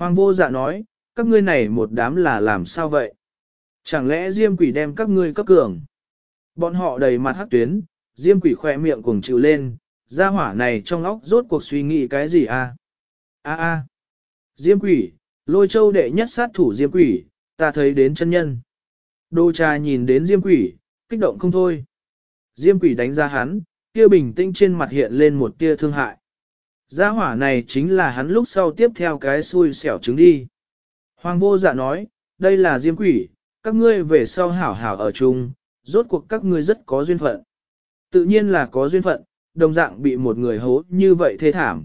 Hoàng vô dạ nói, các ngươi này một đám là làm sao vậy? Chẳng lẽ diêm quỷ đem các ngươi cấp cường? Bọn họ đầy mặt hắc tuyến, diêm quỷ khỏe miệng cùng chịu lên, gia hỏa này trong óc rốt cuộc suy nghĩ cái gì à? A a, diêm quỷ, lôi châu đệ nhất sát thủ diêm quỷ, ta thấy đến chân nhân. Đô cha nhìn đến diêm quỷ, kích động không thôi. Diêm quỷ đánh ra hắn, kia bình tĩnh trên mặt hiện lên một tia thương hại. Gia hỏa này chính là hắn lúc sau tiếp theo cái xui xẻo trứng đi. Hoàng vô dạ nói, đây là diêm quỷ, các ngươi về sau hảo hảo ở chung, rốt cuộc các ngươi rất có duyên phận. Tự nhiên là có duyên phận, đồng dạng bị một người hố như vậy thê thảm.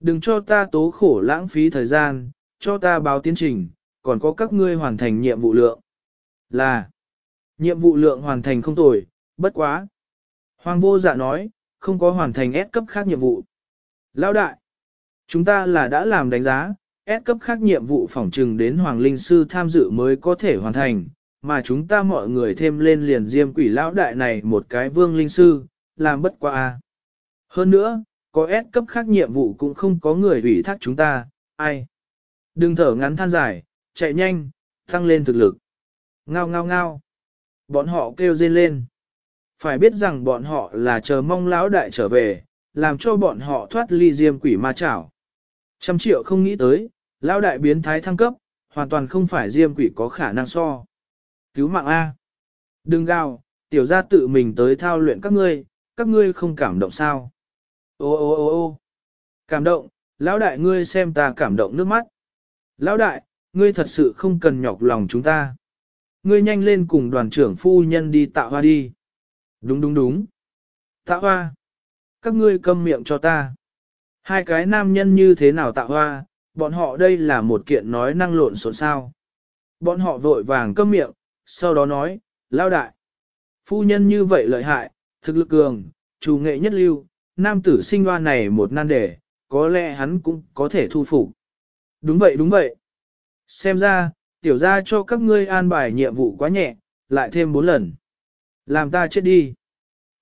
Đừng cho ta tố khổ lãng phí thời gian, cho ta báo tiến trình, còn có các ngươi hoàn thành nhiệm vụ lượng. Là, nhiệm vụ lượng hoàn thành không tồi, bất quá. Hoàng vô dạ nói, không có hoàn thành S cấp khác nhiệm vụ. Lão đại, chúng ta là đã làm đánh giá, S cấp khác nhiệm vụ phỏng trừng đến Hoàng Linh Sư tham dự mới có thể hoàn thành, mà chúng ta mọi người thêm lên liền diêm quỷ lão đại này một cái vương linh sư, làm bất quá a. Hơn nữa, có S cấp khác nhiệm vụ cũng không có người ủy thác chúng ta, ai. Đừng thở ngắn than dài, chạy nhanh, tăng lên thực lực. Ngao ngao ngao. Bọn họ kêu rên lên. Phải biết rằng bọn họ là chờ mong lão đại trở về, làm cho bọn họ thoát ly diêm quỷ ma chảo. Trăm triệu không nghĩ tới, lão đại biến thái thăng cấp, hoàn toàn không phải diêm quỷ có khả năng so. Cứu mạng A. Đừng gào, tiểu gia tự mình tới thao luyện các ngươi, các ngươi không cảm động sao. Ô ô ô ô cảm động, lão đại ngươi xem ta cảm động nước mắt. Lão đại, ngươi thật sự không cần nhọc lòng chúng ta. Ngươi nhanh lên cùng đoàn trưởng phu nhân đi tạo hoa đi. Đúng đúng đúng. Tạo hoa. Các ngươi câm miệng cho ta. Hai cái nam nhân như thế nào tạo hoa, bọn họ đây là một kiện nói năng lộn xộn sao. Bọn họ vội vàng câm miệng, sau đó nói, lao đại. Phu nhân như vậy lợi hại, thực lực cường, chủ nghệ nhất lưu, nam tử sinh hoa này một nan đề, có lẽ hắn cũng có thể thu phục. Đúng vậy đúng vậy. Xem ra, tiểu ra cho các ngươi an bài nhiệm vụ quá nhẹ, lại thêm bốn lần. Làm ta chết đi.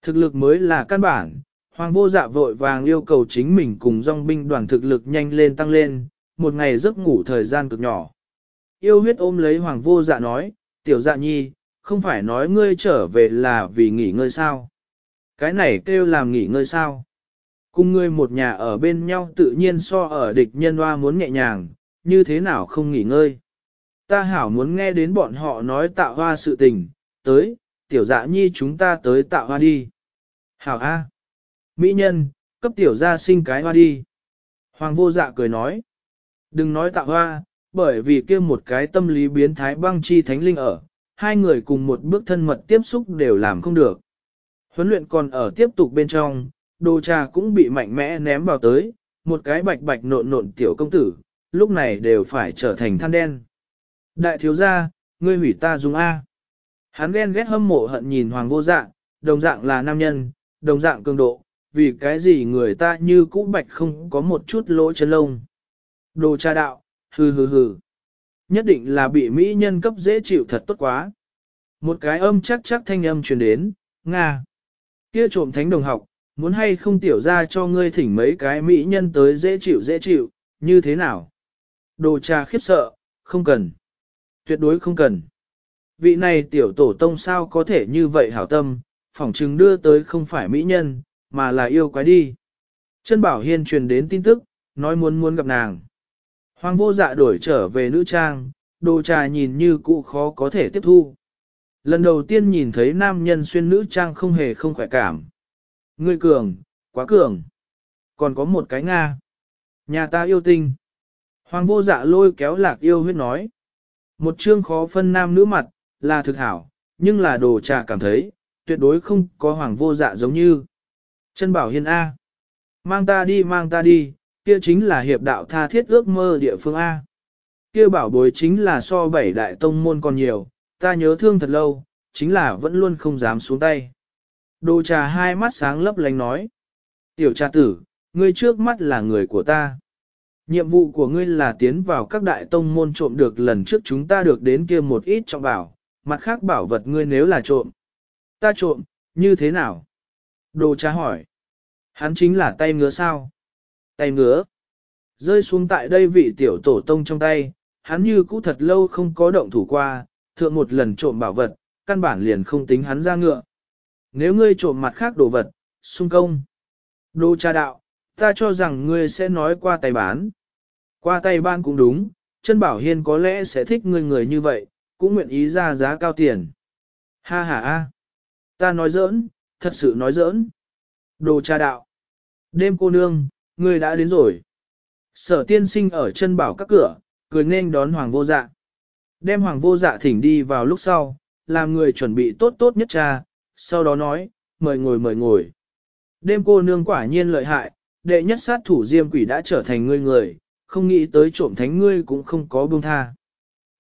Thực lực mới là căn bản, hoàng vô dạ vội vàng yêu cầu chính mình cùng dòng binh đoàn thực lực nhanh lên tăng lên, một ngày giấc ngủ thời gian cực nhỏ. Yêu huyết ôm lấy hoàng vô dạ nói, tiểu dạ nhi, không phải nói ngươi trở về là vì nghỉ ngơi sao. Cái này kêu làm nghỉ ngơi sao. Cùng ngươi một nhà ở bên nhau tự nhiên so ở địch nhân hoa muốn nhẹ nhàng, như thế nào không nghỉ ngơi. Ta hảo muốn nghe đến bọn họ nói tạo hoa sự tình, tới, tiểu dạ nhi chúng ta tới tạo hoa đi. Hảo A. Mỹ nhân, cấp tiểu gia sinh cái hoa đi. Hoàng vô dạ cười nói. Đừng nói tạo hoa, bởi vì kia một cái tâm lý biến thái băng chi thánh linh ở, hai người cùng một bước thân mật tiếp xúc đều làm không được. Huấn luyện còn ở tiếp tục bên trong, đồ trà cũng bị mạnh mẽ ném vào tới, một cái bạch bạch nộn nộn tiểu công tử, lúc này đều phải trở thành than đen. Đại thiếu gia, ngươi hủy ta dùng A. Hắn ghen ghét hâm mộ hận nhìn hoàng vô dạng, đồng dạng là nam nhân, đồng dạng cường độ, vì cái gì người ta như cũ bạch không có một chút lỗ chân lông. Đồ cha đạo, hừ hừ hừ. Nhất định là bị mỹ nhân cấp dễ chịu thật tốt quá. Một cái âm chắc chắc thanh âm truyền đến, Nga. Kia trộm thánh đồng học, muốn hay không tiểu ra cho ngươi thỉnh mấy cái mỹ nhân tới dễ chịu dễ chịu, như thế nào? Đồ cha khiếp sợ, không cần. Tuyệt đối không cần. Vị này tiểu tổ tông sao có thể như vậy hảo tâm, phỏng chừng đưa tới không phải mỹ nhân, mà là yêu quái đi. Chân bảo hiên truyền đến tin tức, nói muốn muốn gặp nàng. Hoàng vô dạ đổi trở về nữ trang, đồ trà nhìn như cũ khó có thể tiếp thu. Lần đầu tiên nhìn thấy nam nhân xuyên nữ trang không hề không khỏe cảm. Ngươi cường, quá cường. Còn có một cái Nga. Nhà ta yêu tinh. Hoàng vô dạ lôi kéo lạc yêu huyết nói. Một chương khó phân nam nữ mặt, là thực hảo, nhưng là đồ trà cảm thấy, tuyệt đối không có hoàng vô dạ giống như. Chân bảo hiên A. Mang ta đi mang ta đi, kia chính là hiệp đạo tha thiết ước mơ địa phương A. Kia bảo bối chính là so bảy đại tông môn còn nhiều, ta nhớ thương thật lâu, chính là vẫn luôn không dám xuống tay. Đồ trà hai mắt sáng lấp lánh nói. Tiểu trà tử, ngươi trước mắt là người của ta. Nhiệm vụ của ngươi là tiến vào các đại tông môn trộm được lần trước chúng ta được đến kia một ít trọng bảo, mặt khác bảo vật ngươi nếu là trộm. Ta trộm, như thế nào? Đồ cha hỏi. Hắn chính là tay ngứa sao? Tay ngứa. Rơi xuống tại đây vị tiểu tổ tông trong tay, hắn như cũ thật lâu không có động thủ qua, thượng một lần trộm bảo vật, căn bản liền không tính hắn ra ngựa. Nếu ngươi trộm mặt khác đồ vật, xung công. Đồ cha đạo, ta cho rằng ngươi sẽ nói qua tay bán. Qua tay ban cũng đúng, chân bảo hiên có lẽ sẽ thích ngươi người như vậy, cũng nguyện ý ra giá cao tiền. Ha ha ha, ta nói giỡn, thật sự nói giỡn. Đồ cha đạo. Đêm cô nương, ngươi đã đến rồi. Sở tiên sinh ở chân bảo các cửa, cười nên đón hoàng vô dạ. Đem hoàng vô dạ thỉnh đi vào lúc sau, làm người chuẩn bị tốt tốt nhất cha, sau đó nói, mời ngồi mời ngồi. Đêm cô nương quả nhiên lợi hại, đệ nhất sát thủ diêm quỷ đã trở thành ngươi người, không nghĩ tới trộm thánh ngươi cũng không có buông tha.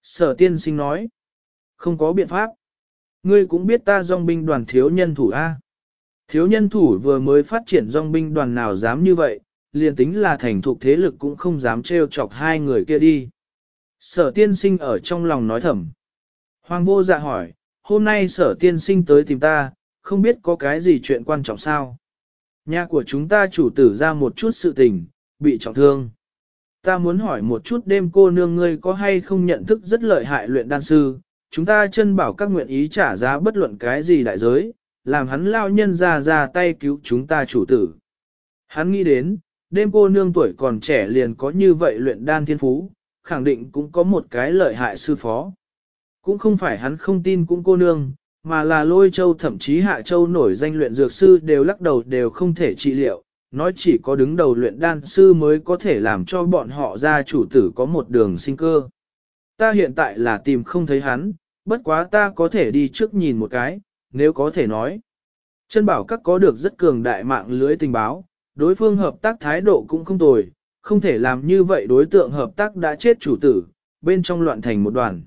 Sở tiên sinh nói, không có biện pháp. Ngươi cũng biết ta dòng binh đoàn thiếu nhân thủ A. Thiếu nhân thủ vừa mới phát triển dòng binh đoàn nào dám như vậy, liền tính là thành thục thế lực cũng không dám trêu chọc hai người kia đi. Sở tiên sinh ở trong lòng nói thầm. Hoàng vô dạ hỏi, hôm nay sở tiên sinh tới tìm ta, không biết có cái gì chuyện quan trọng sao? Nhà của chúng ta chủ tử ra một chút sự tình, bị trọng thương. Ta muốn hỏi một chút đêm cô nương ngươi có hay không nhận thức rất lợi hại luyện đan sư, chúng ta chân bảo các nguyện ý trả giá bất luận cái gì đại giới, làm hắn lao nhân ra ra tay cứu chúng ta chủ tử. Hắn nghĩ đến, đêm cô nương tuổi còn trẻ liền có như vậy luyện đan thiên phú, khẳng định cũng có một cái lợi hại sư phó. Cũng không phải hắn không tin cũng cô nương, mà là lôi châu thậm chí hạ châu nổi danh luyện dược sư đều lắc đầu đều không thể trị liệu, nói chỉ có đứng đầu luyện đan sư mới có thể làm cho bọn họ ra chủ tử có một đường sinh cơ. Ta hiện tại là tìm không thấy hắn, bất quá ta có thể đi trước nhìn một cái, nếu có thể nói. Chân bảo các có được rất cường đại mạng lưới tình báo, đối phương hợp tác thái độ cũng không tồi, không thể làm như vậy đối tượng hợp tác đã chết chủ tử, bên trong loạn thành một đoàn.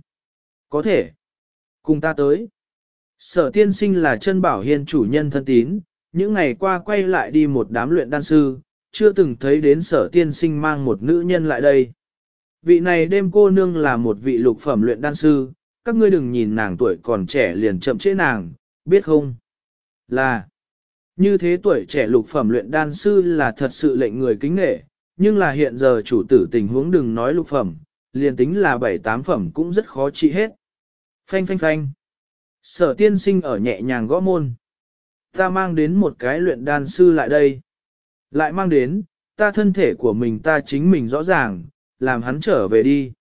Có thể. Cùng ta tới. Sở tiên sinh là chân bảo hiên chủ nhân thân tín, những ngày qua quay lại đi một đám luyện đan sư, chưa từng thấy đến sở tiên sinh mang một nữ nhân lại đây. Vị này đêm cô nương là một vị lục phẩm luyện đan sư, các ngươi đừng nhìn nàng tuổi còn trẻ liền chậm chế nàng, biết không? Là, như thế tuổi trẻ lục phẩm luyện đan sư là thật sự lệnh người kính nghệ, nhưng là hiện giờ chủ tử tình huống đừng nói lục phẩm, liền tính là bảy tám phẩm cũng rất khó trị hết. Phanh phanh phanh. Sở tiên sinh ở nhẹ nhàng gõ môn. Ta mang đến một cái luyện đan sư lại đây. Lại mang đến, ta thân thể của mình ta chính mình rõ ràng, làm hắn trở về đi.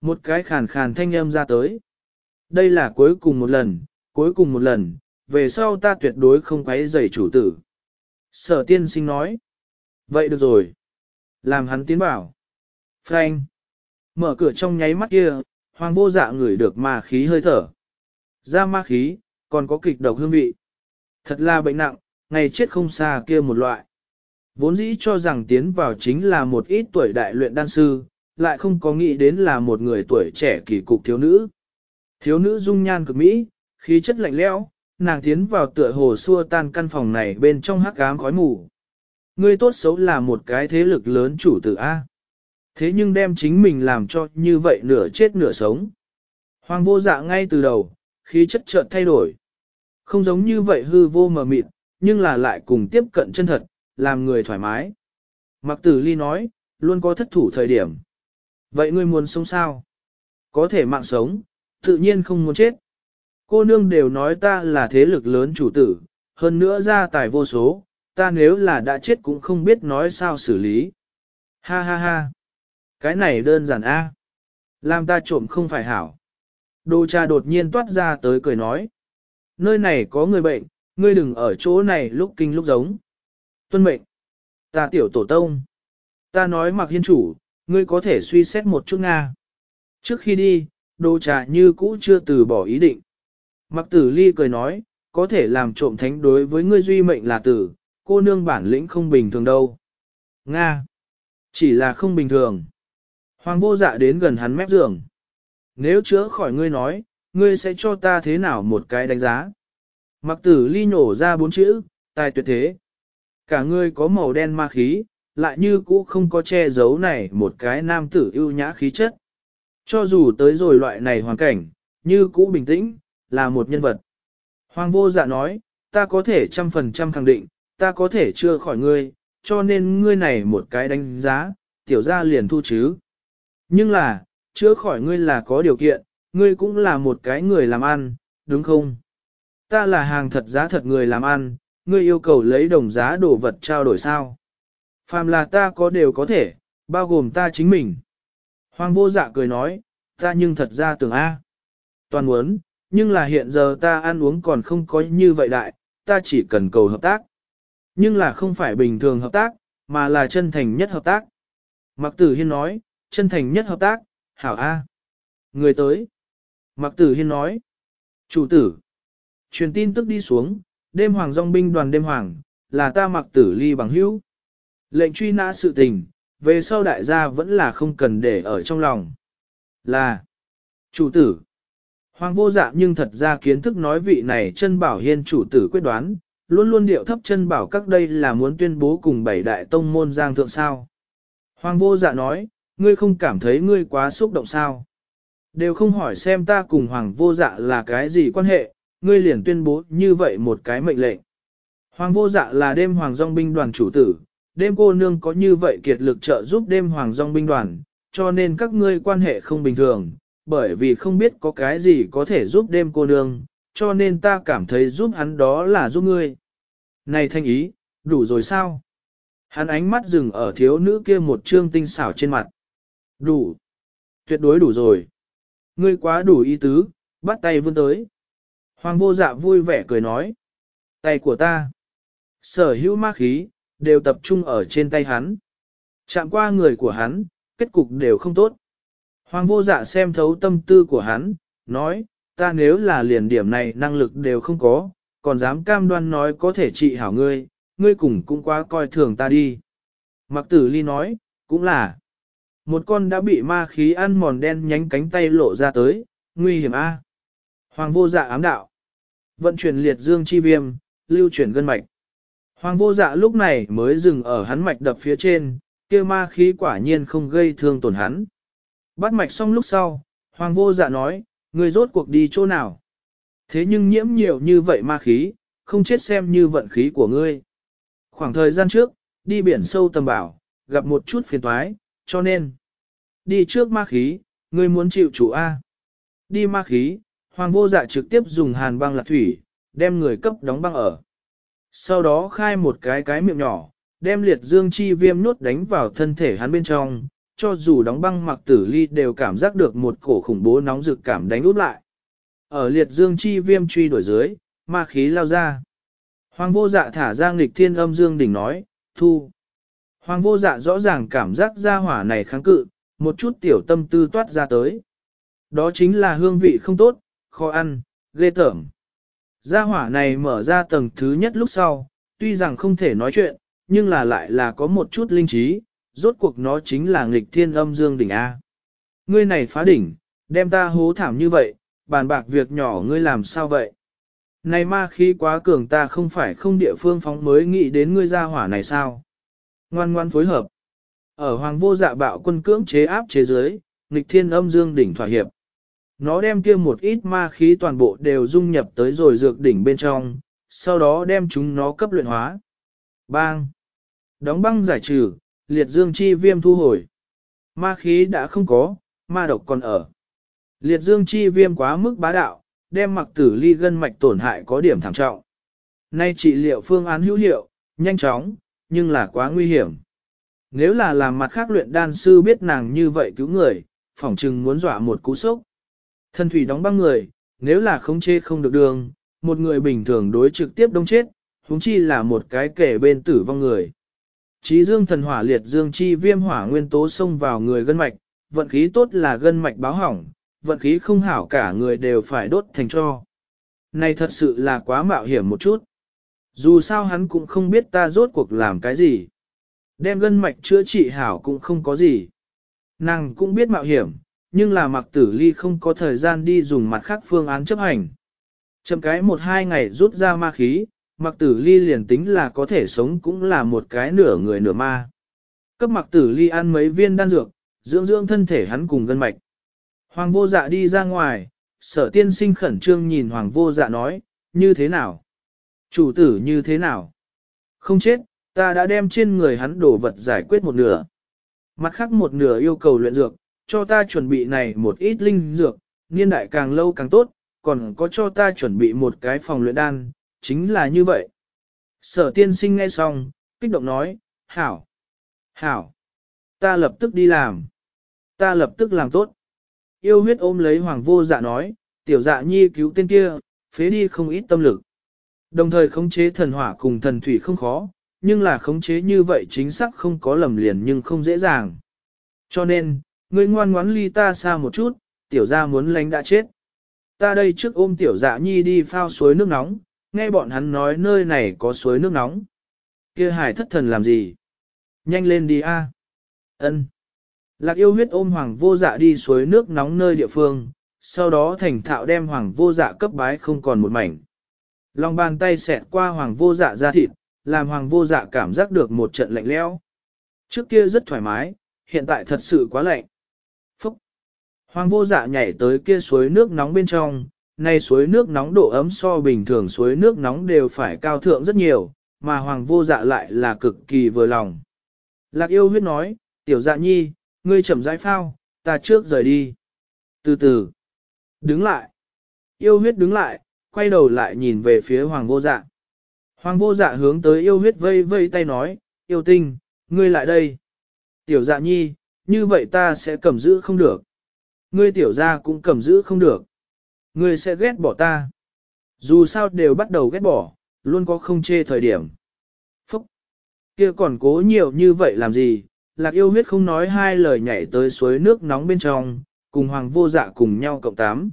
Một cái khàn khàn thanh âm ra tới. Đây là cuối cùng một lần, cuối cùng một lần, về sau ta tuyệt đối không quấy rầy chủ tử. Sở tiên sinh nói. Vậy được rồi. Làm hắn tiến bảo. Frank. Mở cửa trong nháy mắt kia, hoàng vô dạ ngửi được ma khí hơi thở. Ra ma khí, còn có kịch độc hương vị. Thật là bệnh nặng, ngày chết không xa kia một loại. Vốn dĩ cho rằng tiến vào chính là một ít tuổi đại luyện đan sư, lại không có nghĩ đến là một người tuổi trẻ kỳ cục thiếu nữ. Thiếu nữ dung nhan cực mỹ, khí chất lạnh lẽo, nàng tiến vào tựa hồ xua tan căn phòng này bên trong hắc ám khói mù. Ngươi tốt xấu là một cái thế lực lớn chủ tử A. Thế nhưng đem chính mình làm cho như vậy nửa chết nửa sống. Hoàng vô dạ ngay từ đầu, khí chất chợt thay đổi. Không giống như vậy hư vô mờ mịt, nhưng là lại cùng tiếp cận chân thật, làm người thoải mái. Mặc tử ly nói, luôn có thất thủ thời điểm. Vậy ngươi muốn sống sao? Có thể mạng sống, tự nhiên không muốn chết. Cô nương đều nói ta là thế lực lớn chủ tử, hơn nữa ra tài vô số, ta nếu là đã chết cũng không biết nói sao xử lý. Ha ha ha. Cái này đơn giản a. Làm ta trộm không phải hảo. Đồ cha đột nhiên toát ra tới cười nói. Nơi này có người bệnh, ngươi đừng ở chỗ này lúc kinh lúc giống. Tuân mệnh. Ta tiểu tổ tông. Ta nói mặc hiên chủ, ngươi có thể suy xét một chút Nga. Trước khi đi, đồ trà như cũ chưa từ bỏ ý định. Mặc tử ly cười nói, có thể làm trộm thánh đối với ngươi duy mệnh là tử, cô nương bản lĩnh không bình thường đâu. Nga. Chỉ là không bình thường. Hoàng vô dạ đến gần hắn mép giường. Nếu chữa khỏi ngươi nói, ngươi sẽ cho ta thế nào một cái đánh giá. Mặc tử ly nhổ ra bốn chữ, tài tuyệt thế. Cả ngươi có màu đen ma khí, lại như cũ không có che giấu này một cái nam tử ưu nhã khí chất. Cho dù tới rồi loại này hoàn cảnh, như cũ bình tĩnh, là một nhân vật. Hoàng vô dạ nói, ta có thể trăm phần trăm khẳng định, ta có thể chưa khỏi ngươi, cho nên ngươi này một cái đánh giá, tiểu gia liền thu chứ. Nhưng là, chữa khỏi ngươi là có điều kiện, ngươi cũng là một cái người làm ăn, đúng không? Ta là hàng thật giá thật người làm ăn, ngươi yêu cầu lấy đồng giá đồ vật trao đổi sao? Phàm là ta có đều có thể, bao gồm ta chính mình. Hoàng vô dạ cười nói, ta nhưng thật ra tưởng A. Toàn muốn, nhưng là hiện giờ ta ăn uống còn không có như vậy đại, ta chỉ cần cầu hợp tác. Nhưng là không phải bình thường hợp tác, mà là chân thành nhất hợp tác. Mạc Tử Hiên nói, chân thành nhất hợp tác, hảo A. Người tới. Mạc Tử Hiên nói, chủ tử. Truyền tin tức đi xuống, đêm hoàng dòng binh đoàn đêm hoàng, là ta Mạc Tử Ly bằng hữu. Lệnh truy nã sự tình, về sau đại gia vẫn là không cần để ở trong lòng. Là, chủ tử. Hoàng vô dạ nhưng thật ra kiến thức nói vị này chân bảo hiên chủ tử quyết đoán, luôn luôn điệu thấp chân bảo các đây là muốn tuyên bố cùng bảy đại tông môn giang thượng sao. Hoàng vô dạ nói, ngươi không cảm thấy ngươi quá xúc động sao. Đều không hỏi xem ta cùng hoàng vô dạ là cái gì quan hệ, ngươi liền tuyên bố như vậy một cái mệnh lệnh. Hoàng vô dạ là đêm hoàng dòng binh đoàn chủ tử, đêm cô nương có như vậy kiệt lực trợ giúp đêm hoàng dòng binh đoàn, cho nên các ngươi quan hệ không bình thường, bởi vì không biết có cái gì có thể giúp đêm cô nương, cho nên ta cảm thấy giúp hắn đó là giúp ngươi. Này thanh ý, đủ rồi sao? Hắn ánh mắt dừng ở thiếu nữ kia một trương tinh xảo trên mặt. Đủ. Tuyệt đối đủ rồi. Ngươi quá đủ ý tứ, bắt tay vươn tới. Hoàng vô dạ vui vẻ cười nói. Tay của ta. Sở hữu ma khí, đều tập trung ở trên tay hắn. Chạm qua người của hắn, kết cục đều không tốt. Hoàng vô dạ xem thấu tâm tư của hắn, nói, ta nếu là liền điểm này năng lực đều không có, còn dám cam đoan nói có thể trị hảo ngươi, ngươi cùng cũng quá coi thường ta đi. Mặc tử ly nói, cũng là, một con đã bị ma khí ăn mòn đen nhánh cánh tay lộ ra tới, nguy hiểm a. Hoàng vô dạ ám đạo, vận chuyển liệt dương chi viêm, lưu chuyển gân mạch. Hoàng vô dạ lúc này mới dừng ở hắn mạch đập phía trên, kia ma khí quả nhiên không gây thương tổn hắn. Bắt mạch xong lúc sau, hoàng vô dạ nói, người rốt cuộc đi chỗ nào. Thế nhưng nhiễm nhiều như vậy ma khí, không chết xem như vận khí của ngươi. Khoảng thời gian trước, đi biển sâu tầm bảo, gặp một chút phiền toái, cho nên, đi trước ma khí, ngươi muốn chịu chủ A. Đi ma khí, hoàng vô dạ trực tiếp dùng hàn băng lạc thủy, đem người cấp đóng băng ở. Sau đó khai một cái cái miệng nhỏ, đem liệt dương chi viêm nốt đánh vào thân thể hắn bên trong, cho dù đóng băng mặc tử ly đều cảm giác được một cổ khủng bố nóng rực cảm đánh úp lại. Ở liệt dương chi viêm truy đuổi dưới, ma khí lao ra. Hoàng vô dạ thả ra nghịch thiên âm dương đỉnh nói, thu. Hoàng vô dạ rõ ràng cảm giác ra hỏa này kháng cự, một chút tiểu tâm tư toát ra tới. Đó chính là hương vị không tốt, khó ăn, ghê tởm. Gia hỏa này mở ra tầng thứ nhất lúc sau, tuy rằng không thể nói chuyện, nhưng là lại là có một chút linh trí, rốt cuộc nó chính là nghịch thiên âm dương đỉnh A. Ngươi này phá đỉnh, đem ta hố thảm như vậy, bàn bạc việc nhỏ ngươi làm sao vậy? Này ma khí quá cường ta không phải không địa phương phóng mới nghĩ đến ngươi gia hỏa này sao? Ngoan ngoan phối hợp. Ở hoàng vô dạ bạo quân cưỡng chế áp chế giới, nghịch thiên âm dương đỉnh thỏa hiệp. Nó đem kia một ít ma khí toàn bộ đều dung nhập tới rồi dược đỉnh bên trong, sau đó đem chúng nó cấp luyện hóa. Bang! Đóng băng giải trừ, liệt dương chi viêm thu hồi. Ma khí đã không có, ma độc còn ở. Liệt dương chi viêm quá mức bá đạo, đem mặc tử ly gân mạch tổn hại có điểm thảm trọng. Nay trị liệu phương án hữu hiệu, nhanh chóng, nhưng là quá nguy hiểm. Nếu là làm mặt khác luyện đan sư biết nàng như vậy cứu người, phỏng chừng muốn dọa một cú sốc. Thân thủy đóng băng người, nếu là không chê không được đường, một người bình thường đối trực tiếp đông chết, huống chi là một cái kẻ bên tử vong người. Chí dương thần hỏa liệt dương chi viêm hỏa nguyên tố xông vào người gân mạch, vận khí tốt là gân mạch báo hỏng, vận khí không hảo cả người đều phải đốt thành cho. Này thật sự là quá mạo hiểm một chút. Dù sao hắn cũng không biết ta rốt cuộc làm cái gì. Đem gân mạch chữa trị hảo cũng không có gì. Nàng cũng biết mạo hiểm, nhưng là mặc tử ly không có thời gian đi dùng mặt khác phương án chấp hành. Chậm cái một hai ngày rút ra ma khí, mặc tử ly liền tính là có thể sống cũng là một cái nửa người nửa ma. Cấp mặc tử ly ăn mấy viên đan dược, dưỡng dưỡng thân thể hắn cùng gân mạch. Hoàng vô dạ đi ra ngoài, sở tiên sinh khẩn trương nhìn hoàng vô dạ nói, như thế nào? Chủ tử như thế nào? Không chết, ta đã đem trên người hắn đổ vật giải quyết một nửa. Mặt khác một nửa yêu cầu luyện dược, cho ta chuẩn bị này một ít linh dược, niên đại càng lâu càng tốt, còn có cho ta chuẩn bị một cái phòng luyện đan, chính là như vậy. Sở tiên sinh nghe xong, kích động nói, hảo, hảo, ta lập tức đi làm, ta lập tức làm tốt. Yêu huyết ôm lấy hoàng vô dạ nói, tiểu dạ nhi cứu tên kia, phế đi không ít tâm lực. Đồng thời khống chế thần hỏa cùng thần thủy không khó, nhưng là khống chế như vậy chính xác không có lầm liền nhưng không dễ dàng. Cho nên, ngươi ngoan ngoãn ly ta xa một chút, tiểu gia muốn lánh đã chết. Ta đây trước ôm tiểu dạ nhi đi phao suối nước nóng, nghe bọn hắn nói nơi này có suối nước nóng. kia hải thất thần làm gì? Nhanh lên đi a. Ân. Lạc yêu huyết ôm hoàng vô dạ đi suối nước nóng nơi địa phương, sau đó thành thạo đem hoàng vô dạ cấp bái không còn một mảnh. Lòng bàn tay xẹt qua hoàng vô dạ ra thịt, làm hoàng vô dạ cảm giác được một trận lạnh lẽo. Trước kia rất thoải mái, hiện tại thật sự quá lạnh. Phúc! Hoàng vô dạ nhảy tới kia suối nước nóng bên trong, nay suối nước nóng độ ấm so bình thường suối nước nóng đều phải cao thượng rất nhiều, mà hoàng vô dạ lại là cực kỳ vừa lòng. Lạc yêu huyết nói, tiểu dạ nhi, ngươi chậm rãi phao, ta trước rời đi. Từ từ, đứng lại. Yêu huyết đứng lại, quay đầu lại nhìn về phía hoàng vô dạ. Hoàng vô dạ hướng tới yêu huyết vây vây tay nói, yêu tinh, ngươi lại đây. Tiểu dạ nhi, như vậy ta sẽ cầm giữ không được. Ngươi tiểu gia cũng cầm giữ không được. Ngươi sẽ ghét bỏ ta. Dù sao đều bắt đầu ghét bỏ, luôn có không chê thời điểm. Phúc! kia còn cố nhiều như vậy làm gì? Lạc yêu huyết không nói hai lời nhảy tới suối nước nóng bên trong, cùng hoàng vô dạ cùng nhau cộng tám.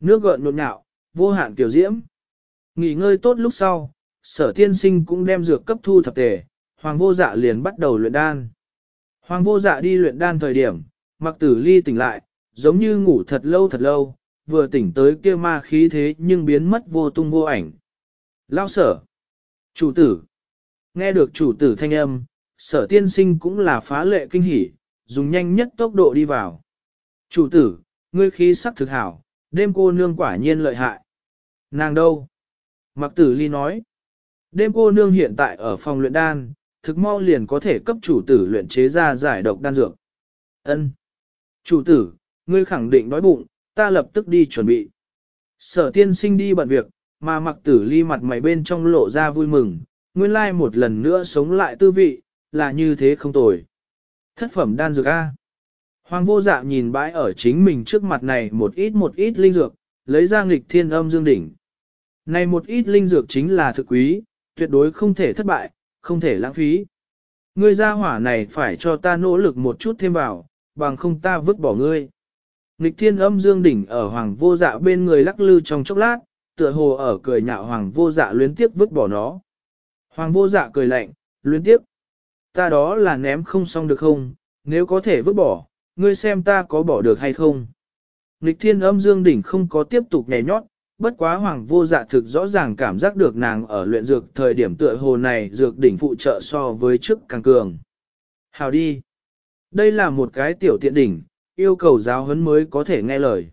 Nước gợn nhộn nhạo, vô hạn tiểu diễm. Nghỉ ngơi tốt lúc sau, sở tiên sinh cũng đem dược cấp thu thập tề, hoàng vô dạ liền bắt đầu luyện đan. Hoàng vô dạ đi luyện đan thời điểm, mặc tử ly tỉnh lại, giống như ngủ thật lâu thật lâu, vừa tỉnh tới kia ma khí thế nhưng biến mất vô tung vô ảnh. Lao sở. Chủ tử. Nghe được chủ tử thanh âm, sở tiên sinh cũng là phá lệ kinh hỉ, dùng nhanh nhất tốc độ đi vào. Chủ tử, ngươi khí sắc thực hảo, đêm cô nương quả nhiên lợi hại. Nàng đâu? Mặc tử ly nói. Đêm cô nương hiện tại ở phòng luyện đan, thực mau liền có thể cấp chủ tử luyện chế ra giải độc đan dược. Ân, Chủ tử, ngươi khẳng định đói bụng, ta lập tức đi chuẩn bị. Sở tiên sinh đi bận việc, mà mặc tử ly mặt mày bên trong lộ ra vui mừng, nguyên lai một lần nữa sống lại tư vị, là như thế không tồi. Thất phẩm đan dược A. Hoàng vô dạ nhìn bãi ở chính mình trước mặt này một ít một ít linh dược, lấy ra nghịch thiên âm dương đỉnh. Này một ít linh dược chính là thực quý, tuyệt đối không thể thất bại, không thể lãng phí. Ngươi gia hỏa này phải cho ta nỗ lực một chút thêm vào, bằng không ta vứt bỏ ngươi. Nghịch thiên âm dương đỉnh ở hoàng vô dạ bên người lắc lư trong chốc lát, tựa hồ ở cười nhạo hoàng vô dạ luyến tiếp vứt bỏ nó. Hoàng vô dạ cười lạnh, luyến tiếp. Ta đó là ném không xong được không, nếu có thể vứt bỏ, ngươi xem ta có bỏ được hay không. Nghịch thiên âm dương đỉnh không có tiếp tục nhảy nhót, bất quá hoàng vô dạ thực rõ ràng cảm giác được nàng ở luyện dược thời điểm tựa hồ này dược đỉnh phụ trợ so với trước càng cường. Hào đi! Đây là một cái tiểu tiện đỉnh, yêu cầu giáo huấn mới có thể nghe lời.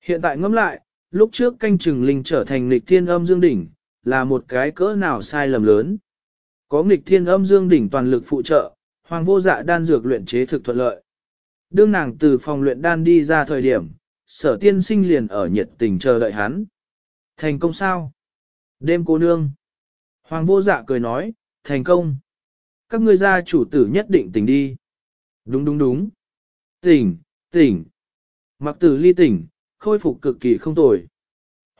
Hiện tại ngẫm lại, lúc trước canh chừng linh trở thành nghịch thiên âm dương đỉnh, là một cái cỡ nào sai lầm lớn. Có nghịch thiên âm dương đỉnh toàn lực phụ trợ, hoàng vô dạ đan dược luyện chế thực thuận lợi. Đương nàng từ phòng luyện đan đi ra thời điểm, sở tiên sinh liền ở nhiệt tình chờ đợi hắn. Thành công sao? Đêm cô nương. Hoàng vô dạ cười nói, thành công. Các ngươi gia chủ tử nhất định tỉnh đi. Đúng đúng đúng. Tỉnh, tỉnh. Mặc tử ly tỉnh, khôi phục cực kỳ không tồi.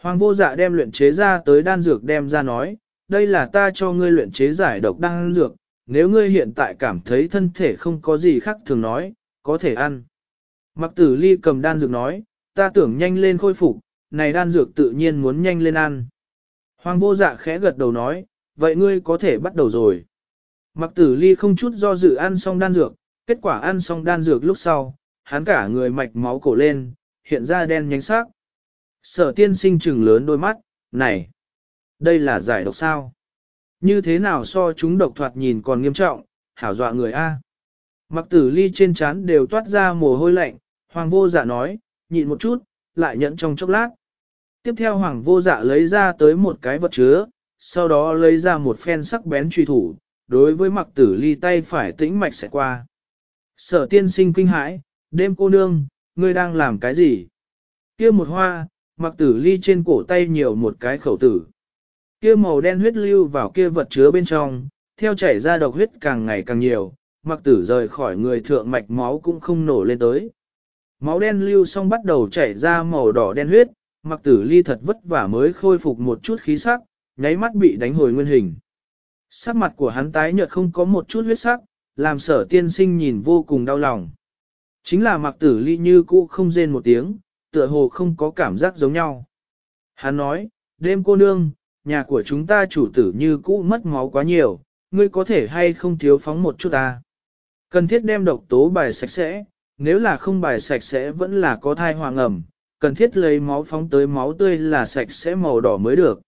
Hoàng vô dạ đem luyện chế ra tới đan dược đem ra nói, đây là ta cho ngươi luyện chế giải độc đan dược, nếu ngươi hiện tại cảm thấy thân thể không có gì khác thường nói, có thể ăn. Mặc tử ly cầm đan dược nói, ta tưởng nhanh lên khôi phục, này đan dược tự nhiên muốn nhanh lên ăn. Hoàng vô dạ khẽ gật đầu nói, vậy ngươi có thể bắt đầu rồi. Mặc tử ly không chút do dự ăn xong đan dược, kết quả ăn xong đan dược lúc sau, hắn cả người mạch máu cổ lên, hiện ra đen nhánh sắc. Sở tiên sinh trừng lớn đôi mắt, này, đây là giải độc sao? Như thế nào so chúng độc thoạt nhìn còn nghiêm trọng, hảo dọa người A. Mặc tử ly trên trán đều toát ra mồ hôi lạnh, hoàng vô dạ nói, nhịn một chút, lại nhẫn trong chốc lát. Tiếp theo hoàng vô dạ lấy ra tới một cái vật chứa, sau đó lấy ra một phen sắc bén truy thủ, đối với mặc tử ly tay phải tĩnh mạch sẽ qua. Sở tiên sinh kinh hãi, đêm cô nương, ngươi đang làm cái gì? Kia một hoa, mặc tử ly trên cổ tay nhiều một cái khẩu tử. Kia màu đen huyết lưu vào kia vật chứa bên trong, theo chảy ra độc huyết càng ngày càng nhiều, mặc tử rời khỏi người thượng mạch máu cũng không nổ lên tới. Máu đen lưu xong bắt đầu chảy ra màu đỏ đen huyết, mặc tử ly thật vất vả mới khôi phục một chút khí sắc, nháy mắt bị đánh hồi nguyên hình. Sắc mặt của hắn tái nhợt không có một chút huyết sắc, làm sở tiên sinh nhìn vô cùng đau lòng. Chính là mặc tử ly như cũ không rên một tiếng, tựa hồ không có cảm giác giống nhau. Hắn nói, đêm cô nương, nhà của chúng ta chủ tử như cũ mất máu quá nhiều, ngươi có thể hay không thiếu phóng một chút ta. Cần thiết đem độc tố bài sạch sẽ, nếu là không bài sạch sẽ vẫn là có thai hoàng ẩm, cần thiết lấy máu phóng tới máu tươi là sạch sẽ màu đỏ mới được.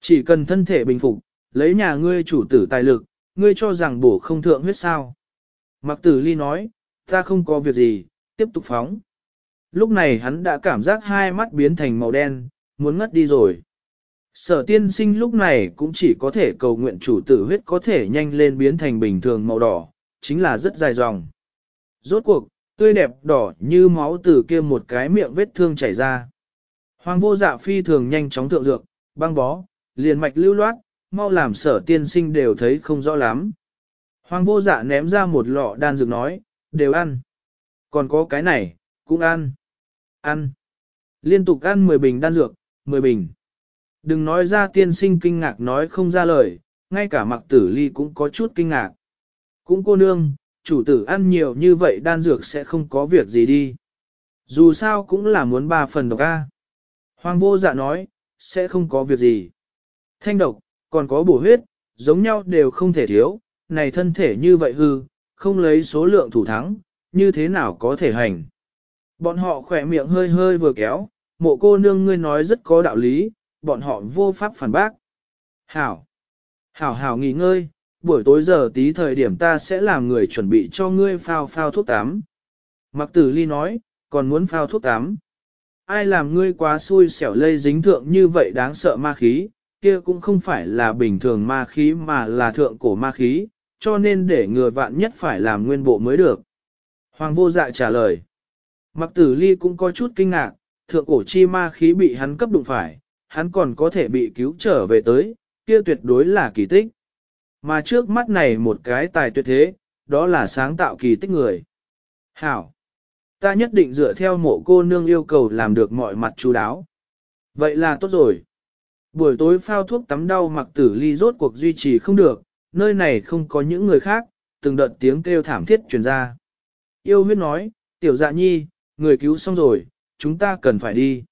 Chỉ cần thân thể bình phục, lấy nhà ngươi chủ tử tài lực, ngươi cho rằng bổ không thượng huyết sao. Mặc tử ly nói, ta không có việc gì, tiếp tục phóng. Lúc này hắn đã cảm giác hai mắt biến thành màu đen, muốn ngất đi rồi. Sở tiên sinh lúc này cũng chỉ có thể cầu nguyện chủ tử huyết có thể nhanh lên biến thành bình thường màu đỏ, chính là rất dài dòng. Rốt cuộc, tươi đẹp đỏ như máu từ kia một cái miệng vết thương chảy ra. Hoàng vô dạ phi thường nhanh chóng thượng dược, băng bó, liền mạch lưu loát, mau làm sở tiên sinh đều thấy không rõ lắm. Hoàng vô dạ ném ra một lọ đan dược nói, đều ăn. Còn có cái này, cũng ăn. Ăn. Liên tục ăn 10 bình đan dược, 10 bình. Đừng nói ra tiên sinh kinh ngạc nói không ra lời, ngay cả mặc tử ly cũng có chút kinh ngạc. Cũng cô nương, chủ tử ăn nhiều như vậy đan dược sẽ không có việc gì đi. Dù sao cũng là muốn ba phần độc A. Hoàng vô dạ nói, sẽ không có việc gì. Thanh độc, còn có bổ huyết, giống nhau đều không thể thiếu, này thân thể như vậy hư, không lấy số lượng thủ thắng, như thế nào có thể hành. Bọn họ khỏe miệng hơi hơi vừa kéo, mộ cô nương ngươi nói rất có đạo lý, bọn họ vô pháp phản bác. Hảo! Hảo hảo nghỉ ngơi, buổi tối giờ tí thời điểm ta sẽ làm người chuẩn bị cho ngươi phao phao thuốc tắm. Mặc tử ly nói, còn muốn phao thuốc tắm. Ai làm ngươi quá xui xẻo lây dính thượng như vậy đáng sợ ma khí, kia cũng không phải là bình thường ma khí mà là thượng cổ ma khí, cho nên để ngừa vạn nhất phải làm nguyên bộ mới được. Hoàng vô dạ trả lời. Mặc tử ly cũng có chút kinh ngạc, thượng cổ chi ma khí bị hắn cấp đụng phải, hắn còn có thể bị cứu trở về tới, kia tuyệt đối là kỳ tích. Mà trước mắt này một cái tài tuyệt thế, đó là sáng tạo kỳ tích người. Hảo! Ta nhất định dựa theo mộ cô nương yêu cầu làm được mọi mặt chú đáo. Vậy là tốt rồi. Buổi tối phao thuốc tắm đau mặc tử ly rốt cuộc duy trì không được, nơi này không có những người khác, từng đợt tiếng kêu thảm thiết truyền ra. Yêu huyết nói, tiểu dạ nhi, người cứu xong rồi, chúng ta cần phải đi.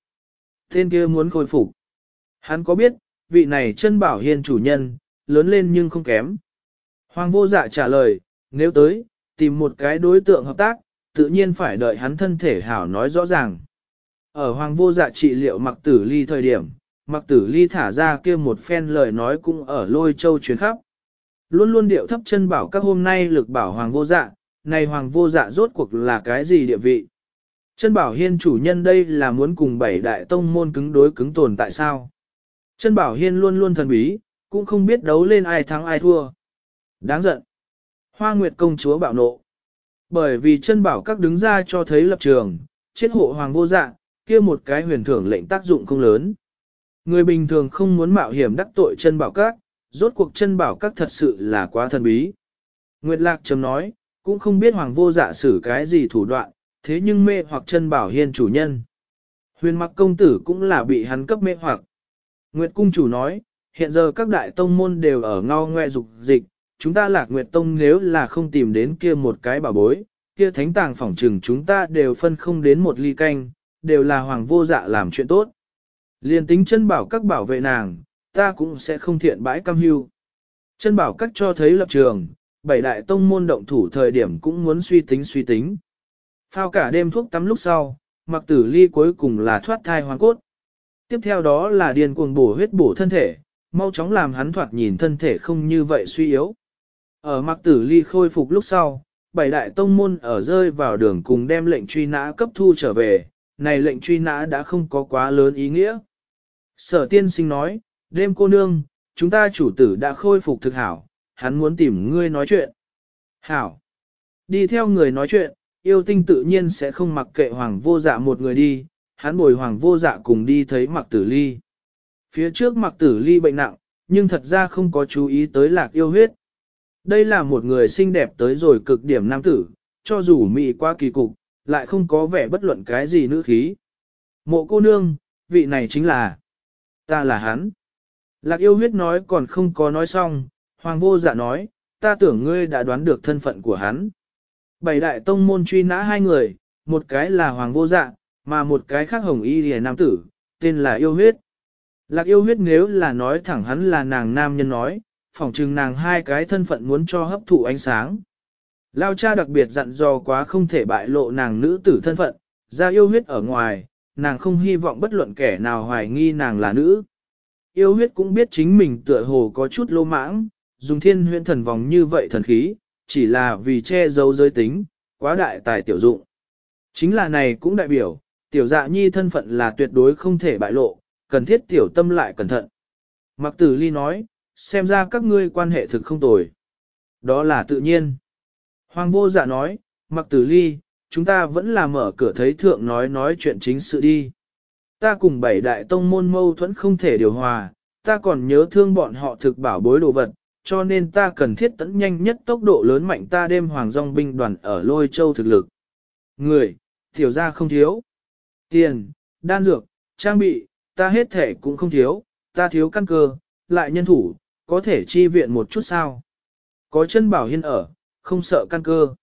Tên kia muốn khôi phục. Hắn có biết, vị này chân bảo hiên chủ nhân, lớn lên nhưng không kém. Hoàng vô dạ trả lời, nếu tới, tìm một cái đối tượng hợp tác, tự nhiên phải đợi hắn thân thể hảo nói rõ ràng. Ở hoàng vô dạ trị liệu mặc tử ly thời điểm, mặc tử ly thả ra kia một phen lời nói cũng ở lôi châu chuyến khắp. Luôn luôn điệu thấp chân bảo các hôm nay lực bảo hoàng vô dạ, này hoàng vô dạ rốt cuộc là cái gì địa vị? Chân bảo hiên chủ nhân đây là muốn cùng bảy đại tông môn cứng đối cứng tồn tại sao? Chân bảo hiên luôn luôn thần bí, cũng không biết đấu lên ai thắng ai thua. Đáng giận. Hoa Nguyệt công chúa bạo nộ. Bởi vì chân bảo các đứng ra cho thấy lập trường, chết hộ hoàng vô dạ, kia một cái huyền thưởng lệnh tác dụng không lớn. Người bình thường không muốn mạo hiểm đắc tội chân bảo các, rốt cuộc chân bảo các thật sự là quá thần bí. Nguyệt Lạc chấm nói, cũng không biết hoàng vô dạ xử cái gì thủ đoạn, thế nhưng mê hoặc chân bảo hiên chủ nhân. Huyền mặc công tử cũng là bị hắn cấp mê hoặc. Nguyệt cung chủ nói, hiện giờ các đại tông môn đều ở ngao ngoe dục dịch, chúng ta lạc Nguyệt tông nếu là không tìm đến kia một cái bảo bối, kia thánh tàng phỏng trừng chúng ta đều phân không đến một ly canh, đều là hoàng vô dạ làm chuyện tốt. Liên tính chân bảo các bảo vệ nàng, ta cũng sẽ không thiện bãi cam hưu. Chân bảo các cho thấy lập trường, bảy đại tông môn động thủ thời điểm cũng muốn suy tính suy tính. Phao cả đêm thuốc tắm lúc sau, mặc tử ly cuối cùng là thoát thai hoàn cốt. Tiếp theo đó là điền cuồng bổ huyết bổ thân thể, mau chóng làm hắn thoạt nhìn thân thể không như vậy suy yếu. Ở mặc tử ly khôi phục lúc sau, bảy đại tông môn ở rơi vào đường cùng đem lệnh truy nã cấp thu trở về, này lệnh truy nã đã không có quá lớn ý nghĩa. Sở tiên sinh nói, đêm cô nương, chúng ta chủ tử đã khôi phục thực hảo, hắn muốn tìm ngươi nói chuyện. Hảo. đi theo người nói chuyện, yêu tinh tự nhiên sẽ không mặc kệ hoàng vô dạ một người đi, hắn bồi hoàng vô dạ cùng đi thấy mặc tử ly. Phía trước mặc tử ly bệnh nặng, nhưng thật ra không có chú ý tới lạc yêu huyết. Đây là một người xinh đẹp tới rồi cực điểm nam tử, cho dù mị qua kỳ cục, lại không có vẻ bất luận cái gì nữ khí. Mộ cô nương, vị này chính là, ta là hắn. Lạc yêu huyết nói còn không có nói xong, hoàng vô dạ nói, ta tưởng ngươi đã đoán được thân phận của hắn. Bảy đại tông môn truy nã hai người, một cái là hoàng vô dạ, mà một cái khác hồng y rìa nam tử, tên là yêu huyết. Lạc yêu huyết nếu là nói thẳng hắn là nàng nam nhân nói, phỏng chừng nàng hai cái thân phận muốn cho hấp thụ ánh sáng. Lao cha đặc biệt dặn dò quá không thể bại lộ nàng nữ tử thân phận, ra yêu huyết ở ngoài, nàng không hy vọng bất luận kẻ nào hoài nghi nàng là nữ. Yêu huyết cũng biết chính mình tựa hồ có chút lô mãng, dùng thiên huyễn thần vòng như vậy thần khí, chỉ là vì che giấu giới tính, quá đại tài tiểu dụng. Chính là này cũng đại biểu, tiểu dạ nhi thân phận là tuyệt đối không thể bại lộ, cần thiết tiểu tâm lại cẩn thận. Mặc tử ly nói, xem ra các ngươi quan hệ thực không tồi. Đó là tự nhiên. Hoàng vô dạ nói, mặc tử ly, chúng ta vẫn là mở cửa thấy thượng nói nói chuyện chính sự đi. Ta cùng bảy đại tông môn mâu thuẫn không thể điều hòa, ta còn nhớ thương bọn họ thực bảo bối đồ vật, cho nên ta cần thiết tấn nhanh nhất tốc độ lớn mạnh ta đêm hoàng dòng binh đoàn ở lôi châu thực lực. Người, tiểu ra không thiếu. Tiền, đan dược, trang bị, ta hết thể cũng không thiếu, ta thiếu căn cơ, lại nhân thủ, có thể chi viện một chút sao. Có chân bảo hiên ở, không sợ căn cơ.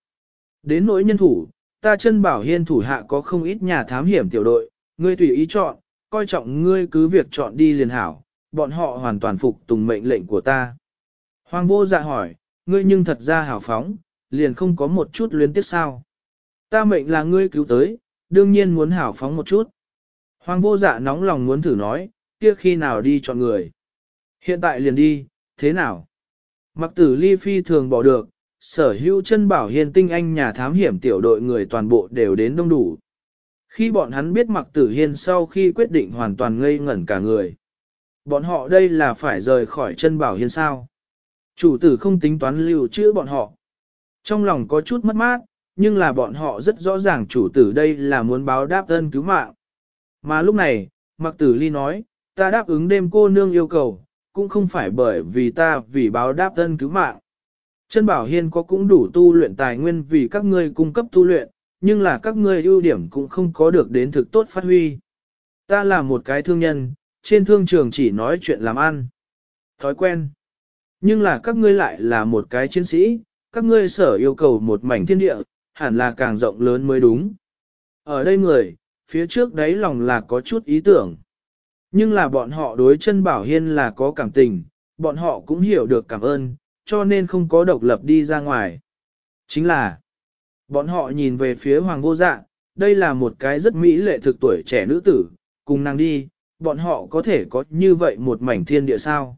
Đến nỗi nhân thủ, ta chân bảo hiên thủ hạ có không ít nhà thám hiểm tiểu đội, ngươi tùy ý chọn, coi trọng ngươi cứ việc chọn đi liền hảo, bọn họ hoàn toàn phục tùng mệnh lệnh của ta. Hoàng vô dạ hỏi, ngươi nhưng thật ra hảo phóng, liền không có một chút luyến tiếc sao. Ta mệnh là ngươi cứu tới, đương nhiên muốn hảo phóng một chút. Hoàng vô dạ nóng lòng muốn thử nói, kia khi nào đi chọn người. Hiện tại liền đi, thế nào? Mặc tử ly phi thường bỏ được, sở hữu chân bảo hiền tinh anh nhà thám hiểm tiểu đội người toàn bộ đều đến đông đủ. Khi bọn hắn biết mặc tử hiên sau khi quyết định hoàn toàn ngây ngẩn cả người. Bọn họ đây là phải rời khỏi chân bảo hiên sao. Chủ tử không tính toán lưu trữ bọn họ. Trong lòng có chút mất mát, nhưng là bọn họ rất rõ ràng chủ tử đây là muốn báo đáp ân cứu mạng. Mà lúc này, mặc tử ly nói, ta đáp ứng đêm cô nương yêu cầu, cũng không phải bởi vì ta vì báo đáp ân cứu mạng. Chân bảo hiên có cũng đủ tu luyện tài nguyên vì các ngươi cung cấp tu luyện, nhưng là các ngươi ưu điểm cũng không có được đến thực tốt phát huy. Ta là một cái thương nhân, trên thương trường chỉ nói chuyện làm ăn. Thói quen. Nhưng là các ngươi lại là một cái chiến sĩ, các ngươi sở yêu cầu một mảnh thiên địa, hẳn là càng rộng lớn mới đúng. Ở đây người, phía trước đấy lòng là có chút ý tưởng. Nhưng là bọn họ đối chân bảo hiên là có cảm tình, bọn họ cũng hiểu được cảm ơn, cho nên không có độc lập đi ra ngoài. Chính là, bọn họ nhìn về phía hoàng vô dạ, đây là một cái rất mỹ lệ thực tuổi trẻ nữ tử, cùng nàng đi, bọn họ có thể có như vậy một mảnh thiên địa sao.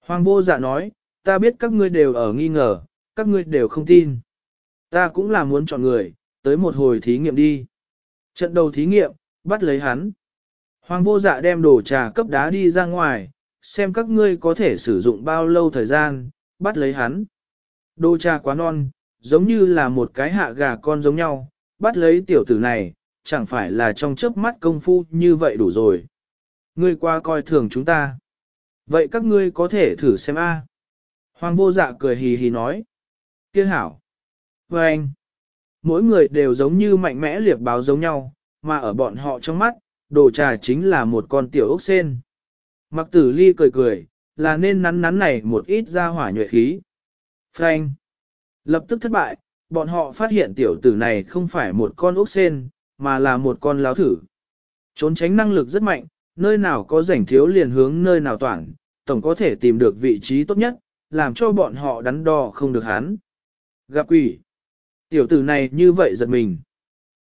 Hoàng vô dạ nói, ta biết các ngươi đều ở nghi ngờ, các ngươi đều không tin. Ta cũng là muốn chọn người, tới một hồi thí nghiệm đi. Trận đầu thí nghiệm, bắt lấy hắn. Hoàng vô dạ đem đồ trà cấp đá đi ra ngoài, xem các ngươi có thể sử dụng bao lâu thời gian, bắt lấy hắn. Đồ trà quá non, giống như là một cái hạ gà con giống nhau, bắt lấy tiểu tử này, chẳng phải là trong chớp mắt công phu như vậy đủ rồi. Ngươi qua coi thường chúng ta. Vậy các ngươi có thể thử xem a. Hoàng vô dạ cười hì hì nói. Kia hảo. Và anh. Mỗi người đều giống như mạnh mẽ liệp báo giống nhau, mà ở bọn họ trong mắt, đồ trà chính là một con tiểu ốc sen. Mặc tử ly cười cười, là nên nắn nắn này một ít ra hỏa nhuệ khí. Frank. Lập tức thất bại, bọn họ phát hiện tiểu tử này không phải một con ốc sen, mà là một con láo thử. Trốn tránh năng lực rất mạnh, nơi nào có rảnh thiếu liền hướng nơi nào toàn, tổng có thể tìm được vị trí tốt nhất, làm cho bọn họ đắn đo không được hắn. Gặp quỷ. Tiểu tử này như vậy giật mình.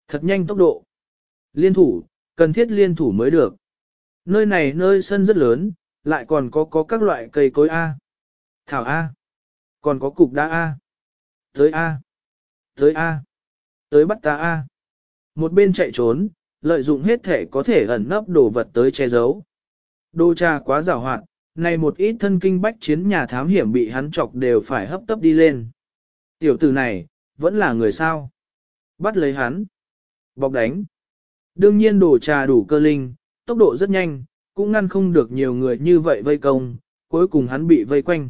Thật nhanh tốc độ. Liên thủ, cần thiết liên thủ mới được. Nơi này nơi sân rất lớn, lại còn có có các loại cây cối A. Thảo A. Còn có cục đá A. Tới A. Tới A. Tới bắt ta A. Một bên chạy trốn, lợi dụng hết thể có thể ẩn nấp đồ vật tới che giấu. Đô cha quá rào hoạt, này một ít thân kinh bách chiến nhà thám hiểm bị hắn chọc đều phải hấp tấp đi lên. Tiểu tử này, vẫn là người sao. Bắt lấy hắn. Bọc đánh. Đương nhiên đồ trà đủ cơ linh, tốc độ rất nhanh, cũng ngăn không được nhiều người như vậy vây công, cuối cùng hắn bị vây quanh.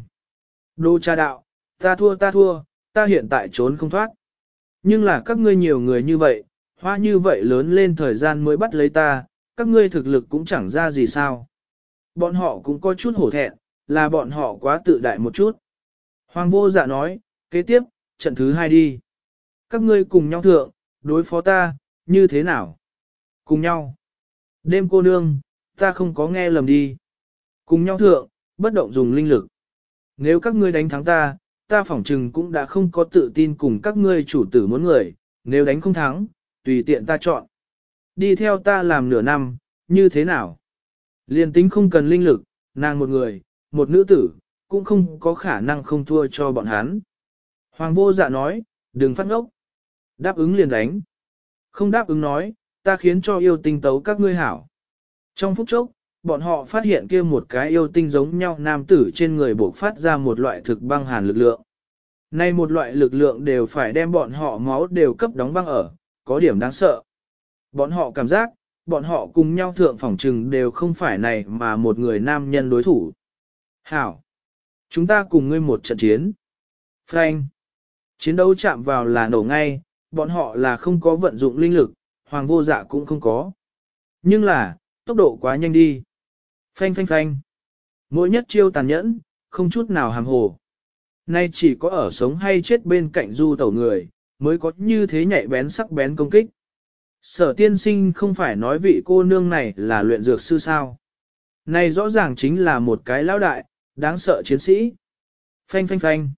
Đô trà đạo, ta thua ta thua, ta hiện tại trốn không thoát. Nhưng là các ngươi nhiều người như vậy, hoa như vậy lớn lên thời gian mới bắt lấy ta, các ngươi thực lực cũng chẳng ra gì sao. Bọn họ cũng có chút hổ thẹn, là bọn họ quá tự đại một chút. Hoàng vô dạ nói, kế tiếp, trận thứ hai đi. Các ngươi cùng nhau thượng, đối phó ta, như thế nào? Cùng nhau. Đêm cô nương, ta không có nghe lầm đi. Cùng nhau thượng, bất động dùng linh lực. Nếu các ngươi đánh thắng ta, ta phỏng chừng cũng đã không có tự tin cùng các ngươi chủ tử muốn người, nếu đánh không thắng, tùy tiện ta chọn. Đi theo ta làm nửa năm, như thế nào? Liên tính không cần linh lực, nàng một người, một nữ tử, cũng không có khả năng không thua cho bọn hắn. Hoàng vô dạ nói, đừng phát ngốc. Đáp ứng liền đánh. Không đáp ứng nói, ta khiến cho yêu tinh tấu các ngươi hảo. Trong phút chốc, bọn họ phát hiện kia một cái yêu tinh giống nhau nam tử trên người bộc phát ra một loại thực băng hàn lực lượng. Nay một loại lực lượng đều phải đem bọn họ máu đều cấp đóng băng ở, có điểm đáng sợ. Bọn họ cảm giác, bọn họ cùng nhau thượng phỏng trừng đều không phải này mà một người nam nhân đối thủ. Hảo! Chúng ta cùng ngươi một trận chiến. Frank! Chiến đấu chạm vào là nổ ngay, bọn họ là không có vận dụng linh lực, hoàng vô dạ cũng không có. Nhưng là, tốc độ quá nhanh đi. Phanh phanh phanh. Mỗi nhất chiêu tàn nhẫn, không chút nào hàm hồ. Nay chỉ có ở sống hay chết bên cạnh du tẩu người, mới có như thế nhạy bén sắc bén công kích. Sở tiên sinh không phải nói vị cô nương này là luyện dược sư sao. Này rõ ràng chính là một cái lão đại, đáng sợ chiến sĩ. Phanh phanh phanh.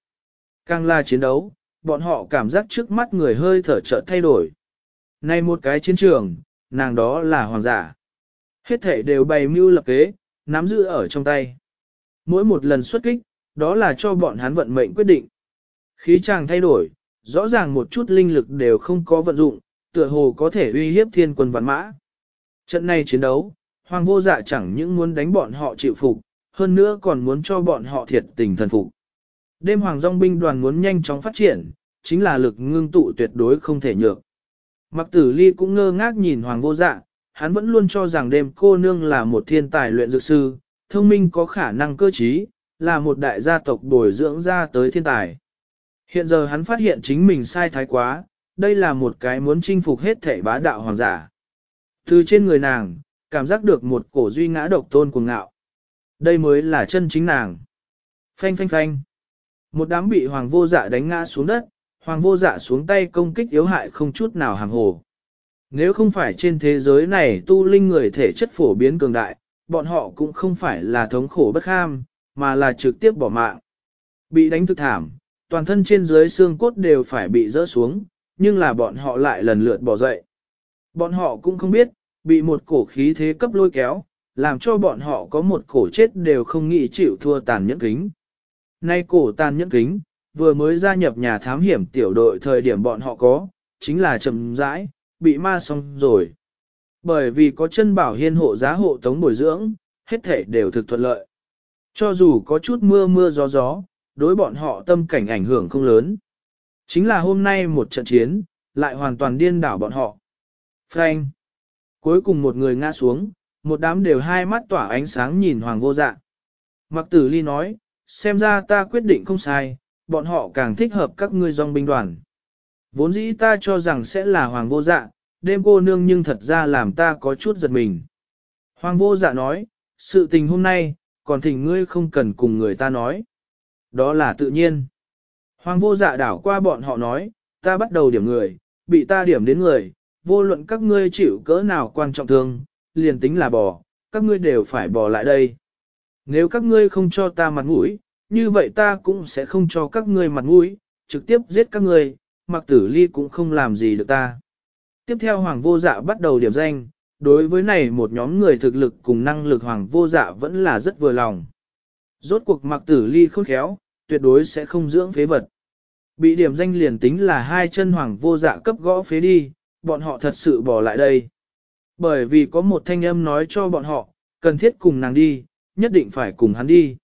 Càng là chiến đấu, bọn họ cảm giác trước mắt người hơi thở chợt thay đổi. Này một cái chiến trường, nàng đó là hoàng giả. Hết thể đều bày mưu lập kế, nắm giữ ở trong tay. Mỗi một lần xuất kích, đó là cho bọn hắn vận mệnh quyết định. Khí chàng thay đổi, rõ ràng một chút linh lực đều không có vận dụng, tựa hồ có thể uy hiếp thiên quân vạn mã. Trận này chiến đấu, hoàng vô dạ chẳng những muốn đánh bọn họ chịu phục, hơn nữa còn muốn cho bọn họ thiệt tình thần phục. Đêm hoàng dòng binh đoàn muốn nhanh chóng phát triển, chính là lực ngưng tụ tuyệt đối không thể nhược. Mặc tử ly cũng ngơ ngác nhìn hoàng vô dạ, hắn vẫn luôn cho rằng đêm cô nương là một thiên tài luyện dược sư, thông minh có khả năng cơ trí, là một đại gia tộc bồi dưỡng ra tới thiên tài. Hiện giờ hắn phát hiện chính mình sai thái quá, đây là một cái muốn chinh phục hết thể bá đạo hoàng giả. Từ trên người nàng, cảm giác được một cổ duy ngã độc tôn cuồng ngạo. Đây mới là chân chính nàng. Phanh phanh phanh. Một đám bị hoàng vô dạ đánh ngã xuống đất, hoàng vô dạ xuống tay công kích yếu hại không chút nào hàng hồ. Nếu không phải trên thế giới này tu linh người thể chất phổ biến cường đại, bọn họ cũng không phải là thống khổ bất ham, mà là trực tiếp bỏ mạng. Bị đánh thực thảm, toàn thân trên dưới xương cốt đều phải bị rỡ xuống, nhưng là bọn họ lại lần lượt bỏ dậy. Bọn họ cũng không biết, bị một cổ khí thế cấp lôi kéo, làm cho bọn họ có một cổ chết đều không nghĩ chịu thua tàn nhẫn kính. Nay cổ tàn nhẫn kính, vừa mới gia nhập nhà thám hiểm tiểu đội thời điểm bọn họ có, chính là chậm rãi, bị ma xong rồi. Bởi vì có chân bảo hiên hộ giá hộ tống bồi dưỡng, hết thể đều thực thuận lợi. Cho dù có chút mưa mưa gió gió, đối bọn họ tâm cảnh ảnh hưởng không lớn. Chính là hôm nay một trận chiến, lại hoàn toàn điên đảo bọn họ. Frank. Cuối cùng một người ngã xuống, một đám đều hai mắt tỏa ánh sáng nhìn hoàng vô dạ. Mặc tử ly nói, xem ra ta quyết định không sai, bọn họ càng thích hợp các ngươi dòng binh đoàn. Vốn dĩ ta cho rằng sẽ là hoàng vô dạ, đêm cô nương nhưng thật ra làm ta có chút giật mình. Hoàng vô dạ nói, sự tình hôm nay, còn thỉnh ngươi không cần cùng người ta nói. Đó là tự nhiên. Hoàng vô dạ đảo qua bọn họ nói, ta bắt đầu điểm người, bị ta điểm đến người, vô luận các ngươi chịu cỡ nào quan trọng thương, liền tính là bỏ các ngươi đều phải bỏ lại đây. Nếu các ngươi không cho ta mặt mũi, như vậy ta cũng sẽ không cho các ngươi mặt mũi, trực tiếp giết các ngươi, mặc tử ly cũng không làm gì được ta. Tiếp theo hoàng vô dạ bắt đầu điểm danh, đối với này một nhóm người thực lực cùng năng lực hoàng vô dạ vẫn là rất vừa lòng. Rốt cuộc mặc tử ly khôn khéo, tuyệt đối sẽ không dưỡng phế vật. Bị điểm danh liền tính là hai chân hoàng vô dạ cấp gõ phế đi, bọn họ thật sự bỏ lại đây. Bởi vì có một thanh âm nói cho bọn họ, cần thiết cùng nàng đi, nhất định phải cùng hắn đi.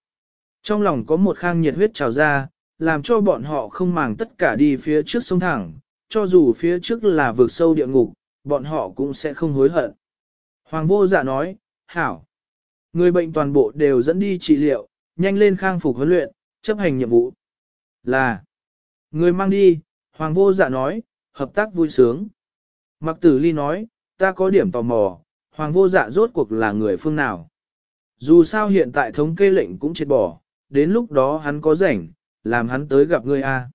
Trong lòng có một khang nhiệt huyết trào ra, làm cho bọn họ không màng tất cả đi phía trước sông thẳng, cho dù phía trước là vực sâu địa ngục, bọn họ cũng sẽ không hối hận. Hoàng vô dạ nói, hảo, người bệnh toàn bộ đều dẫn đi trị liệu, nhanh lên khang phục huấn luyện, chấp hành nhiệm vụ. Là, người mang đi, Hoàng vô dạ nói, hợp tác vui sướng. Mặc tử ly nói, ta có điểm tò mò, Hoàng vô dạ rốt cuộc là người phương nào. Dù sao hiện tại thống kê lệnh cũng chết bỏ, đến lúc đó hắn có rảnh, làm hắn tới gặp ngươi a.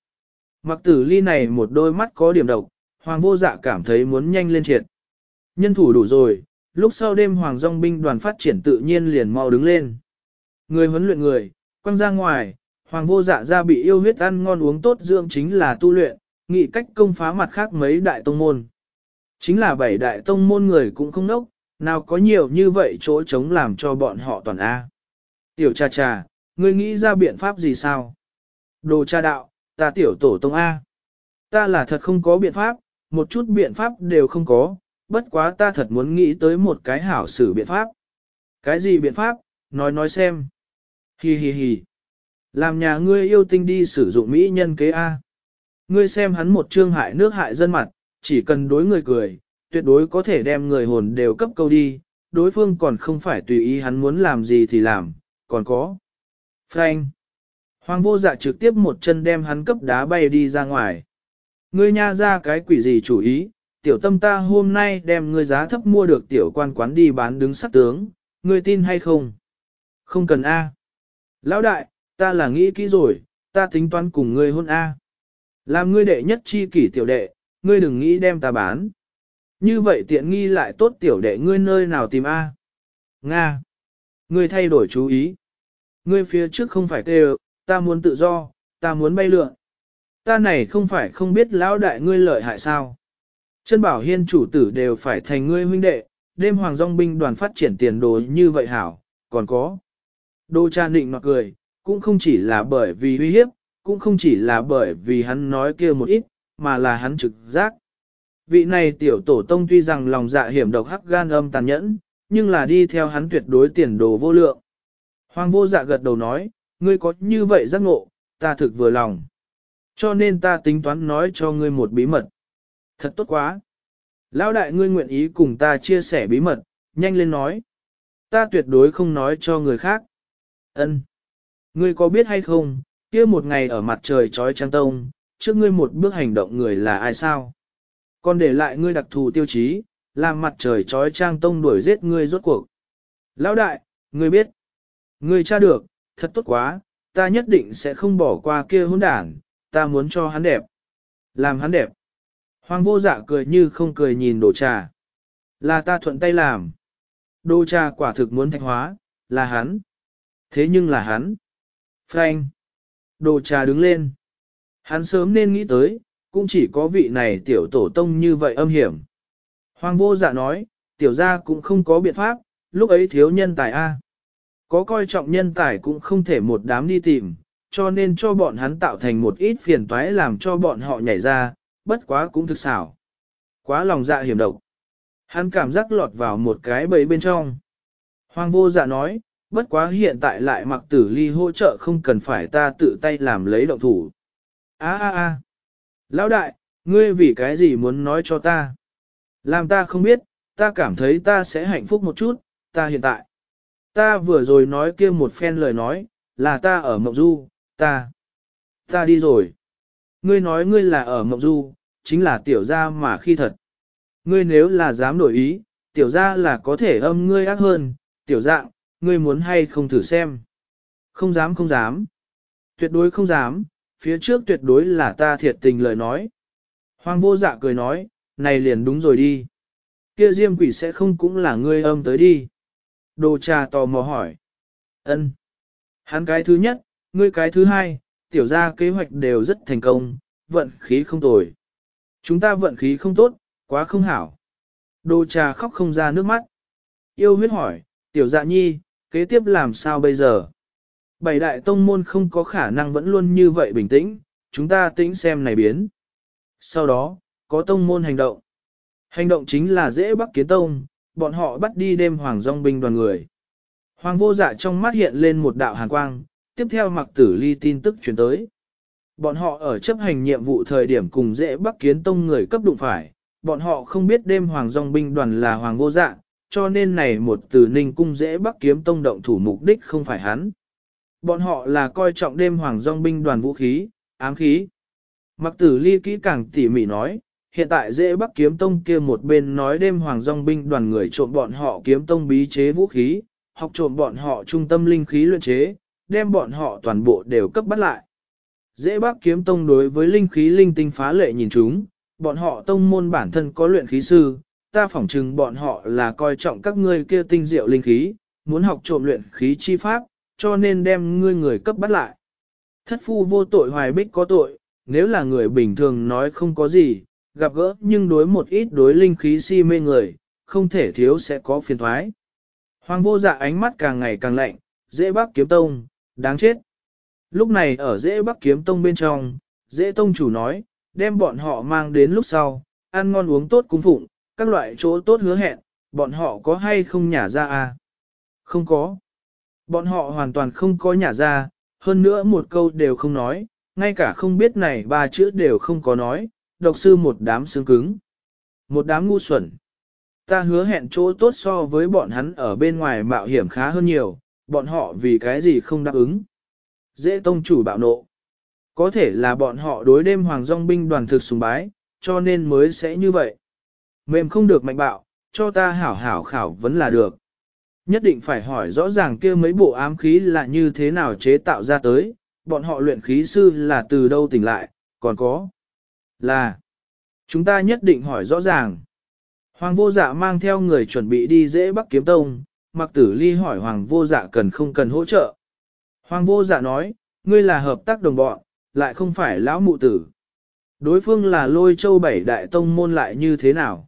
Mặc tử ly này một đôi mắt có điểm độc, Hoàng vô dạ cảm thấy muốn nhanh lên triệt. Nhân thủ đủ rồi, lúc sau đêm Hoàng dòng binh đoàn phát triển tự nhiên liền mau đứng lên. Người huấn luyện người, quăng ra ngoài, Hoàng vô dạ ra bị yêu huyết ăn ngon uống tốt dưỡng chính là tu luyện, nghị cách công phá mặt khác mấy đại tông môn. Chính là bảy đại tông môn người cũng không nốc, nào có nhiều như vậy chỗ trống làm cho bọn họ toàn A. Tiểu cha cha, ngươi nghĩ ra biện pháp gì sao? Đồ cha đạo, ta tiểu tổ tông A. Ta là thật không có biện pháp, một chút biện pháp đều không có, bất quá ta thật muốn nghĩ tới một cái hảo xử biện pháp. Cái gì biện pháp, nói nói xem. Hi hi hi. Làm nhà ngươi yêu tinh đi sử dụng mỹ nhân kế A. Ngươi xem hắn một trương hại nước hại dân mặt, chỉ cần đối người cười, tuyệt đối có thể đem người hồn đều cấp câu đi, đối phương còn không phải tùy ý hắn muốn làm gì thì làm, còn có. Frank. Hoàng vô dạ trực tiếp một chân đem hắn cấp đá bay đi ra ngoài. Ngươi nha ra cái quỷ gì chủ ý, tiểu tâm ta hôm nay đem ngươi giá thấp mua được tiểu quan quán đi bán đứng sắc tướng, ngươi tin hay không? Không cần A. Lão đại, ta là nghĩ kỹ rồi, ta tính toán cùng ngươi hôn A. Làm ngươi đệ nhất chi kỷ tiểu đệ, ngươi đừng nghĩ đem ta bán. Như vậy tiện nghi lại tốt tiểu đệ ngươi nơi nào tìm A. Nga. Ngươi thay đổi chú ý. Ngươi phía trước không phải kêu, ta muốn tự do, ta muốn bay lượn. Ta này không phải không biết lão đại ngươi lợi hại sao. Chân bảo hiên chủ tử đều phải thành ngươi huynh đệ, đêm hoàng dòng binh đoàn phát triển tiền đồ như vậy hảo, còn có. Đô cha định mặc cười, cũng không chỉ là bởi vì uy hiếp, cũng không chỉ là bởi vì hắn nói kia một ít, mà là hắn trực giác. Vị này tiểu tổ tông tuy rằng lòng dạ hiểm độc hắc gan âm tàn nhẫn, nhưng là đi theo hắn tuyệt đối tiền đồ vô lượng. Hoàng vô dạ gật đầu nói, ngươi có như vậy giác ngộ, ta thực vừa lòng. Cho nên ta tính toán nói cho ngươi một bí mật. Thật tốt quá. Lão đại ngươi nguyện ý cùng ta chia sẻ bí mật, nhanh lên nói. Ta tuyệt đối không nói cho người khác. Ân. Ngươi có biết hay không, kia một ngày ở mặt trời trói trăng tông, trước ngươi một bước hành động người là ai sao? Còn để lại ngươi đặc thù tiêu chí, làm mặt trời trói trang tông đuổi giết ngươi rốt cuộc. Lão đại, ngươi biết. Ngươi tra được, thật tốt quá, ta nhất định sẽ không bỏ qua kia hỗn đản, ta muốn cho hắn đẹp. Làm hắn đẹp. Hoàng vô dạ cười như không cười nhìn đồ trà. Là ta thuận tay làm. Đồ trà quả thực muốn thạch hóa, là hắn. Thế nhưng là hắn. Frank. Đồ trà đứng lên. Hắn sớm nên nghĩ tới, cũng chỉ có vị này tiểu tổ tông như vậy âm hiểm. Hoàng vô dạ nói, tiểu gia cũng không có biện pháp, lúc ấy thiếu nhân tài A. Có coi trọng nhân tài cũng không thể một đám đi tìm, cho nên cho bọn hắn tạo thành một ít phiền toái làm cho bọn họ nhảy ra, bất quá cũng thực xảo. Quá lòng dạ hiểm độc. Hắn cảm giác lọt vào một cái bẫy bên trong. Hoàng vô dạ nói, bất quá hiện tại lại mặc tử ly hỗ trợ không cần phải ta tự tay làm lấy động thủ. A a a. Lão đại, ngươi vì cái gì muốn nói cho ta? Làm ta không biết, ta cảm thấy ta sẽ hạnh phúc một chút, ta hiện tại. Ta vừa rồi nói kia một phen lời nói, là ta ở Mộng Du, ta. Ta đi rồi. Ngươi nói ngươi là ở Mộng Du, chính là tiểu gia mà khi thật. Ngươi nếu là dám đổi ý, tiểu gia là có thể âm ngươi ác hơn, tiểu dạng, ngươi muốn hay không thử xem. Không dám không dám. Tuyệt đối không dám, phía trước tuyệt đối là ta thiệt tình lời nói. Hoàng vô dạ cười nói, này liền đúng rồi đi. Kia diêm quỷ sẽ không cũng là ngươi âm tới đi. Đồ trà tò mò hỏi. ân Hắn cái thứ nhất, ngươi cái thứ hai, tiểu ra kế hoạch đều rất thành công, vận khí không tồi. Chúng ta vận khí không tốt, quá không hảo. Đồ trà khóc không ra nước mắt. Yêu huyết hỏi, tiểu dạ nhi, kế tiếp làm sao bây giờ? Bảy đại tông môn không có khả năng vẫn luôn như vậy bình tĩnh, chúng ta tĩnh xem này biến. Sau đó, có tông môn hành động. Hành động chính là dễ bắt kiến tông, bọn họ bắt đi đêm hoàng dòng binh đoàn người. Hoàng vô dạ trong mắt hiện lên một đạo hàn quang, tiếp theo mặc tử ly tin tức chuyển tới. Bọn họ ở chấp hành nhiệm vụ thời điểm cùng dễ bắc kiến tông người cấp đụng phải, bọn họ không biết đêm hoàng dòng binh đoàn là hoàng vô dạ, cho nên này một từ ninh cung dễ bắc kiếm tông động thủ mục đích không phải hắn. Bọn họ là coi trọng đêm hoàng dòng binh đoàn vũ khí, ám khí. Mặc tử ly kỹ càng tỉ mỉ nói, hiện tại dễ bắc kiếm tông kia một bên nói đêm hoàng dòng binh đoàn người trộm bọn họ kiếm tông bí chế vũ khí, học trộm bọn họ trung tâm linh khí luyện chế, đem bọn họ toàn bộ đều cấp bắt lại. Dễ bắc kiếm tông đối với linh khí linh tinh phá lệ nhìn chúng, bọn họ tông môn bản thân có luyện khí sư, ta phỏng chừng bọn họ là coi trọng các ngươi kia tinh diệu linh khí, muốn học trộm luyện khí chi pháp, cho nên đem ngươi người cấp bắt lại. Thất phu vô tội hoài bích có tội, nếu là người bình thường nói không có gì, gặp gỡ nhưng đối một ít đối linh khí si mê người, không thể thiếu sẽ có phiền thoái. Hoàng vô dạ ánh mắt càng ngày càng lạnh, dễ bác kiếm tông, đáng chết. Lúc này ở dễ bắc kiếm tông bên trong, dễ tông chủ nói, đem bọn họ mang đến lúc sau, ăn ngon uống tốt cung phụng, các loại chỗ tốt hứa hẹn, bọn họ có hay không nhả ra à? Không có. Bọn họ hoàn toàn không có nhả ra, hơn nữa một câu đều không nói, ngay cả không biết này ba chữ đều không có nói, độc sư một đám xương cứng. Một đám ngu xuẩn. Ta hứa hẹn chỗ tốt so với bọn hắn ở bên ngoài mạo hiểm khá hơn nhiều, bọn họ vì cái gì không đáp ứng. Dễ tông chủ bạo nộ. Có thể là bọn họ đối đêm hoàng dòng binh đoàn thực sùng bái, cho nên mới sẽ như vậy. Mềm không được mạnh bạo, cho ta hảo hảo khảo vấn là được. Nhất định phải hỏi rõ ràng kia mấy bộ ám khí là như thế nào chế tạo ra tới, bọn họ luyện khí sư là từ đâu tỉnh lại, còn có là chúng ta nhất định hỏi rõ ràng. Hoàng vô dạ mang theo người chuẩn bị đi dễ bắc kiếm tông, mặc tử ly hỏi hoàng vô dạ cần không cần hỗ trợ. Hoàng vô dạ nói, ngươi là hợp tác đồng bọn, lại không phải lão mụ tử. Đối phương là lôi châu bảy đại tông môn lại như thế nào?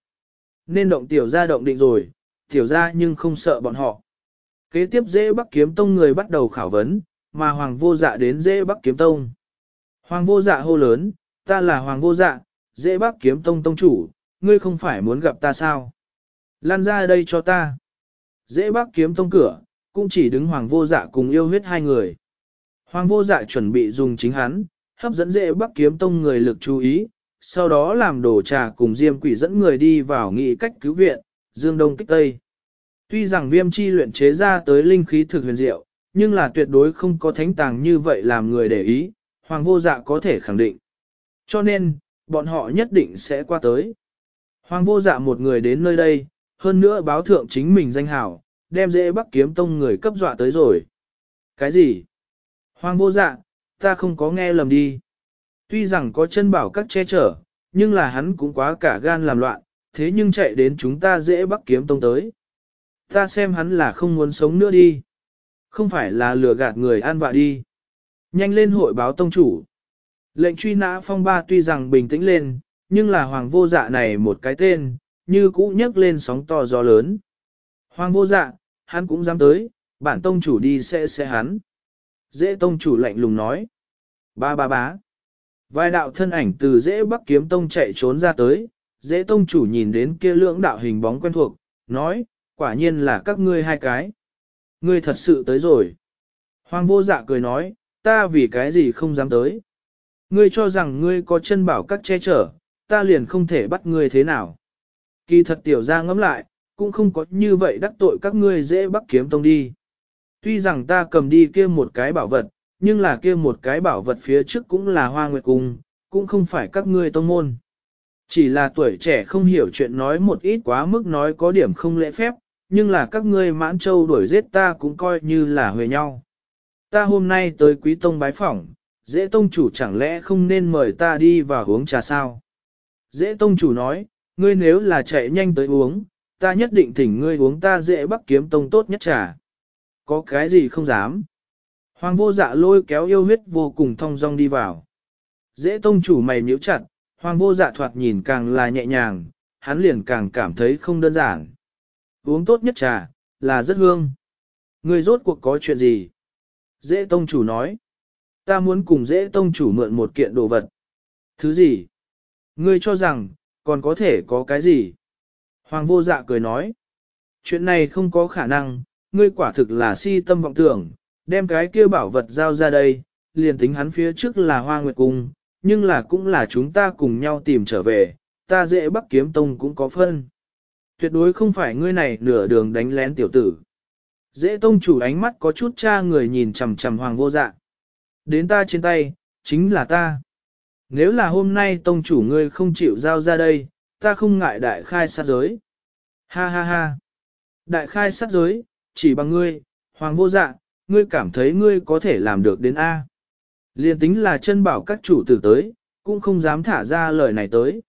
Nên động tiểu gia động định rồi, tiểu gia nhưng không sợ bọn họ. Kế tiếp dễ bắc kiếm tông người bắt đầu khảo vấn, mà hoàng vô dạ đến dễ bắc kiếm tông. Hoàng vô dạ hô lớn, ta là hoàng vô dạ, dễ bắc kiếm tông tông chủ, ngươi không phải muốn gặp ta sao? Lan ra đây cho ta. Dễ bắc kiếm tông cửa, cũng chỉ đứng hoàng vô dạ cùng yêu huyết hai người. Hoàng vô dạ chuẩn bị dùng chính hắn, hấp dẫn dễ bắc kiếm tông người lực chú ý, sau đó làm đổ trà cùng diêm quỷ dẫn người đi vào nghị cách cứu viện, dương đông kích tây. Tuy rằng viêm chi luyện chế ra tới linh khí thực huyền diệu, nhưng là tuyệt đối không có thánh tàng như vậy làm người để ý, hoàng vô dạ có thể khẳng định. Cho nên, bọn họ nhất định sẽ qua tới. Hoàng vô dạ một người đến nơi đây, hơn nữa báo thượng chính mình danh hảo, đem dễ bắc kiếm tông người cấp dọa tới rồi. Cái gì? Hoàng vô dạ, ta không có nghe lầm đi. Tuy rằng có chân bảo các che chở, nhưng là hắn cũng quá cả gan làm loạn, thế nhưng chạy đến chúng ta dễ bắc kiếm tông tới. Ta xem hắn là không muốn sống nữa đi. Không phải là lừa gạt người an vạ đi. Nhanh lên hội báo tông chủ. Lệnh truy nã phong ba tuy rằng bình tĩnh lên, nhưng là hoàng vô dạ này một cái tên, như cũ nhấc lên sóng to gió lớn. Hoàng vô dạ, hắn cũng dám tới, bản tông chủ đi sẽ sẽ hắn. Dễ tông chủ lạnh lùng nói. Ba ba bá. Vài đạo thân ảnh từ dễ bắc kiếm tông chạy trốn ra tới, dễ tông chủ nhìn đến kia lưỡng đạo hình bóng quen thuộc, nói, quả nhiên là các ngươi hai cái. Ngươi thật sự tới rồi. Hoàng vô dạ cười nói, ta vì cái gì không dám tới. Ngươi cho rằng ngươi có chân bảo các che chở, ta liền không thể bắt ngươi thế nào. Kỳ thật tiểu ra ngẫm lại, cũng không có như vậy đắc tội các ngươi dễ bắt kiếm tông đi. Tuy rằng ta cầm đi kia một cái bảo vật, nhưng là kia một cái bảo vật phía trước cũng là hoa nguyệt cung, cũng không phải các ngươi tông môn. Chỉ là tuổi trẻ không hiểu chuyện nói một ít quá mức nói có điểm không lễ phép, nhưng là các ngươi mãn châu đuổi giết ta cũng coi như là huề nhau. Ta hôm nay tới quý tông bái phỏng, dễ tông chủ chẳng lẽ không nên mời ta đi vào uống trà sao? Dễ tông chủ nói, ngươi nếu là chạy nhanh tới uống, ta nhất định thỉnh ngươi uống ta dễ bắc kiếm tông tốt nhất trà. Có cái gì không dám. Hoàng vô dạ lôi kéo yêu huyết vô cùng thong dong đi vào. Dễ tông chủ mày nhíu chặt, hoàng vô dạ thoạt nhìn càng là nhẹ nhàng, hắn liền càng cảm thấy không đơn giản. Uống tốt nhất trà, là rất hương. Ngươi rốt cuộc có chuyện gì? Dễ tông chủ nói. Ta muốn cùng dễ tông chủ mượn một kiện đồ vật. Thứ gì? Ngươi cho rằng, còn có thể có cái gì? Hoàng vô dạ cười nói. Chuyện này không có khả năng, ngươi quả thực là si tâm vọng tưởng, đem cái kia bảo vật giao ra đây, liền tính hắn phía trước là hoa nguyệt cung, nhưng là cũng là chúng ta cùng nhau tìm trở về, ta dễ bắt kiếm tông cũng có phân. Tuyệt đối không phải ngươi này nửa đường đánh lén tiểu tử. Dễ tông chủ ánh mắt có chút cha người nhìn chằm chằm hoàng vô dạ. Đến ta trên tay, chính là ta. Nếu là hôm nay tông chủ ngươi không chịu giao ra đây, ta không ngại đại khai sát giới. Ha ha ha. Đại khai sát giới, chỉ bằng ngươi, hoàng vô dạ, ngươi cảm thấy ngươi có thể làm được đến A. Liên tính là chân bảo các chủ tử tới, cũng không dám thả ra lời này tới.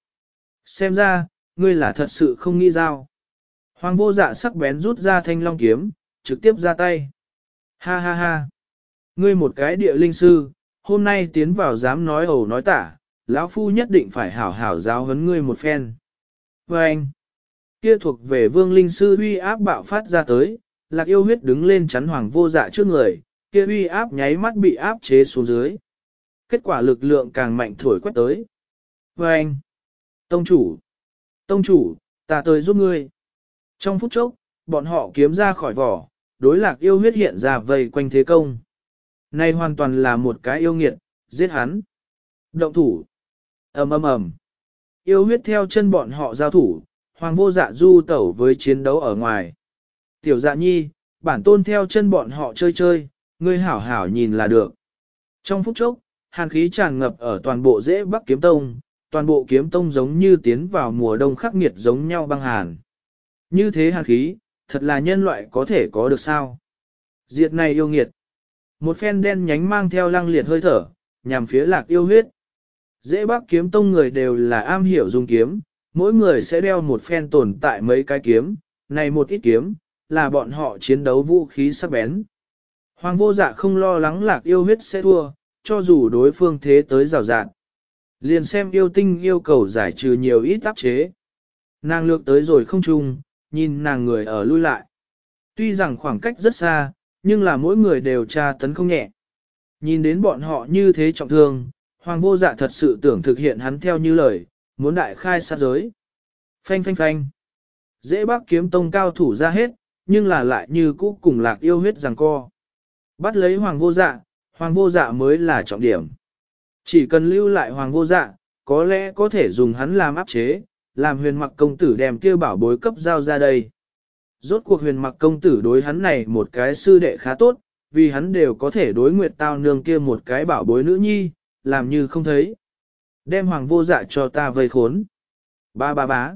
Xem ra, ngươi là thật sự không nghĩ giao. Hoàng vô dạ sắc bén rút ra thanh long kiếm, trực tiếp ra tay. Ha ha ha. Ngươi một cái địa linh sư, hôm nay tiến vào dám nói ẩu nói tả, lão phu nhất định phải hảo hảo giáo huấn ngươi một phen. Và anh, kia thuộc về vương linh sư uy áp bạo phát ra tới, lạc yêu huyết đứng lên chắn hoàng vô dạ trước người, kia uy áp nháy mắt bị áp chế xuống dưới. Kết quả lực lượng càng mạnh thổi quét tới. Và anh, tông chủ, tông chủ, ta tới giúp ngươi. Trong phút chốc, bọn họ kiếm ra khỏi vỏ, đối lạc yêu huyết hiện ra vây quanh thế công. Này hoàn toàn là một cái yêu nghiệt, giết hắn. Động thủ. ầm ầm ầm. Yêu huyết theo chân bọn họ giao thủ, hoàng vô dạ du tẩu với chiến đấu ở ngoài. Tiểu dạ nhi, bản tôn theo chân bọn họ chơi chơi, ngươi hảo hảo nhìn là được. Trong phút chốc, hàn khí tràn ngập ở toàn bộ dễ bắc kiếm tông, toàn bộ kiếm tông giống như tiến vào mùa đông khắc nghiệt giống nhau băng hàn. Như thế hàn khí, thật là nhân loại có thể có được sao? Diệt này yêu nghiệt. Một phen đen nhánh mang theo lăng liệt hơi thở, nhằm phía lạc yêu huyết. Dễ bác kiếm tông người đều là am hiểu dùng kiếm, mỗi người sẽ đeo một phen tồn tại mấy cái kiếm, này một ít kiếm, là bọn họ chiến đấu vũ khí sắc bén. Hoàng vô dạ không lo lắng lạc yêu huyết sẽ thua, cho dù đối phương thế tới rào rạn. Liền xem yêu tinh yêu cầu giải trừ nhiều ít áp chế. Nàng lược tới rồi không chung, nhìn nàng người ở lui lại. Tuy rằng khoảng cách rất xa, nhưng là mỗi người đều tra tấn không nhẹ. Nhìn đến bọn họ như thế trọng thương, hoàng vô dạ thật sự tưởng thực hiện hắn theo như lời, muốn đại khai sát giới. Phanh phanh phanh. Dễ bác kiếm tông cao thủ ra hết, nhưng là lại như cũ cùng lạc yêu huyết rằng co. Bắt lấy hoàng vô dạ, hoàng vô dạ mới là trọng điểm. Chỉ cần lưu lại hoàng vô dạ, có lẽ có thể dùng hắn làm áp chế, làm huyền mặc công tử đem kia bảo bối cấp giao ra đây. Rốt cuộc huyền mặc công tử đối hắn này một cái sư đệ khá tốt, vì hắn đều có thể đối nguyệt tao nương kia một cái bảo bối nữ nhi, làm như không thấy. Đem hoàng vô dạ cho ta vây khốn. Ba ba bá.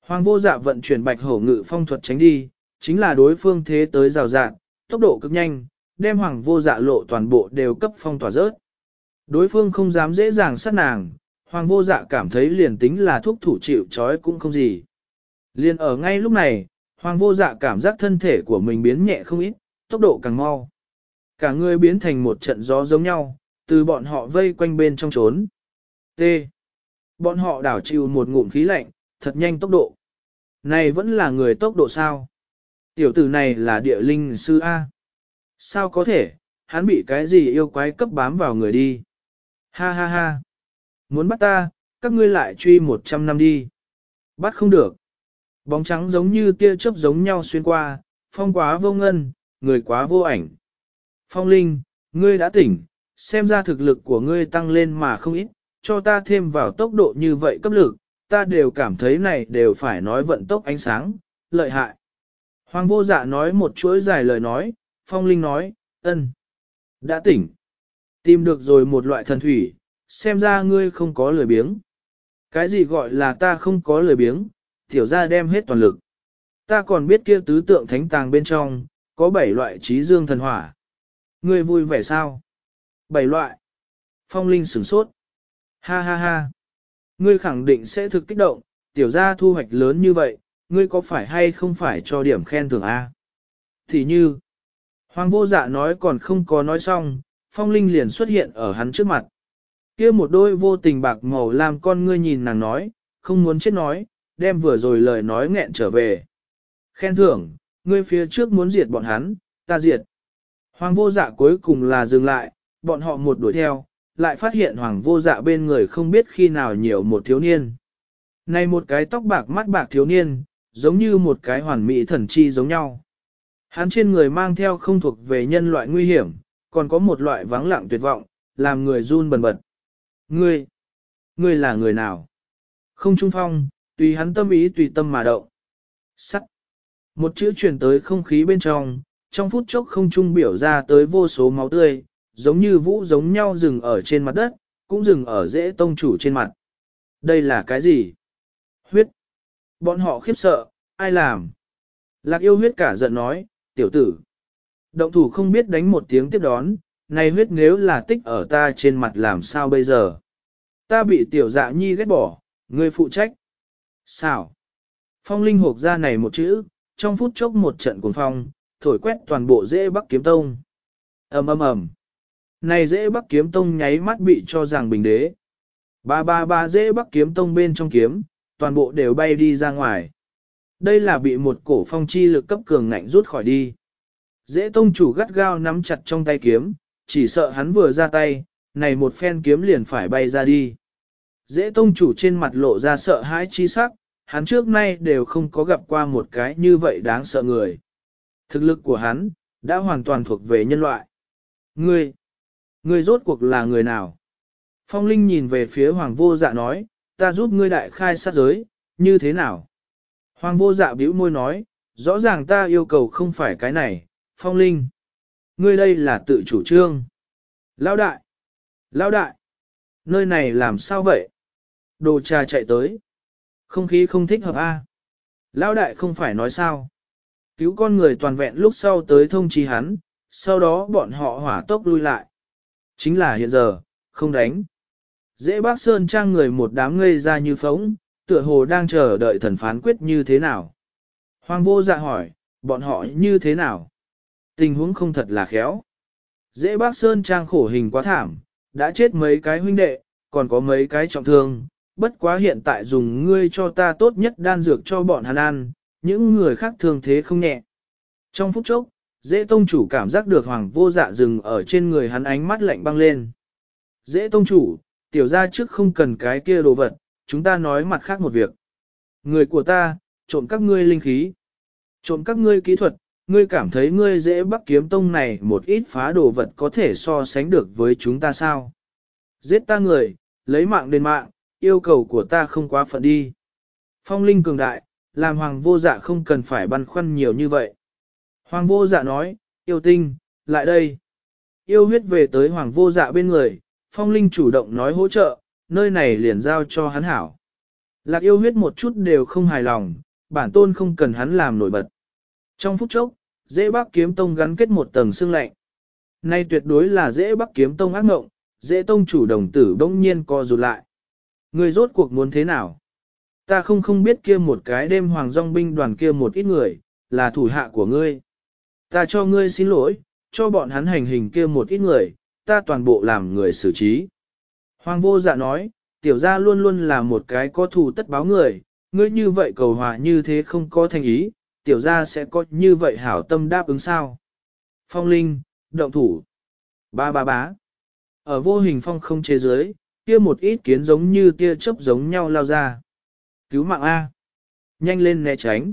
Hoàng vô dạ vận chuyển bạch hổ ngự phong thuật tránh đi, chính là đối phương thế tới rào rạng, tốc độ cực nhanh, đem hoàng vô dạ lộ toàn bộ đều cấp phong tỏa rớt. Đối phương không dám dễ dàng sát nàng, hoàng vô dạ cảm thấy liền tính là thuốc thủ chịu trói cũng không gì. Liền ở ngay lúc này, hoàng vô dạ cảm giác thân thể của mình biến nhẹ không ít, tốc độ càng mau. Cả người biến thành một trận gió giống nhau, từ bọn họ vây quanh bên trong trốn. T. Bọn họ đảo chịu một ngụm khí lạnh, thật nhanh tốc độ. Này vẫn là người tốc độ sao? Tiểu tử này là địa linh sư A. Sao có thể, hắn bị cái gì yêu quái cấp bám vào người đi? Ha ha ha. Muốn bắt ta, các ngươi lại truy một trăm năm đi. Bắt không được. Bóng trắng giống như tia chớp giống nhau xuyên qua, phong quá vô ngân, người quá vô ảnh. Phong linh, ngươi đã tỉnh, xem ra thực lực của ngươi tăng lên mà không ít, cho ta thêm vào tốc độ như vậy cấp lực, ta đều cảm thấy này đều phải nói vận tốc ánh sáng, lợi hại. Hoàng vô dạ nói một chuỗi dài lời nói, phong linh nói, ân, đã tỉnh. Tìm được rồi một loại thần thủy, xem ra ngươi không có lười biếng. Cái gì gọi là ta không có lười biếng, tiểu ra đem hết toàn lực. Ta còn biết kia tứ tượng thánh tàng bên trong, có bảy loại trí dương thần hỏa. Ngươi vui vẻ sao? Bảy loại. Phong Linh sửng sốt. Ha ha ha. Ngươi khẳng định sẽ thực kích động, tiểu ra thu hoạch lớn như vậy, ngươi có phải hay không phải cho điểm khen thưởng A? Thì như, Hoàng vô dạ nói còn không có nói xong, Phong Linh liền xuất hiện ở hắn trước mặt. kia một đôi vô tình bạc màu làm con ngươi nhìn nàng nói, không muốn chết nói, đem vừa rồi lời nói nghẹn trở về. Khen thưởng, ngươi phía trước muốn diệt bọn hắn, ta diệt. Hoàng vô dạ cuối cùng là dừng lại, bọn họ một đuổi theo, lại phát hiện hoàng vô dạ bên người không biết khi nào nhiều một thiếu niên. Này một cái tóc bạc mắt bạc thiếu niên, giống như một cái hoàn mỹ thần chi giống nhau. Hắn trên người mang theo không thuộc về nhân loại nguy hiểm, còn có một loại vắng lặng tuyệt vọng, làm người run bần bật. Ngươi, ngươi là người nào? Không trung phong, tùy hắn tâm ý tùy tâm mà động. Sắt. Một chữ truyền tới không khí bên trong, trong phút chốc không trung biểu ra tới vô số máu tươi, giống như vũ giống nhau dừng ở trên mặt đất, cũng dừng ở dễ tông chủ trên mặt. Đây là cái gì? Huyết. Bọn họ khiếp sợ, ai làm? Lạc yêu huyết cả giận nói, tiểu tử. Động thủ không biết đánh một tiếng tiếp đón, này huyết nếu là tích ở ta trên mặt làm sao bây giờ? Ta bị tiểu dạ nhi ghét bỏ, ngươi phụ trách. Sao? Phong linh hộp ra này một chữ, trong phút chốc một trận cuồng phong, thổi quét toàn bộ dễ bắc kiếm tông. ầm ầm ầm. Này dễ bắc kiếm tông nháy mắt bị cho rằng bình đế. Ba ba ba dễ bắc kiếm tông bên trong kiếm, toàn bộ đều bay đi ra ngoài. Đây là bị một cổ phong chi lực cấp cường ngạnh rút khỏi đi. Dễ tông chủ gắt gao nắm chặt trong tay kiếm, chỉ sợ hắn vừa ra tay, này một phen kiếm liền phải bay ra đi. Dễ tông chủ trên mặt lộ ra sợ hãi chi sắc, hắn trước nay đều không có gặp qua một cái như vậy đáng sợ người. Thực lực của hắn, đã hoàn toàn thuộc về nhân loại. Ngươi, ngươi rốt cuộc là người nào? Phong Linh nhìn về phía Hoàng vô dạ nói, ta giúp ngươi đại khai sát giới, như thế nào? Hoàng vô dạ bĩu môi nói, rõ ràng ta yêu cầu không phải cái này, Phong Linh. Ngươi đây là tự chủ trương. Lão đại! Lão đại! Nơi này làm sao vậy? Đồ trà chạy tới. Không khí không thích hợp a. Lão đại không phải nói sao. Cứu con người toàn vẹn lúc sau tới thông chi hắn, sau đó bọn họ hỏa tốc lui lại. Chính là hiện giờ, không đánh. Dễ bác Sơn trang người một đám ngây ra như phóng, tựa hồ đang chờ đợi thần phán quyết như thế nào. Hoàng vô dạ hỏi, bọn họ như thế nào? Tình huống không thật là khéo. Dễ bác Sơn trang khổ hình quá thảm, đã chết mấy cái huynh đệ, còn có mấy cái trọng thương, bất quá hiện tại dùng ngươi cho ta tốt nhất đan dược cho bọn hắn ăn, những người khác thương thế không nhẹ. Trong phút chốc, dễ tông chủ cảm giác được hoàng vô dạ dừng ở trên người hắn ánh mắt lạnh băng lên. Dễ tông chủ, tiểu ra trước không cần cái kia đồ vật, chúng ta nói mặt khác một việc. Người của ta, trộm các ngươi linh khí, trộm các ngươi kỹ thuật, ngươi cảm thấy ngươi dễ bắt kiếm tông này một ít phá đồ vật có thể so sánh được với chúng ta sao? Giết ta người, lấy mạng đền mạng, yêu cầu của ta không quá phận đi. Phong linh cường đại, làm hoàng vô dạ không cần phải băn khoăn nhiều như vậy. Hoàng vô dạ nói, yêu tinh, lại đây. Yêu huyết về tới hoàng vô dạ bên người, phong linh chủ động nói hỗ trợ, nơi này liền giao cho hắn hảo. Lạc yêu huyết một chút đều không hài lòng, bản tôn không cần hắn làm nổi bật. Trong phút chốc, dễ Bác kiếm tông gắn kết một tầng xương lạnh. Nay tuyệt đối là dễ Bác kiếm tông ác ngộng, dễ tông chủ đồng tử bỗng nhiên co rụt lại. Người rốt cuộc muốn thế nào? Ta không không biết kia một cái đêm hoàng dòng binh đoàn kia một ít người, là thủ hạ của ngươi. Ta cho ngươi xin lỗi, cho bọn hắn hành hình kia một ít người, ta toàn bộ làm người xử trí. Hoàng vô dạ nói, tiểu gia luôn luôn là một cái có thù tất báo người, ngươi như vậy cầu hòa như thế không có thành ý, tiểu gia sẽ có như vậy hảo tâm đáp ứng sao. Phong linh, động thủ. Ba ba bá. Ở vô hình phong không chế giới, kia một ít kiến giống như tia chớp giống nhau lao ra. Cứu mạng A. Nhanh lên né tránh.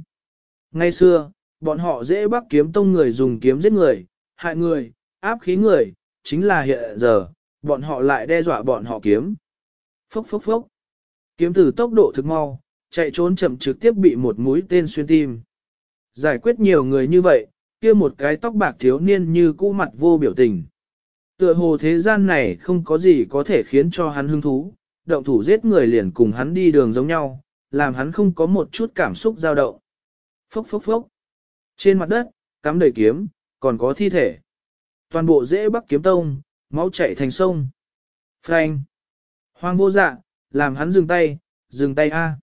Ngay xưa, bọn họ dễ bắt kiếm tông người dùng kiếm giết người, hại người, áp khí người, chính là hiện giờ, bọn họ lại đe dọa bọn họ kiếm. Phốc phốc phốc. Kiếm từ tốc độ thực mau, chạy trốn chậm trực tiếp bị một mũi tên xuyên tim. Giải quyết nhiều người như vậy, kia một cái tóc bạc thiếu niên như cũ mặt vô biểu tình. Tựa hồ thế gian này không có gì có thể khiến cho hắn hứng thú, động thủ giết người liền cùng hắn đi đường giống nhau, làm hắn không có một chút cảm xúc dao động. Phốc phốc phốc. Trên mặt đất, cắm đầy kiếm, còn có thi thể. Toàn bộ dễ bắc kiếm tông, máu chảy thành sông. Frank. Hoàng vô dạ, làm hắn dừng tay, dừng tay a.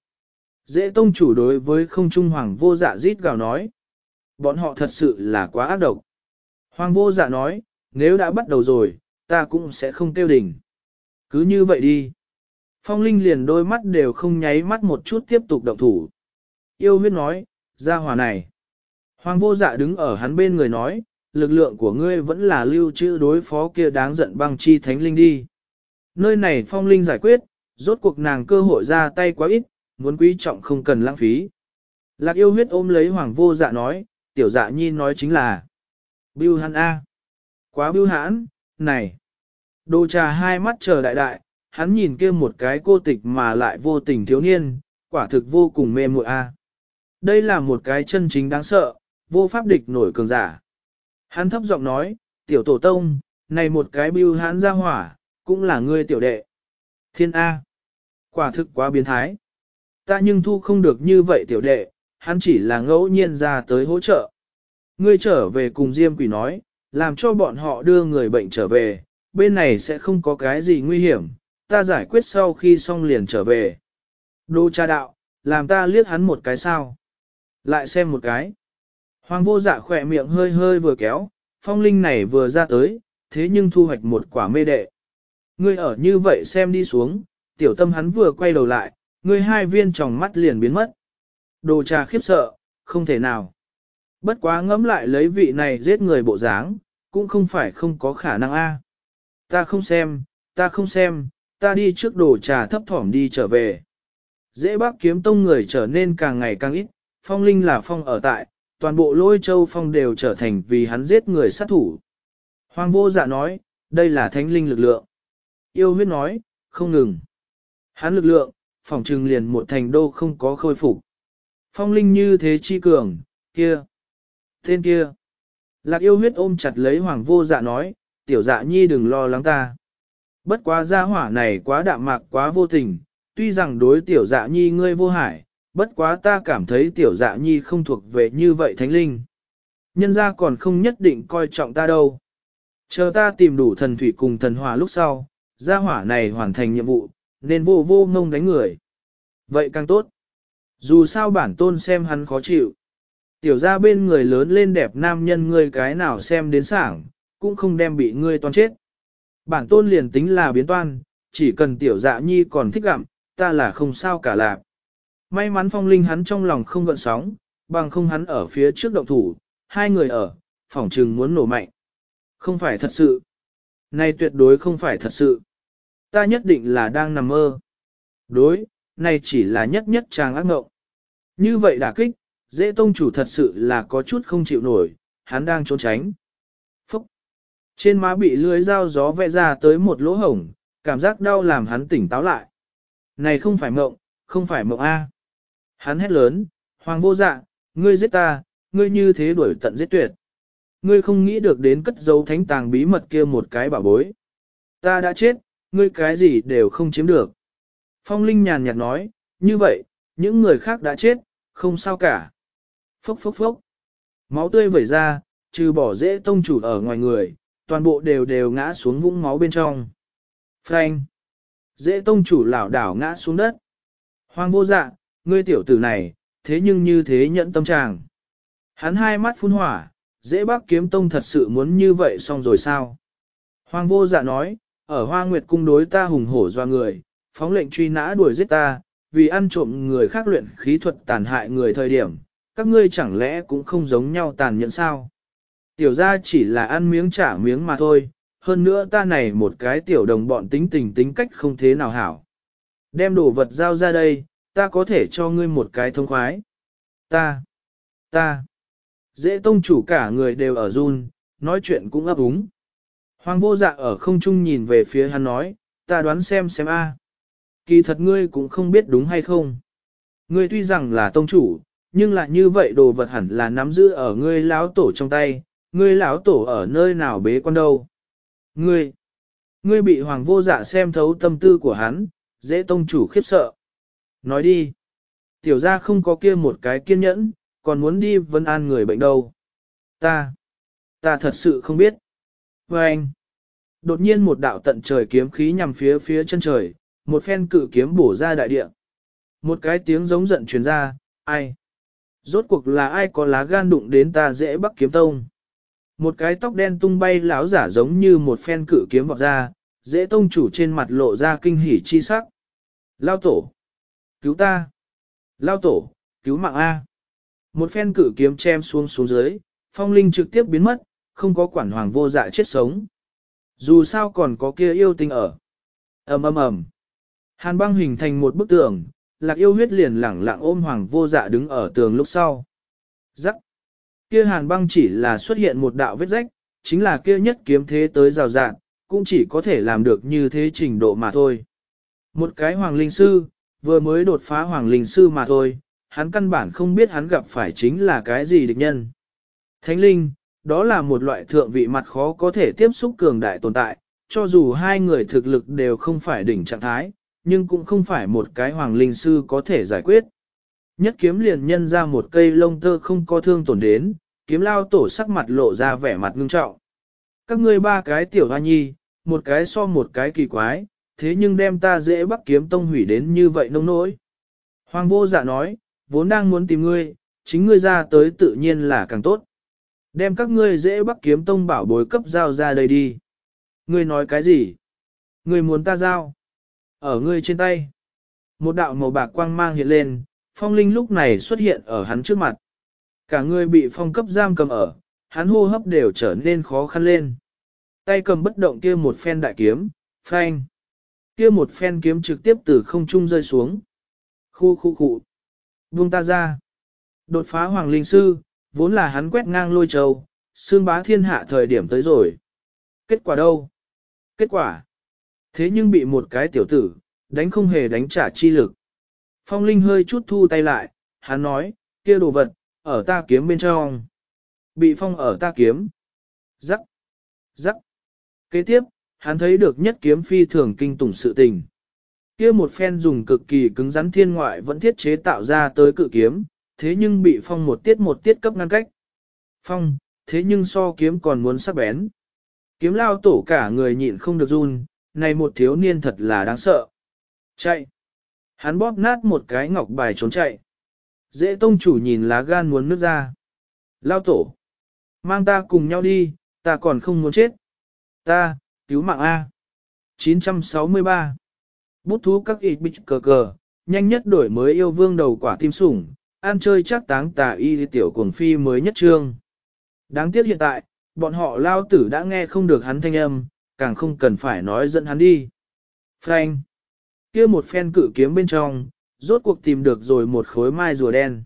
Dễ tông chủ đối với không trung hoàng vô dạ rít gào nói. Bọn họ thật sự là quá ác độc. Hoàng vô dạ nói, nếu đã bắt đầu rồi, ta cũng sẽ không tiêu đỉnh. Cứ như vậy đi. Phong Linh liền đôi mắt đều không nháy mắt một chút tiếp tục động thủ. Yêu huyết nói, ra hòa này. Hoàng vô dạ đứng ở hắn bên người nói, lực lượng của ngươi vẫn là lưu trữ đối phó kia đáng giận băng chi thánh linh đi. Nơi này Phong Linh giải quyết, rốt cuộc nàng cơ hội ra tay quá ít, muốn quý trọng không cần lãng phí. Lạc yêu huyết ôm lấy hoàng vô dạ nói, tiểu dạ nhi nói chính là, Biêu hắn A. Quá bưu hãn, này. Đồ trà hai mắt chờ đại đại, hắn nhìn kia một cái cô tịch mà lại vô tình thiếu niên, quả thực vô cùng mê muội a. Đây là một cái chân chính đáng sợ, vô pháp địch nổi cường giả. Hắn thấp giọng nói, tiểu tổ tông, này một cái bưu hãn ra hỏa, cũng là ngươi tiểu đệ. Thiên A. Quả thực quá biến thái. Ta nhưng thu không được như vậy tiểu đệ, hắn chỉ là ngẫu nhiên ra tới hỗ trợ. Ngươi trở về cùng Diêm Quỷ nói, làm cho bọn họ đưa người bệnh trở về, bên này sẽ không có cái gì nguy hiểm, ta giải quyết sau khi xong liền trở về. Đô cha đạo, làm ta liếc hắn một cái sao. Lại xem một cái. Hoàng vô dạ khỏe miệng hơi hơi vừa kéo, phong linh này vừa ra tới, thế nhưng thu hoạch một quả mê đệ. Ngươi ở như vậy xem đi xuống, tiểu tâm hắn vừa quay đầu lại, ngươi hai viên tròng mắt liền biến mất. Đồ trà khiếp sợ, không thể nào. Bất quá ngẫm lại lấy vị này giết người bộ dáng, cũng không phải không có khả năng a. Ta không xem, ta không xem, ta đi trước đồ trà thấp thỏm đi trở về. Dễ bác kiếm tông người trở nên càng ngày càng ít, phong linh là phong ở tại, toàn bộ lôi châu phong đều trở thành vì hắn giết người sát thủ. Hoàng vô dạ nói, đây là thánh linh lực lượng. Yêu huyết nói, không ngừng. Hắn lực lượng, phòng trừng liền một thành đô không có khôi phục. Phong linh như thế chi cường, kia, tên kia. Lạc yêu huyết ôm chặt lấy hoàng vô dạ nói, tiểu dạ nhi đừng lo lắng ta. Bất quá gia hỏa này quá đạm mạc quá vô tình, tuy rằng đối tiểu dạ nhi ngươi vô hại, bất quá ta cảm thấy tiểu dạ nhi không thuộc về như vậy thánh linh. Nhân ra còn không nhất định coi trọng ta đâu. Chờ ta tìm đủ thần thủy cùng thần hỏa lúc sau, gia hỏa này hoàn thành nhiệm vụ, nên vô vô ngông đánh người. Vậy càng tốt. Dù sao bản tôn xem hắn khó chịu. Tiểu ra bên người lớn lên đẹp nam nhân ngươi cái nào xem đến sảng, cũng không đem bị ngươi toan chết. Bản tôn liền tính là biến toan, chỉ cần tiểu dạ nhi còn thích gặm, ta là không sao cả lạc. May mắn phong linh hắn trong lòng không gợn sóng, bằng không hắn ở phía trước động thủ, hai người ở, phỏng trừng muốn nổ mạnh. Không phải thật sự. Này tuyệt đối không phải thật sự. Ta nhất định là đang nằm mơ. Đối, này chỉ là nhất nhất chàng ác ngộng. Như vậy đả kích, dễ tông chủ thật sự là có chút không chịu nổi, hắn đang trốn tránh. Phúc! Trên má bị lưới dao gió vẽ ra tới một lỗ hổng, cảm giác đau làm hắn tỉnh táo lại. Này không phải mộng, không phải mộng A. Hắn hét lớn, hoàng vô dạ, ngươi giết ta, ngươi như thế đuổi tận giết tuyệt. Ngươi không nghĩ được đến cất dấu thánh tàng bí mật kia một cái bảo bối. Ta đã chết, ngươi cái gì đều không chiếm được. Phong Linh nhàn nhạt nói, như vậy, những người khác đã chết, không sao cả. Phốc phốc phốc. Máu tươi vẩy ra, trừ bỏ dễ tông chủ ở ngoài người, toàn bộ đều đều ngã xuống vũng máu bên trong. Frank. Dễ tông chủ lảo đảo ngã xuống đất. Hoàng vô dạ, ngươi tiểu tử này, thế nhưng như thế nhận tâm trạng. Hắn hai mắt phun hỏa, dễ bác kiếm tông thật sự muốn như vậy xong rồi sao? Hoàng vô dạ nói, ở hoa nguyệt cung đối ta hùng hổ doa người, phóng lệnh truy nã đuổi giết ta, vì ăn trộm người khác luyện khí thuật tàn hại người thời điểm, các ngươi chẳng lẽ cũng không giống nhau tàn nhẫn sao? Tiểu ra chỉ là ăn miếng trả miếng mà thôi, hơn nữa ta này một cái tiểu đồng bọn tính tình tính cách không thế nào hảo. Đem đồ vật giao ra đây, ta có thể cho ngươi một cái thông khoái. Ta, ta, dễ tông chủ cả người đều ở run, nói chuyện cũng ấp úng. Hoàng vô dạ ở không trung nhìn về phía hắn nói, ta đoán xem xem a. Kỳ thật ngươi cũng không biết đúng hay không. Ngươi tuy rằng là tông chủ, nhưng lại như vậy đồ vật hẳn là nắm giữ ở ngươi lão tổ trong tay, ngươi lão tổ ở nơi nào bế quan đâu. Ngươi, ngươi bị hoàng vô dạ xem thấu tâm tư của hắn, dễ tông chủ khiếp sợ. Nói đi, tiểu ra không có kia một cái kiên nhẫn, còn muốn đi vân an người bệnh đâu. Ta, ta thật sự không biết. Và anh, đột nhiên một đạo tận trời kiếm khí nhằm phía phía chân trời, một phen cự kiếm bổ ra đại địa. Một cái tiếng giống giận truyền ra, ai? Rốt cuộc là ai có lá gan đụng đến ta dễ bắt kiếm tông? Một cái tóc đen tung bay lão giả giống như một phen cử kiếm vọt ra, dễ tông chủ trên mặt lộ ra kinh hỉ chi sắc. Lao tổ! Cứu ta! Lao tổ! Cứu mạng A! Một phen cử kiếm chém xuống xuống dưới, phong linh trực tiếp biến mất, không có quản hoàng vô dạ chết sống. Dù sao còn có kia yêu tinh ở. ầm ầm ầm. Hàn băng hình thành một bức tường, lạc yêu huyết liền lẳng lặng ôm hoàng vô dạ đứng ở tường lúc sau. Rắc. Kia hàn băng chỉ là xuất hiện một đạo vết rách, chính là kia nhất kiếm thế tới rào rạng, cũng chỉ có thể làm được như thế trình độ mà thôi. Một cái hoàng linh sư, vừa mới đột phá hoàng linh sư mà thôi, hắn căn bản không biết hắn gặp phải chính là cái gì địch nhân. Thánh linh, đó là một loại thượng vị mặt khó có thể tiếp xúc cường đại tồn tại, cho dù hai người thực lực đều không phải đỉnh trạng thái, nhưng cũng không phải một cái hoàng linh sư có thể giải quyết. Nhất kiếm liền nhân ra một cây lông tơ không có thương tổn đến, kiếm lao tổ sắc mặt lộ ra vẻ mặt ngưng trọng. Các ngươi ba cái tiểu hoa nhi, một cái so một cái kỳ quái, thế nhưng đem ta dễ bắt kiếm tông hủy đến như vậy nông nỗi. Hoàng vô dạ nói, vốn đang muốn tìm ngươi, chính ngươi ra tới tự nhiên là càng tốt. Đem các ngươi dễ bắt kiếm tông bảo bối cấp giao ra đây đi. Ngươi nói cái gì? Ngươi muốn ta giao? Ở ngươi trên tay. Một đạo màu bạc quang mang hiện lên, phong linh lúc này xuất hiện ở hắn trước mặt. Cả người bị phong cấp giam cầm ở, hắn hô hấp đều trở nên khó khăn lên. Tay cầm bất động kia một phen đại kiếm, phanh. Kia một phen kiếm trực tiếp từ không trung rơi xuống. Khu khu khu. Buông ta ra. Đột phá hoàng linh sư, vốn là hắn quét ngang lôi châu, xương bá thiên hạ thời điểm tới rồi. Kết quả đâu? Kết quả. Thế nhưng bị một cái tiểu tử, đánh không hề đánh trả chi lực. Phong Linh hơi chút thu tay lại, hắn nói, kia đồ vật, ở ta kiếm bên trong. Bị phong ở ta kiếm. Rắc. Rắc. Kế tiếp, hắn thấy được nhất kiếm phi thường kinh tủng sự tình. Kia một phen dùng cực kỳ cứng rắn thiên ngoại vẫn thiết chế tạo ra tới cự kiếm, thế nhưng bị phong một tiết một tiết cấp ngăn cách. Phong, thế nhưng so kiếm còn muốn sắc bén. Kiếm lao tổ cả người nhịn không được run, này một thiếu niên thật là đáng sợ. Chạy. Hắn bóp nát một cái ngọc bài trốn chạy. Dễ tông chủ nhìn lá gan muốn nước ra. Lao tổ. Mang ta cùng nhau đi, ta còn không muốn chết. Ta, cứu mạng A. 963. Bút thú các ịt bích cờ cờ, nhanh nhất đổi mới yêu vương đầu quả tim sủng, ăn chơi chắc táng tà y tiểu cuồng phi mới nhất trương. Đáng tiếc hiện tại, bọn họ lao tử đã nghe không được hắn thanh âm, càng không cần phải nói dẫn hắn đi. Frank! kia một phen cự kiếm bên trong, rốt cuộc tìm được rồi một khối mai rùa đen.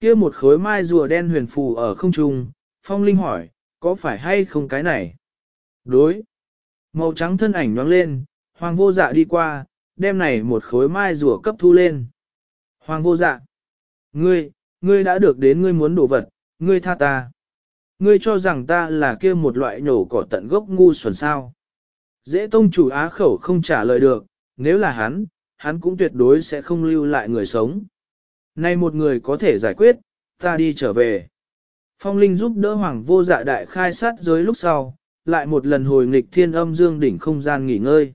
kia một khối mai rùa đen huyền phù ở không trung, phong linh hỏi, có phải hay không cái này? Đối! Màu trắng thân ảnh nhoáng lên, hoàng vô dạ đi qua, đem này một khối mai rùa cấp thu lên. Hoàng vô dạ! Ngươi, ngươi đã được đến ngươi muốn đổ vật, ngươi tha ta. Ngươi cho rằng ta là kia một loại nhổ cỏ tận gốc ngu xuẩn sao. Dễ tông chủ á khẩu không trả lời được, nếu là hắn, hắn cũng tuyệt đối sẽ không lưu lại người sống. Nay một người có thể giải quyết, ta đi trở về. Phong Linh giúp đỡ Hoàng vô dạ đại khai sát giới lúc sau, lại một lần hồi nghịch thiên âm dương đỉnh không gian nghỉ ngơi.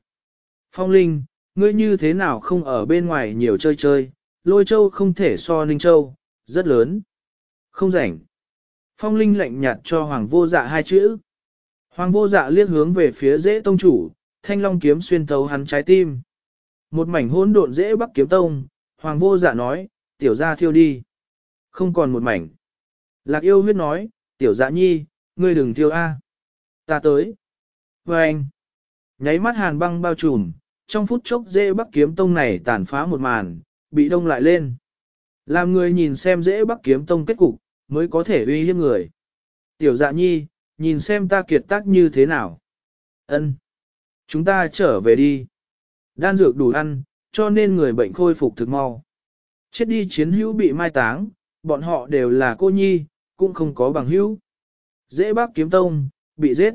Phong Linh, ngươi như thế nào không ở bên ngoài nhiều chơi chơi, lôi châu không thể so ninh châu, rất lớn. Không rảnh. Phong Linh lạnh nhạt cho Hoàng vô dạ hai chữ. Hoàng vô dạ liếc hướng về phía dễ tông chủ, thanh long kiếm xuyên thấu hắn trái tim. Một mảnh hỗn độn dễ bắc kiếm tông, Hoàng vô dạ nói, tiểu gia thiêu đi. Không còn một mảnh. Lạc yêu huyết nói, tiểu dạ nhi, ngươi đừng thiêu a. Ta tới. Và anh. Nháy mắt hàn băng bao trùm, trong phút chốc dễ bắc kiếm tông này tàn phá một màn, bị đông lại lên. Làm người nhìn xem dễ bắc kiếm tông kết cục, mới có thể uy hiếp người. Tiểu dạ nhi, nhìn xem ta kiệt tác như thế nào. Ân, Chúng ta trở về đi. Đan dược đủ ăn, cho nên người bệnh khôi phục thực mau. Chết đi chiến hữu bị mai táng, bọn họ đều là cô nhi, cũng không có bằng hữu. Dễ bác kiếm tông, bị giết.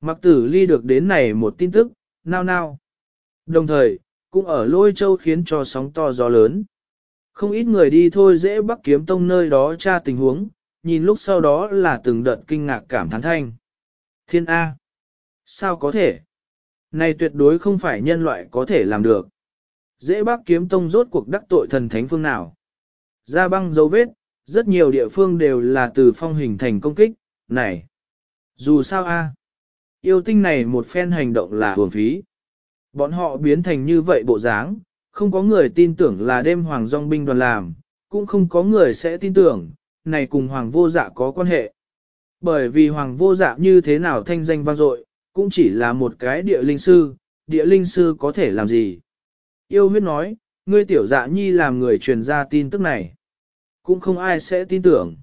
Mặc tử ly được đến này một tin tức, nao nao. Đồng thời, cũng ở lôi châu khiến cho sóng to gió lớn. Không ít người đi thôi dễ bắt kiếm tông nơi đó tra tình huống, nhìn lúc sau đó là từng đợt kinh ngạc cảm thán thanh. Thiên A. Sao có thể? Này tuyệt đối không phải nhân loại có thể làm được. Dễ bác kiếm tông rốt cuộc đắc tội thần thánh phương nào. Ra băng dấu vết, rất nhiều địa phương đều là từ phong hình thành công kích, này. Dù sao a, Yêu tinh này một phen hành động là hưởng phí. Bọn họ biến thành như vậy bộ dáng, không có người tin tưởng là đêm hoàng dòng binh đoàn làm, cũng không có người sẽ tin tưởng, này cùng hoàng vô dạ có quan hệ. Bởi vì hoàng vô dạ như thế nào thanh danh vang dội, cũng chỉ là một cái địa linh sư, địa linh sư có thể làm gì. Yêu huyết nói, ngươi tiểu dạ nhi làm người truyền ra tin tức này. Cũng không ai sẽ tin tưởng.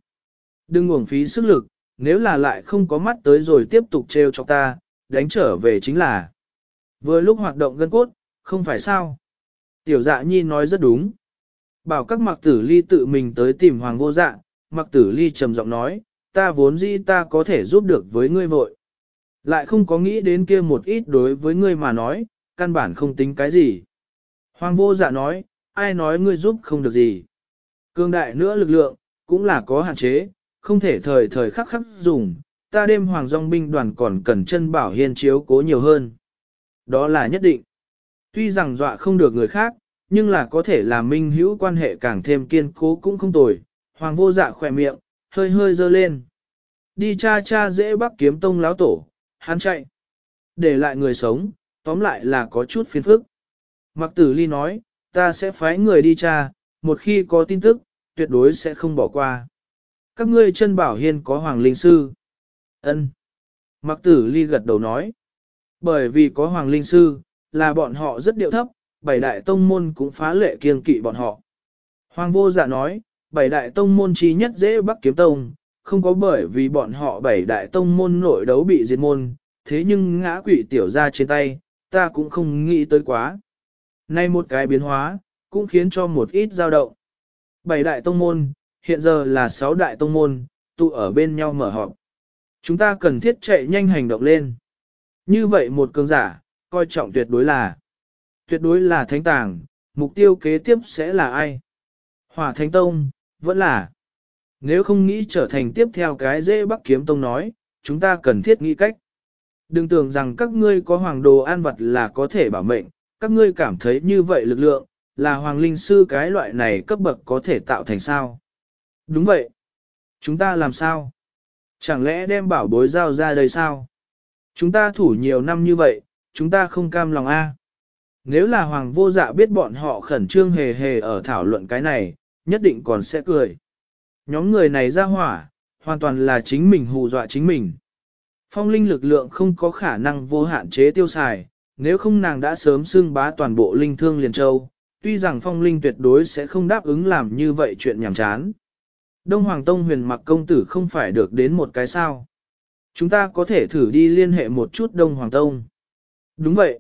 Đừng uổng phí sức lực, nếu là lại không có mắt tới rồi tiếp tục trêu cho ta, đánh trở về chính là. Vừa lúc hoạt động gân cốt, không phải sao. Tiểu dạ nhi nói rất đúng. Bảo các mặc tử ly tự mình tới tìm hoàng vô dạ, mặc tử ly trầm giọng nói, ta vốn dĩ ta có thể giúp được với ngươi vội. Lại không có nghĩ đến kia một ít đối với ngươi mà nói, căn bản không tính cái gì. Hoàng vô dạ nói, ai nói ngươi giúp không được gì. Cương đại nữa lực lượng, cũng là có hạn chế, không thể thời thời khắc khắc dùng, ta đêm hoàng dòng binh đoàn còn cần chân bảo hiên chiếu cố nhiều hơn. Đó là nhất định. Tuy rằng dọa không được người khác, nhưng là có thể làm minh hữu quan hệ càng thêm kiên cố cũng không tồi. Hoàng vô dạ khỏe miệng, hơi hơi dơ lên. Đi cha cha dễ bắt kiếm tông láo tổ, hắn chạy. Để lại người sống, tóm lại là có chút phiền phức. Mặc tử ly nói, ta sẽ phái người đi cha, một khi có tin tức, tuyệt đối sẽ không bỏ qua. Các ngươi chân bảo hiên có hoàng linh sư. ân Mặc tử ly gật đầu nói. Bởi vì có hoàng linh sư, là bọn họ rất điệu thấp, bảy đại tông môn cũng phá lệ kiêng kỵ bọn họ. Hoàng vô dạ nói, bảy đại tông môn trí nhất dễ bắt kiếm tông, không có bởi vì bọn họ bảy đại tông môn nội đấu bị diệt môn, thế nhưng ngã quỷ tiểu ra trên tay, ta cũng không nghĩ tới quá. Nay một cái biến hóa, cũng khiến cho một ít dao động. Bảy đại tông môn, hiện giờ là sáu đại tông môn, tụ ở bên nhau mở họp. Chúng ta cần thiết chạy nhanh hành động lên. Như vậy một cường giả, coi trọng tuyệt đối là tuyệt đối là thánh tàng, mục tiêu kế tiếp sẽ là ai? Hỏa thánh tông, vẫn là. Nếu không nghĩ trở thành tiếp theo cái dễ bắc kiếm tông nói, chúng ta cần thiết nghĩ cách. Đừng tưởng rằng các ngươi có hoàng đồ an vật là có thể bảo mệnh, các ngươi cảm thấy như vậy lực lượng, là hoàng linh sư cái loại này cấp bậc có thể tạo thành sao. Đúng vậy. Chúng ta làm sao? Chẳng lẽ đem bảo bối giao ra đây sao? Chúng ta thủ nhiều năm như vậy, chúng ta không cam lòng a. Nếu là hoàng vô dạ biết bọn họ khẩn trương hề hề ở thảo luận cái này, nhất định còn sẽ cười. Nhóm người này ra hỏa, hoàn toàn là chính mình hù dọa chính mình. Phong linh lực lượng không có khả năng vô hạn chế tiêu xài, nếu không nàng đã sớm xưng bá toàn bộ linh thương liền châu, tuy rằng phong linh tuyệt đối sẽ không đáp ứng làm như vậy chuyện nhảm chán. Đông Hoàng Tông huyền mặc công tử không phải được đến một cái sao. Chúng ta có thể thử đi liên hệ một chút Đông Hoàng Tông. Đúng vậy.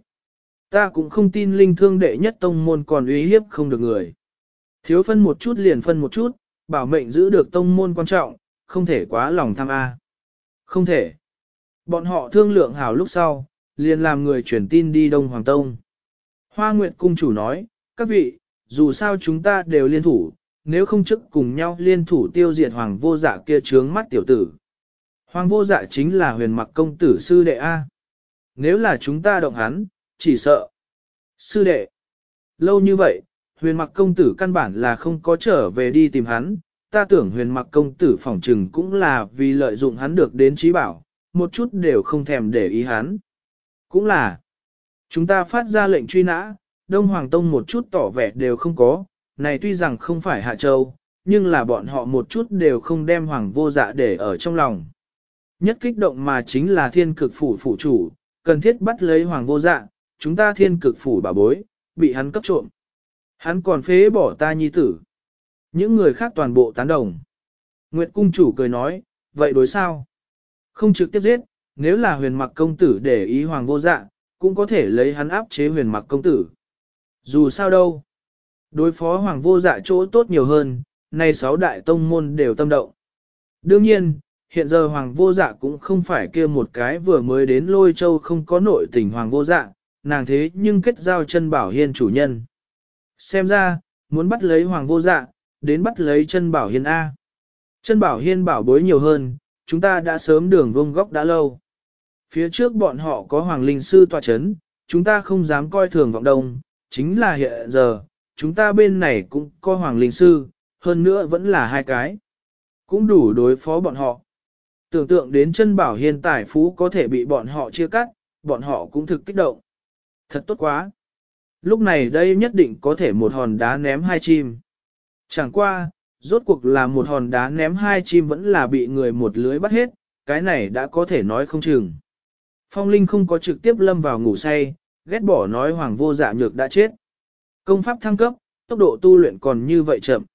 Ta cũng không tin linh thương đệ nhất tông môn còn uy hiếp không được người. Thiếu phân một chút liền phân một chút, bảo mệnh giữ được tông môn quan trọng, không thể quá lòng tham A. Không thể. Bọn họ thương lượng hảo lúc sau, liền làm người chuyển tin đi Đông Hoàng Tông. Hoa Nguyệt Cung chủ nói, các vị, dù sao chúng ta đều liên thủ, nếu không chức cùng nhau liên thủ tiêu diệt Hoàng vô dạ kia trướng mắt tiểu tử. Hoàng vô dạ chính là huyền mặc công tử sư đệ A. Nếu là chúng ta động hắn, chỉ sợ. Sư đệ, lâu như vậy, huyền mặc công tử căn bản là không có trở về đi tìm hắn, ta tưởng huyền mặc công tử phỏng trừng cũng là vì lợi dụng hắn được đến trí bảo, một chút đều không thèm để ý hắn. Cũng là, chúng ta phát ra lệnh truy nã, Đông Hoàng Tông một chút tỏ vẻ đều không có, này tuy rằng không phải Hạ Châu, nhưng là bọn họ một chút đều không đem Hoàng vô dạ để ở trong lòng. Nhất kích động mà chính là thiên cực phủ phủ chủ, cần thiết bắt lấy Hoàng vô dạ, chúng ta thiên cực phủ bà bối, bị hắn cấp trộm. Hắn còn phế bỏ ta nhi tử. Những người khác toàn bộ tán đồng. Nguyệt cung chủ cười nói, vậy đối sao? Không trực tiếp giết, nếu là huyền mặc công tử để ý hoàng vô dạ, cũng có thể lấy hắn áp chế huyền mặc công tử. Dù sao đâu, đối phó hoàng vô dạ chỗ tốt nhiều hơn, nay sáu đại tông môn đều tâm động. Đương nhiên, hiện giờ hoàng vô dạ cũng không phải kia một cái vừa mới đến lôi châu không có nội tình hoàng vô dạ, nàng thế nhưng kết giao chân bảo hiên chủ nhân. Xem ra, muốn bắt lấy hoàng vô dạ, đến bắt lấy chân bảo hiên A. Chân bảo hiên bảo bối nhiều hơn, chúng ta đã sớm đường vông góc đã lâu. Phía trước bọn họ có hoàng linh sư tòa chấn, chúng ta không dám coi thường vọng đông, chính là hiện giờ, chúng ta bên này cũng có hoàng linh sư, hơn nữa vẫn là hai cái. Cũng đủ đối phó bọn họ. Tưởng tượng đến chân bảo hiên tài phú có thể bị bọn họ chia cắt, bọn họ cũng thực kích động. Thật tốt quá. Lúc này đây nhất định có thể một hòn đá ném hai chim. Chẳng qua, rốt cuộc là một hòn đá ném hai chim vẫn là bị người một lưới bắt hết, cái này đã có thể nói không chừng. Phong Linh không có trực tiếp lâm vào ngủ say, ghét bỏ nói hoàng vô dạ nhược đã chết. Công pháp thăng cấp, tốc độ tu luyện còn như vậy chậm.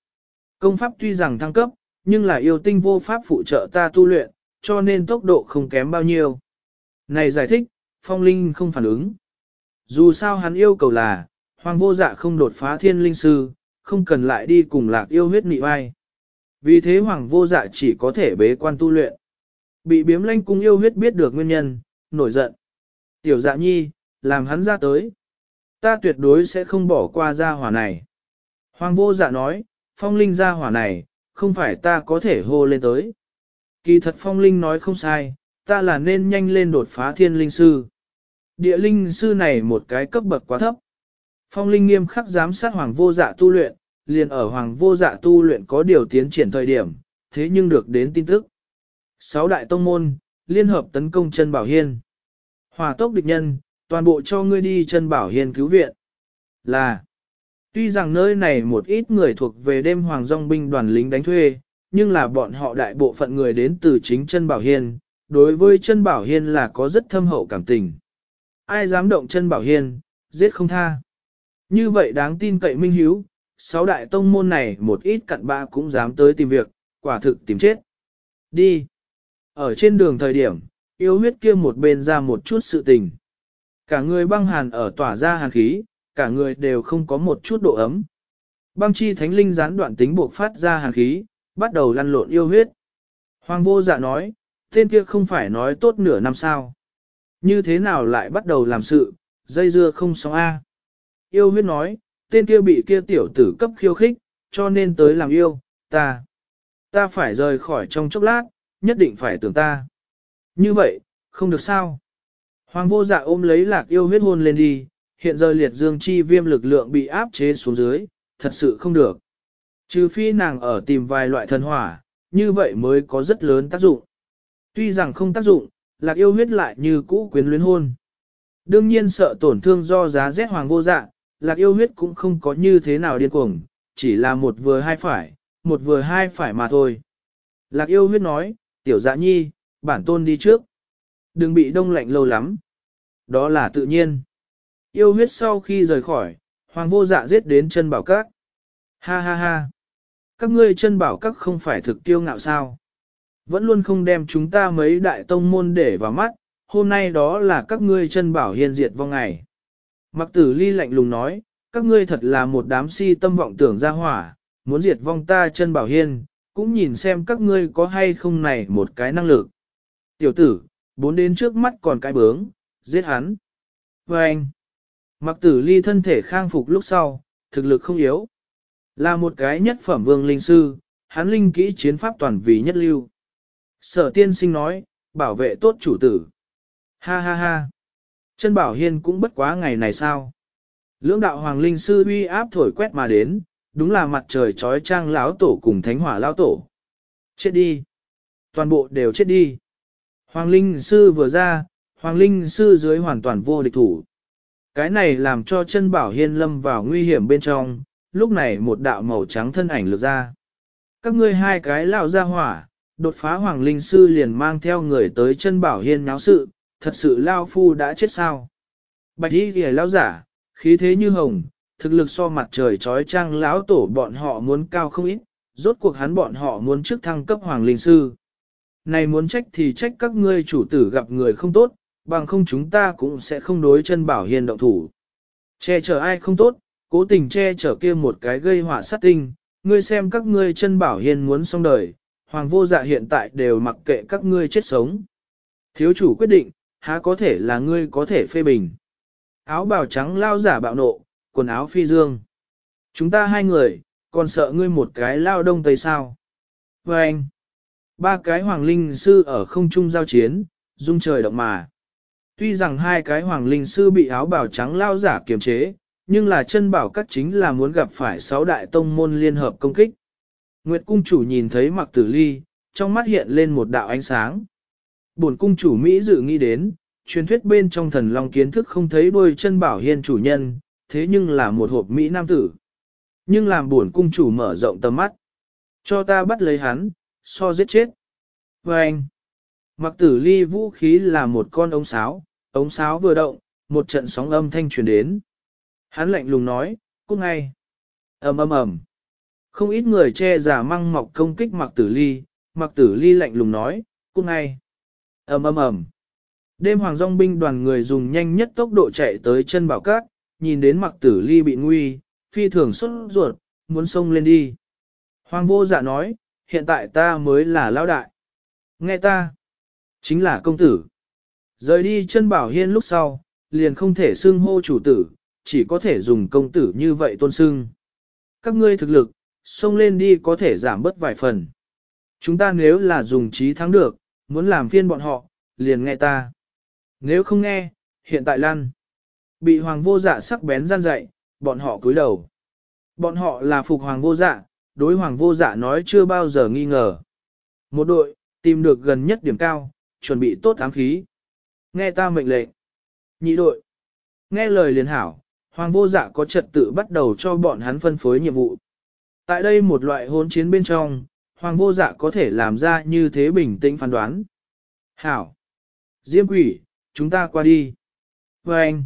Công pháp tuy rằng thăng cấp, nhưng là yêu tinh vô pháp phụ trợ ta tu luyện, cho nên tốc độ không kém bao nhiêu. Này giải thích, phong linh không phản ứng. Dù sao hắn yêu cầu là, hoàng vô dạ không đột phá thiên linh sư, không cần lại đi cùng lạc yêu huyết nị vai. Vì thế hoàng vô dạ chỉ có thể bế quan tu luyện. Bị biếm lanh cung yêu huyết biết được nguyên nhân, nổi giận. Tiểu dạ nhi, làm hắn ra tới. Ta tuyệt đối sẽ không bỏ qua gia hỏa này. Hoàng vô dạ nói, phong linh gia hỏa này, không phải ta có thể hô lên tới. Kỳ thật phong linh nói không sai, ta là nên nhanh lên đột phá thiên linh sư. Địa linh sư này một cái cấp bậc quá thấp. Phong linh nghiêm khắc giám sát hoàng vô dạ tu luyện, liền ở hoàng vô dạ tu luyện có điều tiến triển thời điểm, thế nhưng được đến tin tức. Sáu đại tông môn, liên hợp tấn công chân bảo hiên. Hòa tốc địch nhân, toàn bộ cho ngươi đi chân bảo hiên cứu viện. Là, tuy rằng nơi này một ít người thuộc về đêm hoàng dòng binh đoàn lính đánh thuê, nhưng là bọn họ đại bộ phận người đến từ chính chân bảo hiên, đối với chân bảo hiên là có rất thâm hậu cảm tình. Ai dám động chân bảo hiên, giết không tha. Như vậy đáng tin cậy minh hiếu, sáu đại tông môn này một ít cặn bã cũng dám tới tìm việc, quả thực tìm chết. Đi. Ở trên đường thời điểm, yêu huyết kia một bên ra một chút sự tình. Cả người băng hàn ở tỏa ra hàn khí, cả người đều không có một chút độ ấm. Băng chi thánh linh gián đoạn tính buộc phát ra hàn khí, bắt đầu lăn lộn yêu huyết. Hoàng vô dạ nói, tên kia không phải nói tốt nửa năm sao. Như thế nào lại bắt đầu làm sự, dây dưa không xong A. Yêu huyết nói, tên kia bị kia tiểu tử cấp khiêu khích, cho nên tới làm yêu, ta. Ta phải rời khỏi trong chốc lát, nhất định phải tưởng ta. Như vậy, không được sao. Hoàng vô dạ ôm lấy lạc yêu huyết hôn lên đi, hiện giờ liệt dương chi viêm lực lượng bị áp chế xuống dưới, thật sự không được. Trừ phi nàng ở tìm vài loại thần hỏa, như vậy mới có rất lớn tác dụng. Tuy rằng không tác dụng, lạc yêu huyết lại như cũ quyến luyến hôn. Đương nhiên sợ tổn thương do giá rét hoàng vô dạng lạc yêu huyết cũng không có như thế nào điên cuồng, chỉ là một vừa hai phải, một vừa hai phải mà thôi. Lạc yêu huyết nói, tiểu dạ nhi, bản tôn đi trước. Đừng bị đông lạnh lâu lắm. Đó là tự nhiên. Yêu huyết sau khi rời khỏi, hoàng vô dạ giết đến chân bảo các. Ha ha ha. Các ngươi chân bảo các không phải thực tiêu ngạo sao. Vẫn luôn không đem chúng ta mấy đại tông môn để vào mắt, hôm nay đó là các ngươi chân bảo hiên diệt vong ngày. Mặc tử ly lạnh lùng nói, các ngươi thật là một đám si tâm vọng tưởng ra hỏa, muốn diệt vong ta chân bảo hiên, cũng nhìn xem các ngươi có hay không này một cái năng lực. Tiểu tử, bốn đến trước mắt còn cái bướng, giết hắn. Và anh, mặc tử ly thân thể khang phục lúc sau, thực lực không yếu. Là một cái nhất phẩm vương linh sư, hắn linh kỹ chiến pháp toàn vì nhất lưu. Sở tiên sinh nói, bảo vệ tốt chủ tử. Ha ha ha. Chân bảo hiên cũng bất quá ngày này sao. Lưỡng đạo hoàng linh sư uy áp thổi quét mà đến, đúng là mặt trời trói trang lão tổ cùng thánh hỏa lão tổ. Chết đi. Toàn bộ đều chết đi. Hoàng linh sư vừa ra, hoàng linh sư dưới hoàn toàn vô địch thủ. Cái này làm cho chân bảo hiên lâm vào nguy hiểm bên trong, lúc này một đạo màu trắng thân ảnh lược ra. Các ngươi hai cái lão ra hỏa, đột phá hoàng linh sư liền mang theo người tới chân bảo hiên náo sự, thật sự lao phu đã chết sao. Bạch y kìa lao giả, khí thế như hồng, thực lực so mặt trời trói trang lão tổ bọn họ muốn cao không ít, rốt cuộc hắn bọn họ muốn trước thăng cấp hoàng linh sư. Này muốn trách thì trách các ngươi chủ tử gặp người không tốt, bằng không chúng ta cũng sẽ không đối chân bảo hiên động thủ. Che chở ai không tốt, cố tình che chở kia một cái gây họa sát tinh, ngươi xem các ngươi chân bảo hiền muốn xong đời, hoàng vô dạ hiện tại đều mặc kệ các ngươi chết sống. Thiếu chủ quyết định, há có thể là ngươi có thể phê bình. Áo bào trắng lao giả bạo nộ, quần áo phi dương. Chúng ta hai người, còn sợ ngươi một cái lao đông tây sao. Và anh, ba cái hoàng linh sư ở không trung giao chiến, dung trời động mà. Tuy rằng hai cái hoàng linh sư bị áo bào trắng lao giả kiềm chế, nhưng là chân bảo các chính là muốn gặp phải sáu đại tông môn liên hợp công kích. Nguyệt cung chủ nhìn thấy mặc tử ly, trong mắt hiện lên một đạo ánh sáng. Bổn cung chủ Mỹ dự nghĩ đến, truyền thuyết bên trong thần long kiến thức không thấy đôi chân bảo hiên chủ nhân, thế nhưng là một hộp Mỹ nam tử. Nhưng làm buồn cung chủ mở rộng tầm mắt. Cho ta bắt lấy hắn, so giết chết. Và anh, mặc tử ly vũ khí là một con ống sáo, ống sáo vừa động, một trận sóng âm thanh truyền đến. Hắn lạnh lùng nói, cút ngay. ầm ầm ầm. Không ít người che giả măng mọc công kích mặc tử ly, mặc tử ly lạnh lùng nói, cút ngay. ầm ầm ầm. Đêm hoàng dòng binh đoàn người dùng nhanh nhất tốc độ chạy tới chân bảo cát, nhìn đến mặc tử ly bị nguy, phi thường xuất ruột, muốn xông lên đi. Hoàng vô dạ nói, hiện tại ta mới là lão đại. Nghe ta, chính là công tử. Rời đi chân bảo hiên lúc sau, liền không thể xưng hô chủ tử, chỉ có thể dùng công tử như vậy tôn sưng. Các ngươi thực lực, xông lên đi có thể giảm bớt vài phần. Chúng ta nếu là dùng trí thắng được, muốn làm phiên bọn họ, liền nghe ta. Nếu không nghe, hiện tại lăn. Bị hoàng vô dạ sắc bén gian dậy, bọn họ cúi đầu. Bọn họ là phục hoàng vô dạ, đối hoàng vô dạ nói chưa bao giờ nghi ngờ. Một đội, tìm được gần nhất điểm cao, chuẩn bị tốt ám khí. Nghe ta mệnh lệnh. Nhị đội. Nghe lời liền hảo, hoàng vô dạ có trật tự bắt đầu cho bọn hắn phân phối nhiệm vụ. Tại đây một loại hôn chiến bên trong, hoàng vô dạ có thể làm ra như thế bình tĩnh phán đoán. Hảo. Diêm quỷ, chúng ta qua đi. Và anh.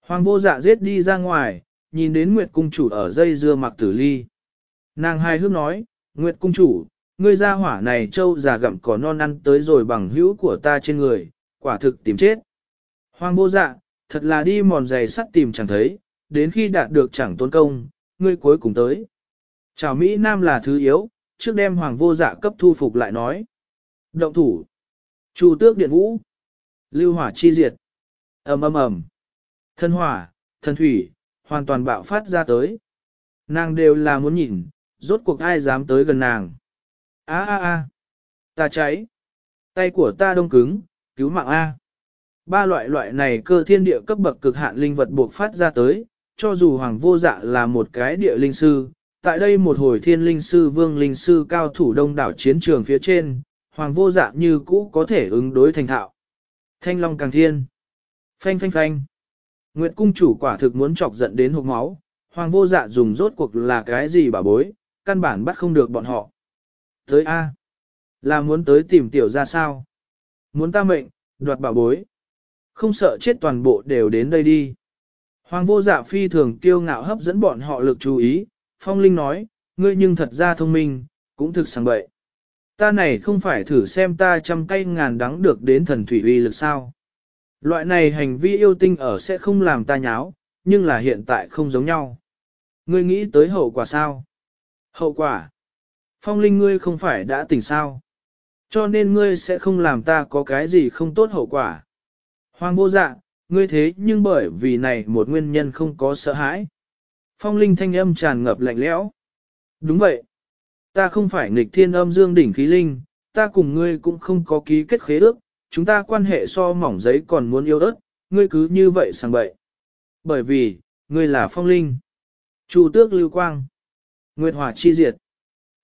Hoàng vô dạ giết đi ra ngoài, nhìn đến Nguyệt Cung Chủ ở dây dưa mặc tử ly. Nàng hai hước nói, Nguyệt Cung Chủ, ngươi ra hỏa này trâu già gặm có non ăn tới rồi bằng hữu của ta trên người, quả thực tìm chết. Hoàng vô dạ, thật là đi mòn giày sắt tìm chẳng thấy, đến khi đạt được chẳng tốn công, ngươi cuối cùng tới. Chào Mỹ Nam là thứ yếu, trước đem hoàng vô dạ cấp thu phục lại nói. Động thủ. Chu tước điện vũ. Lưu hỏa chi diệt. ầm ầm ầm. Thân hỏa, thân thủy, hoàn toàn bạo phát ra tới. Nàng đều là muốn nhìn, rốt cuộc ai dám tới gần nàng. A a a. Ta cháy. Tay của ta đông cứng, cứu mạng A. Ba loại loại này cơ thiên địa cấp bậc cực hạn linh vật buộc phát ra tới, cho dù hoàng vô dạ là một cái địa linh sư, tại đây một hồi thiên linh sư vương linh sư cao thủ đông đảo chiến trường phía trên, hoàng vô dạ như cũ có thể ứng đối thành thạo. Thanh long càng thiên. Phanh phanh phanh. Nguyệt cung chủ quả thực muốn chọc giận đến hộp máu, hoàng vô dạ dùng rốt cuộc là cái gì bà bối, căn bản bắt không được bọn họ. Tới A. Là muốn tới tìm tiểu ra sao? Muốn ta mệnh, đoạt bảo bối. Không sợ chết toàn bộ đều đến đây đi. Hoàng vô dạ phi thường kiêu ngạo hấp dẫn bọn họ lực chú ý. Phong Linh nói, ngươi nhưng thật ra thông minh, cũng thực sáng bậy. Ta này không phải thử xem ta trăm cây ngàn đắng được đến thần thủy uy lực sao. Loại này hành vi yêu tinh ở sẽ không làm ta nháo, nhưng là hiện tại không giống nhau. Ngươi nghĩ tới hậu quả sao? Hậu quả? Phong Linh ngươi không phải đã tỉnh sao? Cho nên ngươi sẽ không làm ta có cái gì không tốt hậu quả. Hoàng vô dạ, ngươi thế nhưng bởi vì này một nguyên nhân không có sợ hãi. Phong linh thanh âm tràn ngập lạnh lẽo. Đúng vậy. Ta không phải nghịch thiên âm dương đỉnh khí linh, ta cùng ngươi cũng không có ký kết khế ước, chúng ta quan hệ so mỏng giấy còn muốn yêu ớt, ngươi cứ như vậy sang bậy. Bởi vì, ngươi là phong linh. Chủ tước lưu quang. Nguyệt hỏa chi diệt.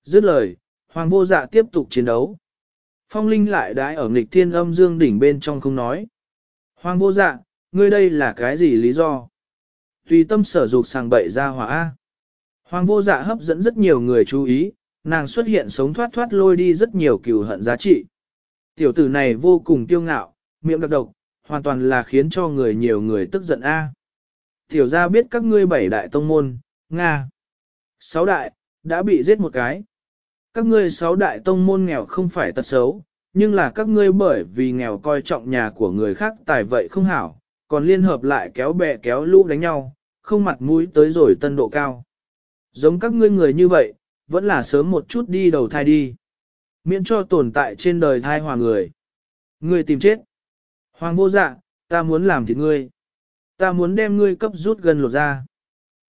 Dứt lời, hoàng vô dạ tiếp tục chiến đấu. Phong linh lại đái ở nghịch thiên âm dương đỉnh bên trong không nói. Hoàng vô dạ, ngươi đây là cái gì lý do? Tùy tâm sở dục sàng bậy ra hỏa A. Hoàng vô dạ hấp dẫn rất nhiều người chú ý, nàng xuất hiện sống thoát thoát lôi đi rất nhiều cừu hận giá trị. Tiểu tử này vô cùng kiêu ngạo, miệng đặc độc, hoàn toàn là khiến cho người nhiều người tức giận A. Tiểu ra biết các ngươi bảy đại tông môn, Nga. Sáu đại, đã bị giết một cái. Các ngươi sáu đại tông môn nghèo không phải tật xấu, nhưng là các ngươi bởi vì nghèo coi trọng nhà của người khác tài vậy không hảo, còn liên hợp lại kéo bè kéo lũ đánh nhau, không mặt mũi tới rồi tân độ cao. Giống các ngươi người như vậy, vẫn là sớm một chút đi đầu thai đi. Miễn cho tồn tại trên đời thai hòa người. Ngươi tìm chết. Hoàng vô dạ, ta muốn làm thịt ngươi. Ta muốn đem ngươi cấp rút gần lột ra.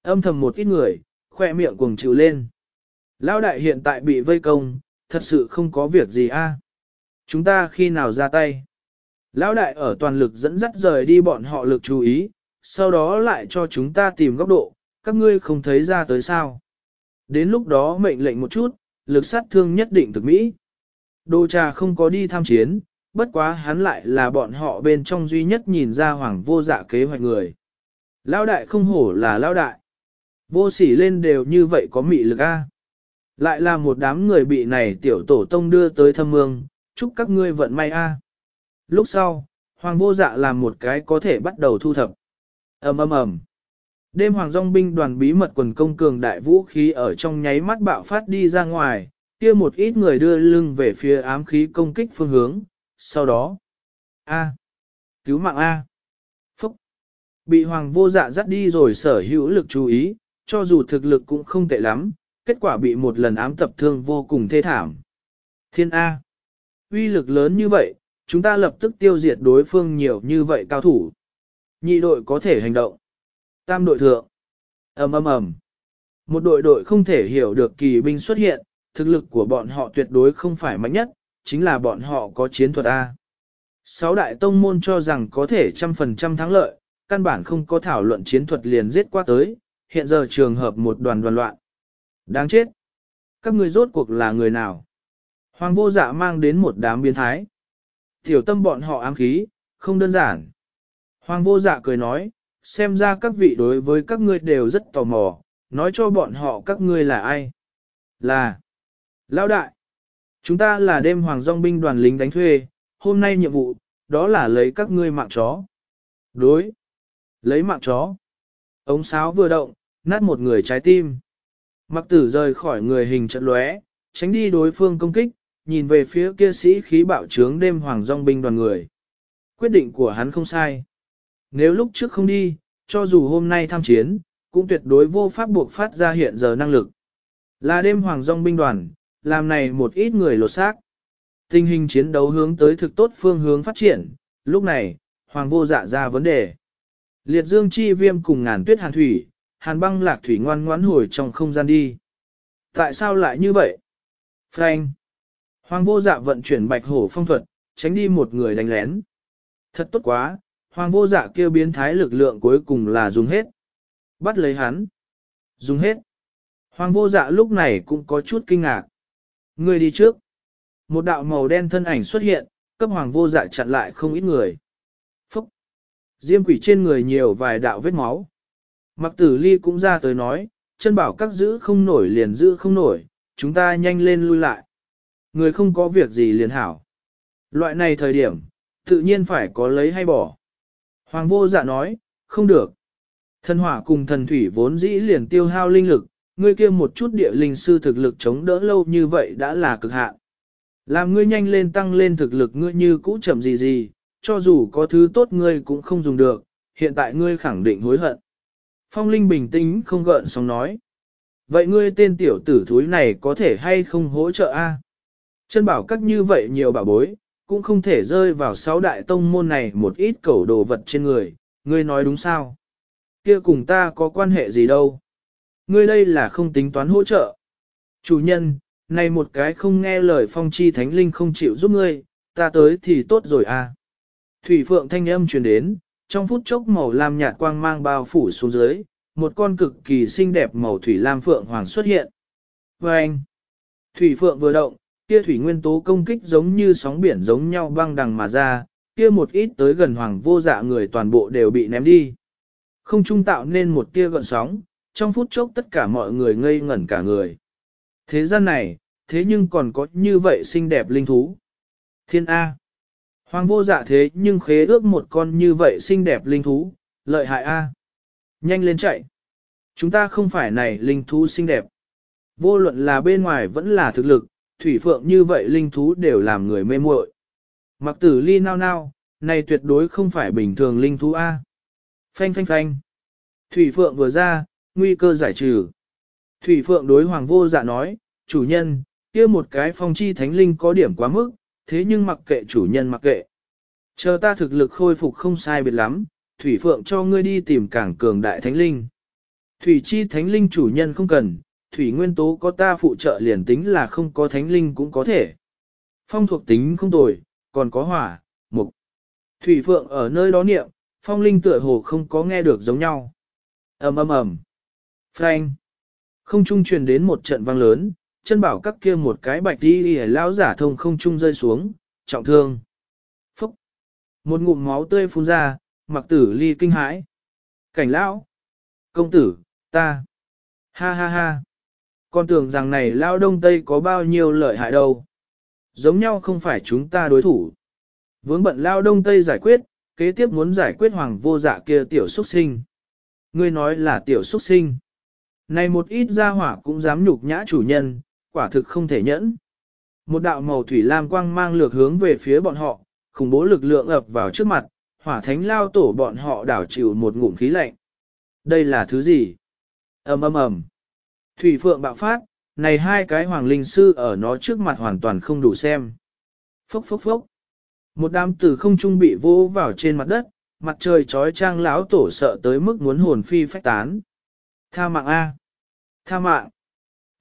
Âm thầm một ít người, khoe miệng cuồng chịu lên. Lão đại hiện tại bị vây công, thật sự không có việc gì a. Chúng ta khi nào ra tay? Lão đại ở toàn lực dẫn dắt rời đi bọn họ lực chú ý, sau đó lại cho chúng ta tìm góc độ, các ngươi không thấy ra tới sao. Đến lúc đó mệnh lệnh một chút, lực sát thương nhất định thực mỹ. Đô trà không có đi tham chiến, bất quá hắn lại là bọn họ bên trong duy nhất nhìn ra hoàng vô dạ kế hoạch người. Lão đại không hổ là lão đại. Vô sỉ lên đều như vậy có mị lực a. Lại là một đám người bị này tiểu tổ tông đưa tới thâm mương, chúc các ngươi vận may a. Lúc sau, hoàng vô dạ làm một cái có thể bắt đầu thu thập. ầm ầm ầm. Đêm hoàng dòng binh đoàn bí mật quần công cường đại vũ khí ở trong nháy mắt bạo phát đi ra ngoài, kia một ít người đưa lưng về phía ám khí công kích phương hướng, sau đó, A. Cứu mạng A. Phúc. Bị hoàng vô dạ dắt đi rồi sở hữu lực chú ý, cho dù thực lực cũng không tệ lắm, kết quả bị một lần ám tập thương vô cùng thê thảm. Thiên A uy lực lớn như vậy, chúng ta lập tức tiêu diệt đối phương nhiều như vậy cao thủ. Nhị đội có thể hành động. Tam đội thượng. ầm ầm ầm. Một đội đội không thể hiểu được kỳ binh xuất hiện, thực lực của bọn họ tuyệt đối không phải mạnh nhất, chính là bọn họ có chiến thuật A. Sáu đại tông môn cho rằng có thể trăm phần trăm thắng lợi, căn bản không có thảo luận chiến thuật liền giết qua tới, hiện giờ trường hợp một đoàn đoàn loạn. Đáng chết! Các ngươi rốt cuộc là người nào? Hoàng vô dạ mang đến một đám biến thái. Tiểu tâm bọn họ ám khí, không đơn giản. Hoàng vô dạ cười nói, xem ra các vị đối với các ngươi đều rất tò mò, nói cho bọn họ các ngươi là ai. Là Lão đại, chúng ta là đêm hoàng dòng binh đoàn lính đánh thuê, hôm nay nhiệm vụ, đó là lấy các ngươi mạng chó. Đối, lấy mạng chó. Ống sáo vừa động, nát một người trái tim. Mặc tử rời khỏi người hình trận lóe, tránh đi đối phương công kích, nhìn về phía kia sĩ khí bạo trướng đêm hoàng dòng binh đoàn người. Quyết định của hắn không sai. Nếu lúc trước không đi, cho dù hôm nay tham chiến, cũng tuyệt đối vô pháp buộc phát ra hiện giờ năng lực. Là đêm hoàng dòng binh đoàn, làm này một ít người lột xác. Tình hình chiến đấu hướng tới thực tốt phương hướng phát triển, lúc này, hoàng vô dạ ra vấn đề. Liệt dương chi viêm cùng ngàn tuyết hàn thủy, hàn băng lạc thủy ngoan ngoãn hồi trong không gian đi. Tại sao lại như vậy? Frank. Hoàng vô dạ vận chuyển bạch hổ phong thuật, tránh đi một người đánh lén. Thật tốt quá, hoàng vô dạ kêu biến thái lực lượng cuối cùng là dùng hết. Bắt lấy hắn. Dùng hết. Hoàng vô dạ lúc này cũng có chút kinh ngạc. Người đi trước. Một đạo màu đen thân ảnh xuất hiện, cấp hoàng vô dạ chặn lại không ít người. Phúc! Diêm quỷ trên người nhiều vài đạo vết máu. Mặc tử ly cũng ra tới nói, chân bảo các giữ không nổi liền giữ không nổi, chúng ta nhanh lên lui lại. Người không có việc gì liền hảo. Loại này thời điểm, tự nhiên phải có lấy hay bỏ. Hoàng vô dạ nói, không được. Thần hỏa cùng thần thủy vốn dĩ liền tiêu hao linh lực, ngươi kia một chút địa linh sư thực lực chống đỡ lâu như vậy đã là cực hạn. Làm ngươi nhanh lên tăng lên thực lực ngươi như cũ chậm gì gì, cho dù có thứ tốt ngươi cũng không dùng được, hiện tại ngươi khẳng định hối hận. Phong Linh bình tĩnh không gợn sóng nói. Vậy ngươi tên tiểu tử thúi này có thể hay không hỗ trợ a? Chân bảo các như vậy nhiều bảo bối, cũng không thể rơi vào sáu đại tông môn này một ít cẩu đồ vật trên người, ngươi nói đúng sao? Kia cùng ta có quan hệ gì đâu? Ngươi đây là không tính toán hỗ trợ. Chủ nhân, này một cái không nghe lời phong chi thánh linh không chịu giúp ngươi, ta tới thì tốt rồi à. Thủy phượng thanh âm truyền đến, trong phút chốc màu lam nhạt quang mang bao phủ xuống dưới, một con cực kỳ xinh đẹp màu thủy lam phượng hoàng xuất hiện. Và anh, thủy phượng vừa động, kia thủy nguyên tố công kích giống như sóng biển giống nhau băng đằng mà ra, kia một ít tới gần hoàng vô dạ người toàn bộ đều bị ném đi. Không trung tạo nên một tia gợn sóng, trong phút chốc tất cả mọi người ngây ngẩn cả người. Thế gian này, thế nhưng còn có như vậy xinh đẹp linh thú. Thiên A. Hoàng vô dạ thế nhưng khế ước một con như vậy xinh đẹp linh thú, lợi hại A. Nhanh lên chạy. Chúng ta không phải này linh thú xinh đẹp. Vô luận là bên ngoài vẫn là thực lực, thủy phượng như vậy linh thú đều làm người mê muội. Mặc tử ly nao nao, này tuyệt đối không phải bình thường linh thú A. Phanh phanh phanh. Thủy phượng vừa ra, nguy cơ giải trừ. Thủy phượng đối hoàng vô dạ nói, chủ nhân, kia một cái phong chi thánh linh có điểm quá mức, thế nhưng mặc kệ chủ nhân mặc kệ. Chờ ta thực lực khôi phục không sai biệt lắm, Thủy Phượng cho ngươi đi tìm cảng cường đại thánh linh. Thủy chi thánh linh chủ nhân không cần, Thủy nguyên tố có ta phụ trợ liền tính là không có thánh linh cũng có thể. Phong thuộc tính không tồi, còn có hỏa, mục. Thủy Phượng ở nơi đó niệm, phong linh tựa hồ không có nghe được giống nhau. ầm ầm ầm, Frank. Không trung truyền đến một trận vang lớn, chân bảo các kia một cái bạch đi lão giả thông không trung rơi xuống, trọng thương. Phúc! Một ngụm máu tươi phun ra, mặc tử ly kinh hãi. Cảnh lão! Công tử, ta! Ha ha ha! Con tưởng rằng này lao đông tây có bao nhiêu lợi hại đâu. Giống nhau không phải chúng ta đối thủ. Vướng bận lao đông tây giải quyết, kế tiếp muốn giải quyết hoàng vô dạ kia tiểu xuất sinh. Ngươi nói là tiểu xuất sinh. Này một ít gia hỏa cũng dám nhục nhã chủ nhân, quả thực không thể nhẫn. Một đạo màu thủy lam quang mang lược hướng về phía bọn họ, khủng bố lực lượng ập vào trước mặt, hỏa thánh lao tổ bọn họ đảo chịu một ngụm khí lạnh. Đây là thứ gì? ầm ầm ầm. Thủy phượng bạo phát, này hai cái hoàng linh sư ở nó trước mặt hoàn toàn không đủ xem. Phốc phốc phốc. Một đám tử không trung bị vô vào trên mặt đất, mặt trời trói trang lão tổ sợ tới mức muốn hồn phi phách tán. Tha mạng A. Tha mạng.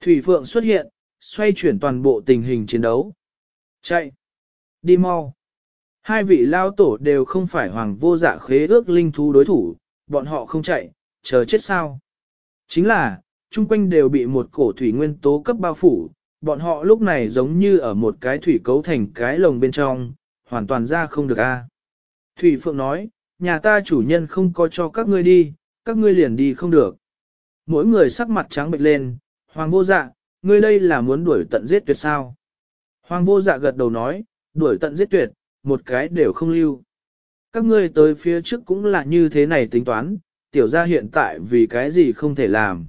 Thủy Phượng xuất hiện, xoay chuyển toàn bộ tình hình chiến đấu. Chạy. Đi mau. Hai vị lao tổ đều không phải hoàng vô dạ khế ước linh thú đối thủ, bọn họ không chạy, chờ chết sao. Chính là, chung quanh đều bị một cổ thủy nguyên tố cấp bao phủ, bọn họ lúc này giống như ở một cái thủy cấu thành cái lồng bên trong, hoàn toàn ra không được a. Thủy Phượng nói, nhà ta chủ nhân không có cho các ngươi đi, các ngươi liền đi không được. Mỗi người sắc mặt trắng bệch lên, hoàng vô dạ, ngươi đây là muốn đuổi tận giết tuyệt sao. Hoàng vô dạ gật đầu nói, đuổi tận giết tuyệt, một cái đều không lưu. Các ngươi tới phía trước cũng là như thế này tính toán, tiểu gia hiện tại vì cái gì không thể làm.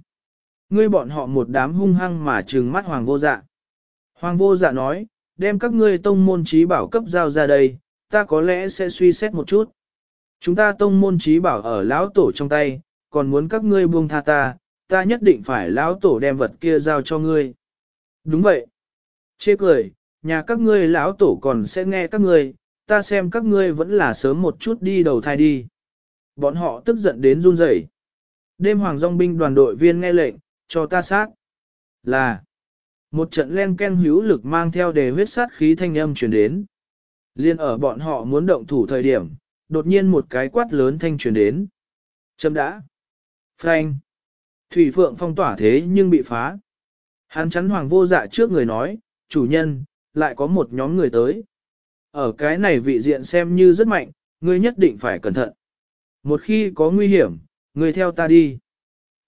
Ngươi bọn họ một đám hung hăng mà trừng mắt hoàng vô dạ. Hoàng vô dạ nói, đem các ngươi tông môn trí bảo cấp giao ra đây, ta có lẽ sẽ suy xét một chút. Chúng ta tông môn trí bảo ở lão tổ trong tay, còn muốn các ngươi buông tha ta, ta nhất định phải lão tổ đem vật kia giao cho ngươi. Đúng vậy. Chê cười, nhà các ngươi lão tổ còn sẽ nghe các ngươi, ta xem các ngươi vẫn là sớm một chút đi đầu thai đi. Bọn họ tức giận đến run rẩy. Đêm hoàng dòng binh đoàn đội viên nghe lệnh, cho ta sát. Là, một trận len ken hữu lực mang theo đề huyết sát khí thanh âm truyền đến. Liên ở bọn họ muốn động thủ thời điểm, đột nhiên một cái quát lớn thanh truyền đến. Châm đã. Frank. Thủy Phượng phong tỏa thế nhưng bị phá. Hắn chắn hoàng vô dạ trước người nói, chủ nhân, lại có một nhóm người tới. Ở cái này vị diện xem như rất mạnh, ngươi nhất định phải cẩn thận. Một khi có nguy hiểm, ngươi theo ta đi.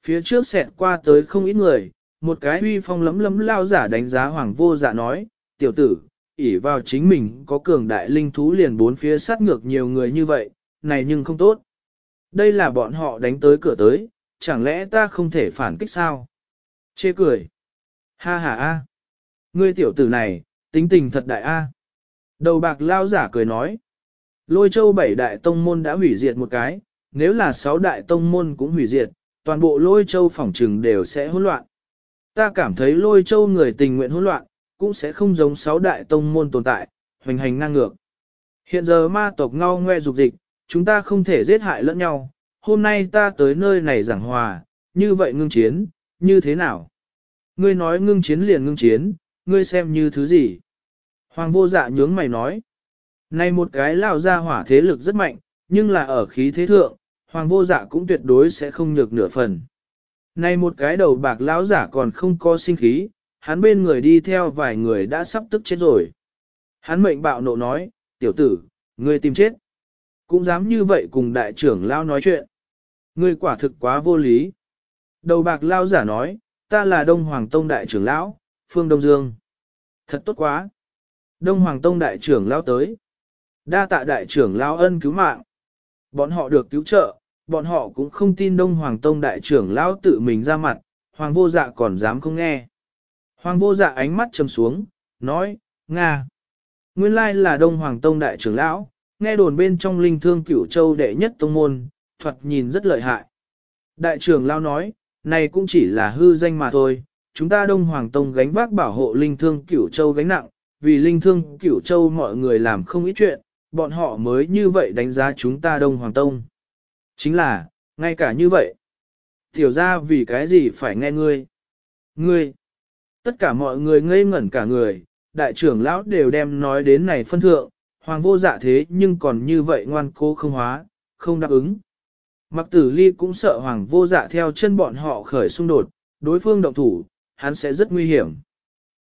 Phía trước xẹt qua tới không ít người, một cái huy phong lấm lấm lao giả đánh giá hoàng vô dạ nói, tiểu tử, ỷ vào chính mình có cường đại linh thú liền bốn phía sát ngược nhiều người như vậy, này nhưng không tốt. Đây là bọn họ đánh tới cửa tới, chẳng lẽ ta không thể phản kích sao? Chê cười. Ha ha a. Ngươi tiểu tử này, tính tình thật đại a. Đầu bạc lao giả cười nói. Lôi châu bảy đại tông môn đã hủy diệt một cái, nếu là sáu đại tông môn cũng hủy diệt, toàn bộ lôi châu phỏng trừng đều sẽ hỗn loạn. Ta cảm thấy lôi châu người tình nguyện hỗn loạn, cũng sẽ không giống sáu đại tông môn tồn tại, hoành hành ngang ngược. Hiện giờ ma tộc ngao ngoe dục dịch, chúng ta không thể giết hại lẫn nhau, hôm nay ta tới nơi này giảng hòa, như vậy ngưng chiến, như thế nào? Ngươi nói ngưng chiến liền ngưng chiến, ngươi xem như thứ gì? Hoàng vô dạ nhướng mày nói. Này một cái lao ra hỏa thế lực rất mạnh, nhưng là ở khí thế thượng, hoàng vô dạ cũng tuyệt đối sẽ không nhược nửa phần. Này một cái đầu bạc lão giả còn không có sinh khí, hắn bên người đi theo vài người đã sắp tức chết rồi. Hắn mệnh bạo nộ nói, tiểu tử, ngươi tìm chết. Cũng dám như vậy cùng đại trưởng lao nói chuyện. Ngươi quả thực quá vô lý. Đầu bạc lao giả nói, ta là Đông Hoàng Tông đại trưởng lão, Phương Đông Dương. Thật tốt quá. Đông Hoàng Tông đại trưởng lão tới. Đa tạ đại trưởng lão ân cứu mạng. Bọn họ được cứu trợ, bọn họ cũng không tin Đông Hoàng Tông đại trưởng lão tự mình ra mặt, Hoàng vô dạ còn dám không nghe. Hoàng vô dạ ánh mắt trầm xuống, nói, Nga. Nguyên lai là Đông Hoàng Tông đại trưởng lão, nghe đồn bên trong linh thương cửu châu đệ nhất tông môn, thuật nhìn rất lợi hại. Đại trưởng lão nói, này cũng chỉ là hư danh mà thôi, chúng ta Đông Hoàng Tông gánh vác bảo hộ linh thương cửu châu gánh nặng, vì linh thương cửu châu mọi người làm không ít chuyện, bọn họ mới như vậy đánh giá chúng ta Đông Hoàng Tông. Chính là, ngay cả như vậy. Tiểu ra vì cái gì phải nghe ngươi? Ngươi! Tất cả mọi người ngây ngẩn cả người, đại trưởng lão đều đem nói đến này phân thượng, hoàng vô dạ thế nhưng còn như vậy ngoan cố không hóa, không đáp ứng. Mặc tử ly cũng sợ hoàng vô dạ theo chân bọn họ khởi xung đột, đối phương động thủ, hắn sẽ rất nguy hiểm.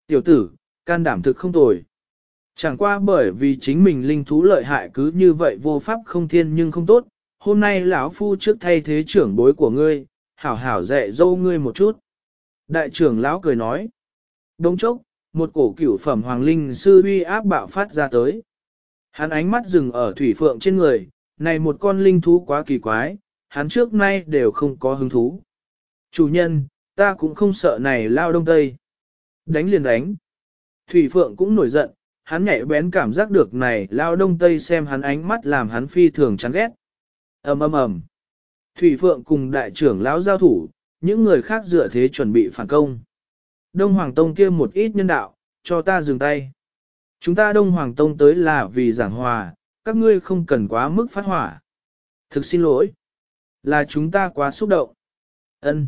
Tiểu tử, can đảm thực không tồi. Chẳng qua bởi vì chính mình linh thú lợi hại cứ như vậy vô pháp không thiên nhưng không tốt, hôm nay lão phu trước thay thế trưởng bối của ngươi, hảo hảo dạy dâu ngươi một chút. Đại trưởng lão cười nói. Đông chốc, một cổ cửu phẩm hoàng linh sư uy áp bạo phát ra tới. Hắn ánh mắt dừng ở thủy phượng trên người, này một con linh thú quá kỳ quái, hắn trước nay đều không có hứng thú. Chủ nhân, ta cũng không sợ này lao đông tây. Đánh liền đánh. Thủy Phượng cũng nổi giận, hắn nhạy bén cảm giác được này lao đông tây xem hắn ánh mắt làm hắn phi thường chán ghét ầm ầm ầm. Thủy Phượng cùng đại trưởng lão giao thủ, những người khác dựa thế chuẩn bị phản công. Đông Hoàng Tông kia một ít nhân đạo, cho ta dừng tay. Chúng ta Đông Hoàng Tông tới là vì giảng hòa, các ngươi không cần quá mức phát hỏa. Thực xin lỗi. Là chúng ta quá xúc động. Ân,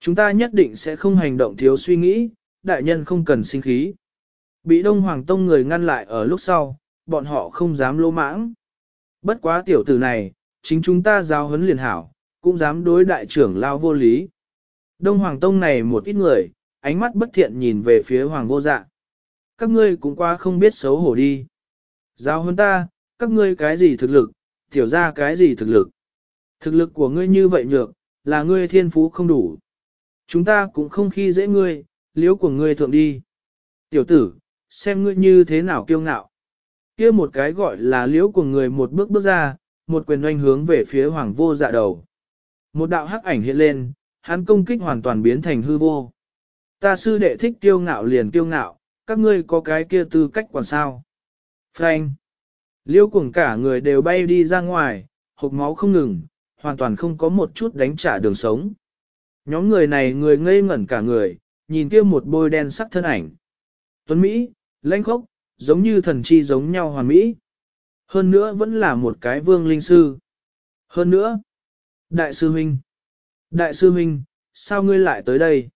Chúng ta nhất định sẽ không hành động thiếu suy nghĩ, đại nhân không cần sinh khí. Bị Đông Hoàng Tông người ngăn lại ở lúc sau, bọn họ không dám lô mãng. Bất quá tiểu tử này, chính chúng ta giáo huấn liền hảo, cũng dám đối đại trưởng lao vô lý. Đông Hoàng Tông này một ít người, ánh mắt bất thiện nhìn về phía Hoàng vô dạ. Các ngươi cũng qua không biết xấu hổ đi. giáo huấn ta, các ngươi cái gì thực lực, tiểu ra cái gì thực lực. Thực lực của ngươi như vậy nhược, là ngươi thiên phú không đủ. Chúng ta cũng không khi dễ ngươi, liếu của ngươi thượng đi. Tiểu tử, xem ngươi như thế nào kiêu ngạo. kia một cái gọi là liễu của người một bước bước ra, một quyền oanh hướng về phía hoàng vô dạ đầu. Một đạo hắc ảnh hiện lên, hắn công kích hoàn toàn biến thành hư vô. Ta sư đệ thích tiêu ngạo liền tiêu ngạo, các ngươi có cái kia tư cách quản sao. Frank. Liêu cuồng cả người đều bay đi ra ngoài, hộp máu không ngừng, hoàn toàn không có một chút đánh trả đường sống. Nhóm người này người ngây ngẩn cả người, nhìn kia một bôi đen sắc thân ảnh. Tuấn Mỹ, lãnh khốc, giống như thần chi giống nhau hoàn mỹ. Hơn nữa vẫn là một cái vương linh sư. Hơn nữa, đại sư huynh. Đại sư huynh, sao ngươi lại tới đây?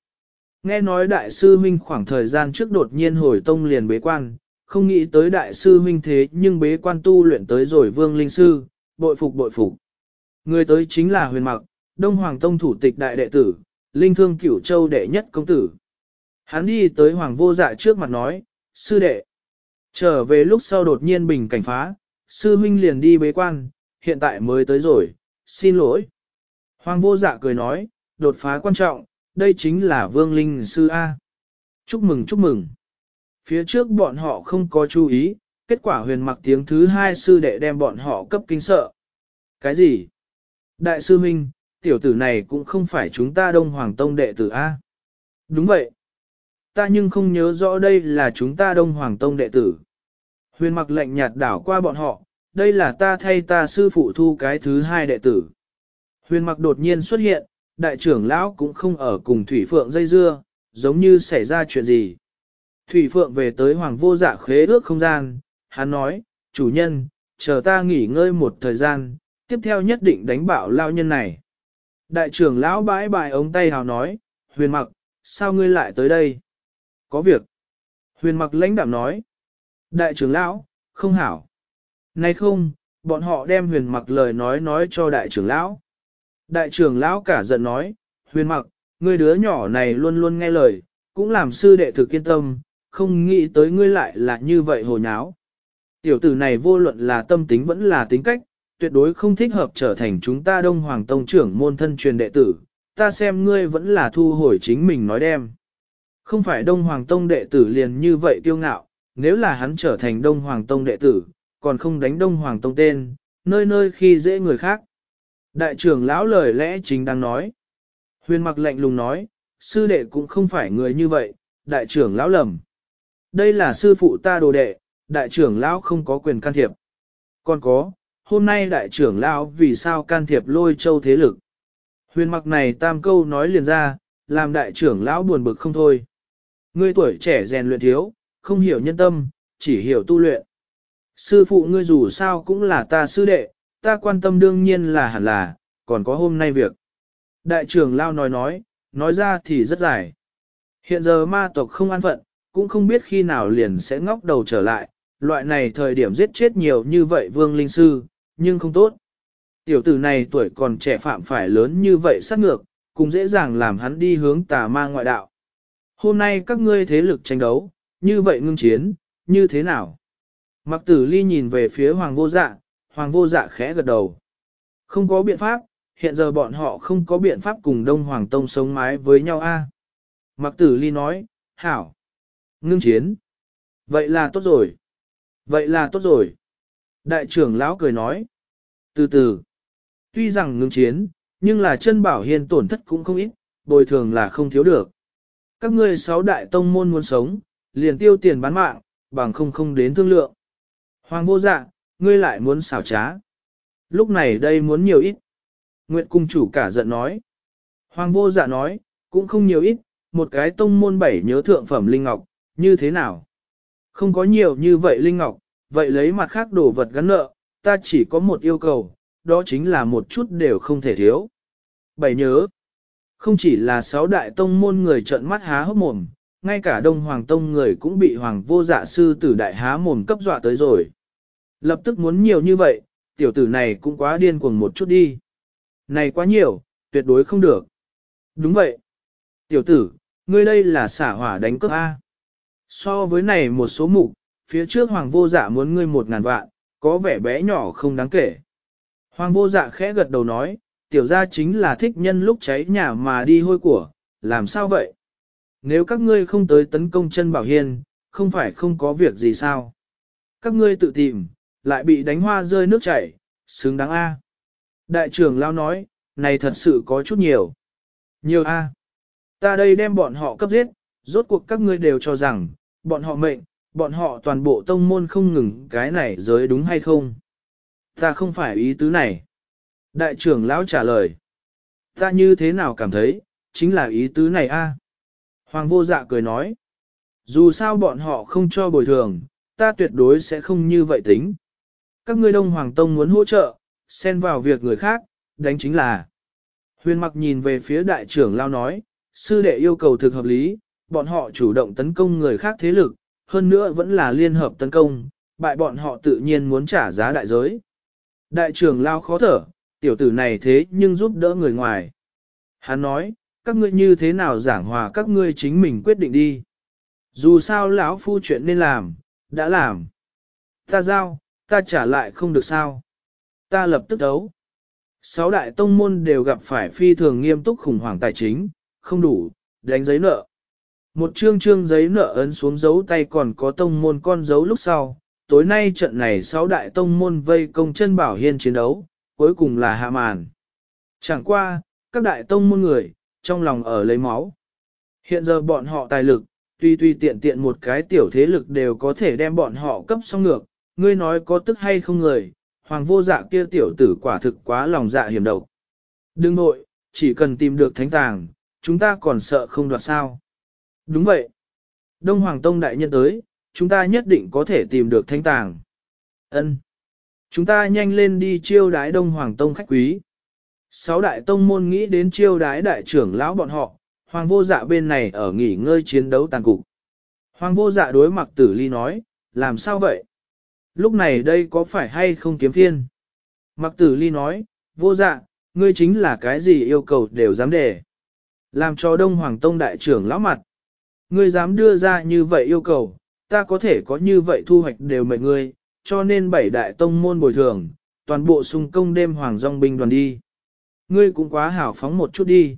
Nghe nói đại sư huynh khoảng thời gian trước đột nhiên hồi tông liền bế quan, không nghĩ tới đại sư huynh thế nhưng bế quan tu luyện tới rồi vương linh sư, bội phục bội phục. Người tới chính là huyền mặc, Đông Hoàng Tông thủ tịch đại đệ tử, linh thương cửu châu đệ nhất công tử. Hắn đi tới Hoàng vô dạ trước mặt nói, sư đệ. Trở về lúc sau đột nhiên bình cảnh phá, sư huynh liền đi bế quan, hiện tại mới tới rồi, xin lỗi. Hoàng vô dạ cười nói, đột phá quan trọng, đây chính là vương linh sư A. Chúc mừng chúc mừng. Phía trước bọn họ không có chú ý, kết quả huyền mặc tiếng thứ hai sư đệ đem bọn họ cấp kinh sợ. Cái gì? Đại sư huynh, tiểu tử này cũng không phải chúng ta Đông Hoàng Tông đệ tử A. Đúng vậy. Ta nhưng không nhớ rõ đây là chúng ta Đông Hoàng Tông đệ tử. Huyền mặc lệnh nhạt đảo qua bọn họ, đây là ta thay ta sư phụ thu cái thứ hai đệ tử. Huyền mặc đột nhiên xuất hiện, đại trưởng lão cũng không ở cùng Thủy Phượng dây dưa, giống như xảy ra chuyện gì. Thủy Phượng về tới Hoàng vô dạ khế ước không gian, hắn nói, chủ nhân, chờ ta nghỉ ngơi một thời gian, tiếp theo nhất định đánh bạo lao nhân này. Đại trưởng lão bãi bài ống tay hào nói, huyền mặc, sao ngươi lại tới đây? Có việc. Huyền mặc lãnh đạm nói. Đại trưởng lão, không hảo. Nay không, bọn họ đem huyền mặc lời nói nói cho đại trưởng lão. Đại trưởng lão cả giận nói, huyền mặc, ngươi đứa nhỏ này luôn luôn nghe lời, cũng làm sư đệ thực yên tâm, không nghĩ tới ngươi lại là như vậy hồ nháo. Tiểu tử này vô luận là tâm tính vẫn là tính cách, tuyệt đối không thích hợp trở thành chúng ta Đông Hoàng Tông trưởng môn thân truyền đệ tử, ta xem ngươi vẫn là thu hồi chính mình nói đem. Không phải Đông Hoàng Tông đệ tử liền như vậy kiêu ngạo, nếu là hắn trở thành Đông Hoàng Tông đệ tử, còn không đánh Đông Hoàng Tông tên, nơi nơi khi dễ người khác. Đại trưởng lão lời lẽ chính đang nói. Huyền mặc lạnh lùng nói, sư đệ cũng không phải người như vậy, đại trưởng lão lầm. Đây là sư phụ ta đồ đệ, đại trưởng lão không có quyền can thiệp. Còn có, hôm nay đại trưởng lão vì sao can thiệp lôi châu thế lực. Huyền mặc này tam câu nói liền ra, làm đại trưởng lão buồn bực không thôi. Ngươi tuổi trẻ rèn luyện thiếu, không hiểu nhân tâm, chỉ hiểu tu luyện. Sư phụ ngươi dù sao cũng là ta sư đệ, ta quan tâm đương nhiên là hẳn là, còn có hôm nay việc. Đại trưởng lao nói nói, nói ra thì rất dài. Hiện giờ ma tộc không an phận, cũng không biết khi nào liền sẽ ngóc đầu trở lại, loại này thời điểm giết chết nhiều như vậy vương linh sư, nhưng không tốt. Tiểu tử này tuổi còn trẻ phạm phải lớn như vậy sát ngược, cũng dễ dàng làm hắn đi hướng tà ma ngoại đạo. Hôm nay các ngươi thế lực tranh đấu, như vậy ngưng chiến, như thế nào? Mặc tử ly nhìn về phía hoàng vô dạ, hoàng vô dạ khẽ gật đầu. Không có biện pháp, hiện giờ bọn họ không có biện pháp cùng Đông Hoàng Tông sống mái với nhau a. Mặc tử ly nói, hảo, ngưng chiến. Vậy là tốt rồi. Vậy là tốt rồi. Đại trưởng lão cười nói. Từ từ. Tuy rằng ngưng chiến, nhưng là chân bảo hiền tổn thất cũng không ít, bồi thường là không thiếu được. Các ngươi sáu đại tông môn muốn sống, liền tiêu tiền bán mạng, bằng không không đến thương lượng. Hoàng vô dạ, ngươi lại muốn xảo trá. Lúc này đây muốn nhiều ít. Nguyệt cung chủ cả giận nói. Hoàng vô dạ nói, cũng không nhiều ít, một cái tông môn bảy nhớ thượng phẩm linh ngọc, như thế nào? Không có nhiều như vậy linh ngọc, vậy lấy mặt khác đồ vật gắn nợ, ta chỉ có một yêu cầu, đó chính là một chút đều không thể thiếu. Bảy nhớ, không chỉ là sáu đại tông môn người trợn mắt há hốc mồm, ngay cả đông hoàng tông người cũng bị hoàng vô dạ sư tử đại há mồm cấp dọa tới rồi. Lập tức muốn nhiều như vậy, tiểu tử này cũng quá điên cuồng một chút đi. Này quá nhiều, tuyệt đối không được. Đúng vậy. Tiểu tử, ngươi đây là xả hỏa đánh cướp A. So với này một số mục, phía trước hoàng vô dạ muốn ngươi một ngàn vạn, có vẻ bé nhỏ không đáng kể. Hoàng vô dạ khẽ gật đầu nói, tiểu gia chính là thích nhân lúc cháy nhà mà đi hôi của, làm sao vậy? Nếu các ngươi không tới tấn công chân bảo hiên, không phải không có việc gì sao? Các ngươi tự tìm, lại bị đánh hoa rơi nước chảy, xứng đáng A. Đại trưởng lao nói, này thật sự có chút nhiều. Nhiều A. Ta đây đem bọn họ cấp giết, rốt cuộc các ngươi đều cho rằng, bọn họ mệnh, bọn họ toàn bộ tông môn không ngừng cái này giới đúng hay không? Ta không phải ý tứ này. Đại trưởng lão trả lời. Ta như thế nào cảm thấy, chính là ý tứ này a. Hoàng vô dạ cười nói. Dù sao bọn họ không cho bồi thường, ta tuyệt đối sẽ không như vậy tính. Các ngươi đông hoàng tông muốn hỗ trợ, xen vào việc người khác, đánh chính là. Huyền mặc nhìn về phía đại trưởng lao nói, sư đệ yêu cầu thực hợp lý, bọn họ chủ động tấn công người khác thế lực, hơn nữa vẫn là liên hợp tấn công, bại bọn họ tự nhiên muốn trả giá đại giới. Đại trưởng lao khó thở, tiểu tử này thế nhưng giúp đỡ người ngoài. Hắn nói, các ngươi như thế nào giảng hòa các ngươi chính mình quyết định đi. Dù sao lão phu chuyện nên làm, đã làm. Ta giao, ta trả lại không được sao. Ta lập tức đấu. Sáu đại tông môn đều gặp phải phi thường nghiêm túc khủng hoảng tài chính, không đủ, đánh giấy nợ. Một chương chương giấy nợ ấn xuống dấu tay còn có tông môn con dấu lúc sau. Tối nay trận này sáu đại tông môn vây công chân bảo hiên chiến đấu, cuối cùng là hạ màn. Chẳng qua, các đại tông môn người, trong lòng ở lấy máu. Hiện giờ bọn họ tài lực, tuy tuy tiện tiện một cái tiểu thế lực đều có thể đem bọn họ cấp xong ngược, ngươi nói có tức hay không người, hoàng vô dạ kia tiểu tử quả thực quá lòng dạ hiểm độc. Đừng nội, chỉ cần tìm được thánh tàng, chúng ta còn sợ không đoạt sao. Đúng vậy. Đông Hoàng Tông đại nhân tới, chúng ta nhất định có thể tìm được thánh tàng. Ân. Chúng ta nhanh lên đi chiêu đái Đông Hoàng Tông khách quý. Sáu đại tông môn nghĩ đến chiêu đái đại trưởng lão bọn họ, Hoàng vô dạ bên này ở nghỉ ngơi chiến đấu tàn cục. Hoàng vô dạ đối mặt tử ly nói, làm sao vậy? Lúc này đây có phải hay không kiếm phiên? Mặc tử ly nói, vô dạ, ngươi chính là cái gì yêu cầu đều dám đề, Làm cho Đông Hoàng Tông đại trưởng lão mặt. Ngươi dám đưa ra như vậy yêu cầu, ta có thể có như vậy thu hoạch đều mệnh ngươi, cho nên bảy đại tông môn bồi thường, toàn bộ xung công đêm hoàng dòng binh đoàn đi. Ngươi cũng quá hảo phóng một chút đi.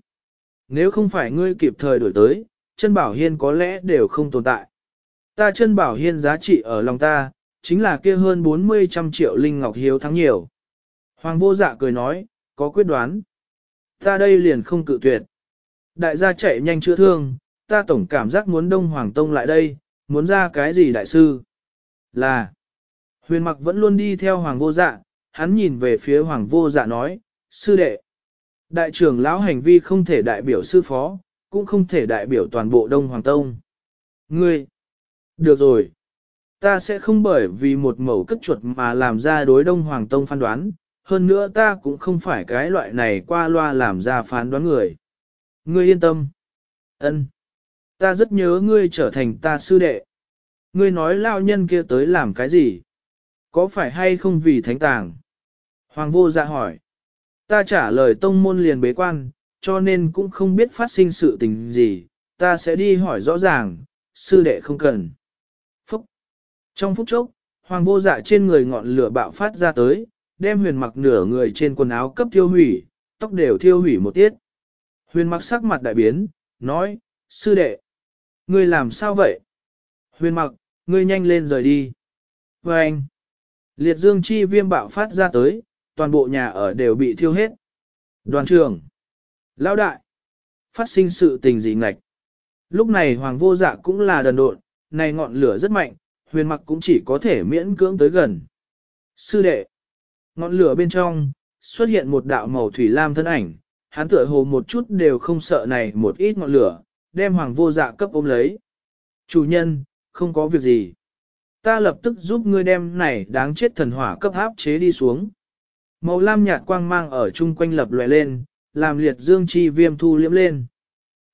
Nếu không phải ngươi kịp thời đổi tới, chân bảo hiên có lẽ đều không tồn tại. Ta chân bảo hiên giá trị ở lòng ta, chính là kia hơn 40 trăm triệu linh ngọc hiếu thắng nhiều. Hoàng vô dạ cười nói, có quyết đoán. Ta đây liền không cự tuyệt. Đại gia chạy nhanh chữa thương, ta tổng cảm giác muốn đông hoàng tông lại đây, muốn ra cái gì đại sư? Là, huyền mặc vẫn luôn đi theo hoàng vô dạ, hắn nhìn về phía hoàng vô dạ nói, sư đệ. Đại trưởng lão hành vi không thể đại biểu sư phó, cũng không thể đại biểu toàn bộ đông hoàng tông. Ngươi, được rồi. Ta sẽ không bởi vì một mẩu cất chuột mà làm ra đối đông hoàng tông phán đoán, hơn nữa ta cũng không phải cái loại này qua loa làm ra phán đoán người. Ngươi yên tâm. Ân. Ta rất nhớ ngươi trở thành ta sư đệ. Ngươi nói lao nhân kia tới làm cái gì? Có phải hay không vì thánh tàng? Hoàng vô dạ hỏi. Ta trả lời tông môn liền bế quan, cho nên cũng không biết phát sinh sự tình gì, ta sẽ đi hỏi rõ ràng, sư đệ không cần. Phúc! Trong phút chốc, hoàng vô dạ trên người ngọn lửa bạo phát ra tới, đem huyền mặc nửa người trên quần áo cấp thiêu hủy, tóc đều thiêu hủy một tiết. Huyền mặc sắc mặt đại biến, nói, sư đệ, ngươi làm sao vậy? Huyền mặc, ngươi nhanh lên rời đi. Và anh, liệt dương chi viêm bạo phát ra tới, toàn bộ nhà ở đều bị thiêu hết. Đoàn trưởng, lão đại, phát sinh sự tình gì ngạch? Lúc này hoàng vô dạ cũng là đần độn, này ngọn lửa rất mạnh, huyền mặc cũng chỉ có thể miễn cưỡng tới gần. Sư đệ, ngọn lửa bên trong, xuất hiện một đạo màu thủy lam thân ảnh, hắn tựa hồ một chút đều không sợ này một ít ngọn lửa, đem hoàng vô dạ cấp ôm lấy. Chủ nhân, không có việc gì. Ta lập tức giúp ngươi đem này đáng chết thần hỏa cấp áp chế đi xuống. Màu lam nhạt quang mang ở chung quanh lập lòe lên, làm liệt dương chi viêm thu liễm lên.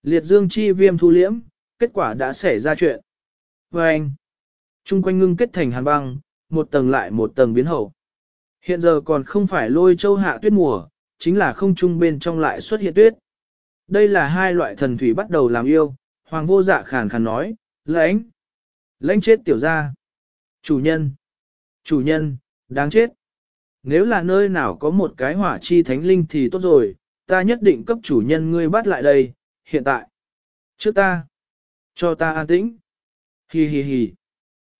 Liệt dương chi viêm thu liễm, kết quả đã xảy ra chuyện. Và anh, chung quanh ngưng kết thành hàn băng, một tầng lại một tầng biến hậu. Hiện giờ còn không phải lôi châu hạ tuyết mùa, chính là không trung bên trong lại xuất hiện tuyết. Đây là hai loại thần thủy bắt đầu làm yêu, hoàng vô dạ khàn khàn nói, lãnh, lãnh chết tiểu ra. Chủ nhân, chủ nhân, đáng chết. Nếu là nơi nào có một cái hỏa chi thánh linh thì tốt rồi, ta nhất định cấp chủ nhân ngươi bắt lại đây, hiện tại. Trước ta, cho ta an tĩnh. Hi hi hi.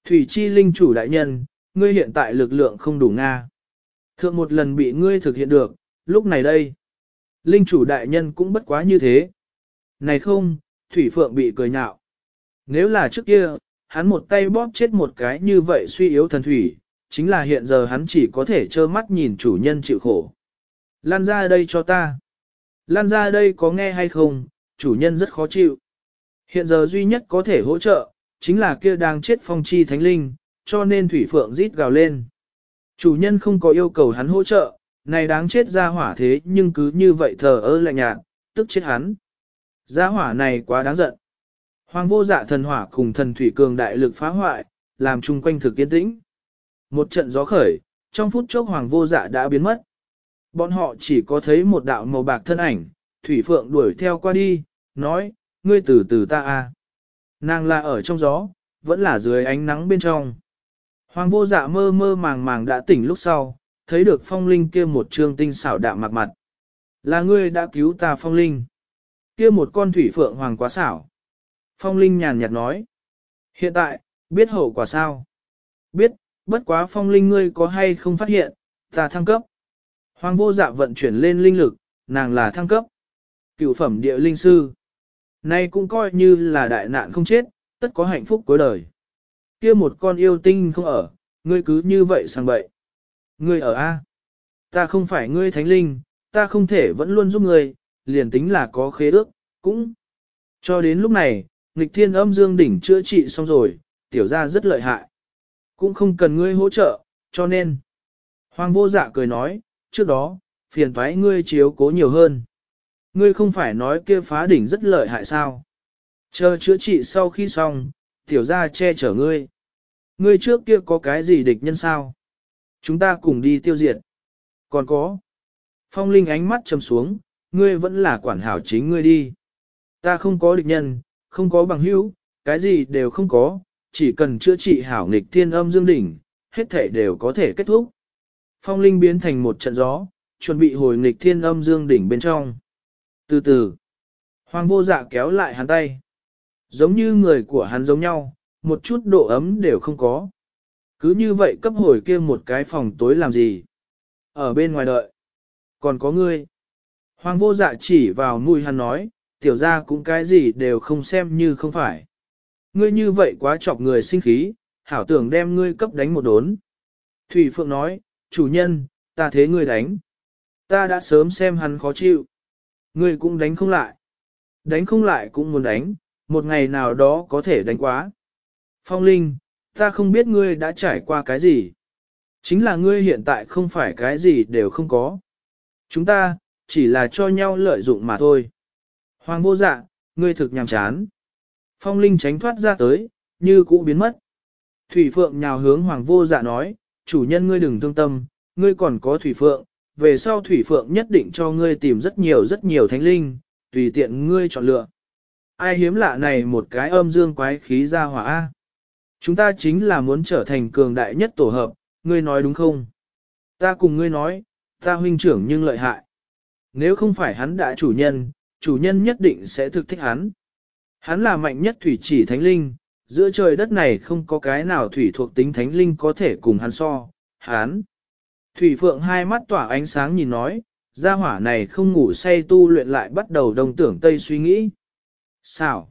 Thủy chi linh chủ đại nhân, ngươi hiện tại lực lượng không đủ Nga. Thượng một lần bị ngươi thực hiện được, lúc này đây. Linh chủ đại nhân cũng bất quá như thế. Này không, Thủy Phượng bị cười nhạo. Nếu là trước kia, hắn một tay bóp chết một cái như vậy suy yếu thần thủy, chính là hiện giờ hắn chỉ có thể trơ mắt nhìn chủ nhân chịu khổ. Lan ra đây cho ta. Lan ra đây có nghe hay không, chủ nhân rất khó chịu. Hiện giờ duy nhất có thể hỗ trợ, chính là kia đang chết phong chi thánh linh, cho nên Thủy Phượng rít gào lên. Chủ nhân không có yêu cầu hắn hỗ trợ, này đáng chết ra hỏa thế nhưng cứ như vậy thờ ơ lạnh nhạt, tức chết hắn. Gia hỏa này quá đáng giận. Hoàng vô dạ thần hỏa cùng thần thủy cường đại lực phá hoại, làm chung quanh thực yên tĩnh. Một trận gió khởi, trong phút chốc hoàng vô dạ đã biến mất. Bọn họ chỉ có thấy một đạo màu bạc thân ảnh, thủy phượng đuổi theo qua đi, nói, ngươi từ từ ta a. Nàng là ở trong gió, vẫn là dưới ánh nắng bên trong. Hoàng vô dạ mơ mơ màng màng đã tỉnh lúc sau, thấy được phong linh kia một trương tinh xảo đạm mặt mặt. Là ngươi đã cứu ta phong linh. Kia một con thủy phượng hoàng quá xảo. Phong linh nhàn nhạt nói. Hiện tại, biết hậu quả sao? Biết, bất quá phong linh ngươi có hay không phát hiện, ta thăng cấp. Hoàng vô dạ vận chuyển lên linh lực, nàng là thăng cấp. Cựu phẩm địa linh sư. Nay cũng coi như là đại nạn không chết, tất có hạnh phúc cuối đời. Kia một con yêu tinh không ở, ngươi cứ như vậy sang bậy. Ngươi ở A. Ta không phải ngươi thánh linh, ta không thể vẫn luôn giúp ngươi, liền tính là có khế ước, cũng. Cho đến lúc này, nghịch thiên âm dương đỉnh chữa trị xong rồi, tiểu ra rất lợi hại. Cũng không cần ngươi hỗ trợ, cho nên. Hoàng vô dạ cười nói, trước đó, phiền thoái ngươi chiếu cố nhiều hơn. Ngươi không phải nói kia phá đỉnh rất lợi hại sao. Chờ chữa trị sau khi xong, tiểu ra che chở ngươi. Ngươi trước kia có cái gì địch nhân sao? Chúng ta cùng đi tiêu diệt. Còn có. Phong Linh ánh mắt trầm xuống, ngươi vẫn là quản hảo chính ngươi đi. Ta không có địch nhân, không có bằng hữu, cái gì đều không có, chỉ cần chữa trị hảo nghịch thiên âm dương đỉnh, hết thể đều có thể kết thúc. Phong Linh biến thành một trận gió, chuẩn bị hồi nghịch thiên âm dương đỉnh bên trong. Từ từ, Hoàng vô dạ kéo lại hắn tay. Giống như người của hắn giống nhau, một chút độ ấm đều không có. Cứ như vậy cấp hồi kia một cái phòng tối làm gì? Ở bên ngoài đợi. Còn có ngươi. Hoàng vô dạ chỉ vào mùi hắn nói, tiểu ra cũng cái gì đều không xem như không phải. Ngươi như vậy quá chọc người sinh khí, hảo tưởng đem ngươi cấp đánh một đốn. Thủy Phượng nói, chủ nhân, ta thế ngươi đánh. Ta đã sớm xem hắn khó chịu. Ngươi cũng đánh không lại. Đánh không lại cũng muốn đánh, một ngày nào đó có thể đánh quá. Phong Linh, ta không biết ngươi đã trải qua cái gì. Chính là ngươi hiện tại không phải cái gì đều không có. Chúng ta, chỉ là cho nhau lợi dụng mà thôi. Hoàng vô dạ, ngươi thực nhàm chán. Phong Linh tránh thoát ra tới, như cũ biến mất. Thủy Phượng nhào hướng Hoàng vô dạ nói, chủ nhân ngươi đừng thương tâm, ngươi còn có Thủy Phượng, về sau Thủy Phượng nhất định cho ngươi tìm rất nhiều rất nhiều thánh linh, tùy tiện ngươi chọn lựa. Ai hiếm lạ này một cái âm dương quái khí ra hỏa A. Chúng ta chính là muốn trở thành cường đại nhất tổ hợp, ngươi nói đúng không? Ta cùng ngươi nói, ta huynh trưởng nhưng lợi hại. Nếu không phải hắn đã chủ nhân, chủ nhân nhất định sẽ thực thích hắn. Hắn là mạnh nhất thủy chỉ thánh linh, giữa trời đất này không có cái nào thủy thuộc tính thánh linh có thể cùng hắn so. Hắn. Thủy Phượng hai mắt tỏa ánh sáng nhìn nói, gia hỏa này không ngủ say tu luyện lại bắt đầu đồng tưởng tây suy nghĩ. Xảo.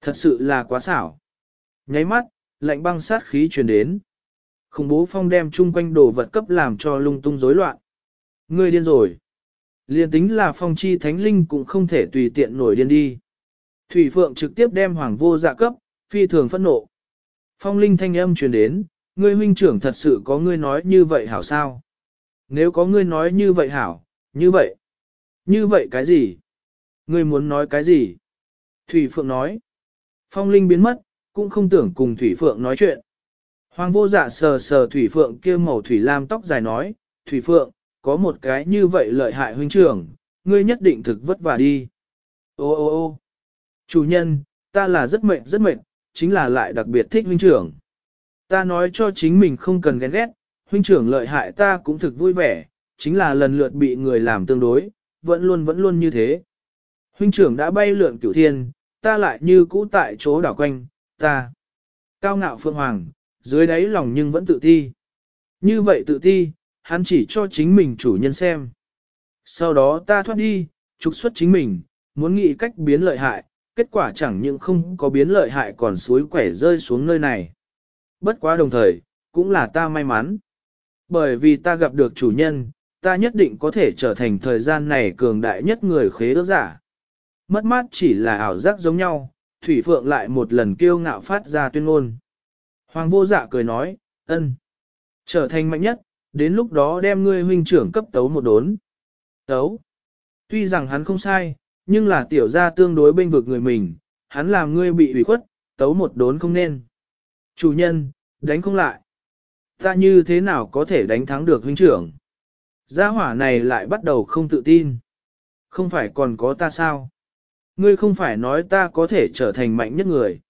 Thật sự là quá xảo. Nháy mắt, lạnh băng sát khí truyền đến. Khủng bố phong đem chung quanh đồ vật cấp làm cho lung tung rối loạn. Ngươi điên rồi. Liên tính là phong chi thánh linh cũng không thể tùy tiện nổi điên đi. Thủy Phượng trực tiếp đem hoàng vô dạ cấp, phi thường phẫn nộ. Phong linh thanh âm truyền đến, ngươi huynh trưởng thật sự có ngươi nói như vậy hảo sao? Nếu có ngươi nói như vậy hảo, như vậy. Như vậy cái gì? Ngươi muốn nói cái gì? Thủy Phượng nói. Phong linh biến mất, cũng không tưởng cùng Thủy Phượng nói chuyện. Hoàng vô dạ sờ sờ Thủy Phượng kia màu Thủy Lam tóc dài nói, Thủy Phượng, có một cái như vậy lợi hại huynh trưởng, ngươi nhất định thực vất vả đi. Ô ô ô chủ nhân, ta là rất mệt rất mệt, chính là lại đặc biệt thích huynh trưởng. Ta nói cho chính mình không cần ghen ghét, huynh trưởng lợi hại ta cũng thực vui vẻ, chính là lần lượt bị người làm tương đối, vẫn luôn vẫn luôn như thế. Huynh trưởng đã bay lượn cửu thiên, ta lại như cũ tại chỗ đảo quanh, ta. Cao ngạo phượng hoàng, dưới đáy lòng nhưng vẫn tự thi. Như vậy tự thi, hắn chỉ cho chính mình chủ nhân xem. Sau đó ta thoát đi, trục xuất chính mình, muốn nghĩ cách biến lợi hại, kết quả chẳng những không có biến lợi hại còn suối quẻ rơi xuống nơi này. Bất quá đồng thời, cũng là ta may mắn. Bởi vì ta gặp được chủ nhân, ta nhất định có thể trở thành thời gian này cường đại nhất người khế ước giả. Mất mát chỉ là ảo giác giống nhau, Thủy Phượng lại một lần kiêu ngạo phát ra tuyên ngôn. Hoàng vô dạ cười nói, ân, trở thành mạnh nhất, đến lúc đó đem ngươi huynh trưởng cấp tấu một đốn. Tấu. Tuy rằng hắn không sai, nhưng là tiểu gia tương đối bên vực người mình, hắn làm ngươi bị ủy khuất, tấu một đốn không nên. Chủ nhân, đánh không lại. Ta như thế nào có thể đánh thắng được huynh trưởng? Gia hỏa này lại bắt đầu không tự tin. Không phải còn có ta sao? Ngươi không phải nói ta có thể trở thành mạnh nhất người.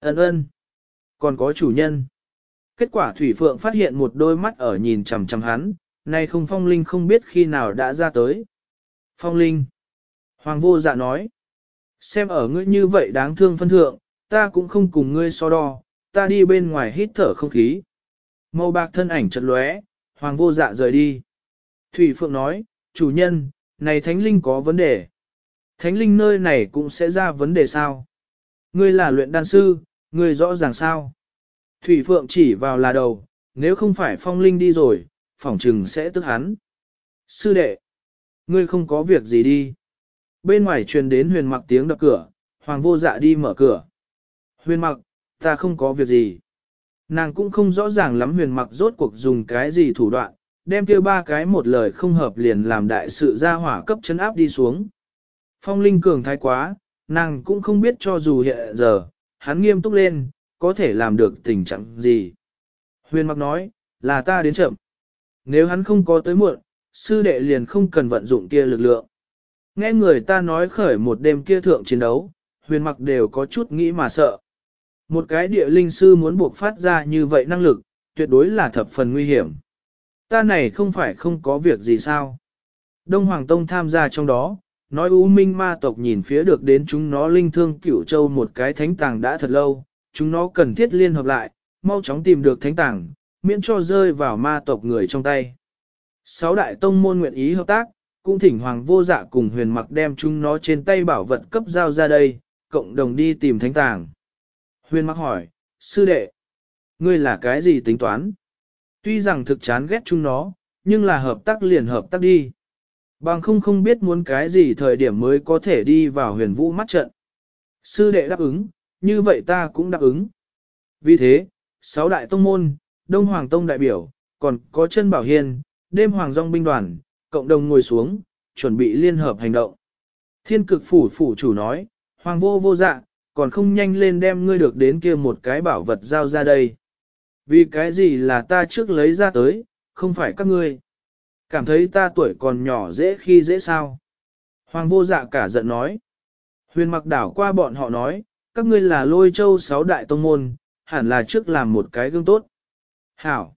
Ấn ơn. Còn có chủ nhân. Kết quả Thủy Phượng phát hiện một đôi mắt ở nhìn chằm chằm hắn, nay không Phong Linh không biết khi nào đã ra tới. Phong Linh. Hoàng vô dạ nói. Xem ở ngươi như vậy đáng thương phân thượng, ta cũng không cùng ngươi so đo, ta đi bên ngoài hít thở không khí. Màu bạc thân ảnh chật lóe, Hoàng vô dạ rời đi. Thủy Phượng nói, chủ nhân, này thánh linh có vấn đề. Thánh linh nơi này cũng sẽ ra vấn đề sao? Ngươi là luyện đan sư, ngươi rõ ràng sao? Thủy Phượng chỉ vào là đầu, nếu không phải phong linh đi rồi, phỏng trừng sẽ tức hắn. Sư đệ, ngươi không có việc gì đi. Bên ngoài truyền đến huyền mặc tiếng đập cửa, hoàng vô dạ đi mở cửa. Huyền mặc, ta không có việc gì. Nàng cũng không rõ ràng lắm huyền mặc rốt cuộc dùng cái gì thủ đoạn, đem kia ba cái một lời không hợp liền làm đại sự ra hỏa cấp chấn áp đi xuống. Phong linh cường thái quá, nàng cũng không biết cho dù hiện giờ, hắn nghiêm túc lên, có thể làm được tình trạng gì. Huyền mặc nói, là ta đến chậm. Nếu hắn không có tới muộn, sư đệ liền không cần vận dụng kia lực lượng. Nghe người ta nói khởi một đêm kia thượng chiến đấu, huyền mặc đều có chút nghĩ mà sợ. Một cái địa linh sư muốn buộc phát ra như vậy năng lực, tuyệt đối là thập phần nguy hiểm. Ta này không phải không có việc gì sao. Đông Hoàng Tông tham gia trong đó, nói U Minh ma tộc nhìn phía được đến chúng nó linh thương cửu châu một cái thánh tàng đã thật lâu, chúng nó cần thiết liên hợp lại, mau chóng tìm được thánh tàng, miễn cho rơi vào ma tộc người trong tay. Sáu đại tông môn nguyện ý hợp tác, cũng thỉnh hoàng vô dạ cùng huyền mặc đem chúng nó trên tay bảo vật cấp giao ra đây, cộng đồng đi tìm thánh tàng. Huyền mặc hỏi, sư đệ, ngươi là cái gì tính toán? Tuy rằng thực chán ghét chúng nó, nhưng là hợp tác liền hợp tác đi. Bằng không không biết muốn cái gì thời điểm mới có thể đi vào huyền vũ mắt trận. Sư đệ đáp ứng, như vậy ta cũng đáp ứng. Vì thế, sáu đại tông môn, Đông Hoàng Tông đại biểu, còn có chân bảo hiên, đêm Hoàng Dòng binh đoàn, cộng đồng ngồi xuống, chuẩn bị liên hợp hành động. Thiên cực phủ phủ chủ nói, Hoàng vô vô dạ, còn không nhanh lên đem ngươi được đến kia một cái bảo vật giao ra đây. Vì cái gì là ta trước lấy ra tới, không phải các ngươi. Cảm thấy ta tuổi còn nhỏ dễ khi dễ sao. Hoàng vô dạ cả giận nói. Huyền mặc đảo qua bọn họ nói, các ngươi là lôi châu sáu đại tông môn, hẳn là trước làm một cái gương tốt. Hảo!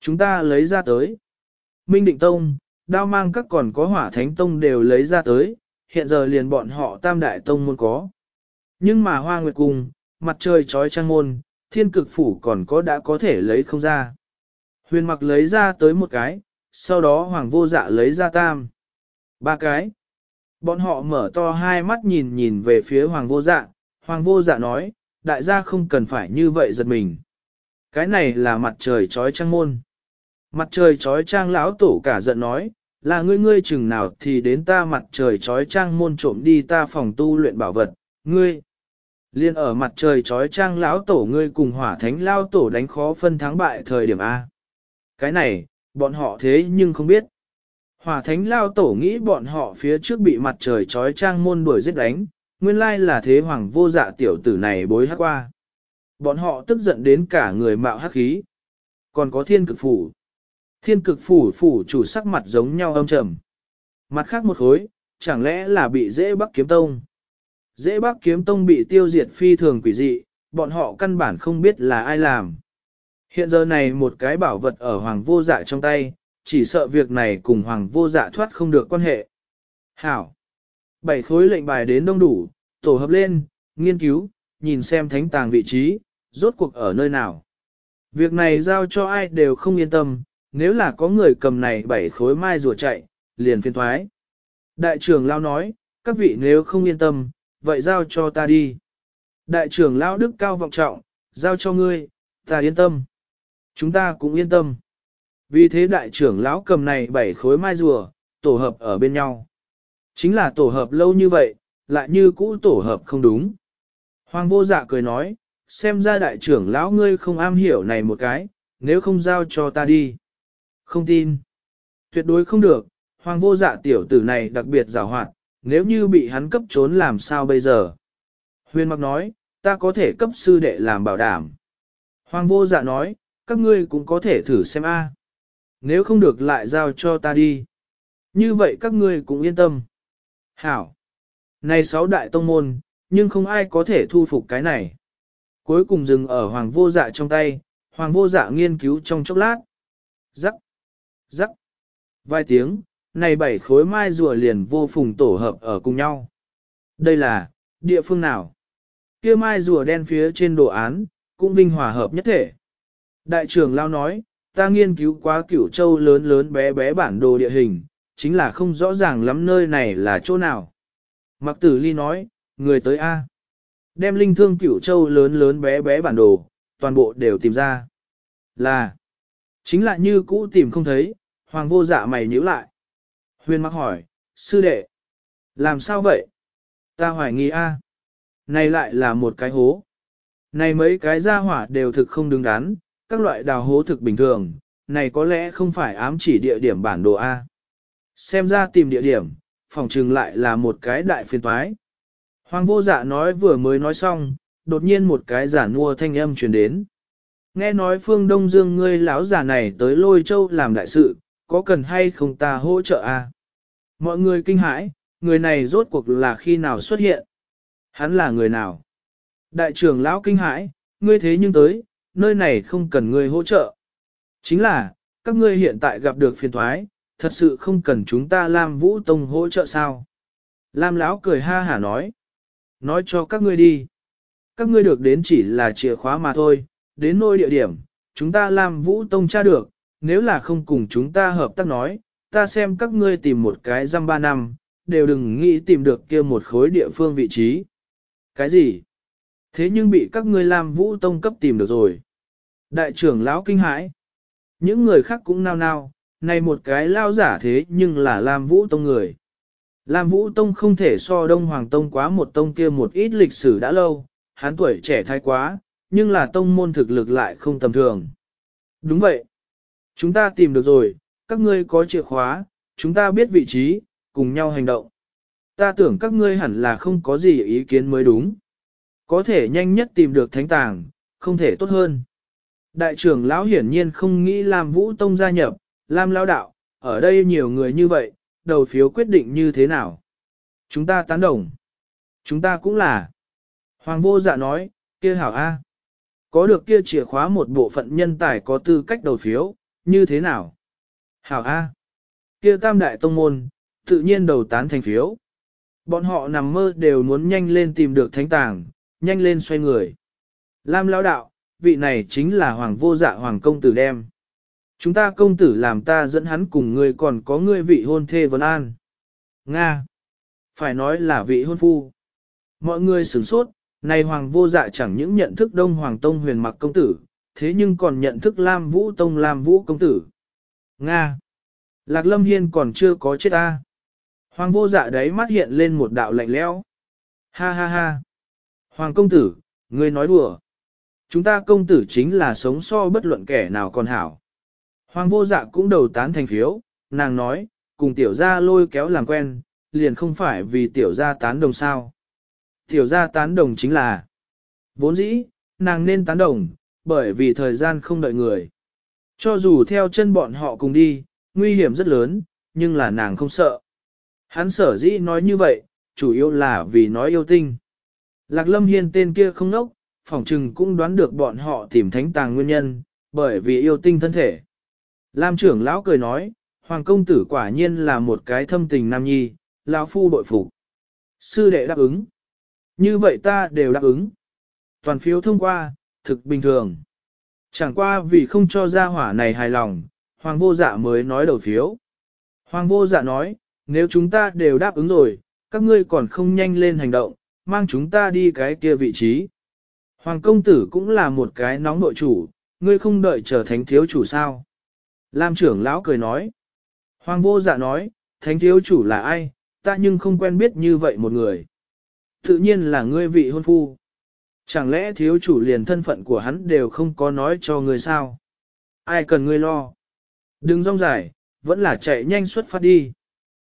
Chúng ta lấy ra tới. Minh định tông, đao mang các còn có hỏa thánh tông đều lấy ra tới, hiện giờ liền bọn họ tam đại tông môn có. Nhưng mà hoa nguyệt cung, mặt trời trói trang môn, thiên cực phủ còn có đã có thể lấy không ra. Huyền mặc lấy ra tới một cái, sau đó hoàng vô dạ lấy ra tam. Ba cái. Bọn họ mở to hai mắt nhìn nhìn về phía hoàng vô dạ, Hoàng vô dạ nói, đại gia không cần phải như vậy giật mình. Cái này là mặt trời trói trăng môn. Mặt trời trói trang lão tổ cả giận nói, là ngươi ngươi chừng nào thì đến ta mặt trời trói trang môn trộm đi ta phòng tu luyện bảo vật, ngươi. Liên ở mặt trời trói trang lão tổ ngươi cùng hỏa thánh lao tổ đánh khó phân thắng bại thời điểm A. Cái này, bọn họ thế nhưng không biết. Hỏa thánh lao tổ nghĩ bọn họ phía trước bị mặt trời trói trang môn đuổi giết đánh, nguyên lai là thế hoàng vô dạ tiểu tử này bối hát qua. Bọn họ tức giận đến cả người mạo hắc khí. Còn có thiên cực phủ. Thiên cực phủ phủ chủ sắc mặt giống nhau âm trầm. Mặt khác một khối, chẳng lẽ là bị dễ bắc kiếm tông. Dễ bắc kiếm tông bị tiêu diệt phi thường quỷ dị, bọn họ căn bản không biết là ai làm. Hiện giờ này một cái bảo vật ở hoàng vô dạ trong tay, chỉ sợ việc này cùng hoàng vô dạ thoát không được quan hệ. Hảo! Bảy khối lệnh bài đến đông đủ, tổ hợp lên, nghiên cứu, nhìn xem thánh tàng vị trí, rốt cuộc ở nơi nào. Việc này giao cho ai đều không yên tâm, nếu là có người cầm này bảy khối mai rùa chạy, liền phiên thoái. Đại trưởng Lao nói, các vị nếu không yên tâm, vậy giao cho ta đi. Đại trưởng Lao đức cao vọng trọng, giao cho ngươi, ta yên tâm. Chúng ta cũng yên tâm. Vì thế đại trưởng lão cầm này bảy khối mai rùa, tổ hợp ở bên nhau. Chính là tổ hợp lâu như vậy, lại như cũ tổ hợp không đúng. Hoàng vô dạ cười nói, xem ra đại trưởng lão ngươi không am hiểu này một cái, nếu không giao cho ta đi. Không tin. Tuyệt đối không được, hoàng vô dạ tiểu tử này đặc biệt rào hoạt, nếu như bị hắn cấp trốn làm sao bây giờ. Huyền mặc nói, ta có thể cấp sư đệ làm bảo đảm. Hoàng vô dạ nói, các ngươi cũng có thể thử xem a. Nếu không được lại giao cho ta đi. Như vậy các ngươi cũng yên tâm. Hảo. Này sáu đại tông môn, nhưng không ai có thể thu phục cái này. Cuối cùng dừng ở hoàng vô dạ trong tay, hoàng vô dạ nghiên cứu trong chốc lát. giắc. Rắc. Vài tiếng, này bảy khối mai rùa liền vô phùng tổ hợp ở cùng nhau. Đây là, địa phương nào? kia mai rùa đen phía trên đồ án, cũng vinh hòa hợp nhất thể. Đại trưởng Lao nói, ta nghiên cứu quá cửu châu lớn lớn bé bé bản đồ địa hình, chính là không rõ ràng lắm nơi này là chỗ nào. Mặc tử ly nói, người tới A. Đem linh thương cửu châu lớn lớn bé bé bản đồ, toàn bộ đều tìm ra. Là, chính là như cũ tìm không thấy, hoàng vô dạ mày nhíu lại. Huyền mặc hỏi, sư đệ, làm sao vậy? Ta hoài nghi A. Này lại là một cái hố. Này mấy cái gia hỏa đều thực không đứng đắn, các loại đào hố thực bình thường, này có lẽ không phải ám chỉ địa điểm bản đồ A. Xem ra tìm địa điểm, phòng trừng lại là một cái đại phiên toái. Hoàng vô dạ nói vừa mới nói xong, đột nhiên một cái giả nua thanh âm truyền đến. Nghe nói phương Đông Dương ngươi lão già này tới lôi châu làm đại sự, có cần hay không ta hỗ trợ a? Mọi người kinh hãi, người này rốt cuộc là khi nào xuất hiện? Hắn là người nào? Đại trưởng lão kinh hãi, ngươi thế nhưng tới, nơi này không cần ngươi hỗ trợ. Chính là, các ngươi hiện tại gặp được phiền thoái, thật sự không cần chúng ta Lam Vũ Tông hỗ trợ sao? Lam lão cười ha hả nói. Nói cho các ngươi đi. Các ngươi được đến chỉ là chìa khóa mà thôi, đến nơi địa điểm, chúng ta làm Vũ Tông tra được, nếu là không cùng chúng ta hợp tác nói, ta xem các ngươi tìm một cái răm ba năm, đều đừng nghĩ tìm được kia một khối địa phương vị trí. Cái gì? Thế nhưng bị các ngươi làm Vũ Tông cấp tìm được rồi. Đại trưởng lão kinh hãi. Những người khác cũng nao nao, này một cái lao giả thế nhưng là làm Vũ Tông người. làm Vũ Tông không thể so Đông Hoàng Tông quá một tông kia một ít lịch sử đã lâu, hắn tuổi trẻ thái quá, nhưng là tông môn thực lực lại không tầm thường. Đúng vậy. Chúng ta tìm được rồi, các ngươi có chìa khóa, chúng ta biết vị trí, cùng nhau hành động. Ta tưởng các ngươi hẳn là không có gì ý kiến mới đúng. Có thể nhanh nhất tìm được thánh tàng, không thể tốt hơn. Đại trưởng lão hiển nhiên không nghĩ làm Vũ Tông gia nhập, Lam Lão đạo, ở đây nhiều người như vậy, đầu phiếu quyết định như thế nào? Chúng ta tán đồng. Chúng ta cũng là. Hoàng vô dạ nói, kia hảo A. Có được kia chìa khóa một bộ phận nhân tài có tư cách đầu phiếu, như thế nào? Hảo A. Kia tam đại tông môn, tự nhiên đầu tán thành phiếu. Bọn họ nằm mơ đều muốn nhanh lên tìm được thánh tàng, nhanh lên xoay người. Lam lão đạo, vị này chính là hoàng vô dạ hoàng công tử đem. Chúng ta công tử làm ta dẫn hắn cùng người còn có người vị hôn thê vấn an. Nga. Phải nói là vị hôn phu. Mọi người sửng sốt, này Hoàng vô dạ chẳng những nhận thức Đông Hoàng Tông huyền mặc công tử, thế nhưng còn nhận thức Lam Vũ Tông Lam Vũ công tử. Nga! Lạc Lâm Hiên còn chưa có chết ta. Hoàng vô dạ đấy mắt hiện lên một đạo lạnh lẽo. Ha ha ha! Hoàng công tử, ngươi nói đùa. Chúng ta công tử chính là sống so bất luận kẻ nào còn hảo. Hoàng vô dạ cũng đầu tán thành phiếu, nàng nói, cùng tiểu gia lôi kéo làm quen, liền không phải vì tiểu gia tán đồng sao. Tiểu gia tán đồng chính là, vốn dĩ, nàng nên tán đồng, bởi vì thời gian không đợi người. Cho dù theo chân bọn họ cùng đi, nguy hiểm rất lớn, nhưng là nàng không sợ. Hắn sở dĩ nói như vậy, chủ yếu là vì nói yêu tinh. Lạc lâm hiên tên kia không nốc, phỏng trừng cũng đoán được bọn họ tìm thánh tàng nguyên nhân, bởi vì yêu tinh thân thể. Lam trưởng lão cười nói, Hoàng công tử quả nhiên là một cái thâm tình nam nhi, lão phu bội phục. Sư đệ đáp ứng. Như vậy ta đều đáp ứng. Toàn phiếu thông qua, thực bình thường. Chẳng qua vì không cho gia hỏa này hài lòng, Hoàng vô dạ mới nói đầu phiếu. Hoàng vô dạ nói, nếu chúng ta đều đáp ứng rồi, các ngươi còn không nhanh lên hành động, mang chúng ta đi cái kia vị trí. Hoàng công tử cũng là một cái nóng nội chủ, ngươi không đợi trở thành thiếu chủ sao. Lam trưởng lão cười nói. Hoàng vô dạ nói, thánh thiếu chủ là ai, ta nhưng không quen biết như vậy một người. Tự nhiên là ngươi vị hôn phu. Chẳng lẽ thiếu chủ liền thân phận của hắn đều không có nói cho ngươi sao? Ai cần ngươi lo? Đừng rong dài, vẫn là chạy nhanh xuất phát đi.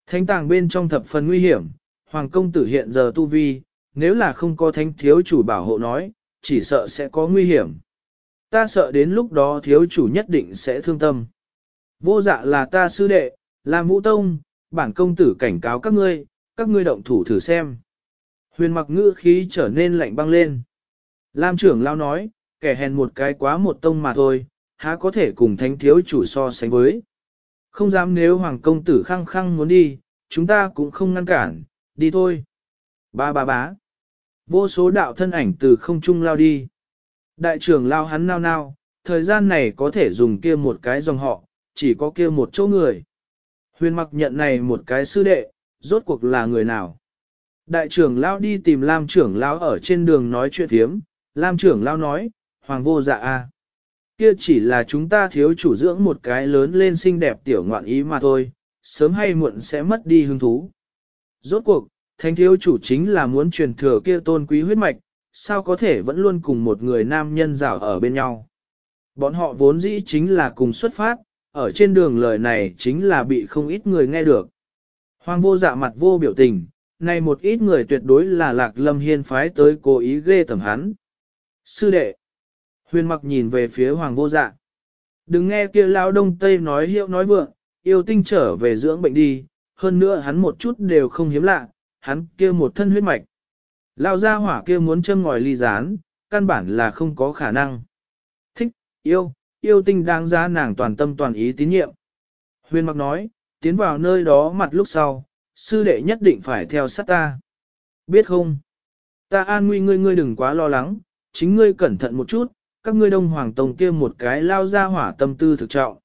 Thánh tàng bên trong thập phần nguy hiểm, hoàng công tử hiện giờ tu vi, nếu là không có thánh thiếu chủ bảo hộ nói, chỉ sợ sẽ có nguy hiểm. Ta sợ đến lúc đó thiếu chủ nhất định sẽ thương tâm. Vô dạ là ta sư đệ, là vũ tông, bản công tử cảnh cáo các ngươi, các ngươi động thủ thử xem. Huyền mặc ngữ khí trở nên lạnh băng lên. Lam trưởng lao nói, kẻ hèn một cái quá một tông mà thôi, há có thể cùng thánh thiếu chủ so sánh với. Không dám nếu hoàng công tử khăng khăng muốn đi, chúng ta cũng không ngăn cản, đi thôi. Ba ba bá. Vô số đạo thân ảnh từ không trung lao đi. Đại trưởng lao hắn nao nao, thời gian này có thể dùng kia một cái dòng họ, chỉ có kia một chỗ người. Huyền mặc nhận này một cái sư đệ, rốt cuộc là người nào? Đại trưởng lao đi tìm Lam trưởng lao ở trên đường nói chuyện thiếm, Lam trưởng lao nói, hoàng vô dạ a, Kia chỉ là chúng ta thiếu chủ dưỡng một cái lớn lên xinh đẹp tiểu ngoạn ý mà thôi, sớm hay muộn sẽ mất đi hứng thú. Rốt cuộc, thánh thiếu chủ chính là muốn truyền thừa kia tôn quý huyết mạch, sao có thể vẫn luôn cùng một người nam nhân rảo ở bên nhau. Bọn họ vốn dĩ chính là cùng xuất phát, ở trên đường lời này chính là bị không ít người nghe được. Hoàng vô dạ mặt vô biểu tình, này một ít người tuyệt đối là lạc lâm hiên phái tới cố ý ghê tầm hắn. Sư đệ, huyền mặc nhìn về phía hoàng vô dạ. Đừng nghe kia lao đông tây nói hiệu nói vượng, yêu tinh trở về dưỡng bệnh đi, hơn nữa hắn một chút đều không hiếm lạ, hắn kia một thân huyết mạch. Lao ra hỏa kia muốn châm ngòi ly rán, căn bản là không có khả năng. Thích, yêu, yêu tinh đáng giá nàng toàn tâm toàn ý tín nhiệm. Huyền mặc nói, tiến vào nơi đó mặt lúc sau, sư đệ nhất định phải theo sát ta. Biết không? Ta an nguy ngươi ngươi đừng quá lo lắng, chính ngươi cẩn thận một chút, các ngươi đông hoàng tông kia một cái lao ra hỏa tâm tư thực trọng.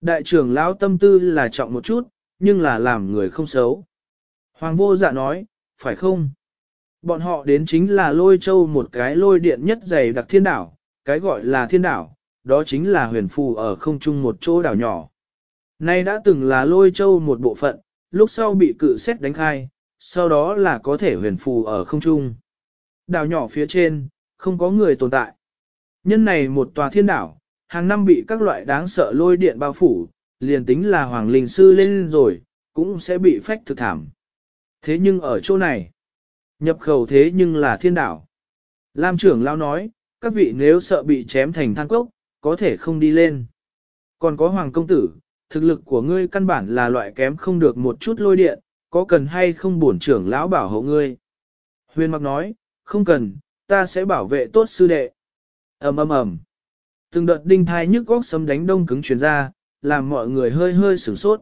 Đại trưởng lão tâm tư là trọng một chút, nhưng là làm người không xấu. Hoàng vô dạ nói, phải không? Bọn họ đến chính là lôi châu một cái lôi điện nhất dày đặc thiên đảo, cái gọi là thiên đảo, đó chính là huyền phù ở không trung một chỗ đảo nhỏ. Nay đã từng là lôi châu một bộ phận, lúc sau bị cự xét đánh khai, sau đó là có thể huyền phù ở không trung. Đảo nhỏ phía trên, không có người tồn tại. Nhân này một tòa thiên đảo, hàng năm bị các loại đáng sợ lôi điện bao phủ, liền tính là hoàng linh sư lên rồi, cũng sẽ bị phách thực thảm. Thế nhưng ở chỗ này, nhập khẩu thế nhưng là thiên đảo. Lam trưởng lao nói, các vị nếu sợ bị chém thành than cốc, có thể không đi lên. Còn có hoàng công tử, thực lực của ngươi căn bản là loại kém không được một chút lôi điện, có cần hay không bổn trưởng lão bảo hộ ngươi. Huyền mặc nói, không cần, ta sẽ bảo vệ tốt sư đệ. ầm ầm ầm. Từng đợt đinh thai nhức góc sấm đánh đông cứng truyền ra, làm mọi người hơi hơi sửng sốt.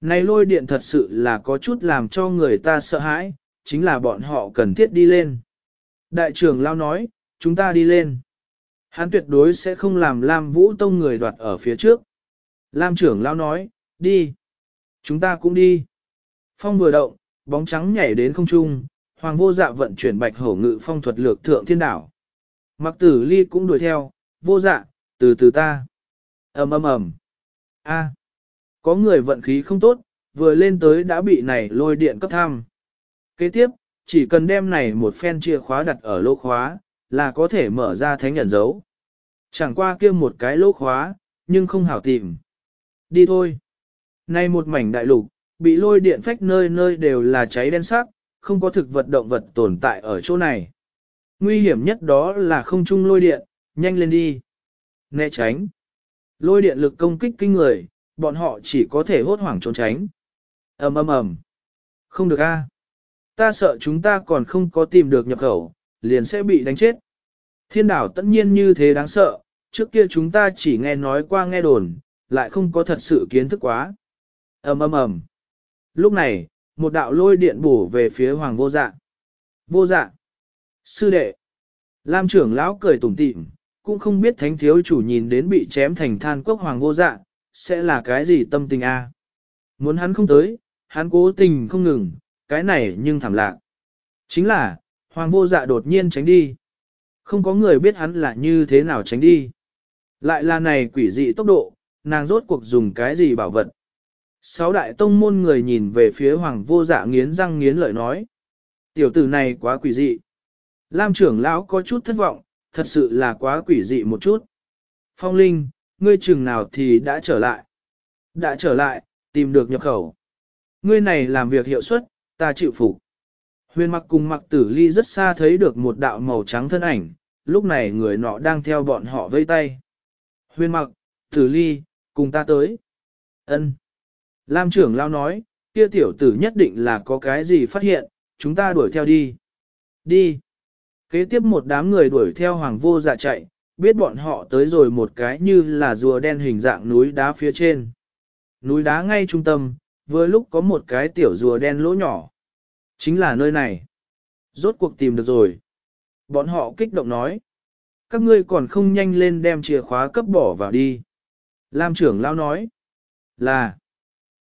Này lôi điện thật sự là có chút làm cho người ta sợ hãi, chính là bọn họ cần thiết đi lên. Đại trưởng lao nói, chúng ta đi lên. Hắn tuyệt đối sẽ không làm Lam Vũ Tông người đoạt ở phía trước. Lam trưởng lao nói, đi. Chúng ta cũng đi. Phong vừa động, bóng trắng nhảy đến không trung, Hoàng vô dạ vận chuyển bạch hổ ngự phong thuật lược thượng thiên đảo. Mặc tử ly cũng đuổi theo, vô dạ, từ từ ta. ầm ầm ầm. A. Có người vận khí không tốt, vừa lên tới đã bị này lôi điện cấp tham. Kế tiếp, chỉ cần đem này một phen chìa khóa đặt ở lỗ khóa, là có thể mở ra thánh nhận dấu. Chẳng qua kia một cái lỗ khóa, nhưng không hảo tìm. Đi thôi. Nay một mảnh đại lục, bị lôi điện phách nơi nơi đều là cháy đen sắc, không có thực vật động vật tồn tại ở chỗ này. Nguy hiểm nhất đó là không trung lôi điện, nhanh lên đi. Né tránh. Lôi điện lực công kích kinh người, bọn họ chỉ có thể hốt hoảng trốn tránh. ầm ầm ầm. Không được a. Ta sợ chúng ta còn không có tìm được nhập khẩu, liền sẽ bị đánh chết. Thiên đảo tất nhiên như thế đáng sợ, trước kia chúng ta chỉ nghe nói qua nghe đồn, lại không có thật sự kiến thức quá. ầm ầm ầm. Lúc này, một đạo lôi điện bổ về phía hoàng vô dạ. Vô dạ. Sư đệ. Lam trưởng lão cười tủm tỉm, cũng không biết thánh thiếu chủ nhìn đến bị chém thành than quốc hoàng vô dạ, sẽ là cái gì tâm tình a? Muốn hắn không tới, hắn cố tình không ngừng, cái này nhưng thảm lạc. Chính là, hoàng vô dạ đột nhiên tránh đi. Không có người biết hắn là như thế nào tránh đi. Lại là này quỷ dị tốc độ, nàng rốt cuộc dùng cái gì bảo vật. Sáu đại tông môn người nhìn về phía hoàng vô dạ nghiến răng nghiến lợi nói. Tiểu tử này quá quỷ dị. Lam trưởng lão có chút thất vọng, thật sự là quá quỷ dị một chút. Phong Linh, ngươi chừng nào thì đã trở lại. Đã trở lại, tìm được nhập khẩu. Ngươi này làm việc hiệu suất, ta chịu phục. Huyền mặc cùng mặc tử ly rất xa thấy được một đạo màu trắng thân ảnh, lúc này người nọ đang theo bọn họ vây tay. Huyền mặc, tử ly, cùng ta tới. ân Lam trưởng lao nói, kia tiểu tử nhất định là có cái gì phát hiện, chúng ta đuổi theo đi. Đi. Kế tiếp một đám người đuổi theo hoàng vô dạ chạy, biết bọn họ tới rồi một cái như là rùa đen hình dạng núi đá phía trên. Núi đá ngay trung tâm, vừa lúc có một cái tiểu rùa đen lỗ nhỏ. Chính là nơi này. Rốt cuộc tìm được rồi. Bọn họ kích động nói. Các ngươi còn không nhanh lên đem chìa khóa cấp bỏ vào đi. Lam trưởng lao nói. Là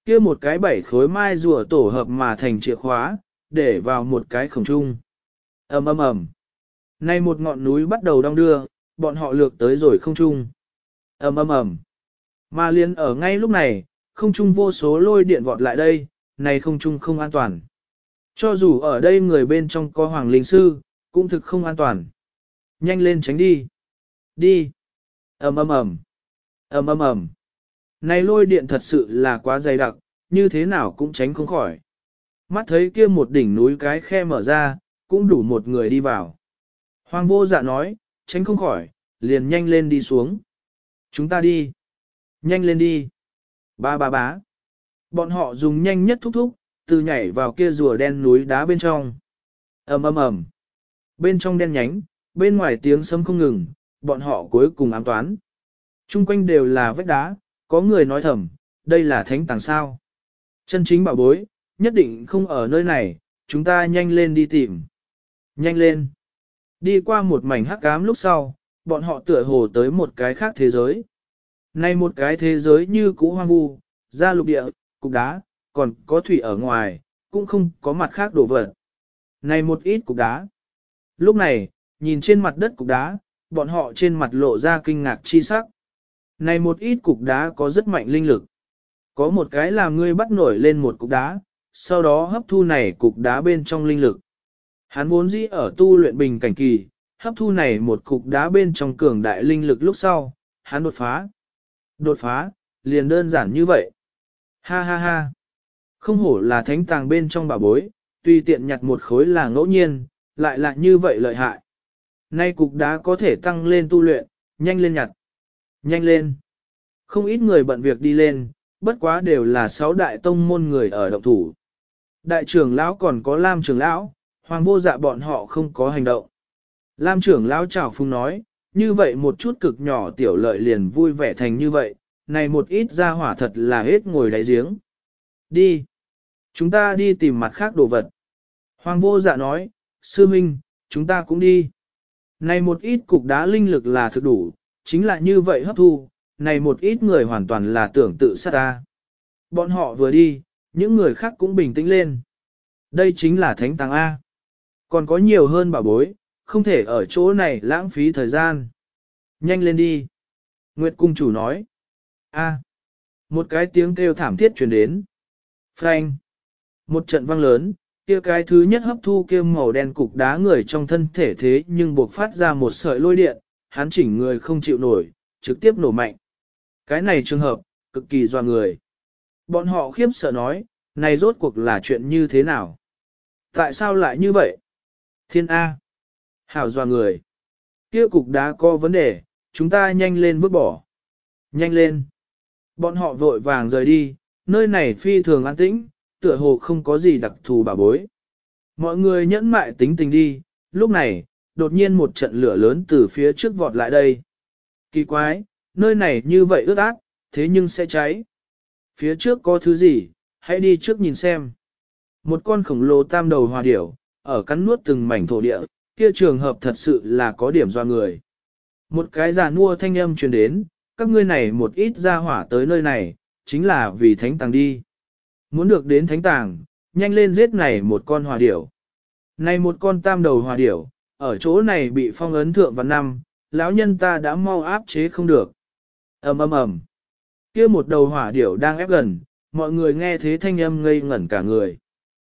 kia một cái bảy khối mai rùa tổ hợp mà thành chìa khóa, để vào một cái khổng trung. ầm ầm ầm. Nay một ngọn núi bắt đầu đong đưa, bọn họ lược tới rồi không trung. ầm ầm ầm. Mà liên ở ngay lúc này, không trung vô số lôi điện vọt lại đây, này không trung không an toàn. Cho dù ở đây người bên trong có hoàng linh sư, cũng thực không an toàn. Nhanh lên tránh đi. Đi. ầm ầm ầm ầm ầm ầm. Này lôi điện thật sự là quá dày đặc, như thế nào cũng tránh không khỏi. Mắt thấy kia một đỉnh núi cái khe mở ra, cũng đủ một người đi vào. Hoàng vô dạ nói, tránh không khỏi, liền nhanh lên đi xuống. Chúng ta đi. Nhanh lên đi. Ba ba bá. Bọn họ dùng nhanh nhất thúc thúc, từ nhảy vào kia rùa đen núi đá bên trong. ầm ầm ầm. Bên trong đen nhánh, bên ngoài tiếng sấm không ngừng, bọn họ cuối cùng ám toán. Trung quanh đều là vách đá, có người nói thầm, đây là thánh tàng sao. Chân chính bảo bối, nhất định không ở nơi này, chúng ta nhanh lên đi tìm. Nhanh lên. Đi qua một mảnh hắc ám lúc sau, bọn họ tựa hồ tới một cái khác thế giới. Nay một cái thế giới như cũ hoang vu, ra lục địa, cục đá, còn có thủy ở ngoài, cũng không có mặt khác đổ vật. Này một ít cục đá. Lúc này, nhìn trên mặt đất cục đá, bọn họ trên mặt lộ ra kinh ngạc chi sắc. Này một ít cục đá có rất mạnh linh lực. Có một cái là ngươi bắt nổi lên một cục đá, sau đó hấp thu này cục đá bên trong linh lực. Hắn vốn dĩ ở tu luyện bình cảnh kỳ, hấp thu này một cục đá bên trong cường đại linh lực lúc sau, hắn đột phá. Đột phá, liền đơn giản như vậy. Ha ha ha. Không hổ là thánh tàng bên trong bảo bối, tuy tiện nhặt một khối là ngẫu nhiên, lại là như vậy lợi hại. Nay cục đá có thể tăng lên tu luyện, nhanh lên nhặt. Nhanh lên. Không ít người bận việc đi lên, bất quá đều là sáu đại tông môn người ở động thủ. Đại trưởng lão còn có Lam trưởng lão, hoàng vô dạ bọn họ không có hành động. Lam trưởng lão chào phung nói, như vậy một chút cực nhỏ tiểu lợi liền vui vẻ thành như vậy, này một ít ra hỏa thật là hết ngồi đáy giếng. Đi. Chúng ta đi tìm mặt khác đồ vật. Hoàng vô dạ nói, sư minh, chúng ta cũng đi. Này một ít cục đá linh lực là thực đủ, chính là như vậy hấp thu, này một ít người hoàn toàn là tưởng tự sát ta. Bọn họ vừa đi, những người khác cũng bình tĩnh lên. Đây chính là thánh tàng A. Còn có nhiều hơn bảo bối, không thể ở chỗ này lãng phí thời gian. Nhanh lên đi. Nguyệt cung chủ nói. A. Một cái tiếng kêu thảm thiết truyền đến. Frank. Một trận vang lớn, kia cái thứ nhất hấp thu kia màu đen cục đá người trong thân thể thế nhưng buộc phát ra một sợi lôi điện, hắn chỉnh người không chịu nổi, trực tiếp nổ mạnh. Cái này trường hợp, cực kỳ doa người. Bọn họ khiếp sợ nói, này rốt cuộc là chuyện như thế nào? Tại sao lại như vậy? Thiên A. Hảo doa người. Kia cục đá có vấn đề, chúng ta nhanh lên vứt bỏ. Nhanh lên. Bọn họ vội vàng rời đi, nơi này phi thường an tĩnh, tựa hồ không có gì đặc thù bà bối. Mọi người nhẫn mại tính tình đi, lúc này, đột nhiên một trận lửa lớn từ phía trước vọt lại đây. Kỳ quái, nơi này như vậy ướt át, thế nhưng sẽ cháy. Phía trước có thứ gì, hãy đi trước nhìn xem. Một con khổng lồ tam đầu hòa điểu, ở cắn nuốt từng mảnh thổ địa, kia trường hợp thật sự là có điểm do người. Một cái già nua thanh âm truyền đến, các ngươi này một ít ra hỏa tới nơi này, chính là vì thánh tàng đi. Muốn được đến thánh tàng, nhanh lên giết này một con hòa điểu. Này một con tam đầu hòa điểu, ở chỗ này bị phong ấn thượng vạn năm, lão nhân ta đã mau áp chế không được. ầm ầm ầm, kia một đầu hỏa điểu đang ép gần, mọi người nghe thế thanh âm ngây ngẩn cả người.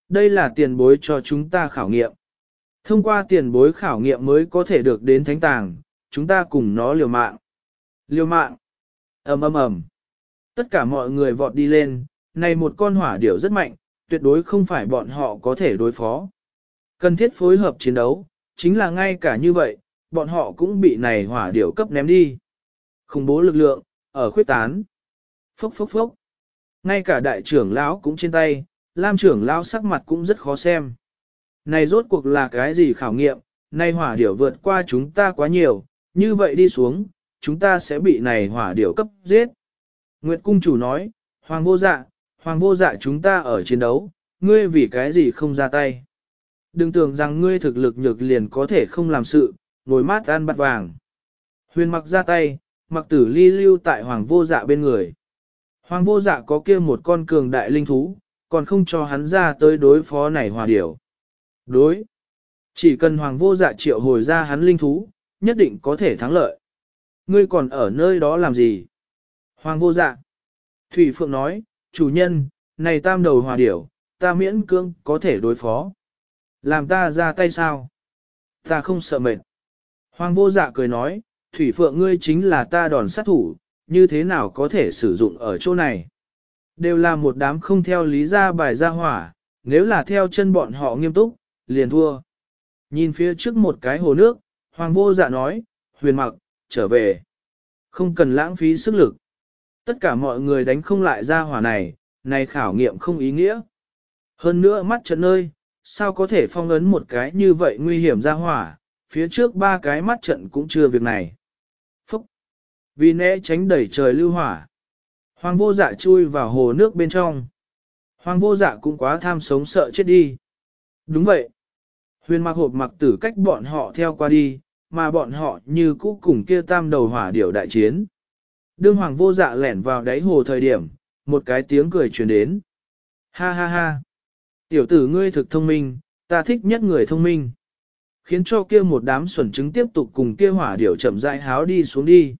Đây là tiền bối cho chúng ta khảo nghiệm. Thông qua tiền bối khảo nghiệm mới có thể được đến thánh tàng, chúng ta cùng nó liều mạng. Liều mạng. ầm ầm ầm. Tất cả mọi người vọt đi lên, này một con hỏa điểu rất mạnh, tuyệt đối không phải bọn họ có thể đối phó. Cần thiết phối hợp chiến đấu, chính là ngay cả như vậy, bọn họ cũng bị này hỏa điểu cấp ném đi. Khủng bố lực lượng, ở khuyết tán. Phốc phốc phốc. Ngay cả đại trưởng lão cũng trên tay, Lam trưởng lão sắc mặt cũng rất khó xem. Này rốt cuộc là cái gì khảo nghiệm, này hỏa điểu vượt qua chúng ta quá nhiều, như vậy đi xuống, chúng ta sẽ bị này hỏa điểu cấp giết. Nguyệt cung chủ nói, Hoàng vô dạ, Hoàng vô dạ chúng ta ở chiến đấu, ngươi vì cái gì không ra tay. Đừng tưởng rằng ngươi thực lực nhược liền có thể không làm sự, ngồi mát ăn bát vàng. Huyền mặc ra tay, mặc tử ly lưu tại hoàng vô dạ bên người. Hoàng vô dạ có kia một con cường đại linh thú, còn không cho hắn ra tới đối phó này hòa điểu. Đối. Chỉ cần hoàng vô dạ triệu hồi ra hắn linh thú, nhất định có thể thắng lợi. Ngươi còn ở nơi đó làm gì? Hoàng vô dạ. Thủy Phượng nói, chủ nhân, này tam đầu hòa điểu, ta miễn cưỡng có thể đối phó. Làm ta ra tay sao? Ta không sợ mệt. Hoàng vô dạ cười nói, Thủy Phượng ngươi chính là ta đòn sát thủ, như thế nào có thể sử dụng ở chỗ này? Đều là một đám không theo lý ra bài ra hỏa, nếu là theo chân bọn họ nghiêm túc, liền thua. Nhìn phía trước một cái hồ nước, Hoàng vô dạ nói, huyền mặc, trở về. Không cần lãng phí sức lực. Tất cả mọi người đánh không lại ra hỏa này, này khảo nghiệm không ý nghĩa. Hơn nữa mắt trận nơi, sao có thể phong ấn một cái như vậy nguy hiểm ra hỏa, phía trước ba cái mắt trận cũng chưa việc này. Phúc! Vì né tránh đẩy trời lưu hỏa. Hoàng vô dạ chui vào hồ nước bên trong. Hoàng vô dạ cũng quá tham sống sợ chết đi. Đúng vậy. Huyền mặc hộp mặc tử cách bọn họ theo qua đi, mà bọn họ như cũ cùng kia tam đầu hỏa điểu đại chiến. Đương hoàng vô dạ lẻn vào đáy hồ thời điểm, một cái tiếng cười truyền đến. Ha ha ha. Tiểu tử ngươi thực thông minh, ta thích nhất người thông minh. Khiến cho kia một đám xuẩn trứng tiếp tục cùng kia hỏa điểu chậm rãi háo đi xuống đi.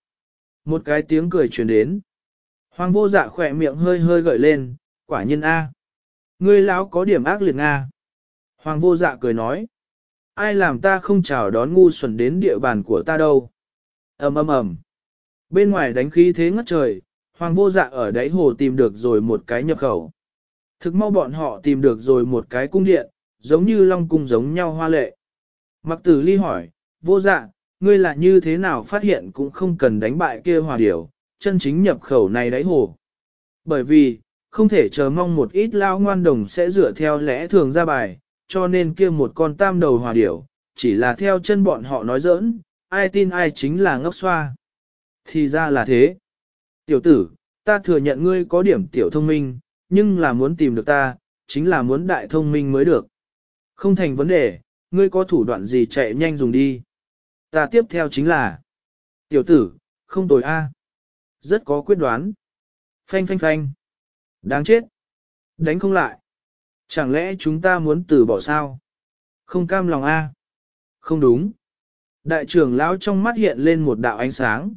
Một cái tiếng cười truyền đến. Hoàng vô dạ khỏe miệng hơi hơi gợi lên, quả nhân A. Ngươi lão có điểm ác liệt A. Hoàng vô dạ cười nói. Ai làm ta không chào đón ngu xuẩn đến địa bàn của ta đâu. ầm ầm ầm. Bên ngoài đánh khí thế ngất trời, hoàng vô dạ ở đáy hồ tìm được rồi một cái nhập khẩu. Thực mau bọn họ tìm được rồi một cái cung điện, giống như long cung giống nhau hoa lệ. Mặc tử ly hỏi, vô dạ, ngươi là như thế nào phát hiện cũng không cần đánh bại kia hòa điểu, chân chính nhập khẩu này đáy hồ. Bởi vì, không thể chờ mong một ít lao ngoan đồng sẽ dựa theo lẽ thường ra bài, cho nên kia một con tam đầu hòa điểu, chỉ là theo chân bọn họ nói giỡn, ai tin ai chính là ngốc xoa. Thì ra là thế. Tiểu tử, ta thừa nhận ngươi có điểm tiểu thông minh, nhưng là muốn tìm được ta, chính là muốn đại thông minh mới được. Không thành vấn đề, ngươi có thủ đoạn gì chạy nhanh dùng đi. Ta tiếp theo chính là, tiểu tử, không tồi a, Rất có quyết đoán. Phanh phanh phanh. Đáng chết. Đánh không lại. Chẳng lẽ chúng ta muốn từ bỏ sao? Không cam lòng a. Không đúng. Đại trưởng lão trong mắt hiện lên một đạo ánh sáng.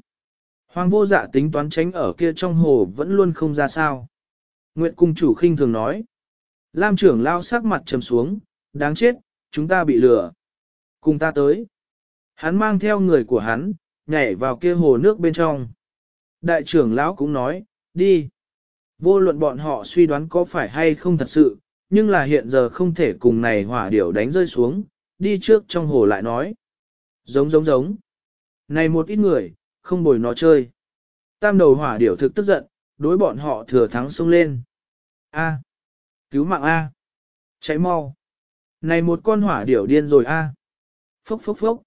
Hoàng vô dạ tính toán tránh ở kia trong hồ vẫn luôn không ra sao. Nguyệt cung chủ khinh thường nói. Lam trưởng lao sắc mặt trầm xuống, đáng chết, chúng ta bị lừa. Cùng ta tới. Hắn mang theo người của hắn, nhảy vào kia hồ nước bên trong. Đại trưởng lão cũng nói, đi. Vô luận bọn họ suy đoán có phải hay không thật sự, nhưng là hiện giờ không thể cùng này hỏa điểu đánh rơi xuống, đi trước trong hồ lại nói. Giống giống giống. Này một ít người, không bồi nó chơi. Tam đầu hỏa điểu thực tức giận, đối bọn họ thừa thắng xông lên. A. Cứu mạng A. Cháy mau. Này một con hỏa điểu điên rồi A. Phốc phốc phốc.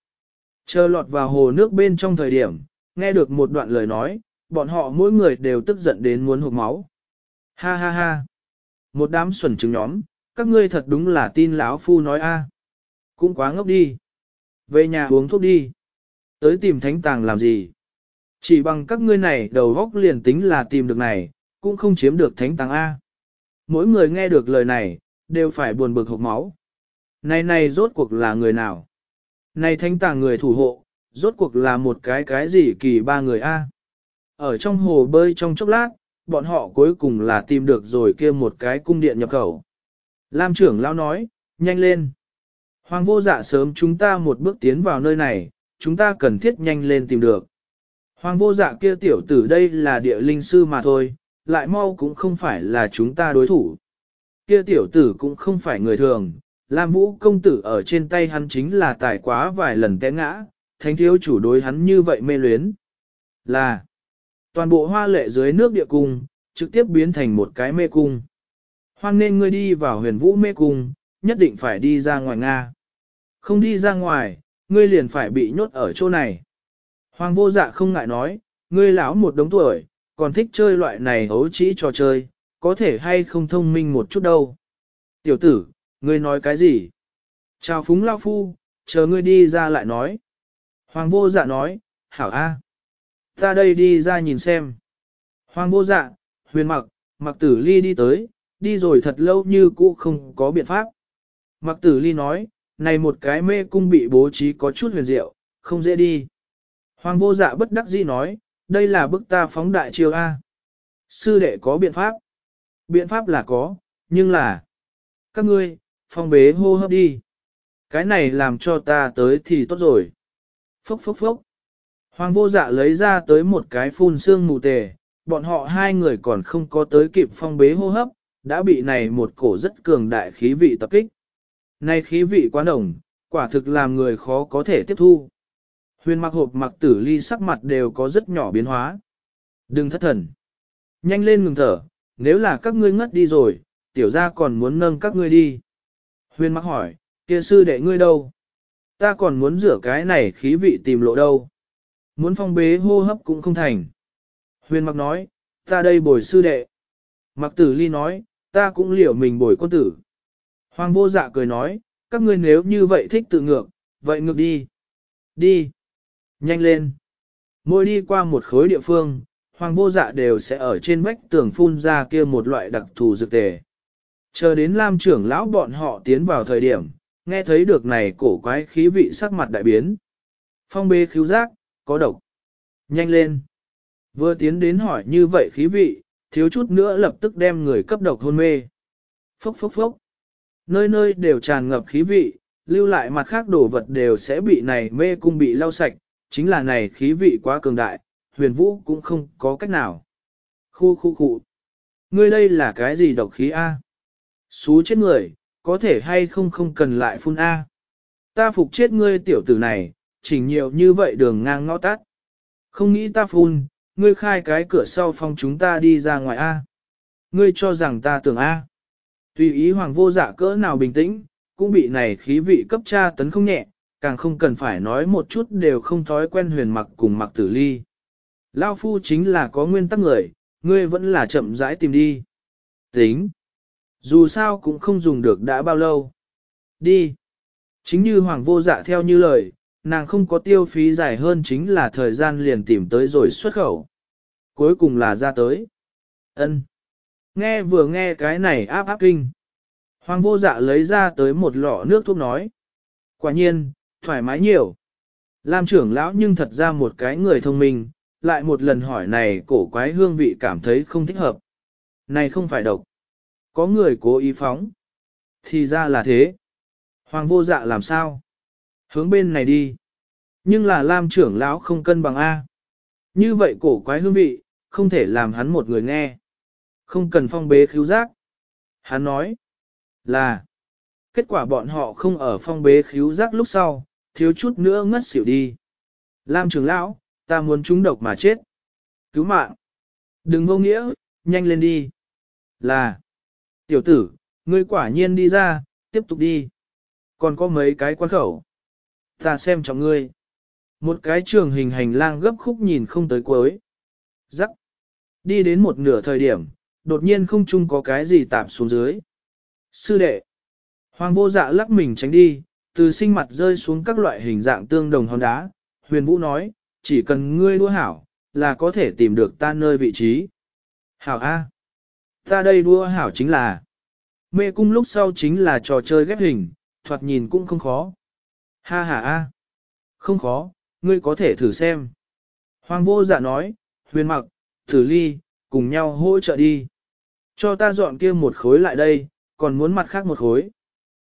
Chờ lọt vào hồ nước bên trong thời điểm, nghe được một đoạn lời nói, bọn họ mỗi người đều tức giận đến muốn hụt máu. Ha ha ha. Một đám xuẩn trứng nhóm, các ngươi thật đúng là tin lão phu nói a. Cũng quá ngốc đi. Về nhà uống thuốc đi. Tới tìm thánh tàng làm gì? Chỉ bằng các ngươi này đầu góc liền tính là tìm được này, cũng không chiếm được thánh tàng A. Mỗi người nghe được lời này, đều phải buồn bực hộp máu. Này này rốt cuộc là người nào? Này thánh tàng người thủ hộ, rốt cuộc là một cái cái gì kỳ ba người A. Ở trong hồ bơi trong chốc lát, bọn họ cuối cùng là tìm được rồi kia một cái cung điện nhập khẩu. Lam trưởng lão nói, nhanh lên. Hoàng vô dạ sớm chúng ta một bước tiến vào nơi này, chúng ta cần thiết nhanh lên tìm được. Hoàng vô dạ kia tiểu tử đây là địa linh sư mà thôi, lại mau cũng không phải là chúng ta đối thủ. Kia tiểu tử cũng không phải người thường, Lam vũ công tử ở trên tay hắn chính là tài quá vài lần té ngã, thánh thiếu chủ đối hắn như vậy mê luyến. Là, toàn bộ hoa lệ dưới nước địa cung, trực tiếp biến thành một cái mê cung. Hoan nên ngươi đi vào huyền vũ mê cung, nhất định phải đi ra ngoài Nga. Không đi ra ngoài, ngươi liền phải bị nhốt ở chỗ này. Hoàng vô dạ không ngại nói, ngươi lão một đống tuổi, còn thích chơi loại này hấu trĩ trò chơi, có thể hay không thông minh một chút đâu. Tiểu tử, ngươi nói cái gì? Chào phúng lao phu, chờ ngươi đi ra lại nói. Hoàng vô dạ nói, hảo a, Ta đây đi ra nhìn xem. Hoàng vô dạ, huyền mặc, mặc tử ly đi tới, đi rồi thật lâu như cũ không có biện pháp. Mặc tử ly nói, này một cái mê cung bị bố trí có chút huyền diệu, không dễ đi. Hoàng vô dạ bất đắc dĩ nói, đây là bức ta phóng đại chiêu A. Sư đệ có biện pháp. Biện pháp là có, nhưng là... Các ngươi, phong bế hô hấp đi. Cái này làm cho ta tới thì tốt rồi. Phốc phốc phốc. Hoàng vô dạ lấy ra tới một cái phun xương mù tề, bọn họ hai người còn không có tới kịp phong bế hô hấp, đã bị này một cổ rất cường đại khí vị tập kích. Này khí vị quá nồng, quả thực làm người khó có thể tiếp thu. Huyền mặc hộp mặc tử ly sắc mặt đều có rất nhỏ biến hóa. Đừng thất thần. Nhanh lên ngừng thở, nếu là các ngươi ngất đi rồi, tiểu gia còn muốn nâng các ngươi đi. Huyền mặc hỏi, kia sư đệ ngươi đâu? Ta còn muốn rửa cái này khí vị tìm lộ đâu? Muốn phong bế hô hấp cũng không thành. Huyền mặc nói, ta đây bồi sư đệ. Mặc tử ly nói, ta cũng liệu mình bồi quân tử. Hoàng vô dạ cười nói, các ngươi nếu như vậy thích tự ngược, vậy ngược đi. Đi. Nhanh lên. Mỗi đi qua một khối địa phương, hoàng vô dạ đều sẽ ở trên vách tường phun ra kia một loại đặc thù dược tề. Chờ đến Lam trưởng lão bọn họ tiến vào thời điểm, nghe thấy được này cổ quái khí vị sắc mặt đại biến. Phong bê khíu giác, có độc. Nhanh lên. Vừa tiến đến hỏi như vậy khí vị, thiếu chút nữa lập tức đem người cấp độc hôn mê. Phốc phốc phốc. Nơi nơi đều tràn ngập khí vị, lưu lại mặt khác đồ vật đều sẽ bị này mê cung bị lau sạch, chính là này khí vị quá cường đại, huyền vũ cũng không có cách nào. Khu khu khu. Ngươi đây là cái gì độc khí A? Xú chết người, có thể hay không không cần lại phun A. Ta phục chết ngươi tiểu tử này, chỉnh nhiều như vậy đường ngang ngõ tắt, Không nghĩ ta phun, ngươi khai cái cửa sau phòng chúng ta đi ra ngoài A. Ngươi cho rằng ta tưởng A. Tùy ý hoàng vô dạ cỡ nào bình tĩnh, cũng bị này khí vị cấp tra tấn không nhẹ, càng không cần phải nói một chút đều không thói quen huyền mặc cùng mặc tử ly. Lao phu chính là có nguyên tắc người, ngươi vẫn là chậm rãi tìm đi. Tính. Dù sao cũng không dùng được đã bao lâu. Đi. Chính như hoàng vô dạ theo như lời, nàng không có tiêu phí dài hơn chính là thời gian liền tìm tới rồi xuất khẩu. Cuối cùng là ra tới. ân Nghe vừa nghe cái này áp áp kinh. Hoàng vô dạ lấy ra tới một lọ nước thuốc nói. Quả nhiên, thoải mái nhiều. Lam trưởng lão nhưng thật ra một cái người thông minh, lại một lần hỏi này cổ quái hương vị cảm thấy không thích hợp. Này không phải độc. Có người cố ý phóng. Thì ra là thế. Hoàng vô dạ làm sao? Hướng bên này đi. Nhưng là Lam trưởng lão không cân bằng A. Như vậy cổ quái hương vị, không thể làm hắn một người nghe. Không cần phong bế khíu giác. Hắn nói là kết quả bọn họ không ở phong bế khíu giác lúc sau, thiếu chút nữa ngất xỉu đi. Lam trưởng lão, ta muốn trúng độc mà chết. Cứu mạng. Đừng vô nghĩa, nhanh lên đi. Là. Tiểu tử, ngươi quả nhiên đi ra, tiếp tục đi. Còn có mấy cái quan khẩu. Ta xem trọng ngươi. Một cái trường hình hành lang gấp khúc nhìn không tới cuối. Rắc. Đi đến một nửa thời điểm, đột nhiên không chung có cái gì tạp xuống dưới. Sư đệ. Hoàng vô dạ lắc mình tránh đi, từ sinh mặt rơi xuống các loại hình dạng tương đồng hòn đá. Huyền Vũ nói, chỉ cần ngươi đua hảo, là có thể tìm được ta nơi vị trí. Hảo A. Ta đây đua hảo chính là. Mê cung lúc sau chính là trò chơi ghép hình, thoạt nhìn cũng không khó. Ha ha A. Không khó, ngươi có thể thử xem. Hoàng vô dạ nói, huyền mặc, thử ly, cùng nhau hỗ trợ đi. Cho ta dọn kia một khối lại đây, còn muốn mặt khác một khối.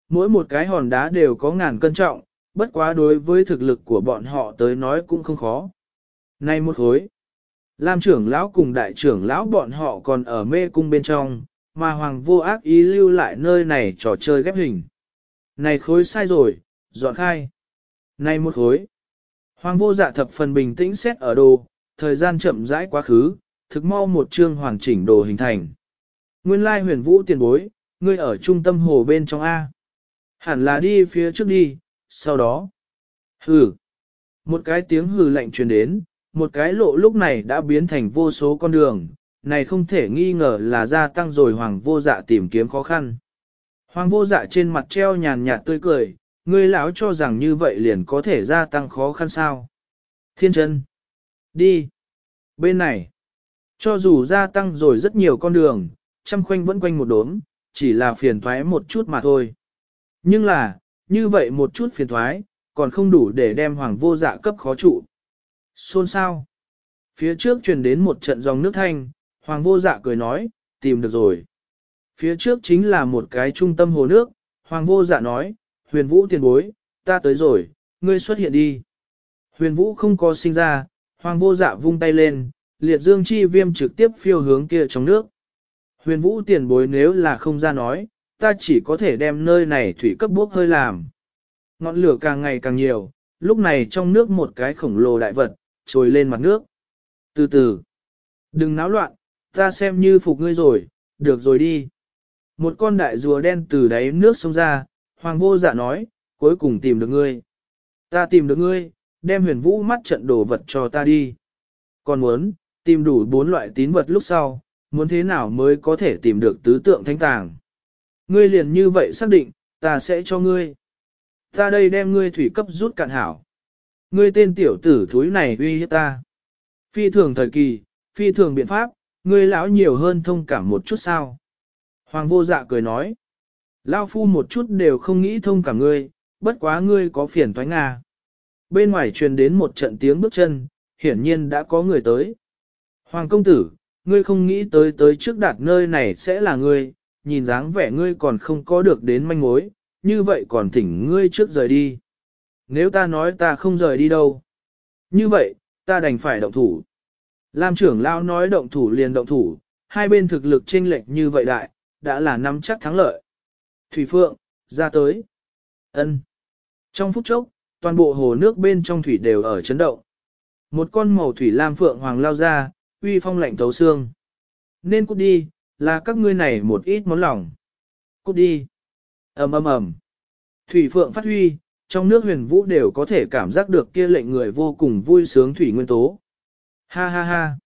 Mỗi một cái hòn đá đều có ngàn cân trọng, bất quá đối với thực lực của bọn họ tới nói cũng không khó. Nay một khối, Lam trưởng lão cùng đại trưởng lão bọn họ còn ở mê cung bên trong, mà hoàng vô ác ý lưu lại nơi này trò chơi ghép hình. Này khối sai rồi, dọn khai. Này một khối. Hoàng vô dạ thập phần bình tĩnh xét ở đồ, thời gian chậm rãi quá khứ, thực mau một chương hoàn chỉnh đồ hình thành. Nguyên lai huyền vũ tiền bối, ngươi ở trung tâm hồ bên trong A. Hẳn là đi phía trước đi, sau đó. Hừ. Một cái tiếng hừ lạnh truyền đến, một cái lộ lúc này đã biến thành vô số con đường, này không thể nghi ngờ là gia tăng rồi hoàng vô dạ tìm kiếm khó khăn. Hoàng vô dạ trên mặt treo nhàn nhạt tươi cười, ngươi lão cho rằng như vậy liền có thể gia tăng khó khăn sao. Thiên chân. Đi. Bên này. Cho dù gia tăng rồi rất nhiều con đường, trăm khoanh vẫn quanh một đốm, chỉ là phiền thoái một chút mà thôi. Nhưng là, như vậy một chút phiền thoái, còn không đủ để đem hoàng vô dạ cấp khó trụ. Xôn sao? Phía trước truyền đến một trận dòng nước thanh, hoàng vô dạ cười nói, tìm được rồi. Phía trước chính là một cái trung tâm hồ nước, hoàng vô dạ nói, huyền vũ tiền bối, ta tới rồi, ngươi xuất hiện đi. Huyền vũ không có sinh ra, hoàng vô dạ vung tay lên, liệt dương chi viêm trực tiếp phiêu hướng kia trong nước. Huyền vũ tiền bối nếu là không ra nói, ta chỉ có thể đem nơi này thủy cấp bốc hơi làm. Ngọn lửa càng ngày càng nhiều, lúc này trong nước một cái khổng lồ đại vật, trồi lên mặt nước. Từ từ, đừng náo loạn, ta xem như phục ngươi rồi, được rồi đi. Một con đại rùa đen từ đáy nước sông ra, hoàng vô dạ nói, cuối cùng tìm được ngươi. Ta tìm được ngươi, đem huyền vũ mắt trận đồ vật cho ta đi. Còn muốn, tìm đủ bốn loại tín vật lúc sau, muốn thế nào mới có thể tìm được tứ tượng thánh tàng. Ngươi liền như vậy xác định, ta sẽ cho ngươi. Ta đây đem ngươi thủy cấp rút cạn hảo. Ngươi tên tiểu tử thúi này uy hiếp ta. Phi thường thời kỳ, phi thường biện pháp, ngươi lão nhiều hơn thông cảm một chút sao. Hoàng vô dạ cười nói. Lao phu một chút đều không nghĩ thông cảm ngươi, bất quá ngươi có phiền toái Nga. Bên ngoài truyền đến một trận tiếng bước chân, hiển nhiên đã có người tới. Hoàng công tử, ngươi không nghĩ tới tới trước đạt nơi này sẽ là ngươi, nhìn dáng vẻ ngươi còn không có được đến manh mối, như vậy còn thỉnh ngươi trước rời đi. Nếu ta nói ta không rời đi đâu, như vậy, ta đành phải động thủ. Lam trưởng lao nói động thủ liền động thủ, hai bên thực lực chênh lệch như vậy đại, đã là nắm chắc thắng lợi. Thủy Phượng, ra tới. ân Trong phút chốc, toàn bộ hồ nước bên trong thủy đều ở chấn động. Một con màu thủy lam phượng hoàng lao ra, uy phong lạnh thấu xương. Nên cút đi, là các ngươi này một ít món lòng. Cút đi. ầm ầm ầm. Thủy phượng phát huy, trong nước huyền vũ đều có thể cảm giác được kia lệnh người vô cùng vui sướng thủy nguyên tố. Ha ha ha.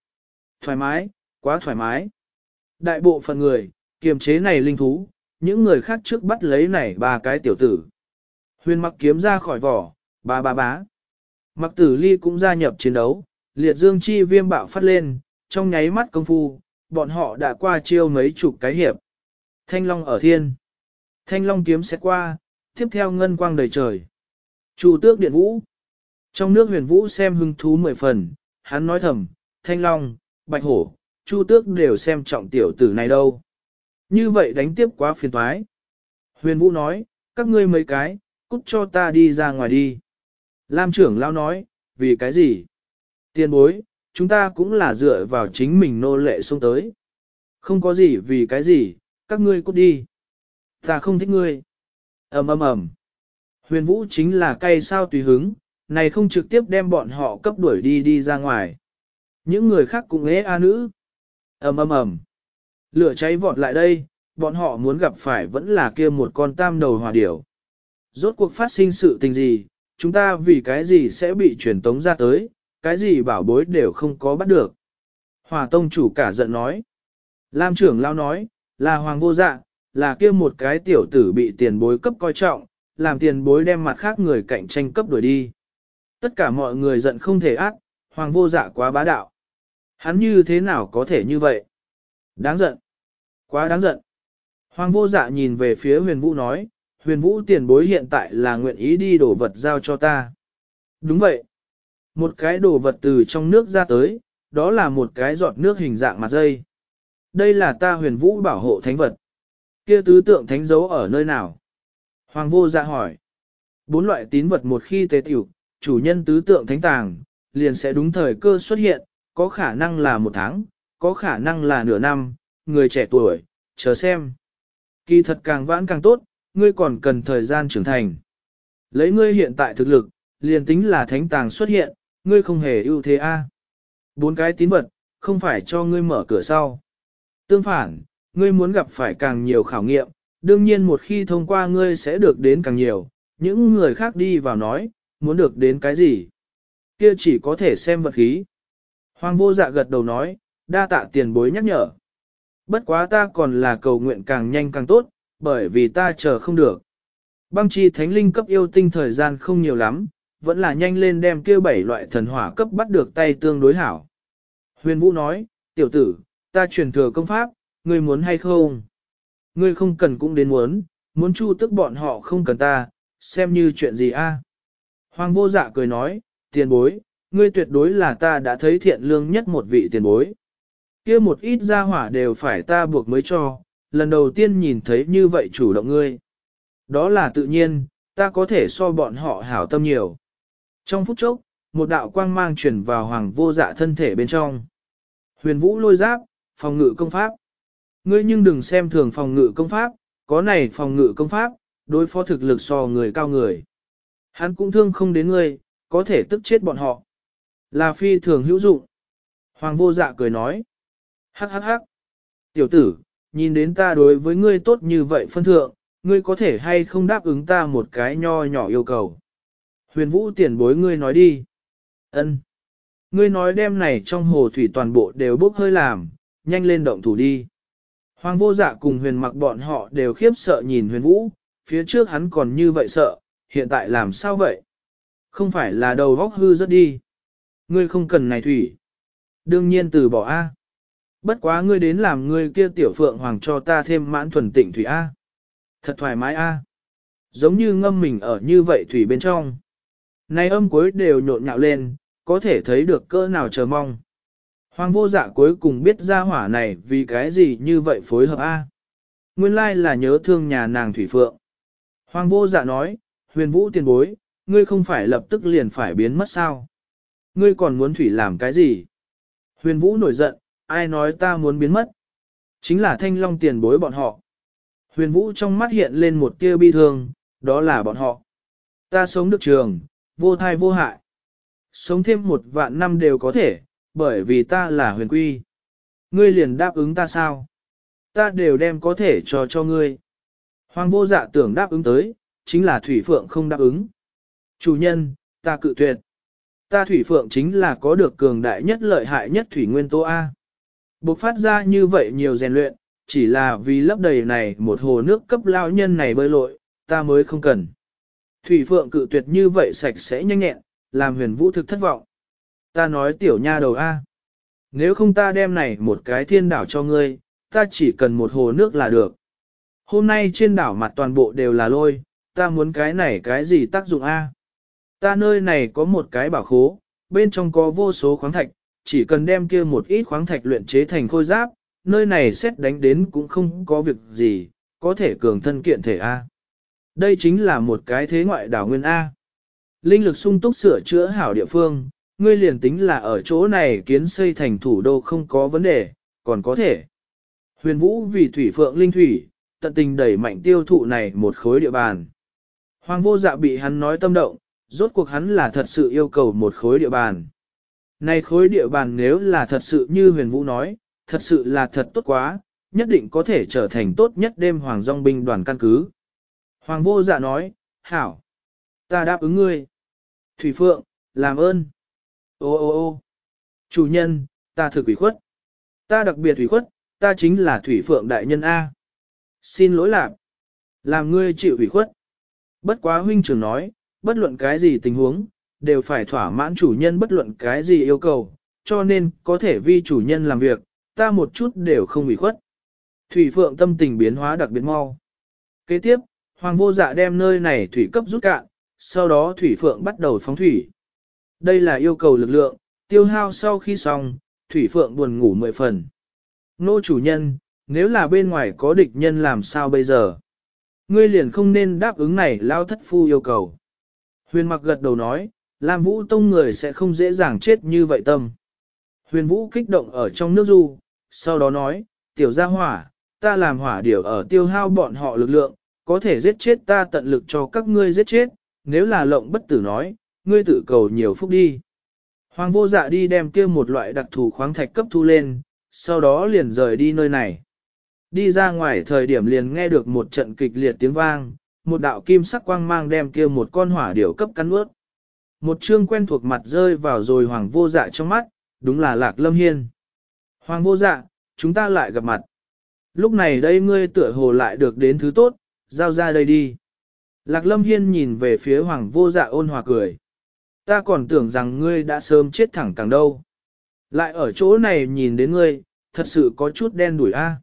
Thoải mái, quá thoải mái. Đại bộ phận người, kiềm chế này linh thú, những người khác trước bắt lấy này ba cái tiểu tử. Huyền mặc kiếm ra khỏi vỏ, ba ba bá. Mặc tử ly cũng gia nhập chiến đấu, liệt dương chi viêm bạo phát lên, trong nháy mắt công phu, bọn họ đã qua chiêu mấy chục cái hiệp. Thanh long ở thiên. Thanh long kiếm sẽ qua, tiếp theo ngân quang đầy trời. Chu tước điện vũ. Trong nước huyền vũ xem hưng thú mười phần, hắn nói thầm, thanh long, bạch hổ, chu tước đều xem trọng tiểu tử này đâu. Như vậy đánh tiếp quá phiền toái. Huyền vũ nói, các ngươi mấy cái, cút cho ta đi ra ngoài đi. Lam trưởng lao nói, vì cái gì? Tiền bối, chúng ta cũng là dựa vào chính mình nô lệ xuống tới. Không có gì vì cái gì, các ngươi cút đi. Ta không thích ngươi. ầm ầm ầm. Huyền vũ chính là cây sao tùy hứng, này không trực tiếp đem bọn họ cấp đuổi đi đi ra ngoài. Những người khác cũng ế a nữ. ầm ầm ầm. Lửa cháy vọt lại đây, bọn họ muốn gặp phải vẫn là kia một con tam đầu hòa điểu. Rốt cuộc phát sinh sự tình gì, chúng ta vì cái gì sẽ bị truyền tống ra tới, cái gì bảo bối đều không có bắt được. Hòa tông chủ cả giận nói. Lam trưởng lao nói, là hoàng vô dạ, là kia một cái tiểu tử bị tiền bối cấp coi trọng, làm tiền bối đem mặt khác người cạnh tranh cấp đuổi đi. Tất cả mọi người giận không thể ác, hoàng vô dạ quá bá đạo. Hắn như thế nào có thể như vậy? Đáng giận. Quá đáng giận. Hoàng vô dạ nhìn về phía huyền vũ nói, huyền vũ tiền bối hiện tại là nguyện ý đi đổ vật giao cho ta. Đúng vậy. Một cái đồ vật từ trong nước ra tới, đó là một cái giọt nước hình dạng mặt dây. Đây là ta huyền vũ bảo hộ thánh vật. Kia tứ tượng thánh dấu ở nơi nào? Hoàng vô dạ hỏi. Bốn loại tín vật một khi tế tiểu, chủ nhân tứ tượng thánh tàng, liền sẽ đúng thời cơ xuất hiện, có khả năng là một tháng, có khả năng là nửa năm, người trẻ tuổi, chờ xem. Kỳ thật càng vãn càng tốt, ngươi còn cần thời gian trưởng thành. Lấy ngươi hiện tại thực lực, liền tính là thánh tàng xuất hiện, ngươi không hề ưu thế a. Bốn cái tín vật, không phải cho ngươi mở cửa sau. Tương phản, ngươi muốn gặp phải càng nhiều khảo nghiệm, đương nhiên một khi thông qua ngươi sẽ được đến càng nhiều, những người khác đi vào nói, muốn được đến cái gì? Kia chỉ có thể xem vật khí. Hoàng vô dạ gật đầu nói, đa tạ tiền bối nhắc nhở. Bất quá ta còn là cầu nguyện càng nhanh càng tốt, bởi vì ta chờ không được. Băng chi thánh linh cấp yêu tinh thời gian không nhiều lắm, vẫn là nhanh lên đem kia bảy loại thần hỏa cấp bắt được tay tương đối hảo. Huyền Vũ nói, tiểu tử, ta truyền thừa công pháp, ngươi muốn hay không? Ngươi không cần cũng đến muốn, muốn chu tức bọn họ không cần ta, xem như chuyện gì a? Hoàng vô dạ cười nói, tiền bối, ngươi tuyệt đối là ta đã thấy thiện lương nhất một vị tiền bối. kia một ít gia hỏa đều phải ta buộc mới cho, lần đầu tiên nhìn thấy như vậy chủ động ngươi. Đó là tự nhiên, ta có thể so bọn họ hảo tâm nhiều. Trong phút chốc, một đạo quang mang chuyển vào hoàng vô dạ thân thể bên trong. Huyền vũ lôi giáp, phòng ngự công pháp. Ngươi nhưng đừng xem thường phòng ngự công pháp, có này phòng ngự công pháp, đối phó thực lực so người cao người. Hắn cũng thương không đến ngươi, có thể tức chết bọn họ. Là phi thường hữu dụng. Hoàng vô dạ cười nói. Hắc hắc hắc. Tiểu tử, nhìn đến ta đối với ngươi tốt như vậy phân thượng, ngươi có thể hay không đáp ứng ta một cái nho nhỏ yêu cầu. Huyền vũ tiền bối ngươi nói đi. Ân. Ngươi nói đêm này trong hồ thủy toàn bộ đều bốc hơi làm, nhanh lên động thủ đi. Hoàng vô dạ cùng huyền mặc bọn họ đều khiếp sợ nhìn huyền vũ, phía trước hắn còn như vậy sợ, hiện tại làm sao vậy? Không phải là đầu vóc hư rất đi. Ngươi không cần này thủy. Đương nhiên từ bỏ A. Bất quá ngươi đến làm ngươi kia tiểu phượng hoàng cho ta thêm mãn thuần tịnh thủy A. Thật thoải mái A. Giống như ngâm mình ở như vậy thủy bên trong nay âm cuối đều nhộn nhạo lên, có thể thấy được cỡ nào chờ mong. Hoàng vô dạ cuối cùng biết ra hỏa này vì cái gì như vậy phối hợp A. Nguyên lai là nhớ thương nhà nàng Thủy Phượng. Hoàng vô dạ nói, huyền vũ tiền bối, ngươi không phải lập tức liền phải biến mất sao? Ngươi còn muốn Thủy làm cái gì? Huyền vũ nổi giận, ai nói ta muốn biến mất? Chính là thanh long tiền bối bọn họ. Huyền vũ trong mắt hiện lên một tia bi thương, đó là bọn họ. Ta sống được trường, vô thai vô hại. Sống thêm một vạn năm đều có thể, bởi vì ta là huyền quy. Ngươi liền đáp ứng ta sao? Ta đều đem có thể cho cho ngươi. Hoàng vô dạ tưởng đáp ứng tới, chính là Thủy Phượng không đáp ứng. Chủ nhân, ta cự tuyệt. Ta Thủy Phượng chính là có được cường đại nhất lợi hại nhất Thủy Nguyên Tố A. Bộc phát ra như vậy nhiều rèn luyện, chỉ là vì lấp đầy này một hồ nước cấp lao nhân này bơi lội, ta mới không cần. Thủy Phượng cự tuyệt như vậy sạch sẽ nhanh nhẹn, làm huyền vũ thực thất vọng. Ta nói tiểu nha đầu A. Nếu không ta đem này một cái thiên đảo cho ngươi, ta chỉ cần một hồ nước là được. Hôm nay trên đảo mặt toàn bộ đều là lôi, ta muốn cái này cái gì tác dụng A. Ta nơi này có một cái bảo khố, bên trong có vô số khoáng thạch, chỉ cần đem kia một ít khoáng thạch luyện chế thành khôi giáp, nơi này xét đánh đến cũng không có việc gì, có thể cường thân kiện thể A. Đây chính là một cái thế ngoại đảo nguyên A. Linh lực sung túc sửa chữa hảo địa phương, ngươi liền tính là ở chỗ này kiến xây thành thủ đô không có vấn đề, còn có thể. Huyền Vũ vì thủy phượng linh thủy, tận tình đẩy mạnh tiêu thụ này một khối địa bàn. Hoàng vô dạ bị hắn nói tâm động, rốt cuộc hắn là thật sự yêu cầu một khối địa bàn. Này khối địa bàn nếu là thật sự như huyền vũ nói, thật sự là thật tốt quá, nhất định có thể trở thành tốt nhất đêm hoàng dòng binh đoàn căn cứ. Hoàng vô dạ nói, hảo, ta đáp ứng ngươi. Thủy Phượng, làm ơn. Ô ô ô chủ nhân, ta thực ủy khuất. Ta đặc biệt ủy khuất, ta chính là Thủy Phượng đại nhân A. Xin lỗi lạc. Làm ngươi chịu ủy khuất. Bất quá huynh trưởng nói, bất luận cái gì tình huống, đều phải thỏa mãn chủ nhân bất luận cái gì yêu cầu, cho nên có thể vi chủ nhân làm việc, ta một chút đều không ủy khuất. Thủy Phượng tâm tình biến hóa đặc biệt mau. Kế tiếp, Hoàng vô dạ đem nơi này thủy cấp rút cạn, sau đó Thủy Phượng bắt đầu phóng thủy. Đây là yêu cầu lực lượng, tiêu hao sau khi xong, Thủy Phượng buồn ngủ mười phần. Nô chủ nhân, nếu là bên ngoài có địch nhân làm sao bây giờ? Ngươi liền không nên đáp ứng này lao thất phu yêu cầu. Huyền mặc gật đầu nói, Lam Vũ Tông người sẽ không dễ dàng chết như vậy tâm. Huyền Vũ kích động ở trong nước du, sau đó nói, tiểu gia hỏa, ta làm hỏa điều ở tiêu hao bọn họ lực lượng, có thể giết chết ta tận lực cho các ngươi giết chết, nếu là lộng bất tử nói, ngươi tự cầu nhiều phúc đi. Hoàng vô dạ đi đem kia một loại đặc thù khoáng thạch cấp thu lên, sau đó liền rời đi nơi này. Đi ra ngoài thời điểm liền nghe được một trận kịch liệt tiếng vang, một đạo kim sắc quang mang đem kia một con hỏa điểu cấp cắn ướt. Một chương quen thuộc mặt rơi vào rồi hoàng vô dạ trong mắt, đúng là lạc lâm hiên. Hoàng vô dạ, chúng ta lại gặp mặt. Lúc này đây ngươi tựa hồ lại được đến thứ tốt, giao ra đây đi. Lạc lâm hiên nhìn về phía hoàng vô dạ ôn hòa cười. Ta còn tưởng rằng ngươi đã sớm chết thẳng càng đâu. Lại ở chỗ này nhìn đến ngươi, thật sự có chút đen đuổi a.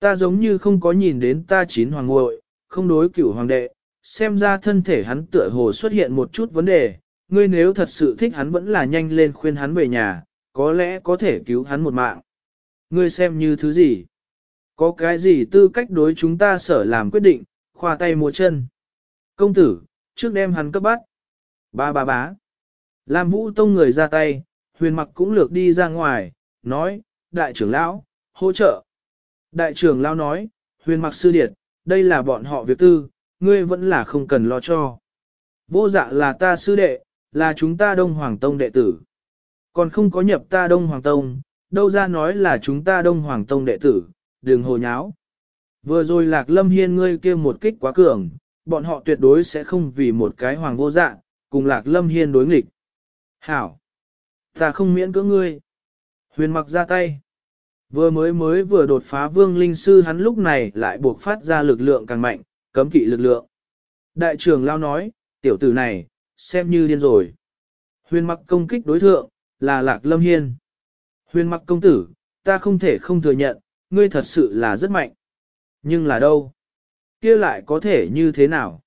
Ta giống như không có nhìn đến ta chín hoàng ngội, không đối cửu hoàng đệ, xem ra thân thể hắn tựa hồ xuất hiện một chút vấn đề, ngươi nếu thật sự thích hắn vẫn là nhanh lên khuyên hắn về nhà, có lẽ có thể cứu hắn một mạng. Ngươi xem như thứ gì? Có cái gì tư cách đối chúng ta sở làm quyết định, khoa tay múa chân. Công tử, trước đem hắn cấp bắt. Ba ba bá. Lam Vũ Tông người ra tay, huyền mặc cũng lược đi ra ngoài, nói, đại trưởng lão, hỗ trợ. Đại trưởng lão nói, huyền mặc sư điệt, đây là bọn họ việc tư, ngươi vẫn là không cần lo cho. Vô dạ là ta sư đệ, là chúng ta Đông Hoàng Tông đệ tử. Còn không có nhập ta Đông Hoàng Tông, đâu ra nói là chúng ta Đông Hoàng Tông đệ tử, đừng hồ nháo. Vừa rồi Lạc Lâm Hiên ngươi kia một kích quá cường, bọn họ tuyệt đối sẽ không vì một cái hoàng vô dạ, cùng Lạc Lâm Hiên đối nghịch. Hảo! Ta không miễn cưỡng ngươi. Huyền mặc ra tay. Vừa mới mới vừa đột phá vương linh sư hắn lúc này lại buộc phát ra lực lượng càng mạnh, cấm kỵ lực lượng. Đại trưởng lao nói, tiểu tử này, xem như điên rồi. Huyền mặc công kích đối thượng, là Lạc Lâm Hiên. Huyền mặc công tử, ta không thể không thừa nhận, ngươi thật sự là rất mạnh. Nhưng là đâu? kia lại có thể như thế nào?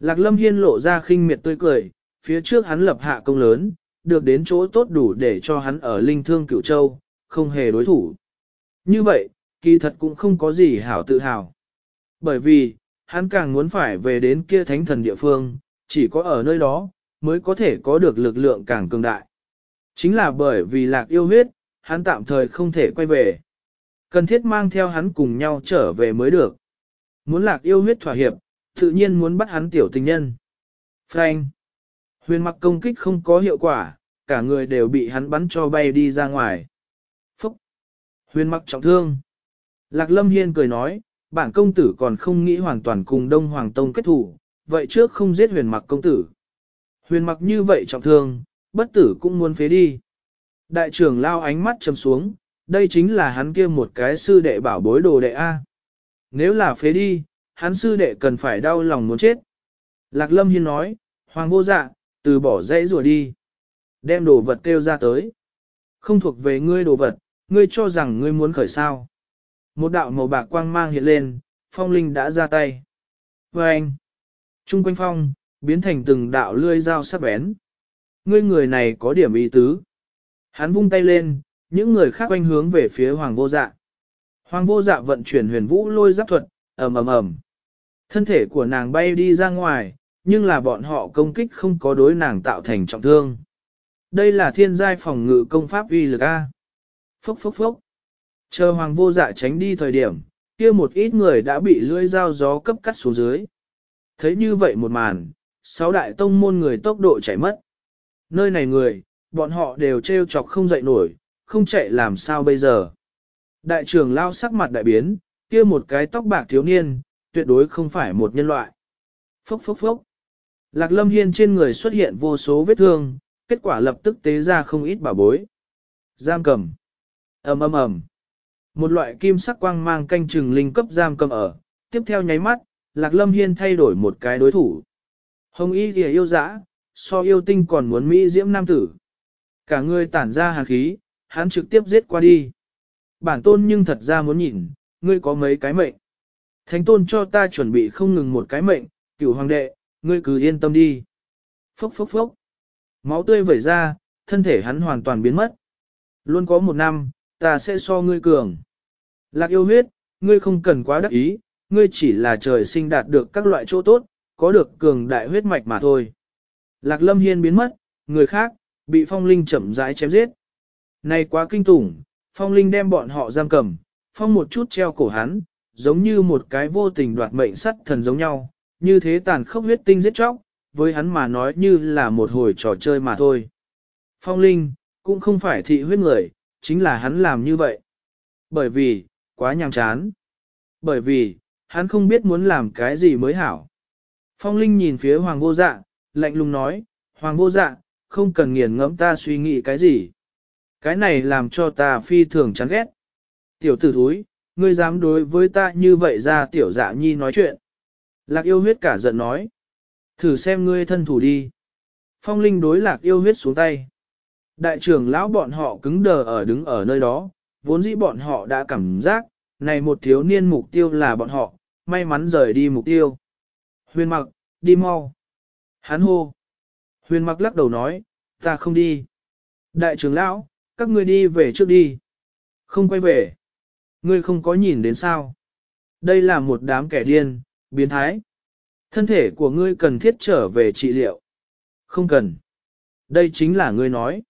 Lạc Lâm Hiên lộ ra khinh miệt tươi cười, phía trước hắn lập hạ công lớn, được đến chỗ tốt đủ để cho hắn ở linh thương cửu châu, không hề đối thủ. Như vậy, kỳ thật cũng không có gì hảo tự hào. Bởi vì, hắn càng muốn phải về đến kia thánh thần địa phương, chỉ có ở nơi đó, mới có thể có được lực lượng càng cường đại. Chính là bởi vì lạc yêu huyết, hắn tạm thời không thể quay về. Cần thiết mang theo hắn cùng nhau trở về mới được. Muốn lạc yêu huyết thỏa hiệp, tự nhiên muốn bắt hắn tiểu tình nhân. Frank. Huyền mặc công kích không có hiệu quả, cả người đều bị hắn bắn cho bay đi ra ngoài. Phúc! Huyền mặc trọng thương. Lạc Lâm Hiên cười nói, bản công tử còn không nghĩ hoàn toàn cùng Đông Hoàng Tông kết thủ, vậy trước không giết huyền mặc công tử. Huyền mặc như vậy trọng thương, bất tử cũng muốn phế đi. Đại trưởng lao ánh mắt chầm xuống, đây chính là hắn kia một cái sư đệ bảo bối đồ đệ A. Nếu là phế đi, hắn sư đệ cần phải đau lòng muốn chết. Lạc Lâm Hiên nói, Hoàng vô dạ, từ bỏ dãy rùa đi. Đem đồ vật kêu ra tới. Không thuộc về ngươi đồ vật, ngươi cho rằng ngươi muốn khởi sao. Một đạo màu bạc quang mang hiện lên, phong linh đã ra tay. Và anh, trung quanh phong, biến thành từng đạo lươi dao sắc bén. Ngươi người này có điểm ý tứ. Hắn vung tay lên, những người khác quanh hướng về phía hoàng vô dạ. Hoàng vô dạ vận chuyển huyền vũ lôi giáp thuật, ầm ầm ầm. Thân thể của nàng bay đi ra ngoài, nhưng là bọn họ công kích không có đối nàng tạo thành trọng thương. Đây là thiên giai phòng ngự công pháp uy lực A. Phốc phốc phốc. Chờ hoàng vô dạ tránh đi thời điểm, kia một ít người đã bị lưỡi dao gió cấp cắt xuống dưới. Thấy như vậy một màn, sáu đại tông môn người tốc độ chảy mất. Nơi này người, bọn họ đều treo chọc không dậy nổi, không chạy làm sao bây giờ. Đại trưởng lao sắc mặt đại biến, kia một cái tóc bạc thiếu niên, tuyệt đối không phải một nhân loại. Phốc phốc phốc. Lạc lâm hiên trên người xuất hiện vô số vết thương, kết quả lập tức tế ra không ít bảo bối. Giam cầm. ầm ầm ầm. Một loại kim sắc quang mang canh chừng linh cấp giam cầm ở, tiếp theo nháy mắt, Lạc Lâm Hiên thay đổi một cái đối thủ. Hồng Y thì yêu dã, so yêu tinh còn muốn Mỹ diễm nam tử. Cả người tản ra hàn khí, hắn trực tiếp giết qua đi. Bản tôn nhưng thật ra muốn nhìn, ngươi có mấy cái mệnh. Thánh tôn cho ta chuẩn bị không ngừng một cái mệnh, cửu hoàng đệ, ngươi cứ yên tâm đi. Phốc phốc phốc. Máu tươi vẩy ra, thân thể hắn hoàn toàn biến mất. Luôn có một năm, ta sẽ so ngươi cường. Lạc yêu huyết, ngươi không cần quá đắc ý, ngươi chỉ là trời sinh đạt được các loại chỗ tốt, có được cường đại huyết mạch mà thôi. Lạc lâm hiên biến mất, người khác, bị phong linh chậm rãi chém giết. Này quá kinh tủng, phong linh đem bọn họ giam cầm, phong một chút treo cổ hắn, giống như một cái vô tình đoạt mệnh sắt thần giống nhau, như thế tàn khốc huyết tinh giết chóc, với hắn mà nói như là một hồi trò chơi mà thôi. Phong linh, cũng không phải thị huyết người, chính là hắn làm như vậy. Bởi vì, quá nhàm chán. Bởi vì, hắn không biết muốn làm cái gì mới hảo. Phong Linh nhìn phía Hoàng vô dạ, lạnh lùng nói, Hoàng vô dạ, không cần nghiền ngẫm ta suy nghĩ cái gì. Cái này làm cho ta phi thường chán ghét. Tiểu tử thúi, ngươi dám đối với ta như vậy ra tiểu dạ nhi nói chuyện. Lạc yêu huyết cả giận nói. Thử xem ngươi thân thủ đi. Phong Linh đối lạc yêu huyết xuống tay. Đại trưởng lão bọn họ cứng đờ ở đứng ở nơi đó, vốn dĩ bọn họ đã cảm giác, này một thiếu niên mục tiêu là bọn họ, may mắn rời đi mục tiêu. Huyền mặc, đi mau. Hắn hô. Huyền mặc lắc đầu nói, ta không đi. Đại trưởng lão, các ngươi đi về trước đi. Không quay về. Ngươi không có nhìn đến sao. Đây là một đám kẻ điên, biến thái. Thân thể của ngươi cần thiết trở về trị liệu. Không cần. Đây chính là ngươi nói.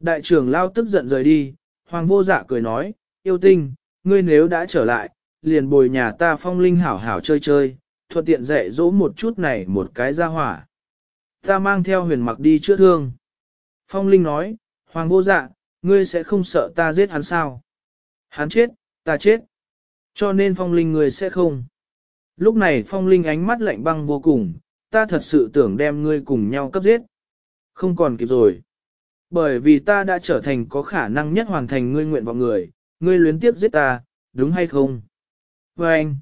Đại trưởng lao tức giận rời đi, hoàng vô dạ cười nói, yêu tinh, ngươi nếu đã trở lại, liền bồi nhà ta phong linh hảo hảo chơi chơi, thuận tiện dạy dỗ một chút này một cái ra hỏa. Ta mang theo huyền mặc đi chữa thương. Phong linh nói, hoàng vô dạ, ngươi sẽ không sợ ta giết hắn sao? Hắn chết, ta chết. Cho nên phong linh ngươi sẽ không. Lúc này phong linh ánh mắt lạnh băng vô cùng, ta thật sự tưởng đem ngươi cùng nhau cấp giết. Không còn kịp rồi. Bởi vì ta đã trở thành có khả năng nhất hoàn thành ngươi nguyện vọng người, ngươi luyến tiếp giết ta, đúng hay không? Và anh,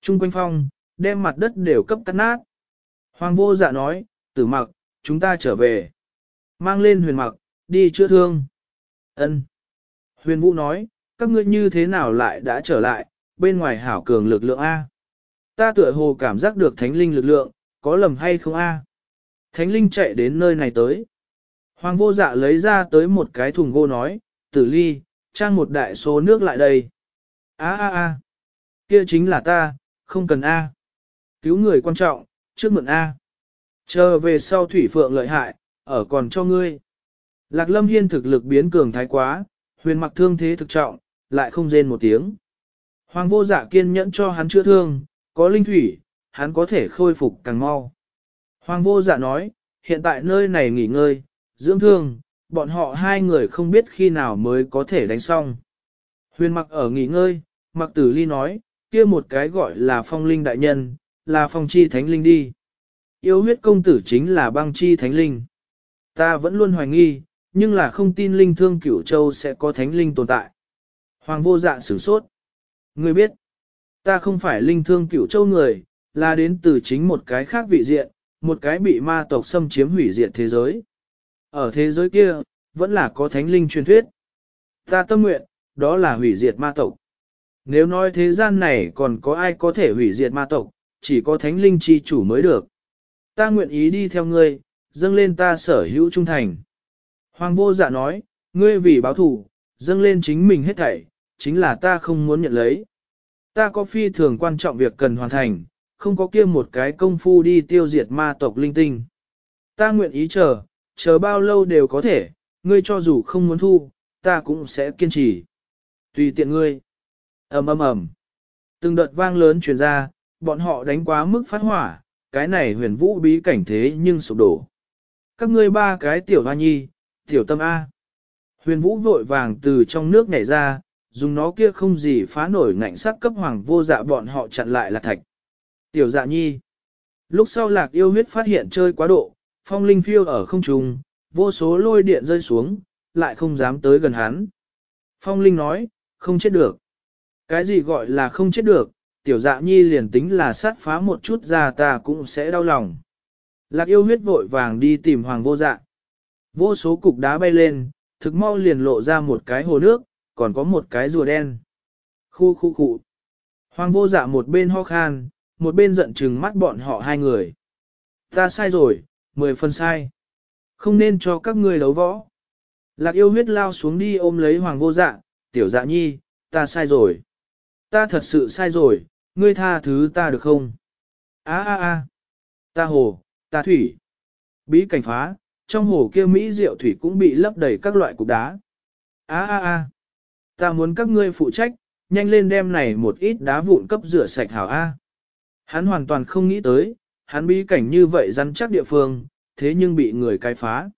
Trung quanh phong, đem mặt đất đều cấp cắt nát. Hoàng vô dạ nói, tử mặc, chúng ta trở về. Mang lên huyền mặc, đi chữa thương ân Huyền vũ nói, các ngươi như thế nào lại đã trở lại, bên ngoài hảo cường lực lượng A. Ta tựa hồ cảm giác được thánh linh lực lượng, có lầm hay không A. Thánh linh chạy đến nơi này tới. Hoàng vô dạ lấy ra tới một cái thùng gỗ nói, tử ly, trang một đại số nước lại đây. A a a, kia chính là ta, không cần A. Cứu người quan trọng, trước mượn A. Chờ về sau thủy phượng lợi hại, ở còn cho ngươi. Lạc lâm hiên thực lực biến cường thái quá, huyền mặc thương thế thực trọng, lại không rên một tiếng. Hoàng vô dạ kiên nhẫn cho hắn chữa thương, có linh thủy, hắn có thể khôi phục càng mau. Hoàng vô dạ nói, hiện tại nơi này nghỉ ngơi, dưỡng thương, bọn họ hai người không biết khi nào mới có thể đánh xong. Huyền mặc ở nghỉ ngơi, mặc tử ly nói, kia một cái gọi là phong linh đại nhân, là phong chi thánh linh đi. Yêu huyết công tử chính là băng chi thánh linh. Ta vẫn luôn hoài nghi, nhưng là không tin linh thương cửu châu sẽ có thánh linh tồn tại. Hoàng vô dạ sửng sốt. Ngươi biết, ta không phải linh thương cửu châu người, là đến từ chính một cái khác vị diện, một cái bị ma tộc xâm chiếm hủy diệt thế giới. Ở thế giới kia, vẫn là có thánh linh truyền thuyết. Ta tâm nguyện, đó là hủy diệt ma tộc. Nếu nói thế gian này còn có ai có thể hủy diệt ma tộc, chỉ có thánh linh chi chủ mới được. Ta nguyện ý đi theo ngươi, dâng lên ta sở hữu trung thành. Hoàng vô dạ nói, ngươi vì báo thủ, dâng lên chính mình hết thảy, chính là ta không muốn nhận lấy. Ta có phi thường quan trọng việc cần hoàn thành, không có kia một cái công phu đi tiêu diệt ma tộc linh tinh. Ta nguyện ý chờ, chờ bao lâu đều có thể, ngươi cho dù không muốn thu, ta cũng sẽ kiên trì. Tùy tiện ngươi. ầm ầm ầm. Từng đợt vang lớn truyền ra, bọn họ đánh quá mức phát hỏa, cái này huyền vũ bí cảnh thế nhưng sụp đổ. Các ngươi ba cái tiểu hoa nhi, tiểu tâm A. Huyền vũ vội vàng từ trong nước nhảy ra, dùng nó kia không gì phá nổi ngạnh sắc cấp hoàng vô dạ bọn họ chặn lại là thạch. Tiểu dạ nhi. Lúc sau lạc yêu huyết phát hiện chơi quá độ, phong linh phiêu ở không trung, vô số lôi điện rơi xuống, lại không dám tới gần hắn. Phong linh nói, không chết được. Cái gì gọi là không chết được, tiểu dạ nhi liền tính là sát phá một chút ra ta cũng sẽ đau lòng. Lạc yêu huyết vội vàng đi tìm hoàng vô dạ. Vô số cục đá bay lên, thực mau liền lộ ra một cái hồ nước, còn có một cái rùa đen. Khu khu khu. Hoàng vô dạ một bên ho khan, một bên giận chừng mắt bọn họ hai người. Ta sai rồi, mười phần sai. Không nên cho các ngươi đấu võ. Lạc yêu huyết lao xuống đi ôm lấy hoàng vô dạ, tiểu dạ nhi, ta sai rồi. Ta thật sự sai rồi, ngươi tha thứ ta được không? Á á á, ta hồ, ta thủy. Bí cảnh phá, trong hồ kia Mỹ rượu thủy cũng bị lấp đầy các loại cục đá. Á á á, ta muốn các ngươi phụ trách, nhanh lên đem này một ít đá vụn cấp rửa sạch hảo A. Hắn hoàn toàn không nghĩ tới, hắn bí cảnh như vậy rắn chắc địa phương, thế nhưng bị người cai phá.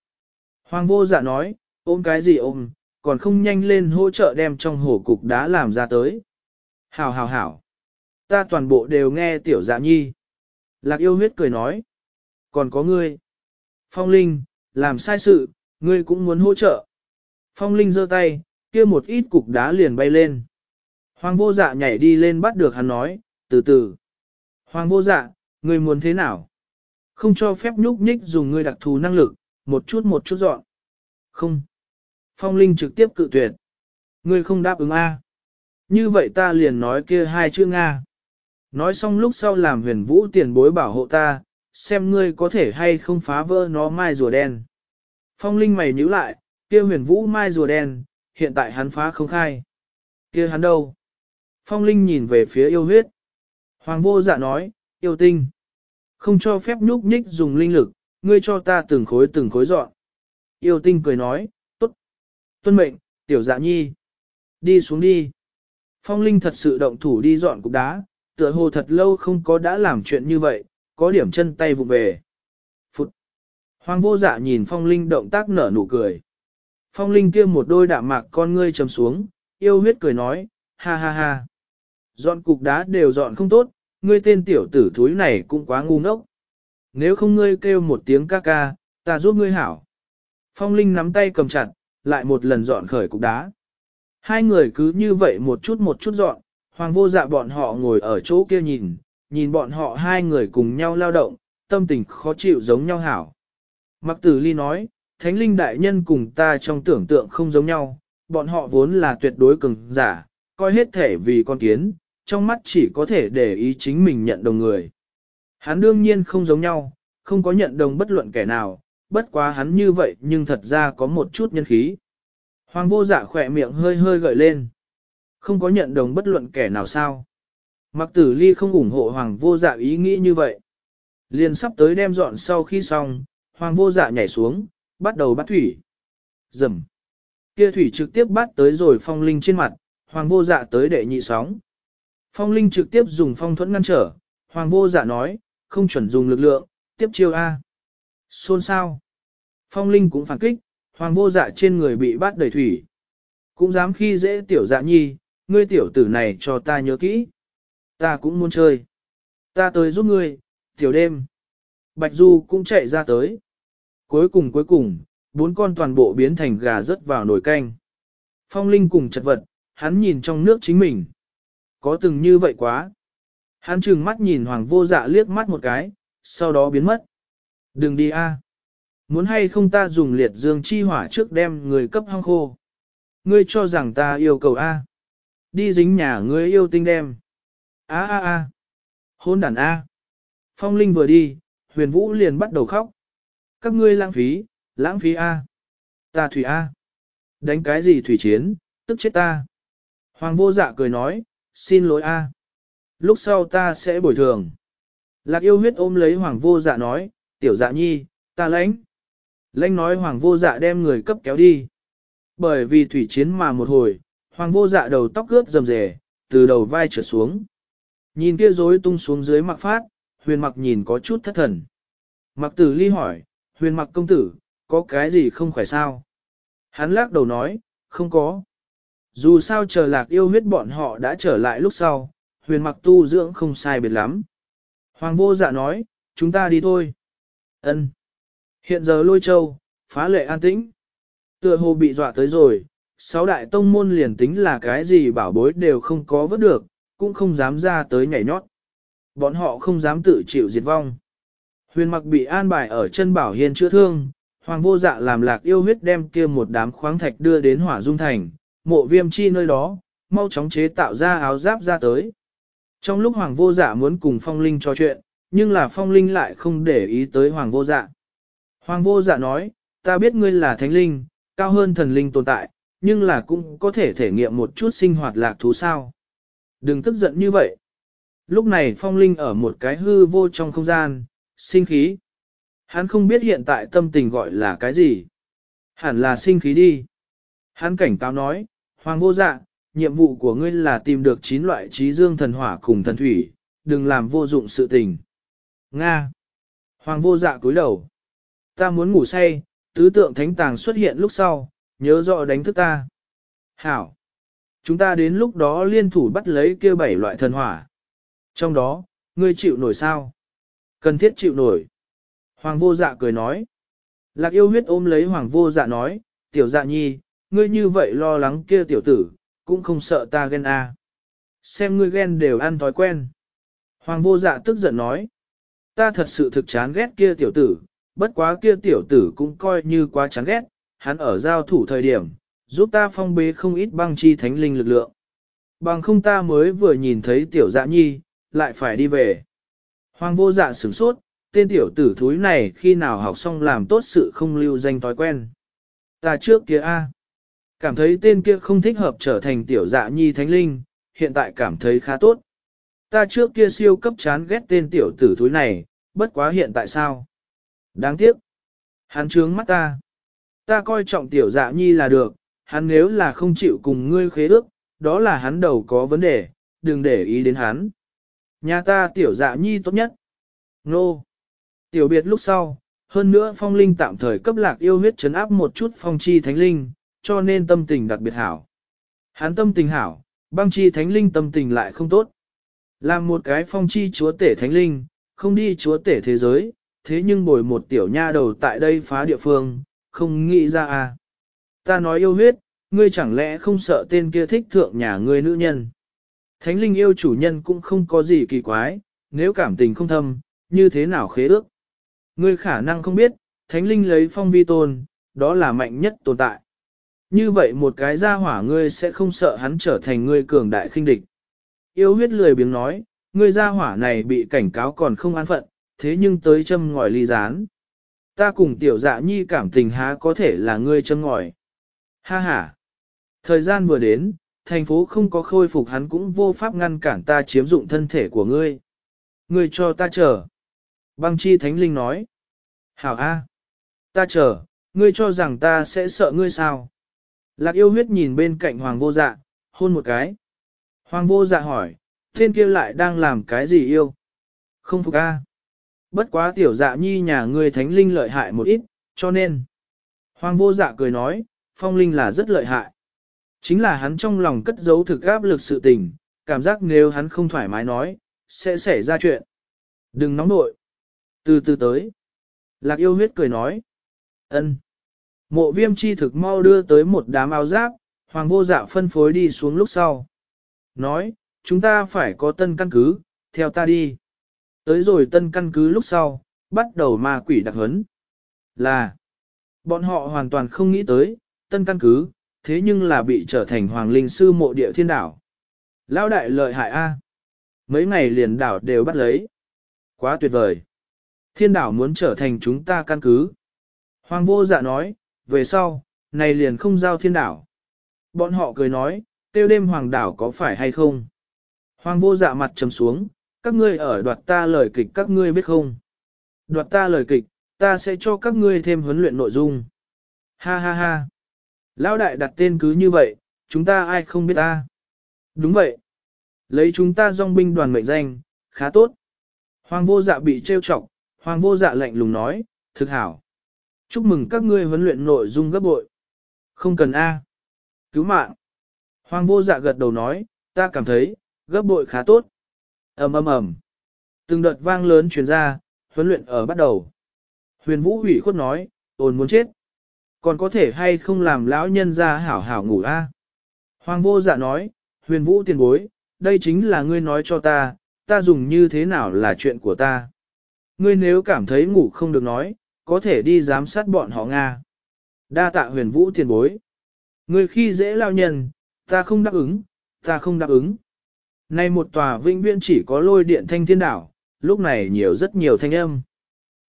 Hoàng vô dạ nói, ôm cái gì ôm, còn không nhanh lên hỗ trợ đem trong hồ cục đá làm ra tới. Hảo hảo hảo. Ta toàn bộ đều nghe tiểu dạ nhi. Lạc yêu huyết cười nói. Còn có ngươi. Phong Linh, làm sai sự, ngươi cũng muốn hỗ trợ. Phong Linh giơ tay, kia một ít cục đá liền bay lên. Hoàng vô dạ nhảy đi lên bắt được hắn nói, từ từ. Hoàng vô dạ, ngươi muốn thế nào? Không cho phép nhúc nhích dùng ngươi đặc thù năng lực, một chút một chút dọn. Không. Phong Linh trực tiếp cự tuyệt. Ngươi không đáp ứng A. Như vậy ta liền nói kia hai chữ Nga. Nói xong lúc sau làm huyền vũ tiền bối bảo hộ ta, xem ngươi có thể hay không phá vỡ nó mai rùa đen. Phong Linh mày nhíu lại, kia huyền vũ mai rùa đen, hiện tại hắn phá không khai. kia hắn đâu? Phong Linh nhìn về phía yêu huyết. Hoàng vô dạ nói, yêu tinh. Không cho phép nhúc nhích dùng linh lực, ngươi cho ta từng khối từng khối dọn. Yêu tinh cười nói, tốt. Tuân mệnh, tiểu dạ nhi. Đi xuống đi. Phong Linh thật sự động thủ đi dọn cục đá, tựa hồ thật lâu không có đã làm chuyện như vậy, có điểm chân tay vụ về. Phụt! Hoàng vô dạ nhìn Phong Linh động tác nở nụ cười. Phong Linh kia một đôi đạm mạc con ngươi trầm xuống, yêu huyết cười nói, ha ha ha. Dọn cục đá đều dọn không tốt, ngươi tên tiểu tử thúi này cũng quá ngu ngốc. Nếu không ngươi kêu một tiếng ca ca, ta giúp ngươi hảo. Phong Linh nắm tay cầm chặt, lại một lần dọn khởi cục đá. Hai người cứ như vậy một chút một chút dọn, hoàng vô dạ bọn họ ngồi ở chỗ kia nhìn, nhìn bọn họ hai người cùng nhau lao động, tâm tình khó chịu giống nhau hảo. Mặc tử ly nói, thánh linh đại nhân cùng ta trong tưởng tượng không giống nhau, bọn họ vốn là tuyệt đối cường giả, coi hết thể vì con kiến, trong mắt chỉ có thể để ý chính mình nhận đồng người. Hắn đương nhiên không giống nhau, không có nhận đồng bất luận kẻ nào, bất quá hắn như vậy nhưng thật ra có một chút nhân khí. Hoàng vô dạ khỏe miệng hơi hơi gợi lên. Không có nhận đồng bất luận kẻ nào sao. Mặc tử ly không ủng hộ hoàng vô dạ ý nghĩ như vậy. Liền sắp tới đem dọn sau khi xong, hoàng vô dạ nhảy xuống, bắt đầu bắt thủy. Dầm. Kia thủy trực tiếp bắt tới rồi phong linh trên mặt, hoàng vô dạ tới để nhị sóng. Phong linh trực tiếp dùng phong thuẫn ngăn trở, hoàng vô dạ nói, không chuẩn dùng lực lượng, tiếp chiêu A. Xôn sao. Phong linh cũng phản kích, hoàng vô dạ trên người bị bắt đầy thủy. Cũng dám khi dễ tiểu dạ nhi, ngươi tiểu tử này cho ta nhớ kỹ. Ta cũng muốn chơi. Ta tới giúp ngươi, tiểu đêm. Bạch Du cũng chạy ra tới. Cuối cùng cuối cùng, bốn con toàn bộ biến thành gà rớt vào nồi canh. Phong Linh cùng chật vật, hắn nhìn trong nước chính mình. Có từng như vậy quá. Hắn trừng mắt nhìn Hoàng vô dạ liếc mắt một cái, sau đó biến mất. Đừng đi a. Muốn hay không ta dùng liệt dương chi hỏa trước đem người cấp hong khô. Ngươi cho rằng ta yêu cầu a. Đi dính nhà ngươi yêu tinh đem. A a a. Hôn đàn a. Phong Linh vừa đi, huyền vũ liền bắt đầu khóc. Các ngươi lãng phí, lãng phí A. Ta thủy A. Đánh cái gì thủy chiến, tức chết ta. Hoàng vô dạ cười nói, xin lỗi A. Lúc sau ta sẽ bồi thường. Lạc yêu huyết ôm lấy hoàng vô dạ nói, tiểu dạ nhi, ta lãnh. Lãnh nói hoàng vô dạ đem người cấp kéo đi. Bởi vì thủy chiến mà một hồi, hoàng vô dạ đầu tóc ướt rầm rề, từ đầu vai trở xuống. Nhìn kia rối tung xuống dưới mặc phát, huyền mặc nhìn có chút thất thần. Mặc tử ly hỏi, huyền mặc công tử, có cái gì không khỏe sao? Hắn lắc đầu nói, không có. Dù sao chờ lạc yêu huyết bọn họ đã trở lại lúc sau, huyền mặc tu dưỡng không sai biệt lắm. Hoàng vô dạ nói, chúng ta đi thôi. Ân. Hiện giờ lôi châu, phá lệ an tĩnh. Tựa hồ bị dọa tới rồi, sáu đại tông môn liền tính là cái gì bảo bối đều không có vớt được, cũng không dám ra tới nhảy nhót. Bọn họ không dám tự chịu diệt vong. Huyền mặc bị an bài ở chân bảo hiên chữa thương, hoàng vô dạ làm lạc yêu huyết đem kia một đám khoáng thạch đưa đến hỏa dung thành, mộ viêm chi nơi đó, mau chóng chế tạo ra áo giáp ra tới. Trong lúc hoàng vô dạ muốn cùng phong linh trò chuyện, nhưng là phong linh lại không để ý tới hoàng vô dạ. Hoàng vô dạ nói, ta biết ngươi là thánh linh, cao hơn thần linh tồn tại, nhưng là cũng có thể thể nghiệm một chút sinh hoạt lạc thú sao. Đừng tức giận như vậy. Lúc này phong linh ở một cái hư vô trong không gian, sinh khí. Hắn không biết hiện tại tâm tình gọi là cái gì. Hẳn là sinh khí đi. Hắn cảnh cáo nói, Hoàng vô dạ, nhiệm vụ của ngươi là tìm được 9 loại trí dương thần hỏa cùng thần thủy, đừng làm vô dụng sự tình. Nga. Hoàng vô dạ cúi đầu. Ta muốn ngủ say, tứ tượng thánh tàng xuất hiện lúc sau, nhớ rõ đánh thức ta. Hảo. Chúng ta đến lúc đó liên thủ bắt lấy kia bảy loại thần hỏa. Trong đó, ngươi chịu nổi sao? Cần thiết chịu nổi. Hoàng vô dạ cười nói. Lạc yêu huyết ôm lấy hoàng vô dạ nói, tiểu dạ nhi, ngươi như vậy lo lắng kia tiểu tử, cũng không sợ ta ghen. À. Xem ngươi ghen đều ăn thói quen. Hoàng vô dạ tức giận nói, ta thật sự thực chán ghét kia tiểu tử, bất quá kia tiểu tử cũng coi như quá chán ghét, hắn ở giao thủ thời điểm, giúp ta phong bế không ít băng chi thánh linh lực lượng. Bằng không ta mới vừa nhìn thấy tiểu dạ nhi, lại phải đi về. Hoàng vô dạ sửng sốt, tên tiểu tử thúi này khi nào học xong làm tốt sự không lưu danh thói quen. Ta trước kia a, Cảm thấy tên kia không thích hợp trở thành tiểu dạ nhi thánh linh, hiện tại cảm thấy khá tốt. Ta trước kia siêu cấp chán ghét tên tiểu tử thúi này, bất quá hiện tại sao? Đáng tiếc. Hắn trướng mắt ta. Ta coi trọng tiểu dạ nhi là được, hắn nếu là không chịu cùng ngươi khế ước, đó là hắn đầu có vấn đề, đừng để ý đến hắn. Nhà ta tiểu dạ nhi tốt nhất. Nô. Tiểu biệt lúc sau, hơn nữa phong linh tạm thời cấp lạc yêu huyết chấn áp một chút phong chi thánh linh, cho nên tâm tình đặc biệt hảo. Hắn tâm tình hảo, băng chi thánh linh tâm tình lại không tốt. Làm một cái phong chi chúa tể thánh linh, không đi chúa tể thế giới, thế nhưng bồi một tiểu nha đầu tại đây phá địa phương, không nghĩ ra à. Ta nói yêu huyết, ngươi chẳng lẽ không sợ tên kia thích thượng nhà ngươi nữ nhân. Thánh linh yêu chủ nhân cũng không có gì kỳ quái, nếu cảm tình không thâm, như thế nào khế ước. Ngươi khả năng không biết, thánh linh lấy phong vi tôn, đó là mạnh nhất tồn tại. Như vậy một cái gia hỏa ngươi sẽ không sợ hắn trở thành ngươi cường đại khinh địch. Yêu huyết lười biếng nói, ngươi gia hỏa này bị cảnh cáo còn không an phận, thế nhưng tới châm ngòi ly gián. Ta cùng tiểu dạ nhi cảm tình há có thể là ngươi châm ngòi. Ha ha. Thời gian vừa đến, thành phố không có khôi phục hắn cũng vô pháp ngăn cản ta chiếm dụng thân thể của ngươi. Ngươi cho ta chờ. Băng chi thánh linh nói. Hảo A. Ta chờ, ngươi cho rằng ta sẽ sợ ngươi sao? Lạc yêu huyết nhìn bên cạnh hoàng vô dạ, hôn một cái. Hoàng vô dạ hỏi, thiên kia lại đang làm cái gì yêu? Không phục a. Bất quá tiểu dạ nhi nhà ngươi thánh linh lợi hại một ít, cho nên. Hoàng vô dạ cười nói, phong linh là rất lợi hại. Chính là hắn trong lòng cất giấu thực áp lực sự tình, cảm giác nếu hắn không thoải mái nói, sẽ xảy ra chuyện. Đừng nóng nội. Từ từ tới. Lạc yêu huyết cười nói. ân. Mộ viêm chi thực mau đưa tới một đám áo giáp, hoàng vô dạ phân phối đi xuống lúc sau. Nói, chúng ta phải có tân căn cứ, theo ta đi. Tới rồi tân căn cứ lúc sau, bắt đầu ma quỷ đặc huấn. Là, bọn họ hoàn toàn không nghĩ tới, tân căn cứ, thế nhưng là bị trở thành hoàng linh sư mộ địa thiên đảo. lão đại lợi hại A. Mấy ngày liền đảo đều bắt lấy. Quá tuyệt vời. Thiên đảo muốn trở thành chúng ta căn cứ. Hoàng vô dạ nói, về sau, này liền không giao thiên đảo. Bọn họ cười nói, tiêu đêm hoàng đảo có phải hay không? Hoàng vô dạ mặt trầm xuống, các ngươi ở đoạt ta lời kịch các ngươi biết không? Đoạt ta lời kịch, ta sẽ cho các ngươi thêm huấn luyện nội dung. Ha ha ha. Lão đại đặt tên cứ như vậy, chúng ta ai không biết ta. Đúng vậy. Lấy chúng ta dòng binh đoàn mệnh danh, khá tốt. Hoàng vô dạ bị trêu chọc, hoàng vô dạ lạnh lùng nói, thực hảo. Chúc mừng các ngươi huấn luyện nội dung gấp bội. Không cần A. Cứu mạng. Hoàng vô dạ gật đầu nói, ta cảm thấy, gấp bội khá tốt. ầm ầm ầm. Từng đợt vang lớn truyền ra, huấn luyện ở bắt đầu. Huyền Vũ hủy khuất nói, ồn muốn chết. Còn có thể hay không làm lão nhân ra hảo hảo ngủ a? Hoàng vô dạ nói, huyền Vũ tiền bối, đây chính là ngươi nói cho ta, ta dùng như thế nào là chuyện của ta. Ngươi nếu cảm thấy ngủ không được nói, có thể đi giám sát bọn họ Nga. Đa tạ huyền Vũ tiền bối. Ngươi khi dễ lao nhân, ta không đáp ứng, ta không đáp ứng. Nay một tòa vĩnh viễn chỉ có lôi điện thanh thiên đảo, lúc này nhiều rất nhiều thanh âm.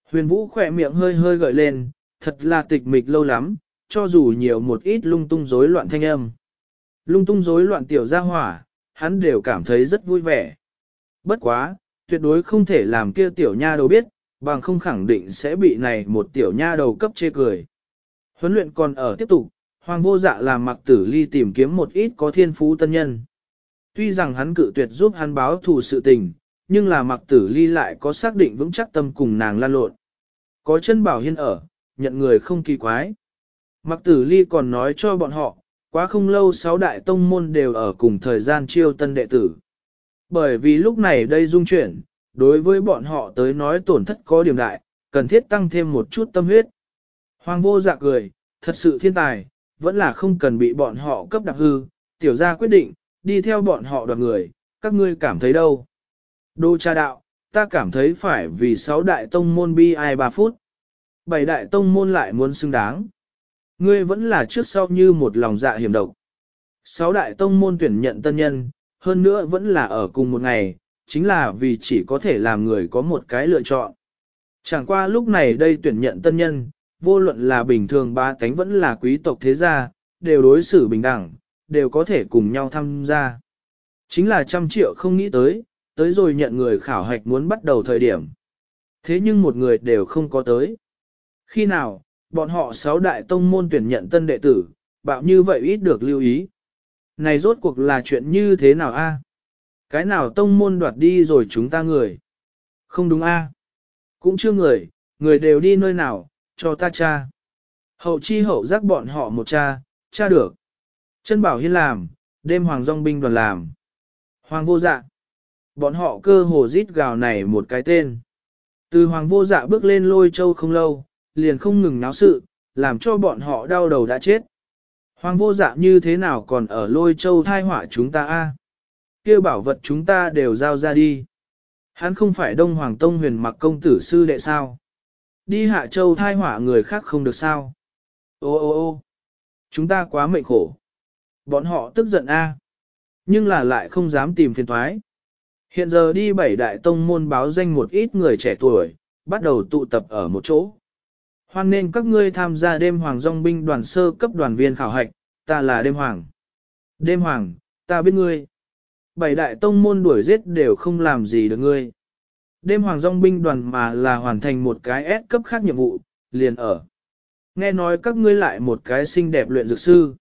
Huyền Vũ khỏe miệng hơi hơi gợi lên, thật là tịch mịch lâu lắm, cho dù nhiều một ít lung tung rối loạn thanh âm. Lung tung rối loạn tiểu gia hỏa, hắn đều cảm thấy rất vui vẻ. Bất quá, tuyệt đối không thể làm kia tiểu nha đầu biết, bằng không khẳng định sẽ bị này một tiểu nha đầu cấp chê cười. Huấn luyện còn ở tiếp tục, Hoàng vô dạ làm mặc tử ly tìm kiếm một ít có thiên phú tân nhân. Tuy rằng hắn cự tuyệt giúp hắn báo thù sự tình, nhưng là mặc tử ly lại có xác định vững chắc tâm cùng nàng lan lộn. Có chân bảo hiên ở, nhận người không kỳ quái. Mặc tử ly còn nói cho bọn họ, quá không lâu sáu đại tông môn đều ở cùng thời gian chiêu tân đệ tử. Bởi vì lúc này đây dung chuyển, đối với bọn họ tới nói tổn thất có điểm đại, cần thiết tăng thêm một chút tâm huyết. Hoàng vô dạ cười, thật sự thiên tài, vẫn là không cần bị bọn họ cấp đặc hư, tiểu gia quyết định, đi theo bọn họ đoàn người, các ngươi cảm thấy đâu? Đô cha đạo, ta cảm thấy phải vì sáu đại tông môn bi ai 3 phút. Bảy đại tông môn lại muốn xứng đáng. Ngươi vẫn là trước sau như một lòng dạ hiểm độc. Sáu đại tông môn tuyển nhận tân nhân, hơn nữa vẫn là ở cùng một ngày, chính là vì chỉ có thể làm người có một cái lựa chọn. Chẳng qua lúc này đây tuyển nhận tân nhân, vô luận là bình thường ba tánh vẫn là quý tộc thế gia, đều đối xử bình đẳng, đều có thể cùng nhau tham gia. Chính là trăm triệu không nghĩ tới, tới rồi nhận người khảo hạch muốn bắt đầu thời điểm. Thế nhưng một người đều không có tới. Khi nào, bọn họ sáu đại tông môn tuyển nhận tân đệ tử, bạo như vậy ít được lưu ý. Này rốt cuộc là chuyện như thế nào a? Cái nào tông môn đoạt đi rồi chúng ta người? Không đúng a? Cũng chưa người, người đều đi nơi nào, cho ta cha. Hậu chi hậu giác bọn họ một cha, cha được. Chân bảo hiên làm, đêm hoàng dòng binh đoàn làm. Hoàng vô dạ. Bọn họ cơ hồ rít gào này một cái tên. Từ hoàng vô dạ bước lên lôi châu không lâu, liền không ngừng náo sự, làm cho bọn họ đau đầu đã chết. Hoàng vô dạ như thế nào còn ở lôi châu thai họa chúng ta a? Kêu bảo vật chúng ta đều giao ra đi. Hắn không phải Đông Hoàng Tông huyền mặc công tử sư đệ sao? Đi hạ châu thai họa người khác không được sao? Ô ô ô chúng ta quá mệnh khổ. Bọn họ tức giận a, nhưng là lại không dám tìm phiền thoái. Hiện giờ đi bảy đại tông môn báo danh một ít người trẻ tuổi, bắt đầu tụ tập ở một chỗ. Hoan nên các ngươi tham gia đêm hoàng dòng binh đoàn sơ cấp đoàn viên khảo hạch, ta là đêm hoàng. Đêm hoàng, ta biết ngươi. Bảy đại tông môn đuổi giết đều không làm gì được ngươi. Đêm hoàng dòng binh đoàn mà là hoàn thành một cái S cấp khác nhiệm vụ, liền ở. Nghe nói các ngươi lại một cái xinh đẹp luyện dược sư.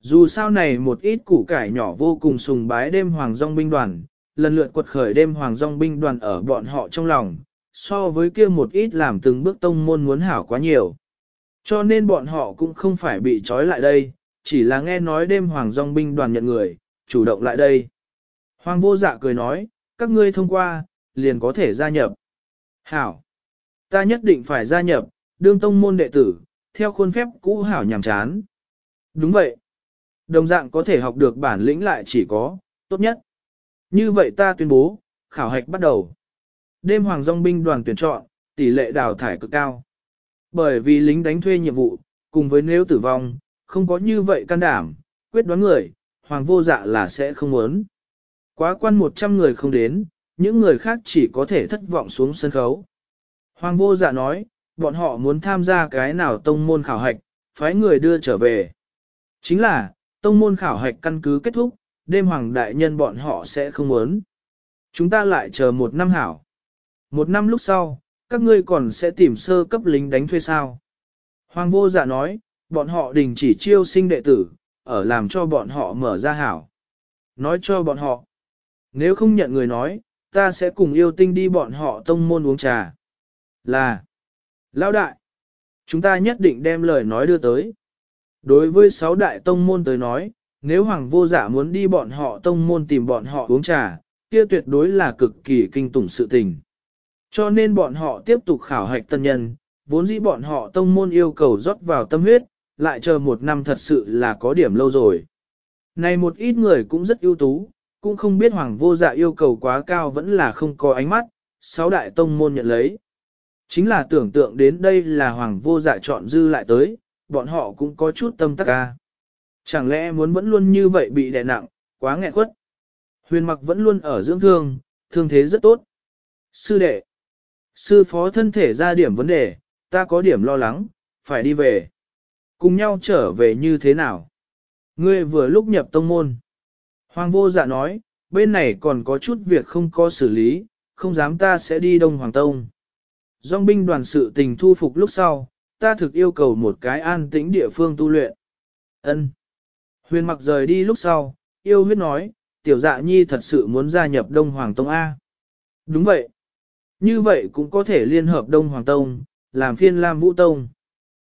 Dù sao này một ít củ cải nhỏ vô cùng sùng bái đêm hoàng dòng binh đoàn, lần lượt quật khởi đêm hoàng dòng binh đoàn ở bọn họ trong lòng, so với kia một ít làm từng bước tông môn muốn hảo quá nhiều. Cho nên bọn họ cũng không phải bị trói lại đây, chỉ là nghe nói đêm hoàng dòng binh đoàn nhận người, chủ động lại đây. Hoàng vô dạ cười nói, các ngươi thông qua, liền có thể gia nhập. Hảo! Ta nhất định phải gia nhập, đương tông môn đệ tử, theo khuôn phép cũ hảo nhàm chán. Đúng vậy. Đồng dạng có thể học được bản lĩnh lại chỉ có, tốt nhất. Như vậy ta tuyên bố, khảo hạch bắt đầu. Đêm hoàng dòng binh đoàn tuyển chọn, tỷ lệ đào thải cực cao. Bởi vì lính đánh thuê nhiệm vụ, cùng với nếu tử vong, không có như vậy can đảm, quyết đoán người, hoàng vô dạ là sẽ không muốn. Quá quan 100 người không đến, những người khác chỉ có thể thất vọng xuống sân khấu. Hoàng vô dạ nói, bọn họ muốn tham gia cái nào tông môn khảo hạch, phái người đưa trở về. Chính là, tông môn khảo hạch căn cứ kết thúc, đêm hoàng đại nhân bọn họ sẽ không muốn. Chúng ta lại chờ một năm hảo. Một năm lúc sau, các ngươi còn sẽ tìm sơ cấp lính đánh thuê sao. Hoàng vô dạ nói, bọn họ đình chỉ chiêu sinh đệ tử, ở làm cho bọn họ mở ra hảo. Nói cho bọn họ, nếu không nhận người nói, ta sẽ cùng yêu tinh đi bọn họ tông môn uống trà. Là, lão đại, chúng ta nhất định đem lời nói đưa tới. Đối với sáu đại tông môn tới nói, nếu hoàng vô dạ muốn đi bọn họ tông môn tìm bọn họ uống trà, kia tuyệt đối là cực kỳ kinh tủng sự tình. Cho nên bọn họ tiếp tục khảo hạch tân nhân, vốn dĩ bọn họ tông môn yêu cầu rót vào tâm huyết, lại chờ một năm thật sự là có điểm lâu rồi. Này một ít người cũng rất ưu tú, cũng không biết hoàng vô dạ yêu cầu quá cao vẫn là không có ánh mắt, sáu đại tông môn nhận lấy. Chính là tưởng tượng đến đây là hoàng vô dạ chọn dư lại tới, bọn họ cũng có chút tâm tắc ca. Chẳng lẽ muốn vẫn luôn như vậy bị đè nặng, quá nghẹn quất. Huyền mặc vẫn luôn ở dưỡng thương, thương thế rất tốt. Sư đệ, sư phó thân thể ra điểm vấn đề, ta có điểm lo lắng, phải đi về. Cùng nhau trở về như thế nào? Ngươi vừa lúc nhập tông môn. Hoàng vô dạ nói, bên này còn có chút việc không có xử lý, không dám ta sẽ đi Đông Hoàng Tông. Dòng binh đoàn sự tình thu phục lúc sau, ta thực yêu cầu một cái an tĩnh địa phương tu luyện. Ân. Huyền mặc rời đi lúc sau, yêu huyết nói, tiểu dạ nhi thật sự muốn gia nhập Đông Hoàng Tông A. Đúng vậy. Như vậy cũng có thể liên hợp Đông Hoàng Tông, làm phiên Lam Vũ Tông.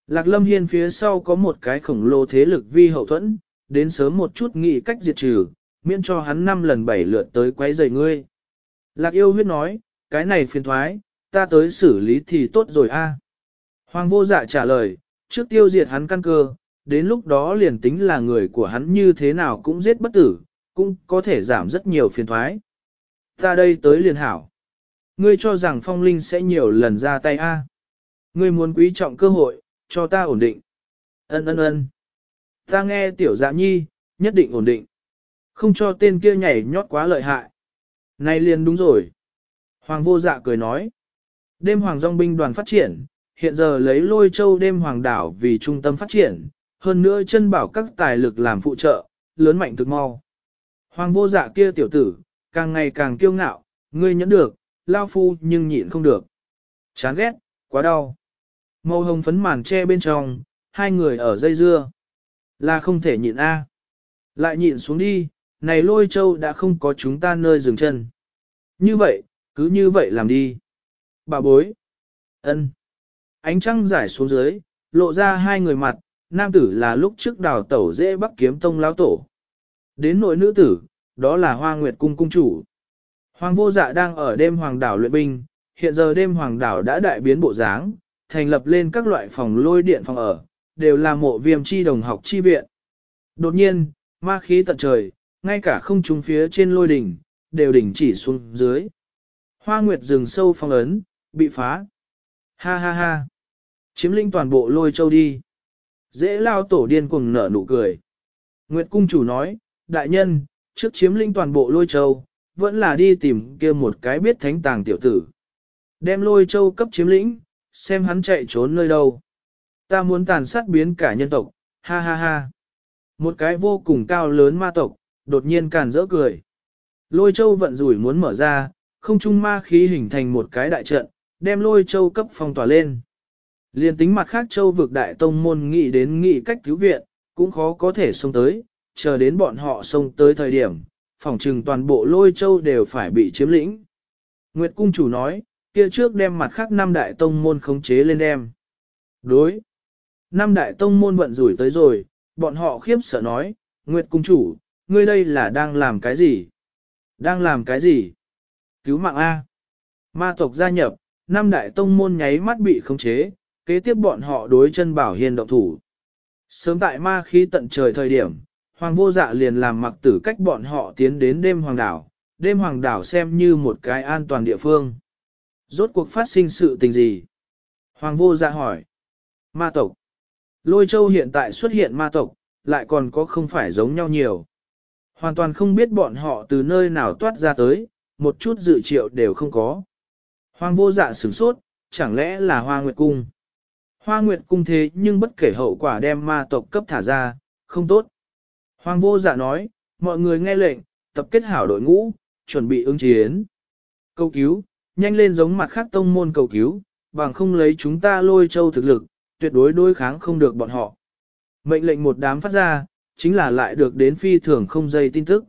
Lạc Lâm Hiên phía sau có một cái khổng lồ thế lực vi hậu thuẫn, đến sớm một chút nghĩ cách diệt trừ, miễn cho hắn năm lần bảy lượt tới quấy rầy ngươi. Lạc yêu huyết nói, cái này phiền thoái, ta tới xử lý thì tốt rồi a. Hoàng vô dạ trả lời, trước tiêu diệt hắn căn cơ, đến lúc đó liền tính là người của hắn như thế nào cũng giết bất tử, cũng có thể giảm rất nhiều phiền thoái. Ta đây tới liền hảo. Ngươi cho rằng phong linh sẽ nhiều lần ra tay a? Ngươi muốn quý trọng cơ hội, cho ta ổn định. Ân ân ân. Ta nghe tiểu dạ nhi, nhất định ổn định. Không cho tên kia nhảy nhót quá lợi hại. Này liền đúng rồi. Hoàng vô dạ cười nói. Đêm hoàng dòng binh đoàn phát triển, hiện giờ lấy lôi châu đêm hoàng đảo vì trung tâm phát triển, hơn nữa chân bảo các tài lực làm phụ trợ, lớn mạnh thực mau. Hoàng vô dạ kia tiểu tử, càng ngày càng kiêu ngạo, ngươi nhẫn được, lao phu nhưng nhịn không được. Chán ghét, quá đau. Màu hồng phấn màn che bên trong, hai người ở dây dưa. Là không thể nhịn A. Lại nhịn xuống đi, này lôi châu đã không có chúng ta nơi dừng chân. Như vậy, cứ như vậy làm đi. Bà bối. ân Ánh trăng giải xuống dưới, lộ ra hai người mặt, nam tử là lúc trước đào tẩu dễ bắc kiếm tông lão tổ. Đến nội nữ tử, đó là hoa nguyệt cung cung chủ. Hoàng vô dạ đang ở đêm hoàng đảo luyện binh, hiện giờ đêm hoàng đảo đã đại biến bộ dáng, thành lập lên các loại phòng lôi điện phòng ở, đều là mộ viêm chi đồng học chi viện. Đột nhiên, ma khí tận trời, ngay cả không trung phía trên lôi đỉnh, đều đỉnh chỉ xuống dưới. Hoa nguyệt rừng sâu phong ấn, bị phá. Ha ha ha. Chiếm linh toàn bộ lôi châu đi. Dễ lao tổ điên cuồng nở nụ cười. Nguyệt cung chủ nói, đại nhân, trước chiếm linh toàn bộ lôi châu, vẫn là đi tìm kia một cái biết thánh tàng tiểu tử. Đem lôi châu cấp chiếm lĩnh, xem hắn chạy trốn nơi đâu. Ta muốn tàn sát biến cả nhân tộc, ha ha ha. Một cái vô cùng cao lớn ma tộc, đột nhiên càn rỡ cười. Lôi châu vận rủi muốn mở ra, không trung ma khí hình thành một cái đại trận, đem lôi châu cấp phong tỏa lên. Liên tính mặt khác châu vực đại tông môn nghĩ đến nghĩ cách cứu viện, cũng khó có thể xông tới, chờ đến bọn họ xông tới thời điểm, phỏng trừng toàn bộ lôi châu đều phải bị chiếm lĩnh. Nguyệt cung chủ nói, kia trước đem mặt khác năm đại tông môn khống chế lên đem. Đối. Năm đại tông môn vận rủi tới rồi, bọn họ khiếp sợ nói, Nguyệt cung chủ, ngươi đây là đang làm cái gì? Đang làm cái gì? Cứu mạng A. Ma tộc gia nhập, năm đại tông môn nháy mắt bị khống chế, kế tiếp bọn họ đối chân bảo hiền động thủ. Sớm tại ma khí tận trời thời điểm, hoàng vô dạ liền làm mặc tử cách bọn họ tiến đến đêm hoàng đảo, đêm hoàng đảo xem như một cái an toàn địa phương. Rốt cuộc phát sinh sự tình gì? Hoàng vô dạ hỏi. Ma tộc. Lôi châu hiện tại xuất hiện ma tộc, lại còn có không phải giống nhau nhiều. Hoàn toàn không biết bọn họ từ nơi nào toát ra tới, một chút dự triệu đều không có. Hoàng vô dạ sửng sốt, chẳng lẽ là hoa nguyệt cung. Hoa nguyệt cung thế nhưng bất kể hậu quả đem ma tộc cấp thả ra, không tốt. Hoàng vô dạ nói, mọi người nghe lệnh, tập kết hảo đội ngũ, chuẩn bị ứng chiến. Cầu cứu, nhanh lên giống mặt khác tông môn cầu cứu, bằng không lấy chúng ta lôi châu thực lực, tuyệt đối đối kháng không được bọn họ. Mệnh lệnh một đám phát ra, chính là lại được đến phi thường không dây tin tức.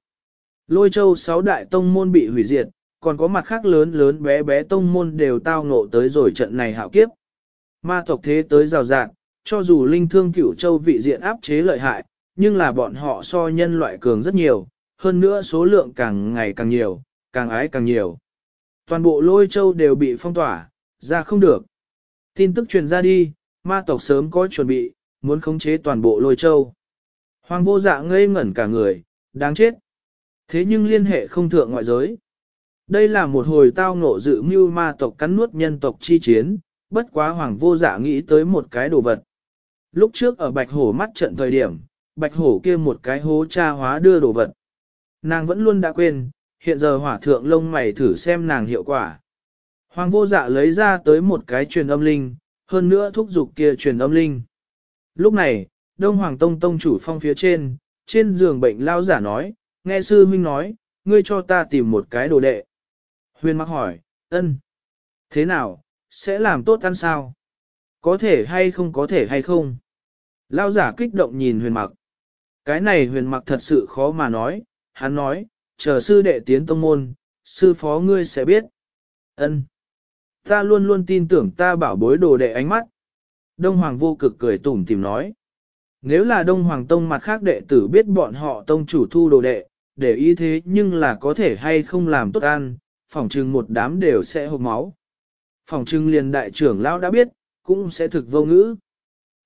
Lôi châu sáu đại tông môn bị hủy diệt, còn có mặt khác lớn lớn bé bé tông môn đều tao ngộ tới rồi trận này hạo kiếp. Ma tộc thế tới rào rạng, cho dù linh thương cửu châu vị diện áp chế lợi hại, nhưng là bọn họ so nhân loại cường rất nhiều, hơn nữa số lượng càng ngày càng nhiều, càng ái càng nhiều. Toàn bộ lôi châu đều bị phong tỏa, ra không được. Tin tức truyền ra đi, ma tộc sớm có chuẩn bị, muốn khống chế toàn bộ lôi châu. Hoàng vô dạ ngây ngẩn cả người, đáng chết. Thế nhưng liên hệ không thượng ngoại giới. Đây là một hồi tao ngộ dự mưu ma tộc cắn nuốt nhân tộc chi chiến, bất quá hoàng vô dạ nghĩ tới một cái đồ vật. Lúc trước ở bạch hổ mắt trận thời điểm, bạch hổ kia một cái hố cha hóa đưa đồ vật. Nàng vẫn luôn đã quên, hiện giờ hỏa thượng lông mày thử xem nàng hiệu quả. Hoàng vô dạ lấy ra tới một cái truyền âm linh, hơn nữa thúc giục kia truyền âm linh. Lúc này, Đông Hoàng Tông Tông chủ phong phía trên, trên giường bệnh lao giả nói, nghe sư huynh nói, ngươi cho ta tìm một cái đồ đệ. Huyền mặc hỏi, ân, thế nào, sẽ làm tốt ăn sao? Có thể hay không có thể hay không? Lao giả kích động nhìn huyền mặc. Cái này huyền mặc thật sự khó mà nói, hắn nói, chờ sư đệ tiến tông môn, sư phó ngươi sẽ biết. Ân, Ta luôn luôn tin tưởng ta bảo bối đồ đệ ánh mắt. Đông Hoàng vô cực cười tủm tìm nói. Nếu là Đông Hoàng Tông mặt khác đệ tử biết bọn họ tông chủ thu đồ đệ, để ý thế nhưng là có thể hay không làm tốt ăn, phỏng trừng một đám đều sẽ hộp máu. Phỏng chừng liền đại trưởng lão đã biết, cũng sẽ thực vô ngữ.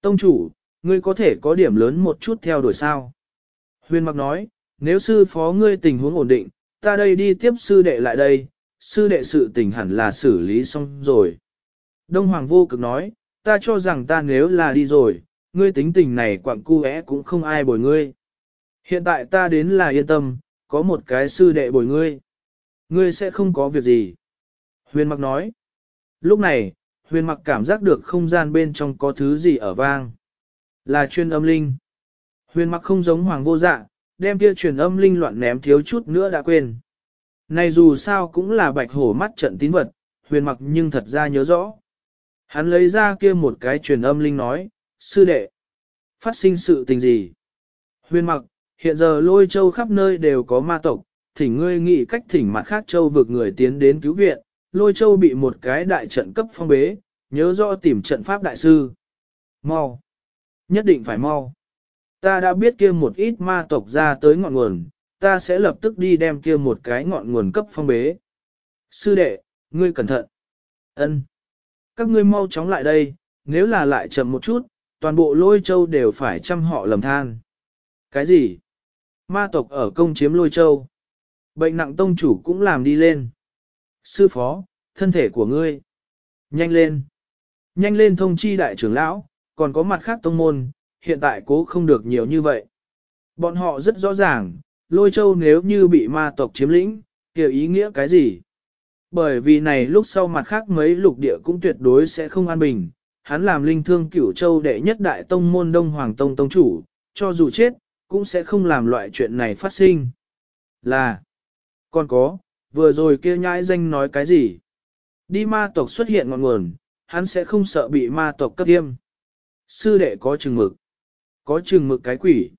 Tông chủ, ngươi có thể có điểm lớn một chút theo đuổi sao. Huyền mặc nói, nếu sư phó ngươi tình huống ổn định, ta đây đi tiếp sư đệ lại đây, sư đệ sự tình hẳn là xử lý xong rồi. Đông Hoàng vô cực nói, ta cho rằng ta nếu là đi rồi, ngươi tính tình này quặng cu é cũng không ai bồi ngươi. Hiện tại ta đến là yên tâm, có một cái sư đệ bồi ngươi. Ngươi sẽ không có việc gì. Huyền mặc nói. Lúc này, huyền mặc cảm giác được không gian bên trong có thứ gì ở vang. Là chuyên âm linh. Huyền mặc không giống hoàng vô dạ, đem kia truyền âm linh loạn ném thiếu chút nữa đã quên. Này dù sao cũng là bạch hổ mắt trận tín vật, huyền mặc nhưng thật ra nhớ rõ. Hắn lấy ra kia một cái truyền âm linh nói, sư đệ, phát sinh sự tình gì? Huyền mặc, hiện giờ lôi châu khắp nơi đều có ma tộc, thỉnh ngươi nghĩ cách thỉnh mặt khác châu vực người tiến đến cứu viện, lôi châu bị một cái đại trận cấp phong bế, nhớ rõ tìm trận pháp đại sư. Mau! Nhất định phải mau! Ta đã biết kia một ít ma tộc ra tới ngọn nguồn, ta sẽ lập tức đi đem kia một cái ngọn nguồn cấp phong bế. Sư đệ, ngươi cẩn thận. Ân, Các ngươi mau chóng lại đây, nếu là lại chậm một chút, toàn bộ lôi châu đều phải chăm họ lầm than. Cái gì? Ma tộc ở công chiếm lôi châu. Bệnh nặng tông chủ cũng làm đi lên. Sư phó, thân thể của ngươi. Nhanh lên. Nhanh lên thông chi đại trưởng lão, còn có mặt khác tông môn, hiện tại cố không được nhiều như vậy. Bọn họ rất rõ ràng, lôi châu nếu như bị ma tộc chiếm lĩnh, kiểu ý nghĩa cái gì? Bởi vì này lúc sau mặt khác mấy lục địa cũng tuyệt đối sẽ không an bình, hắn làm linh thương cửu châu đệ nhất đại tông môn đông hoàng tông tông chủ, cho dù chết, cũng sẽ không làm loại chuyện này phát sinh. Là, còn có, vừa rồi kia nhãi danh nói cái gì? Đi ma tộc xuất hiện ngọn nguồn, hắn sẽ không sợ bị ma tộc cấp tiêm. Sư đệ có chừng mực. Có chừng mực cái quỷ.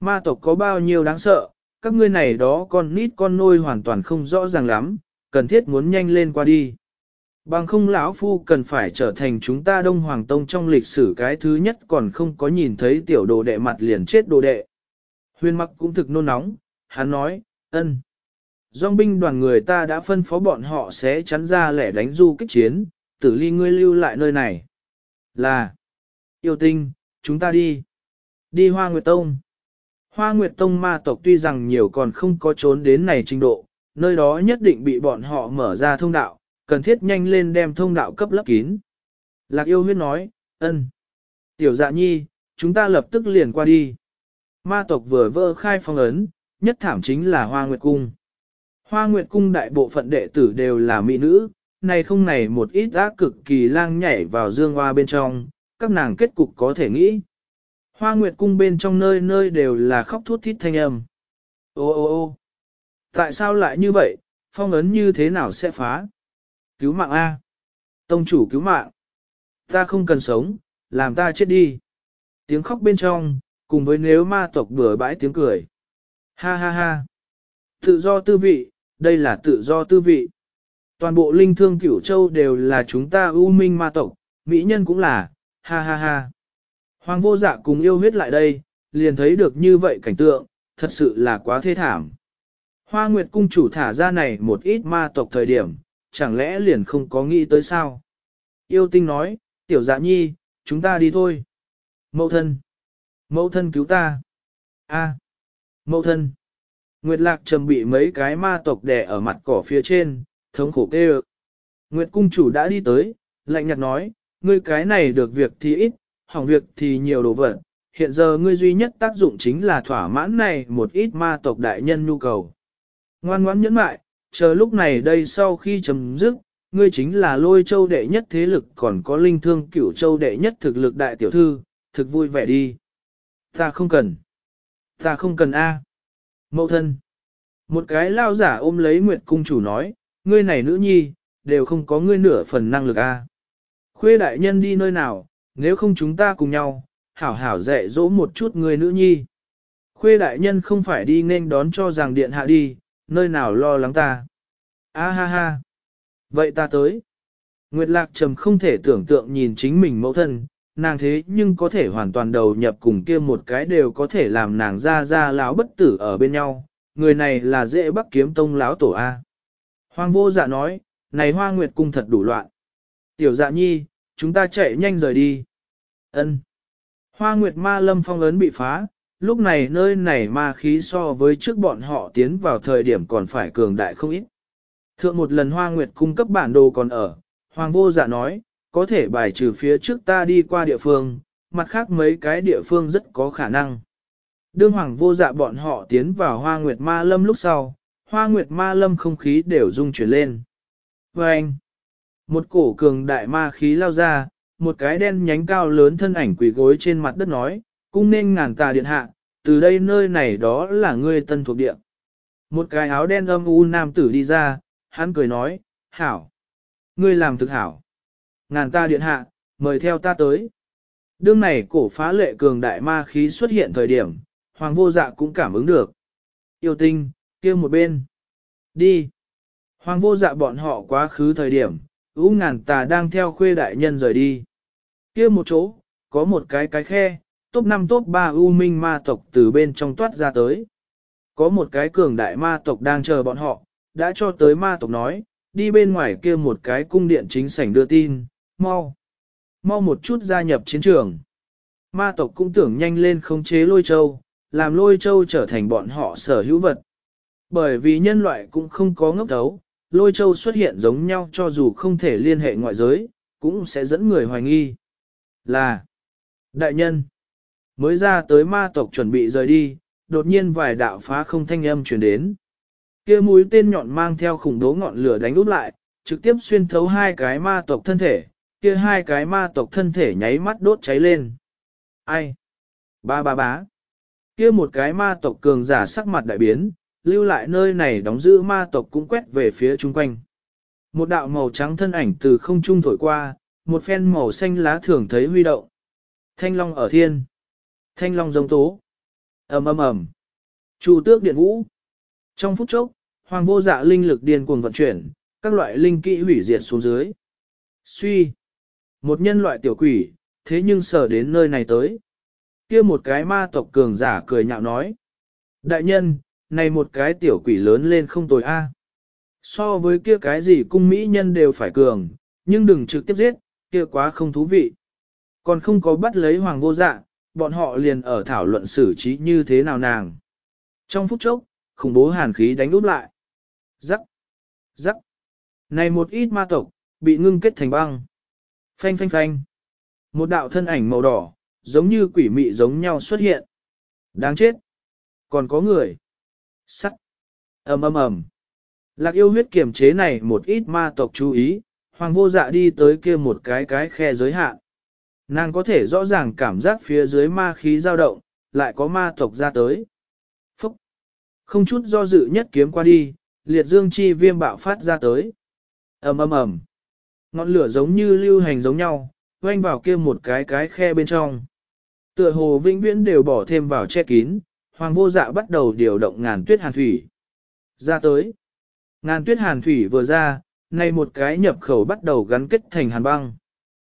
Ma tộc có bao nhiêu đáng sợ, các ngươi này đó con nít con nôi hoàn toàn không rõ ràng lắm, cần thiết muốn nhanh lên qua đi. Bằng không lão phu cần phải trở thành chúng ta Đông Hoàng Tông trong lịch sử cái thứ nhất còn không có nhìn thấy tiểu đồ đệ mặt liền chết đồ đệ. Huyền mặc cũng thực nôn nóng, hắn nói, ân. Dòng binh đoàn người ta đã phân phó bọn họ sẽ chắn ra lẻ đánh du kích chiến, tử ly ngươi lưu lại nơi này. Là, yêu tinh, chúng ta đi. Đi Hoa Nguyệt Tông. Hoa Nguyệt Tông ma tộc tuy rằng nhiều còn không có trốn đến này trình độ, nơi đó nhất định bị bọn họ mở ra thông đạo, cần thiết nhanh lên đem thông đạo cấp lấp kín. Lạc yêu huyết nói, ân. Tiểu dạ nhi, chúng ta lập tức liền qua đi. Ma tộc vừa vỡ khai phong ấn, nhất thảm chính là Hoa Nguyệt Cung. Hoa Nguyệt Cung đại bộ phận đệ tử đều là mỹ nữ, này không này một ít ác cực kỳ lang nhảy vào dương hoa bên trong, các nàng kết cục có thể nghĩ. Hoa nguyệt cung bên trong nơi nơi đều là khóc thút thít thanh âm. Ô ô ô tại sao lại như vậy, phong ấn như thế nào sẽ phá? Cứu mạng A. Tông chủ cứu mạng. Ta không cần sống, làm ta chết đi. Tiếng khóc bên trong, cùng với nếu ma tộc bừa bãi tiếng cười. Ha ha ha. Tự do tư vị, đây là tự do tư vị. Toàn bộ linh thương cửu châu đều là chúng ta ưu minh ma tộc, mỹ nhân cũng là, ha ha ha. Hoàng vô dạ cùng yêu huyết lại đây, liền thấy được như vậy cảnh tượng, thật sự là quá thê thảm. Hoa Nguyệt cung chủ thả ra này một ít ma tộc thời điểm, chẳng lẽ liền không có nghĩ tới sao? Yêu tinh nói, tiểu dạ nhi, chúng ta đi thôi. Mẫu thân. Mẫu thân cứu ta. A. Mẫu thân. Nguyệt lạc trầm bị mấy cái ma tộc đè ở mặt cỏ phía trên, thống khổ kêu. Nguyệt cung chủ đã đi tới, lạnh nhạt nói, ngươi cái này được việc thì ít, hỏng việc thì nhiều đồ vật. Hiện giờ ngươi duy nhất tác dụng chính là thỏa mãn này một ít ma tộc đại nhân nhu cầu. Ngoan ngoãn nhẫn mại, chờ lúc này đây sau khi chấm dứt, ngươi chính là lôi châu đệ nhất thế lực còn có linh thương cửu châu đệ nhất thực lực đại tiểu thư, thực vui vẻ đi. Ta không cần. Ta không cần A. Mậu thân. Một cái lao giả ôm lấy Nguyệt cung chủ nói, ngươi này nữ nhi, đều không có ngươi nửa phần năng lực A. Khuê đại nhân đi nơi nào, nếu không chúng ta cùng nhau, hảo hảo dạy dỗ một chút người nữ nhi. Khuê đại nhân không phải đi nên đón cho rằng điện hạ đi, nơi nào lo lắng ta. A ha ha. Vậy ta tới. Nguyệt Lạc Trầm không thể tưởng tượng nhìn chính mình mẫu thân, nàng thế nhưng có thể hoàn toàn đầu nhập cùng kia một cái đều có thể làm nàng ra ra lão bất tử ở bên nhau. Người này là dễ bắt kiếm tông lão tổ A. Hoàng vô dạ nói, này hoa nguyệt cung thật đủ loạn. Tiểu dạ nhi, chúng ta chạy nhanh rời đi. Ân. Hoa nguyệt ma lâm phong ấn bị phá, lúc này nơi này ma khí so với trước bọn họ tiến vào thời điểm còn phải cường đại không ít. Thượng một lần Hoa Nguyệt cung cấp bản đồ còn ở, Hoàng vô dạ nói, có thể bài trừ phía trước ta đi qua địa phương, mặt khác mấy cái địa phương rất có khả năng. Đương Hoàng vô dạ bọn họ tiến vào Hoa Nguyệt Ma Lâm lúc sau, Hoa Nguyệt Ma Lâm không khí đều rung chuyển lên. Và anh, một cổ cường đại ma khí lao ra, một cái đen nhánh cao lớn thân ảnh quỷ gối trên mặt đất nói, cung nên ngàn tà điện hạ, từ đây nơi này đó là ngươi tân thuộc địa. Một cái áo đen âm u nam tử đi ra, hắn cười nói, hảo, ngươi làm thực hảo. Ngàn ta điện hạ, mời theo ta tới. Đương này cổ phá lệ cường đại ma khí xuất hiện thời điểm, hoàng vô dạ cũng cảm ứng được. Yêu tinh, kia một bên. Đi. Hoàng vô dạ bọn họ quá khứ thời điểm, U ngàn tà đang theo khuê đại nhân rời đi. Kia một chỗ, có một cái cái khe, top 5 top 3 u minh ma tộc từ bên trong toát ra tới. Có một cái cường đại ma tộc đang chờ bọn họ, đã cho tới ma tộc nói, đi bên ngoài kia một cái cung điện chính sảnh đưa tin, mau, mau một chút gia nhập chiến trường. Ma tộc cũng tưởng nhanh lên khống chế lôi châu, làm lôi châu trở thành bọn họ sở hữu vật. Bởi vì nhân loại cũng không có ngốc đấu, lôi châu xuất hiện giống nhau cho dù không thể liên hệ ngoại giới, cũng sẽ dẫn người hoài nghi. Là, đại nhân, mới ra tới ma tộc chuẩn bị rời đi, đột nhiên vài đạo phá không thanh âm truyền đến. Kia mũi tên nhọn mang theo khủng đố ngọn lửa đánh úp lại, trực tiếp xuyên thấu hai cái ma tộc thân thể, kia hai cái ma tộc thân thể nháy mắt đốt cháy lên. Ai? Ba ba bá. Kia một cái ma tộc cường giả sắc mặt đại biến, lưu lại nơi này đóng giữ ma tộc cũng quét về phía chung quanh. Một đạo màu trắng thân ảnh từ không trung thổi qua, một phen màu xanh lá thường thấy huy động. Thanh long ở thiên. Thanh long giống tố. ầm ầm ầm. Chủ tước điện vũ. Trong phút chốc, hoàng vô dạ linh lực điên cuồng vận chuyển, các loại linh kỹ hủy diệt xuống dưới. Suy. Một nhân loại tiểu quỷ, thế nhưng sở đến nơi này tới. kia một cái ma tộc cường giả cười nhạo nói. Đại nhân, này một cái tiểu quỷ lớn lên không tồi a. So với kia cái gì cung mỹ nhân đều phải cường, nhưng đừng trực tiếp giết, kia quá không thú vị. Còn không có bắt lấy hoàng vô dạ, bọn họ liền ở thảo luận xử trí như thế nào nàng. Trong phút chốc, khủng bố hàn khí đánh úp lại. Rắc, rắc. Này một ít ma tộc, bị ngưng kết thành băng. Phanh phanh phanh. Một đạo thân ảnh màu đỏ, giống như quỷ mị giống nhau xuất hiện. Đáng chết. Còn có người. Sắt. ầm ầm ầm. Lạc yêu huyết kiềm chế này một ít ma tộc chú ý, Hoàng vô dạ đi tới kia một cái cái khe giới hạn. Nàng có thể rõ ràng cảm giác phía dưới ma khí dao động, lại có ma tộc ra tới. Phúc! Không chút do dự nhất kiếm qua đi, liệt dương chi viêm bạo phát ra tới. ầm ầm ầm, Ngọn lửa giống như lưu hành giống nhau, quanh vào kia một cái cái khe bên trong. Tựa hồ vĩnh viễn đều bỏ thêm vào che kín, hoàng vô dạ bắt đầu điều động ngàn tuyết hàn thủy. Ra tới. Ngàn tuyết hàn thủy vừa ra, nay một cái nhập khẩu bắt đầu gắn kết thành hàn băng.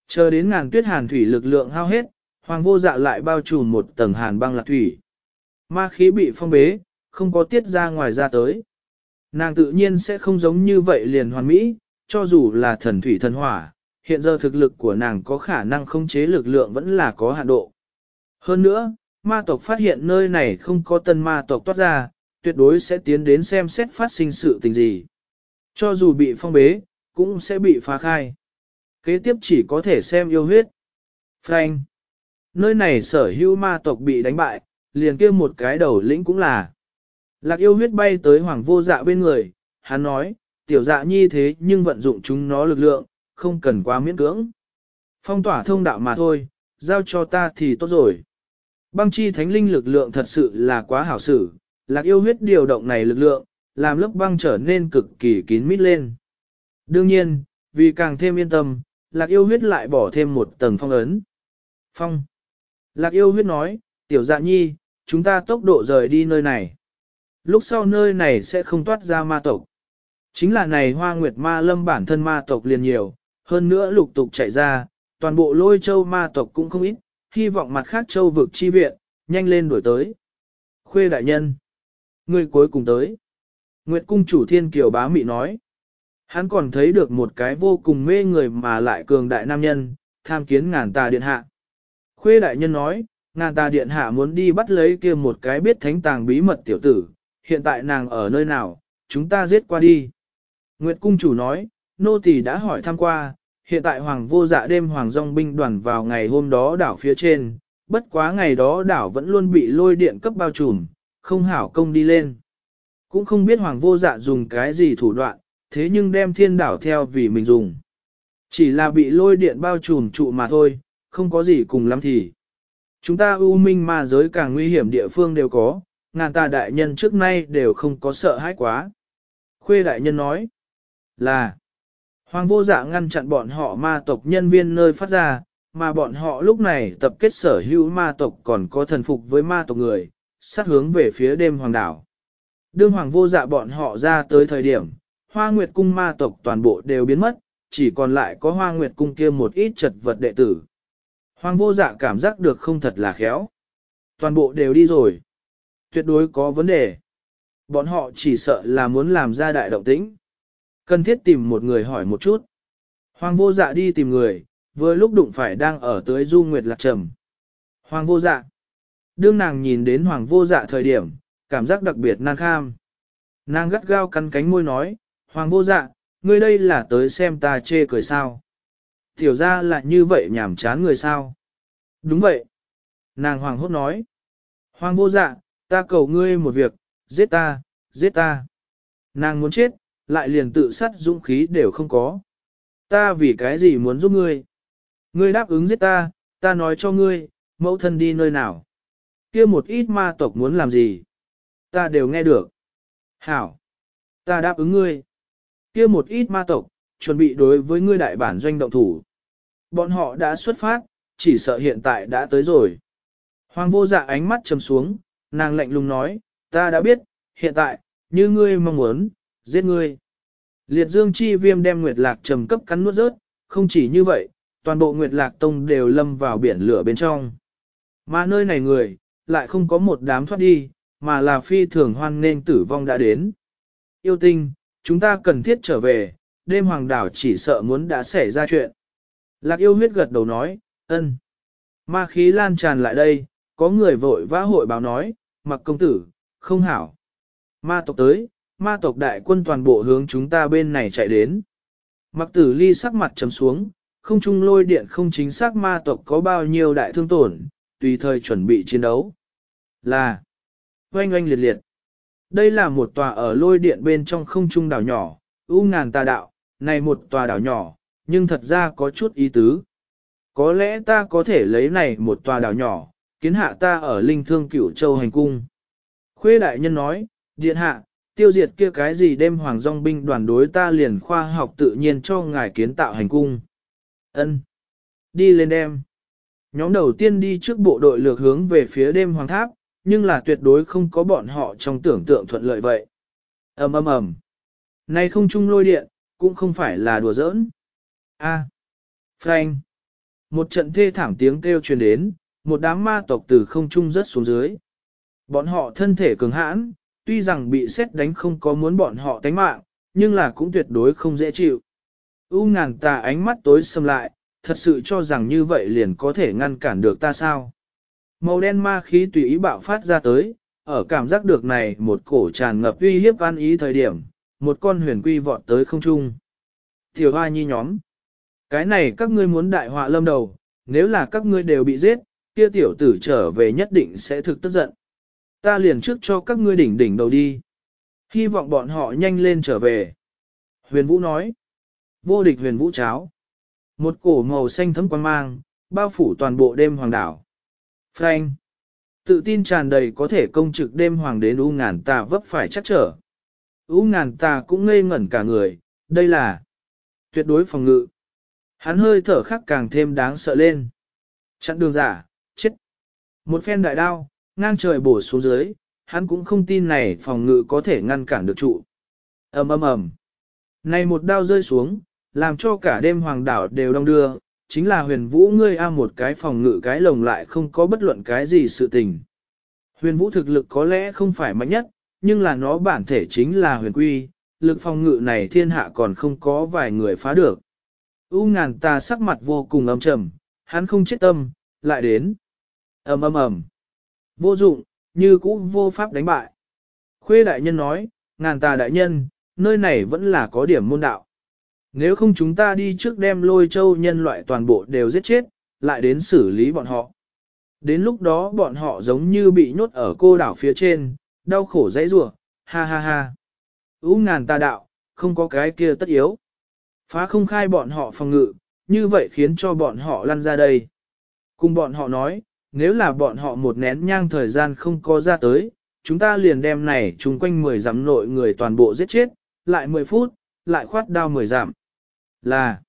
Chờ đến ngàn tuyết hàn thủy lực lượng hao hết, hoàng vô dạ lại bao trùm một tầng hàn băng lạc thủy. Ma khí bị phong bế, không có tiết ra ngoài ra tới. Nàng tự nhiên sẽ không giống như vậy liền hoàn mỹ, cho dù là thần thủy thần hỏa, hiện giờ thực lực của nàng có khả năng khống chế lực lượng vẫn là có hạn độ. Hơn nữa, ma tộc phát hiện nơi này không có tân ma tộc toát ra, tuyệt đối sẽ tiến đến xem xét phát sinh sự tình gì. Cho dù bị phong bế, cũng sẽ bị phá khai. Kế tiếp chỉ có thể xem yêu huyết. Frank. Nơi này sở hữu ma tộc bị đánh bại, liền kia một cái đầu lĩnh cũng là. Lạc yêu huyết bay tới hoàng vô dạ bên người, hắn nói, tiểu dạ nhi thế nhưng vận dụng chúng nó lực lượng, không cần quá miễn cưỡng. Phong tỏa thông đạo mà thôi, giao cho ta thì tốt rồi. Băng chi thánh linh lực lượng thật sự là quá hảo sử, lạc yêu huyết điều động này lực lượng, làm lớp băng trở nên cực kỳ kín mít lên. Đương nhiên, vì càng thêm yên tâm, lạc yêu huyết lại bỏ thêm một tầng phong ấn. Phong. Lạc yêu huyết nói, tiểu dạ nhi, chúng ta tốc độ rời đi nơi này. Lúc sau nơi này sẽ không toát ra ma tộc. Chính là này hoa nguyệt ma lâm bản thân ma tộc liền nhiều, hơn nữa lục tục chạy ra, toàn bộ lôi châu ma tộc cũng không ít, hy vọng mặt khác châu vực chi viện, nhanh lên đuổi tới. Khuê đại nhân. Người cuối cùng tới. Nguyệt cung chủ thiên kiều bá mị nói. Hắn còn thấy được một cái vô cùng mê người mà lại cường đại nam nhân, tham kiến ngàn tà điện hạ. Khuê đại nhân nói, ngàn tà điện hạ muốn đi bắt lấy kia một cái biết thánh tàng bí mật tiểu tử, hiện tại nàng ở nơi nào, chúng ta giết qua đi. Nguyệt cung chủ nói, nô tỳ đã hỏi thăm qua, hiện tại hoàng vô dạ đêm hoàng dòng binh đoàn vào ngày hôm đó đảo phía trên, bất quá ngày đó đảo vẫn luôn bị lôi điện cấp bao trùm, không hảo công đi lên. Cũng không biết hoàng vô dạ dùng cái gì thủ đoạn, thế nhưng đem thiên đảo theo vì mình dùng. Chỉ là bị lôi điện bao trùm trụ mà thôi, không có gì cùng lắm thì. Chúng ta ưu minh ma giới càng nguy hiểm địa phương đều có, ngàn ta đại nhân trước nay đều không có sợ hãi quá. Khuê đại nhân nói là Hoàng vô dạ ngăn chặn bọn họ ma tộc nhân viên nơi phát ra, mà bọn họ lúc này tập kết sở hữu ma tộc còn có thần phục với ma tộc người, sát hướng về phía đêm hoàng đảo. Đương hoàng vô dạ bọn họ ra tới thời điểm, hoa nguyệt cung ma tộc toàn bộ đều biến mất, chỉ còn lại có hoa nguyệt cung kia một ít trật vật đệ tử. Hoàng vô dạ cảm giác được không thật là khéo. Toàn bộ đều đi rồi. Tuyệt đối có vấn đề. Bọn họ chỉ sợ là muốn làm ra đại động tĩnh. Cần thiết tìm một người hỏi một chút. Hoàng vô dạ đi tìm người, vừa lúc đụng phải đang ở tới du nguyệt lạc trầm. Hoàng vô dạ. Đương nàng nhìn đến hoàng vô dạ thời điểm, cảm giác đặc biệt nan kham. Nàng gắt gao cắn cánh môi nói, Hoàng vô dạ, ngươi đây là tới xem ta chê cười sao. Tiểu ra là như vậy nhảm chán người sao. Đúng vậy. Nàng hoàng hốt nói. Hoàng vô dạ, ta cầu ngươi một việc, giết ta, giết ta. Nàng muốn chết, lại liền tự sát dũng khí đều không có. Ta vì cái gì muốn giúp ngươi? Ngươi đáp ứng giết ta, ta nói cho ngươi, mẫu thân đi nơi nào? kia một ít ma tộc muốn làm gì? Ta đều nghe được. Hảo! Ta đáp ứng ngươi kia một ít ma tộc, chuẩn bị đối với ngươi đại bản doanh động thủ. Bọn họ đã xuất phát, chỉ sợ hiện tại đã tới rồi. Hoàng vô dạ ánh mắt trầm xuống, nàng lạnh lùng nói, ta đã biết, hiện tại, như ngươi mong muốn, giết ngươi. Liệt dương chi viêm đem nguyệt lạc trầm cấp cắn nuốt rớt, không chỉ như vậy, toàn bộ nguyệt lạc tông đều lâm vào biển lửa bên trong. Mà nơi này người, lại không có một đám thoát đi, mà là phi thường hoan nên tử vong đã đến. Yêu tinh, chúng ta cần thiết trở về, đêm hoàng đảo chỉ sợ muốn đã xảy ra chuyện. Lạc yêu huyết gật đầu nói, ân. Ma khí lan tràn lại đây, có người vội vã hội báo nói, mặc công tử, không hảo. Ma tộc tới, ma tộc đại quân toàn bộ hướng chúng ta bên này chạy đến. Mặc tử ly sắc mặt chấm xuống, không trung lôi điện không chính xác ma tộc có bao nhiêu đại thương tổn, tùy thời chuẩn bị chiến đấu. Là, oanh oanh liệt liệt. Đây là một tòa ở lôi điện bên trong không trung đảo nhỏ, u ngàn tà đạo, này một tòa đảo nhỏ, nhưng thật ra có chút ý tứ. Có lẽ ta có thể lấy này một tòa đảo nhỏ, kiến hạ ta ở linh thương cửu châu hành cung. Khuê đại nhân nói, điện hạ, tiêu diệt kia cái gì đêm hoàng dòng binh đoàn đối ta liền khoa học tự nhiên cho ngài kiến tạo hành cung. ân Đi lên đem. Nhóm đầu tiên đi trước bộ đội lược hướng về phía đêm hoàng tháp, nhưng là tuyệt đối không có bọn họ trong tưởng tượng thuận lợi vậy. ầm ầm ầm. Này không chung lôi điện, cũng không phải là đùa giỡn. A. À. Frank. Một trận thê thảm tiếng kêu truyền đến, một đám ma tộc từ không trung rớt xuống dưới. Bọn họ thân thể cường hãn, tuy rằng bị xét đánh không có muốn bọn họ tánh mạng, nhưng là cũng tuyệt đối không dễ chịu. U ngàn tà ánh mắt tối sầm lại, thật sự cho rằng như vậy liền có thể ngăn cản được ta sao. Màu đen ma khí tùy ý bạo phát ra tới, ở cảm giác được này một cổ tràn ngập uy hiếp an ý thời điểm, một con huyền quy vọt tới không trung. Tiểu hoa nhi nhóm. Cái này các ngươi muốn đại họa lâm đầu, nếu là các ngươi đều bị giết, kia tiểu tử trở về nhất định sẽ thực tức giận. Ta liền trước cho các ngươi đỉnh đỉnh đầu đi. Hy vọng bọn họ nhanh lên trở về. Huyền Vũ nói. Vô địch huyền Vũ cháo. Một cổ màu xanh thấm quan mang, bao phủ toàn bộ đêm hoàng đảo. Frank. Tự tin tràn đầy có thể công trực đêm hoàng đến U ngàn tà vấp phải chắc trở. U ngàn tà cũng ngây ngẩn cả người, đây là tuyệt đối phòng ngự. Hắn hơi thở khắc càng thêm đáng sợ lên. Chặn đường giả, chết. Một phen đại đao, ngang trời bổ xuống dưới, hắn cũng không tin này phòng ngự có thể ngăn cản được trụ. ầm ầm ầm. Này một đao rơi xuống, làm cho cả đêm hoàng đảo đều đông đưa, chính là huyền vũ ngươi a một cái phòng ngự cái lồng lại không có bất luận cái gì sự tình. Huyền vũ thực lực có lẽ không phải mạnh nhất, nhưng là nó bản thể chính là huyền quy, lực phòng ngự này thiên hạ còn không có vài người phá được. U ngàn ta sắc mặt vô cùng âm trầm, hắn không chết tâm, lại đến. ầm ầm ầm, Vô dụng, như cũ vô pháp đánh bại. Khuê đại nhân nói, ngàn tà đại nhân, nơi này vẫn là có điểm môn đạo. Nếu không chúng ta đi trước đem lôi châu nhân loại toàn bộ đều giết chết, lại đến xử lý bọn họ. Đến lúc đó bọn họ giống như bị nhốt ở cô đảo phía trên, đau khổ dãy rủa, ha ha ha. Ú ngàn tà đạo, không có cái kia tất yếu. Phá không khai bọn họ phòng ngự, như vậy khiến cho bọn họ lăn ra đây. Cùng bọn họ nói, nếu là bọn họ một nén nhang thời gian không có ra tới, chúng ta liền đem này chung quanh 10 dặm nội người toàn bộ giết chết, lại 10 phút, lại khoát đao 10 dặm. Là,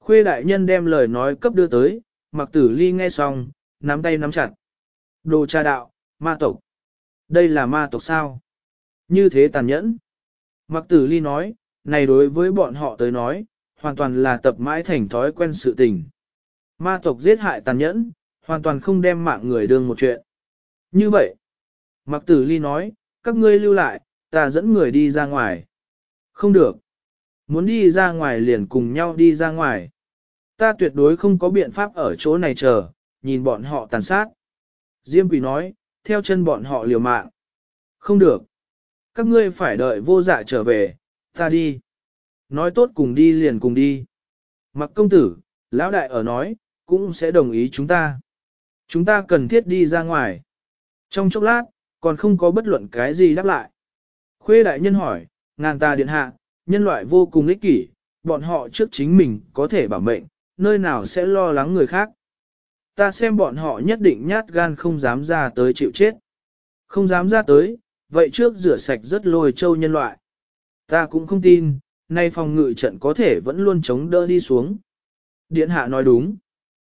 khuê đại nhân đem lời nói cấp đưa tới, mặc tử ly nghe xong, nắm tay nắm chặt. Đồ cha đạo, ma tộc. Đây là ma tộc sao? Như thế tàn nhẫn. Mặc tử ly nói, này đối với bọn họ tới nói, hoàn toàn là tập mãi thành thói quen sự tình. Ma tộc giết hại tàn nhẫn, hoàn toàn không đem mạng người đương một chuyện. Như vậy, Mặc tử ly nói, các ngươi lưu lại, ta dẫn người đi ra ngoài. Không được. Muốn đi ra ngoài liền cùng nhau đi ra ngoài. Ta tuyệt đối không có biện pháp ở chỗ này chờ, nhìn bọn họ tàn sát. Diêm quỷ nói, theo chân bọn họ liều mạng. Không được. Các ngươi phải đợi vô dạ trở về, ta đi. Nói tốt cùng đi liền cùng đi. Mặc công tử, lão đại ở nói, cũng sẽ đồng ý chúng ta. Chúng ta cần thiết đi ra ngoài. Trong chốc lát, còn không có bất luận cái gì đáp lại. Khuê đại nhân hỏi, ngàn ta điện hạ, nhân loại vô cùng ích kỷ, bọn họ trước chính mình có thể bảo mệnh, nơi nào sẽ lo lắng người khác. Ta xem bọn họ nhất định nhát gan không dám ra tới chịu chết. Không dám ra tới, vậy trước rửa sạch rất lôi châu nhân loại. Ta cũng không tin, nay phòng ngự trận có thể vẫn luôn chống đỡ đi xuống. Điện hạ nói đúng.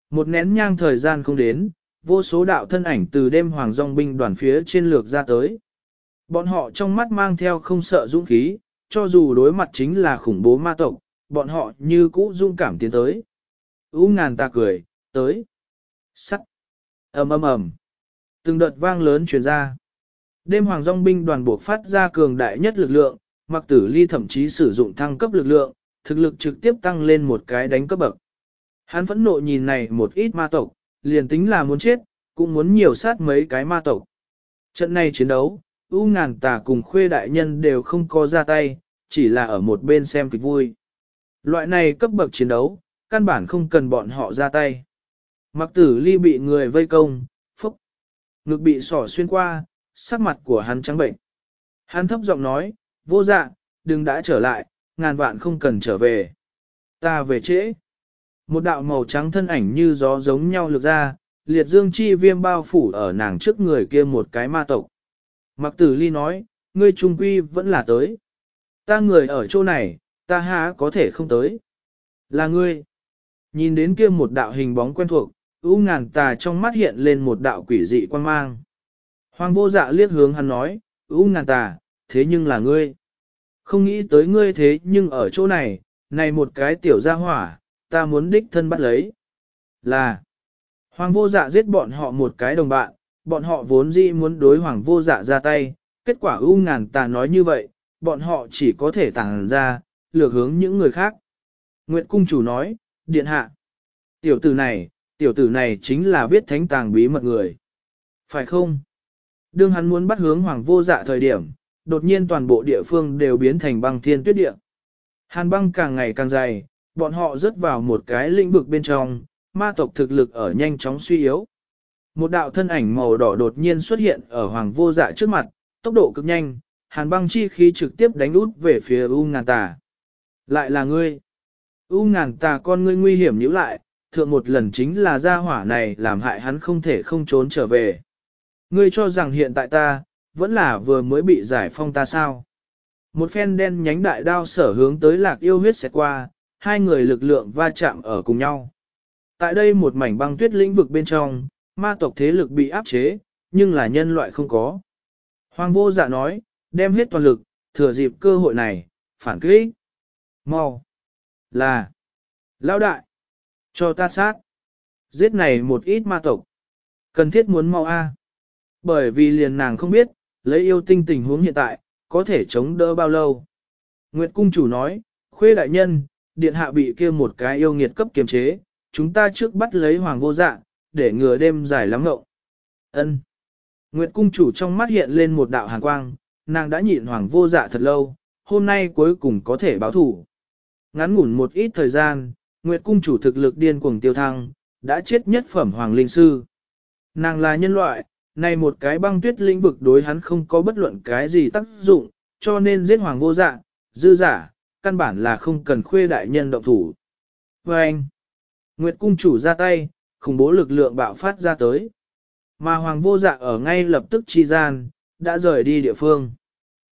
Một nén nhang thời gian không đến, vô số đạo thân ảnh từ đêm hoàng dòng binh đoàn phía trên lược ra tới. Bọn họ trong mắt mang theo không sợ dũng khí, cho dù đối mặt chính là khủng bố ma tộc, bọn họ như cũ dung cảm tiến tới. U ngàn ta cười, tới. Sắt. ầm ầm ầm. Từng đợt vang lớn truyền ra. Đêm hoàng dòng binh đoàn buộc phát ra cường đại nhất lực lượng, mặc tử ly thậm chí sử dụng thăng cấp lực lượng, thực lực trực tiếp tăng lên một cái đánh cấp bậc. Hắn phẫn nộ nhìn này một ít ma tộc, liền tính là muốn chết, cũng muốn nhiều sát mấy cái ma tộc. Trận này chiến đấu, U ngàn tà cùng khuê đại nhân đều không có ra tay, chỉ là ở một bên xem kịch vui. Loại này cấp bậc chiến đấu, căn bản không cần bọn họ ra tay. Mặc tử ly bị người vây công, phúc, ngực bị sỏ xuyên qua, sắc mặt của hắn trắng bệnh. Hắn thấp giọng nói, vô dạ, đừng đã trở lại, ngàn vạn không cần trở về. Ta về trễ. Một đạo màu trắng thân ảnh như gió giống nhau lược ra, liệt dương chi viêm bao phủ ở nàng trước người kia một cái ma tộc. Mặc tử ly nói, ngươi trung quy vẫn là tới. Ta người ở chỗ này, ta há có thể không tới. Là ngươi. Nhìn đến kia một đạo hình bóng quen thuộc, ưu ngàn tà trong mắt hiện lên một đạo quỷ dị quan mang. Hoàng vô dạ liếc hướng hắn nói, ưu ngàn tà, thế nhưng là ngươi. Không nghĩ tới ngươi thế nhưng ở chỗ này, này một cái tiểu gia hỏa, ta muốn đích thân bắt lấy. Là, hoàng vô dạ giết bọn họ một cái đồng bạn, bọn họ vốn dĩ muốn đối hoàng vô dạ ra tay, kết quả u ngàn ta nói như vậy, bọn họ chỉ có thể tàng ra, lược hướng những người khác. Nguyệt cung chủ nói, điện hạ. Tiểu tử này, tiểu tử này chính là biết thánh tàng bí mật người. Phải không? Đương hắn muốn bắt hướng hoàng vô dạ thời điểm, đột nhiên toàn bộ địa phương đều biến thành băng thiên tuyết địa. Hàn băng càng ngày càng dày, bọn họ rớt vào một cái lĩnh vực bên trong, ma tộc thực lực ở nhanh chóng suy yếu. Một đạo thân ảnh màu đỏ đột nhiên xuất hiện ở hoàng vô dạ trước mặt, tốc độ cực nhanh, hàn băng chi khí trực tiếp đánh út về phía U ngàn tà. Lại là ngươi. U ngàn tà con ngươi nguy hiểm nhíu lại, thượng một lần chính là gia hỏa này làm hại hắn không thể không trốn trở về. Ngươi cho rằng hiện tại ta, vẫn là vừa mới bị giải phong ta sao. Một phen đen nhánh đại đao sở hướng tới lạc yêu huyết sẽ qua, hai người lực lượng va chạm ở cùng nhau. Tại đây một mảnh băng tuyết lĩnh vực bên trong, ma tộc thế lực bị áp chế, nhưng là nhân loại không có. Hoàng vô dạ nói, đem hết toàn lực, thừa dịp cơ hội này, phản kích. Mau. Là. Lão đại. Cho ta sát. Giết này một ít ma tộc. Cần thiết muốn mau a. Bởi vì liền nàng không biết, lấy yêu tinh tình huống hiện tại, có thể chống đỡ bao lâu. Nguyệt cung chủ nói, khuê đại nhân, điện hạ bị kia một cái yêu nghiệt cấp kiềm chế, chúng ta trước bắt lấy hoàng vô dạ, để ngừa đêm dài lắm ngậu. Ân. Nguyệt cung chủ trong mắt hiện lên một đạo hàn quang, nàng đã nhịn hoàng vô dạ thật lâu, hôm nay cuối cùng có thể báo thủ. Ngắn ngủn một ít thời gian, Nguyệt cung chủ thực lực điên cuồng tiêu thăng, đã chết nhất phẩm hoàng linh sư. Nàng là nhân loại, này một cái băng tuyết lĩnh vực đối hắn không có bất luận cái gì tác dụng, cho nên giết hoàng vô dạ, dư giả, căn bản là không cần khuê đại nhân động thủ. Và anh, Nguyệt cung chủ ra tay, khủng bố lực lượng bạo phát ra tới. Mà hoàng vô dạ ở ngay lập tức chi gian, đã rời đi địa phương.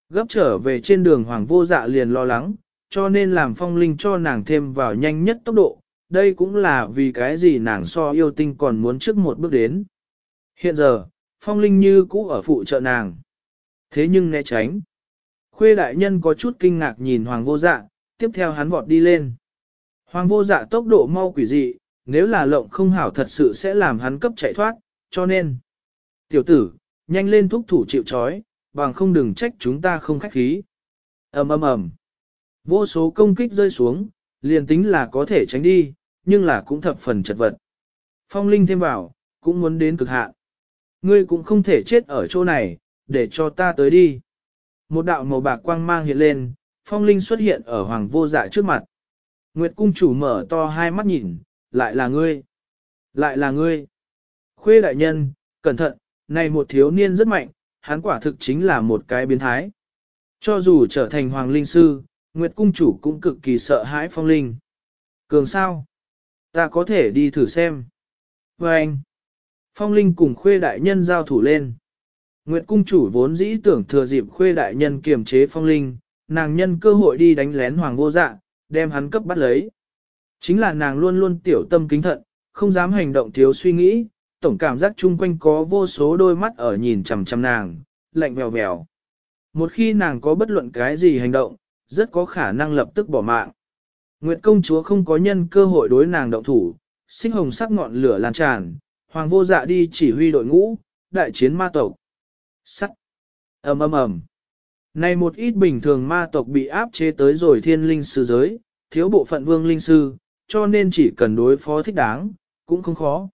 Gấp trở về trên đường hoàng vô dạ liền lo lắng, cho nên làm phong linh cho nàng thêm vào nhanh nhất tốc độ. Đây cũng là vì cái gì nàng so yêu tinh còn muốn trước một bước đến. Hiện giờ, phong linh như cũ ở phụ trợ nàng. Thế nhưng né tránh. Khuê đại nhân có chút kinh ngạc nhìn hoàng vô dạ, tiếp theo hắn vọt đi lên. Hoàng vô dạ tốc độ mau quỷ dị, nếu là lộng không hảo thật sự sẽ làm hắn cấp chạy thoát, cho nên. Tiểu tử, nhanh lên thúc thủ chịu trói, bằng không đừng trách chúng ta không khách khí. ầm ầm ầm, Vô số công kích rơi xuống, liền tính là có thể tránh đi, nhưng là cũng thập phần chật vật. Phong linh thêm vào, cũng muốn đến cực hạn. Ngươi cũng không thể chết ở chỗ này, để cho ta tới đi. Một đạo màu bạc quang mang hiện lên, phong linh xuất hiện ở hoàng vô dạ trước mặt. Nguyệt cung chủ mở to hai mắt nhìn, lại là ngươi. Lại là ngươi. Khuê đại nhân, cẩn thận, này một thiếu niên rất mạnh, hắn quả thực chính là một cái biến thái. Cho dù trở thành hoàng linh sư, Nguyệt cung chủ cũng cực kỳ sợ hãi phong linh. Cường sao? Ta có thể đi thử xem. Và anh, phong linh cùng khuê đại nhân giao thủ lên. Nguyệt cung chủ vốn dĩ tưởng thừa dịp khuê đại nhân kiềm chế phong linh, nàng nhân cơ hội đi đánh lén hoàng vô dạ, đem hắn cấp bắt lấy. Chính là nàng luôn luôn tiểu tâm kính thận, không dám hành động thiếu suy nghĩ, tổng cảm giác chung quanh có vô số đôi mắt ở nhìn chằm chằm nàng, lạnh vèo vèo. Một khi nàng có bất luận cái gì hành động, rất có khả năng lập tức bỏ mạng. Nguyệt công chúa không có nhân cơ hội đối nàng động thủ, sinh hồng sắc ngọn lửa lan tràn, hoàng vô dạ đi chỉ huy đội ngũ, đại chiến ma tộc. Sắt. ầm ầm ầm. Này một ít bình thường ma tộc bị áp chế tới rồi thiên linh sư giới, thiếu bộ phận vương linh sư, cho nên chỉ cần đối phó thích đáng, cũng không khó.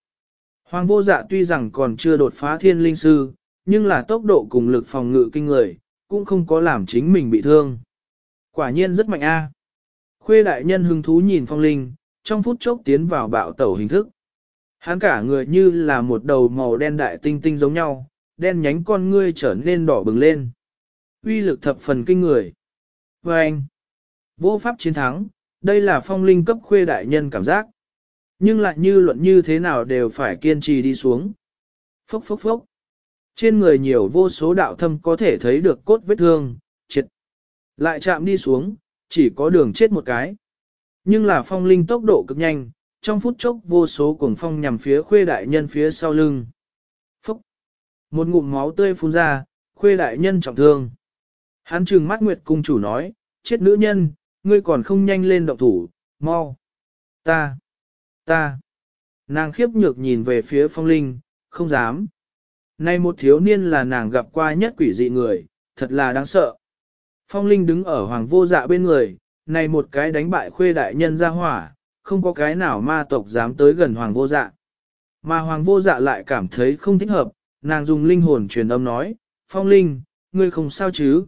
Hoàng vô dạ tuy rằng còn chưa đột phá thiên linh sư, nhưng là tốc độ cùng lực phòng ngự kinh người, cũng không có làm chính mình bị thương. Quả nhiên rất mạnh a. Khuê đại nhân hứng thú nhìn phong linh, trong phút chốc tiến vào bạo tẩu hình thức. Hắn cả người như là một đầu màu đen đại tinh tinh giống nhau, đen nhánh con ngươi trở nên đỏ bừng lên. Uy lực thập phần kinh người. Và anh, vô pháp chiến thắng, đây là phong linh cấp khuê đại nhân cảm giác. Nhưng lại như luận như thế nào đều phải kiên trì đi xuống. Phốc phốc phốc. Trên người nhiều vô số đạo thâm có thể thấy được cốt vết thương, triệt. Lại chạm đi xuống, chỉ có đường chết một cái. Nhưng là phong linh tốc độ cực nhanh, trong phút chốc vô số cuồng phong nhằm phía khuê đại nhân phía sau lưng. Một ngụm máu tươi phun ra, khuê đại nhân trọng thương. Hắn trừng mắt Nguyệt cung chủ nói, chết nữ nhân, ngươi còn không nhanh lên động thủ, mau. Ta! Ta! Nàng khiếp nhược nhìn về phía phong linh, không dám. Nay một thiếu niên là nàng gặp qua nhất quỷ dị người, thật là đáng sợ. Phong linh đứng ở hoàng vô dạ bên người, này một cái đánh bại khuê đại nhân ra hỏa, không có cái nào ma tộc dám tới gần hoàng vô dạ. Mà hoàng vô dạ lại cảm thấy không thích hợp, nàng dùng linh hồn truyền âm nói, phong linh, ngươi không sao chứ.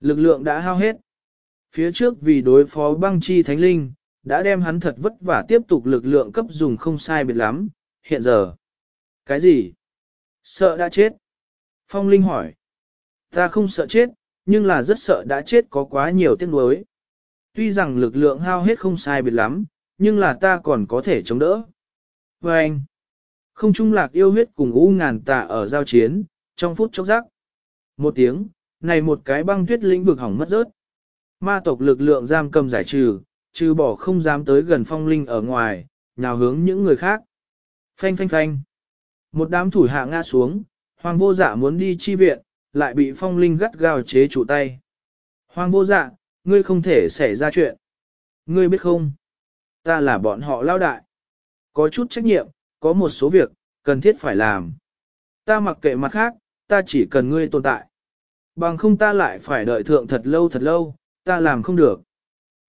Lực lượng đã hao hết. Phía trước vì đối phó băng chi thánh linh, đã đem hắn thật vất vả tiếp tục lực lượng cấp dùng không sai biệt lắm, hiện giờ. Cái gì? Sợ đã chết. Phong Linh hỏi. Ta không sợ chết, nhưng là rất sợ đã chết có quá nhiều tiếc nuối. Tuy rằng lực lượng hao hết không sai biệt lắm, nhưng là ta còn có thể chống đỡ. Và anh, không trung lạc yêu huyết cùng u ngàn tà ở giao chiến, trong phút chốc giác. Một tiếng, này một cái băng tuyết lĩnh vực hỏng mất rớt. Ma tộc lực lượng giam cầm giải trừ, trừ bỏ không dám tới gần phong linh ở ngoài, nào hướng những người khác. Phanh phanh phanh. Một đám thủ hạ ngã xuống, hoàng vô dạ muốn đi chi viện, lại bị phong linh gắt gao chế chủ tay. Hoàng vô dạ, ngươi không thể xảy ra chuyện. Ngươi biết không? Ta là bọn họ lao đại. Có chút trách nhiệm, có một số việc, cần thiết phải làm. Ta mặc kệ mặt khác, ta chỉ cần ngươi tồn tại. Bằng không ta lại phải đợi thượng thật lâu thật lâu, ta làm không được.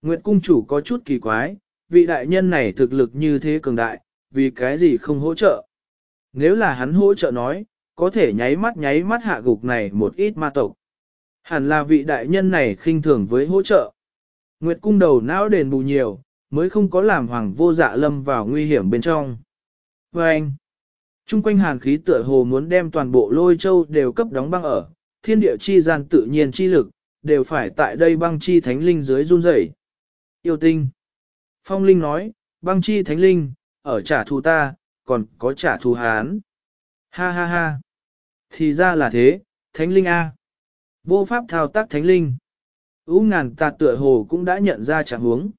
Nguyệt cung chủ có chút kỳ quái, vị đại nhân này thực lực như thế cường đại, vì cái gì không hỗ trợ. Nếu là hắn hỗ trợ nói, có thể nháy mắt nháy mắt hạ gục này một ít ma tộc. Hẳn là vị đại nhân này khinh thường với hỗ trợ. Nguyệt cung đầu não đền bù nhiều, mới không có làm hoàng vô dạ lâm vào nguy hiểm bên trong. Và anh, quanh hàn khí tựa hồ muốn đem toàn bộ lôi châu đều cấp đóng băng ở, thiên địa chi gian tự nhiên chi lực, đều phải tại đây băng chi thánh linh dưới run rẩy. Yêu tinh. Phong linh nói, băng chi thánh linh, ở trả thù ta, còn có trả thù hán. Ha ha ha. Thì ra là thế, thánh linh A. Vô pháp thao tác thánh linh. Ú ngàn tạt tựa hồ cũng đã nhận ra trạng huống.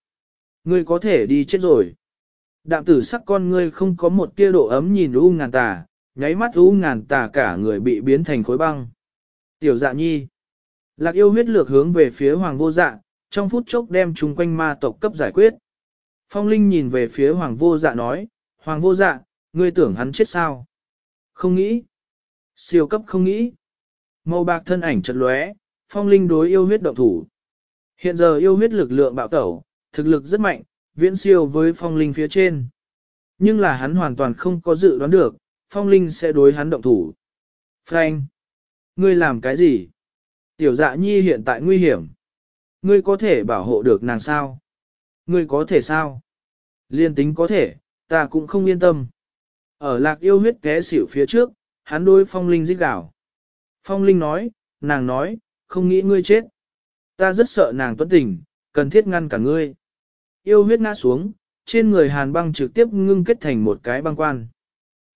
Ngươi có thể đi chết rồi. Đạm tử sắc con ngươi không có một tia độ ấm nhìn U ngàn tà, nháy mắt U ngàn tà cả người bị biến thành khối băng. Tiểu dạ nhi. Lạc yêu huyết lược hướng về phía hoàng vô dạ, trong phút chốc đem chung quanh ma tộc cấp giải quyết. Phong Linh nhìn về phía hoàng vô dạ nói, hoàng vô dạ, ngươi tưởng hắn chết sao? Không nghĩ. Siêu cấp không nghĩ. Màu bạc thân ảnh chật lóe, phong linh đối yêu huyết động thủ. Hiện giờ yêu huyết lực lượng bạo tẩu, thực lực rất mạnh, viễn siêu với phong linh phía trên. Nhưng là hắn hoàn toàn không có dự đoán được, phong linh sẽ đối hắn động thủ. Frank! Ngươi làm cái gì? Tiểu dạ nhi hiện tại nguy hiểm. Ngươi có thể bảo hộ được nàng sao? Ngươi có thể sao? Liên tính có thể, ta cũng không yên tâm. Ở lạc yêu huyết té xỉu phía trước, hắn đối phong linh giết gạo. Phong linh nói, nàng nói, không nghĩ ngươi chết. Ta rất sợ nàng tuấn tình, cần thiết ngăn cả ngươi. Yêu huyết ngã xuống, trên người hàn băng trực tiếp ngưng kết thành một cái băng quan.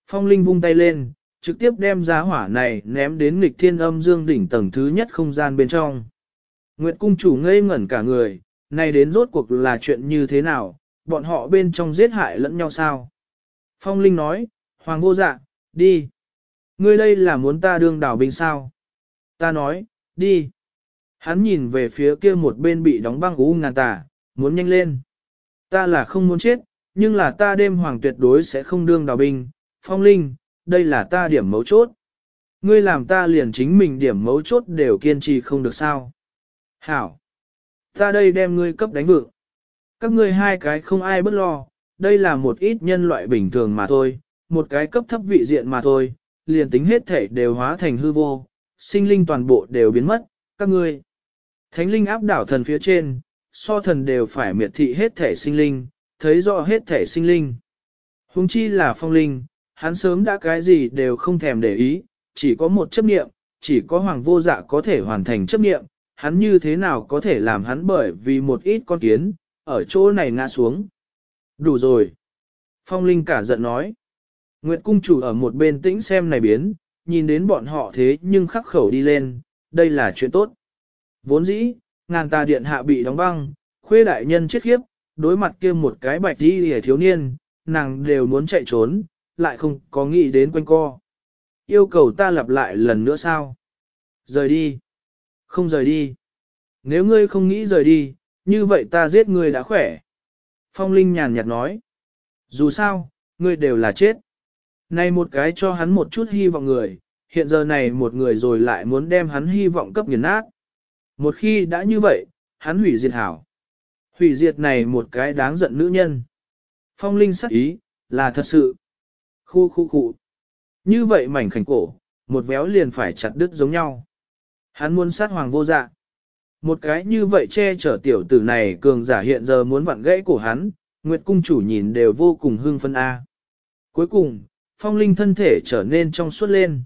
Phong linh vung tay lên, trực tiếp đem giá hỏa này ném đến nghịch thiên âm dương đỉnh tầng thứ nhất không gian bên trong. Nguyệt cung chủ ngây ngẩn cả người, này đến rốt cuộc là chuyện như thế nào, bọn họ bên trong giết hại lẫn nhau sao? Phong Linh nói, Hoàng vô dạ, đi. Ngươi đây là muốn ta đương đảo binh sao? Ta nói, đi. Hắn nhìn về phía kia một bên bị đóng băng u ngàn tà, muốn nhanh lên. Ta là không muốn chết, nhưng là ta đêm hoàng tuyệt đối sẽ không đương đào binh. Phong Linh, đây là ta điểm mấu chốt. Ngươi làm ta liền chính mình điểm mấu chốt đều kiên trì không được sao. Hảo. Ta đây đem ngươi cấp đánh vượng. Các ngươi hai cái không ai bất lo, đây là một ít nhân loại bình thường mà thôi, một cái cấp thấp vị diện mà thôi, liền tính hết thể đều hóa thành hư vô, sinh linh toàn bộ đều biến mất, các ngươi. Thánh linh áp đảo thần phía trên, so thần đều phải miệt thị hết thể sinh linh, thấy rõ hết thể sinh linh. Hùng chi là phong linh, hắn sớm đã cái gì đều không thèm để ý, chỉ có một chấp niệm, chỉ có hoàng vô dạ có thể hoàn thành chấp niệm, hắn như thế nào có thể làm hắn bởi vì một ít con kiến, ở chỗ này ngã xuống. Đủ rồi. Phong Linh cả giận nói. Nguyệt cung chủ ở một bên tĩnh xem này biến, nhìn đến bọn họ thế nhưng khắc khẩu đi lên, đây là chuyện tốt. Vốn dĩ, ngàn tà điện hạ bị đóng băng, khuê đại nhân chết khiếp, đối mặt kia một cái bạch đi hề thiếu niên, nàng đều muốn chạy trốn, lại không có nghĩ đến quanh co. Yêu cầu ta lặp lại lần nữa sao? Rời đi. Không rời đi. Nếu ngươi không nghĩ rời đi, như vậy ta giết ngươi đã khỏe. Phong Linh nhàn nhạt nói. Dù sao, ngươi đều là chết. Này một cái cho hắn một chút hy vọng người, hiện giờ này một người rồi lại muốn đem hắn hy vọng cấp nghiền nát. Một khi đã như vậy, hắn hủy diệt hảo. Hủy diệt này một cái đáng giận nữ nhân. Phong Linh sắc ý, là thật sự. Khu khu khu. Như vậy mảnh khảnh cổ, một véo liền phải chặt đứt giống nhau. Hắn muốn sát hoàng vô dạ. Một cái như vậy che chở tiểu tử này cường giả hiện giờ muốn vặn gãy cổ hắn, Nguyệt cung chủ nhìn đều vô cùng hưng phân A. Cuối cùng, phong linh thân thể trở nên trong suốt lên.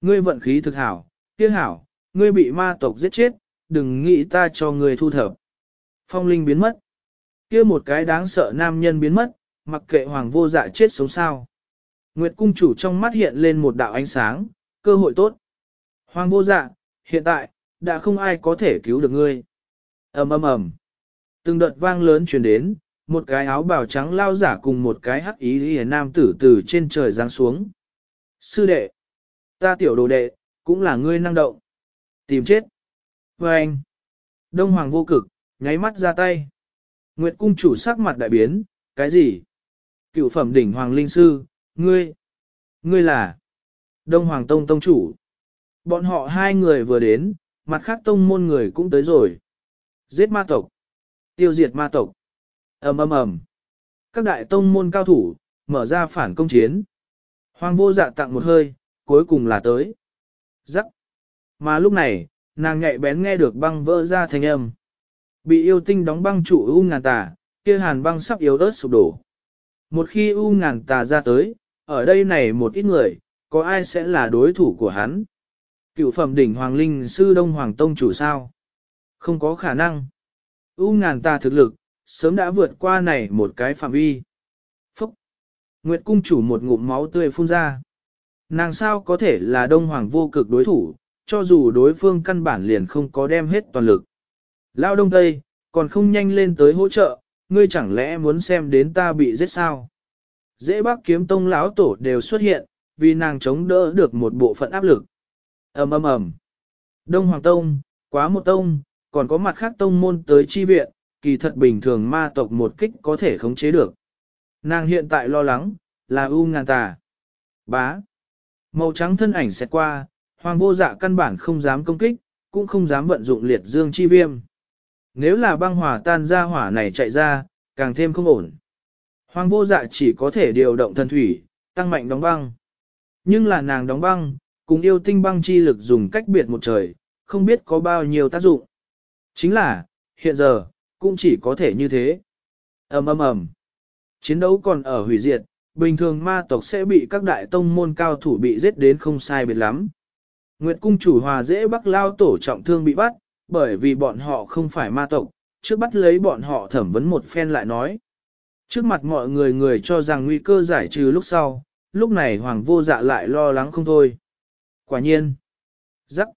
Ngươi vận khí thực hảo, kia hảo, ngươi bị ma tộc giết chết, đừng nghĩ ta cho người thu thập. Phong linh biến mất. Kia một cái đáng sợ nam nhân biến mất, mặc kệ hoàng vô dạ chết sống sao. Nguyệt cung chủ trong mắt hiện lên một đạo ánh sáng, cơ hội tốt. Hoàng vô dạ, hiện tại, đã không ai có thể cứu được ngươi. ầm ầm ầm, Từng đợt vang lớn truyền đến, một cái áo bào trắng lao giả cùng một cái hắc ý y nam tử từ trên trời giáng xuống. Sư đệ, ta tiểu đồ đệ, cũng là ngươi năng động. Tìm chết. Và anh, Đông Hoàng vô cực, nháy mắt ra tay. Nguyệt cung chủ sắc mặt đại biến, cái gì? Cựu phẩm đỉnh Hoàng Linh Sư, ngươi, ngươi là Đông Hoàng Tông Tông chủ. Bọn họ hai người vừa đến, mặt khác tông môn người cũng tới rồi. Giết ma tộc. Tiêu diệt ma tộc ầm ầm ầm. Các đại tông môn cao thủ, mở ra phản công chiến. Hoàng vô dạ tặng một hơi, cuối cùng là tới. giắc Mà lúc này, nàng nhạy bén nghe được băng vỡ ra thanh âm. Bị yêu tinh đóng băng trụ u ngàn tà, kia hàn băng sắp yếu ớt sụp đổ. Một khi u ngàn tà ra tới, ở đây này một ít người, có ai sẽ là đối thủ của hắn? Cựu phẩm đỉnh Hoàng Linh Sư Đông Hoàng Tông chủ sao? Không có khả năng. U ngàn tà thực lực, sớm đã vượt qua này một cái phạm vi. Phúc! Nguyệt cung chủ một ngụm máu tươi phun ra. Nàng sao có thể là đông hoàng vô cực đối thủ, cho dù đối phương căn bản liền không có đem hết toàn lực. Lao đông tây, còn không nhanh lên tới hỗ trợ, ngươi chẳng lẽ muốn xem đến ta bị giết sao? Dễ bác kiếm tông lão tổ đều xuất hiện, vì nàng chống đỡ được một bộ phận áp lực. ầm ầm ầm. Đông Hoàng Tông, quá một tông, còn có mặt khác tông môn tới chi viện, kỳ thật bình thường ma tộc một kích có thể khống chế được. Nàng hiện tại lo lắng, là u ngàn tà. Bá. Màu trắng thân ảnh sẽ qua, hoàng vô dạ căn bản không dám công kích, cũng không dám vận dụng liệt dương chi viêm. Nếu là băng hỏa tan ra hỏa này chạy ra, càng thêm không ổn. Hoàng vô dạ chỉ có thể điều động thần thủy, tăng mạnh đóng băng. Nhưng là nàng đóng băng, cùng yêu tinh băng chi lực dùng cách biệt một trời, không biết có bao nhiêu tác dụng. Chính là, hiện giờ, cũng chỉ có thể như thế. ầm ầm ầm. Chiến đấu còn ở hủy diệt, bình thường ma tộc sẽ bị các đại tông môn cao thủ bị giết đến không sai biệt lắm. Nguyệt cung chủ hòa dễ bắc lao tổ trọng thương bị bắt, bởi vì bọn họ không phải ma tộc, trước bắt lấy bọn họ thẩm vấn một phen lại nói. Trước mặt mọi người người cho rằng nguy cơ giải trừ lúc sau, lúc này hoàng vô dạ lại lo lắng không thôi. Quả nhiên, rắc,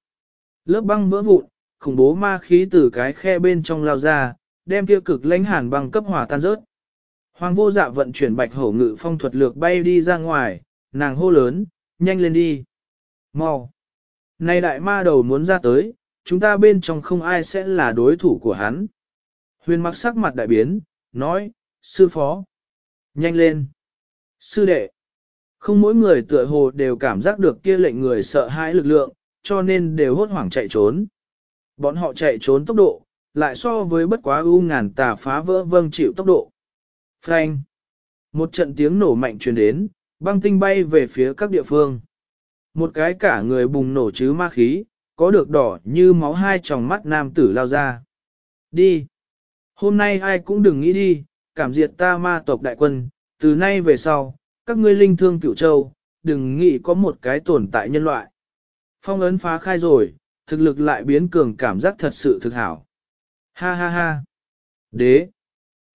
lớp băng vỡ vụn, khủng bố ma khí từ cái khe bên trong lao ra, đem kia cực lãnh hàn băng cấp hỏa tan rớt. Hoàng vô dạ vận chuyển bạch hổ ngự phong thuật lược bay đi ra ngoài, nàng hô lớn, nhanh lên đi. Mau. Này đại ma đầu muốn ra tới, chúng ta bên trong không ai sẽ là đối thủ của hắn. Huyền mặc sắc mặt đại biến, nói, sư phó. Nhanh lên. Sư đệ. Không mỗi người tựa hồ đều cảm giác được kia lệnh người sợ hãi lực lượng, cho nên đều hốt hoảng chạy trốn. Bọn họ chạy trốn tốc độ, lại so với bất quá u ngàn tà phá vỡ vâng chịu tốc độ. Frank! Một trận tiếng nổ mạnh truyền đến, băng tinh bay về phía các địa phương. Một cái cả người bùng nổ chứ ma khí, có được đỏ như máu hai tròng mắt nam tử lao ra. Đi! Hôm nay ai cũng đừng nghĩ đi, cảm diệt ta ma tộc đại quân, từ nay về sau, các ngươi linh thương cửu châu, đừng nghĩ có một cái tồn tại nhân loại. Phong ấn phá khai rồi, thực lực lại biến cường cảm giác thật sự thực hảo. Ha ha ha. Đế.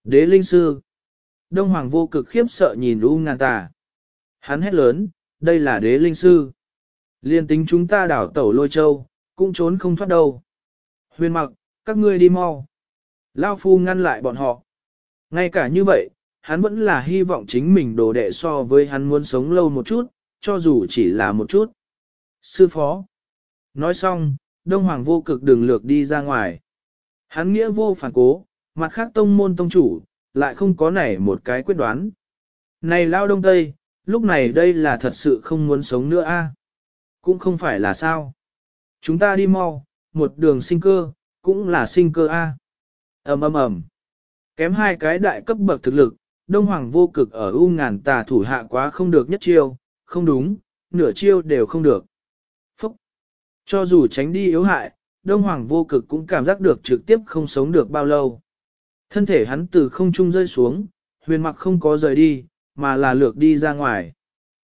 Đế linh sư. Đông Hoàng vô cực khiếp sợ nhìn U ngàn tà. Hắn hét lớn, đây là đế linh sư. Liên tính chúng ta đảo tẩu lôi châu, cũng trốn không thoát đâu. Huyền mặc, các ngươi đi mau. Lao phu ngăn lại bọn họ. Ngay cả như vậy, hắn vẫn là hy vọng chính mình đồ đệ so với hắn muốn sống lâu một chút, cho dù chỉ là một chút. Sư phó. Nói xong, Đông Hoàng vô cực đường lược đi ra ngoài. Hắn nghĩa vô phản cố, mặt khác tông môn tông chủ, lại không có nảy một cái quyết đoán. Này lao đông tây, lúc này đây là thật sự không muốn sống nữa a cũng không phải là sao. Chúng ta đi mau, một đường sinh cơ, cũng là sinh cơ a ầm ầm ầm Kém hai cái đại cấp bậc thực lực, Đông Hoàng vô cực ở U ngàn tà thủ hạ quá không được nhất chiêu, không đúng, nửa chiêu đều không được. Phúc! Cho dù tránh đi yếu hại, Đông Hoàng vô cực cũng cảm giác được trực tiếp không sống được bao lâu. Thân thể hắn từ không trung rơi xuống, huyền mặc không có rời đi, mà là lược đi ra ngoài.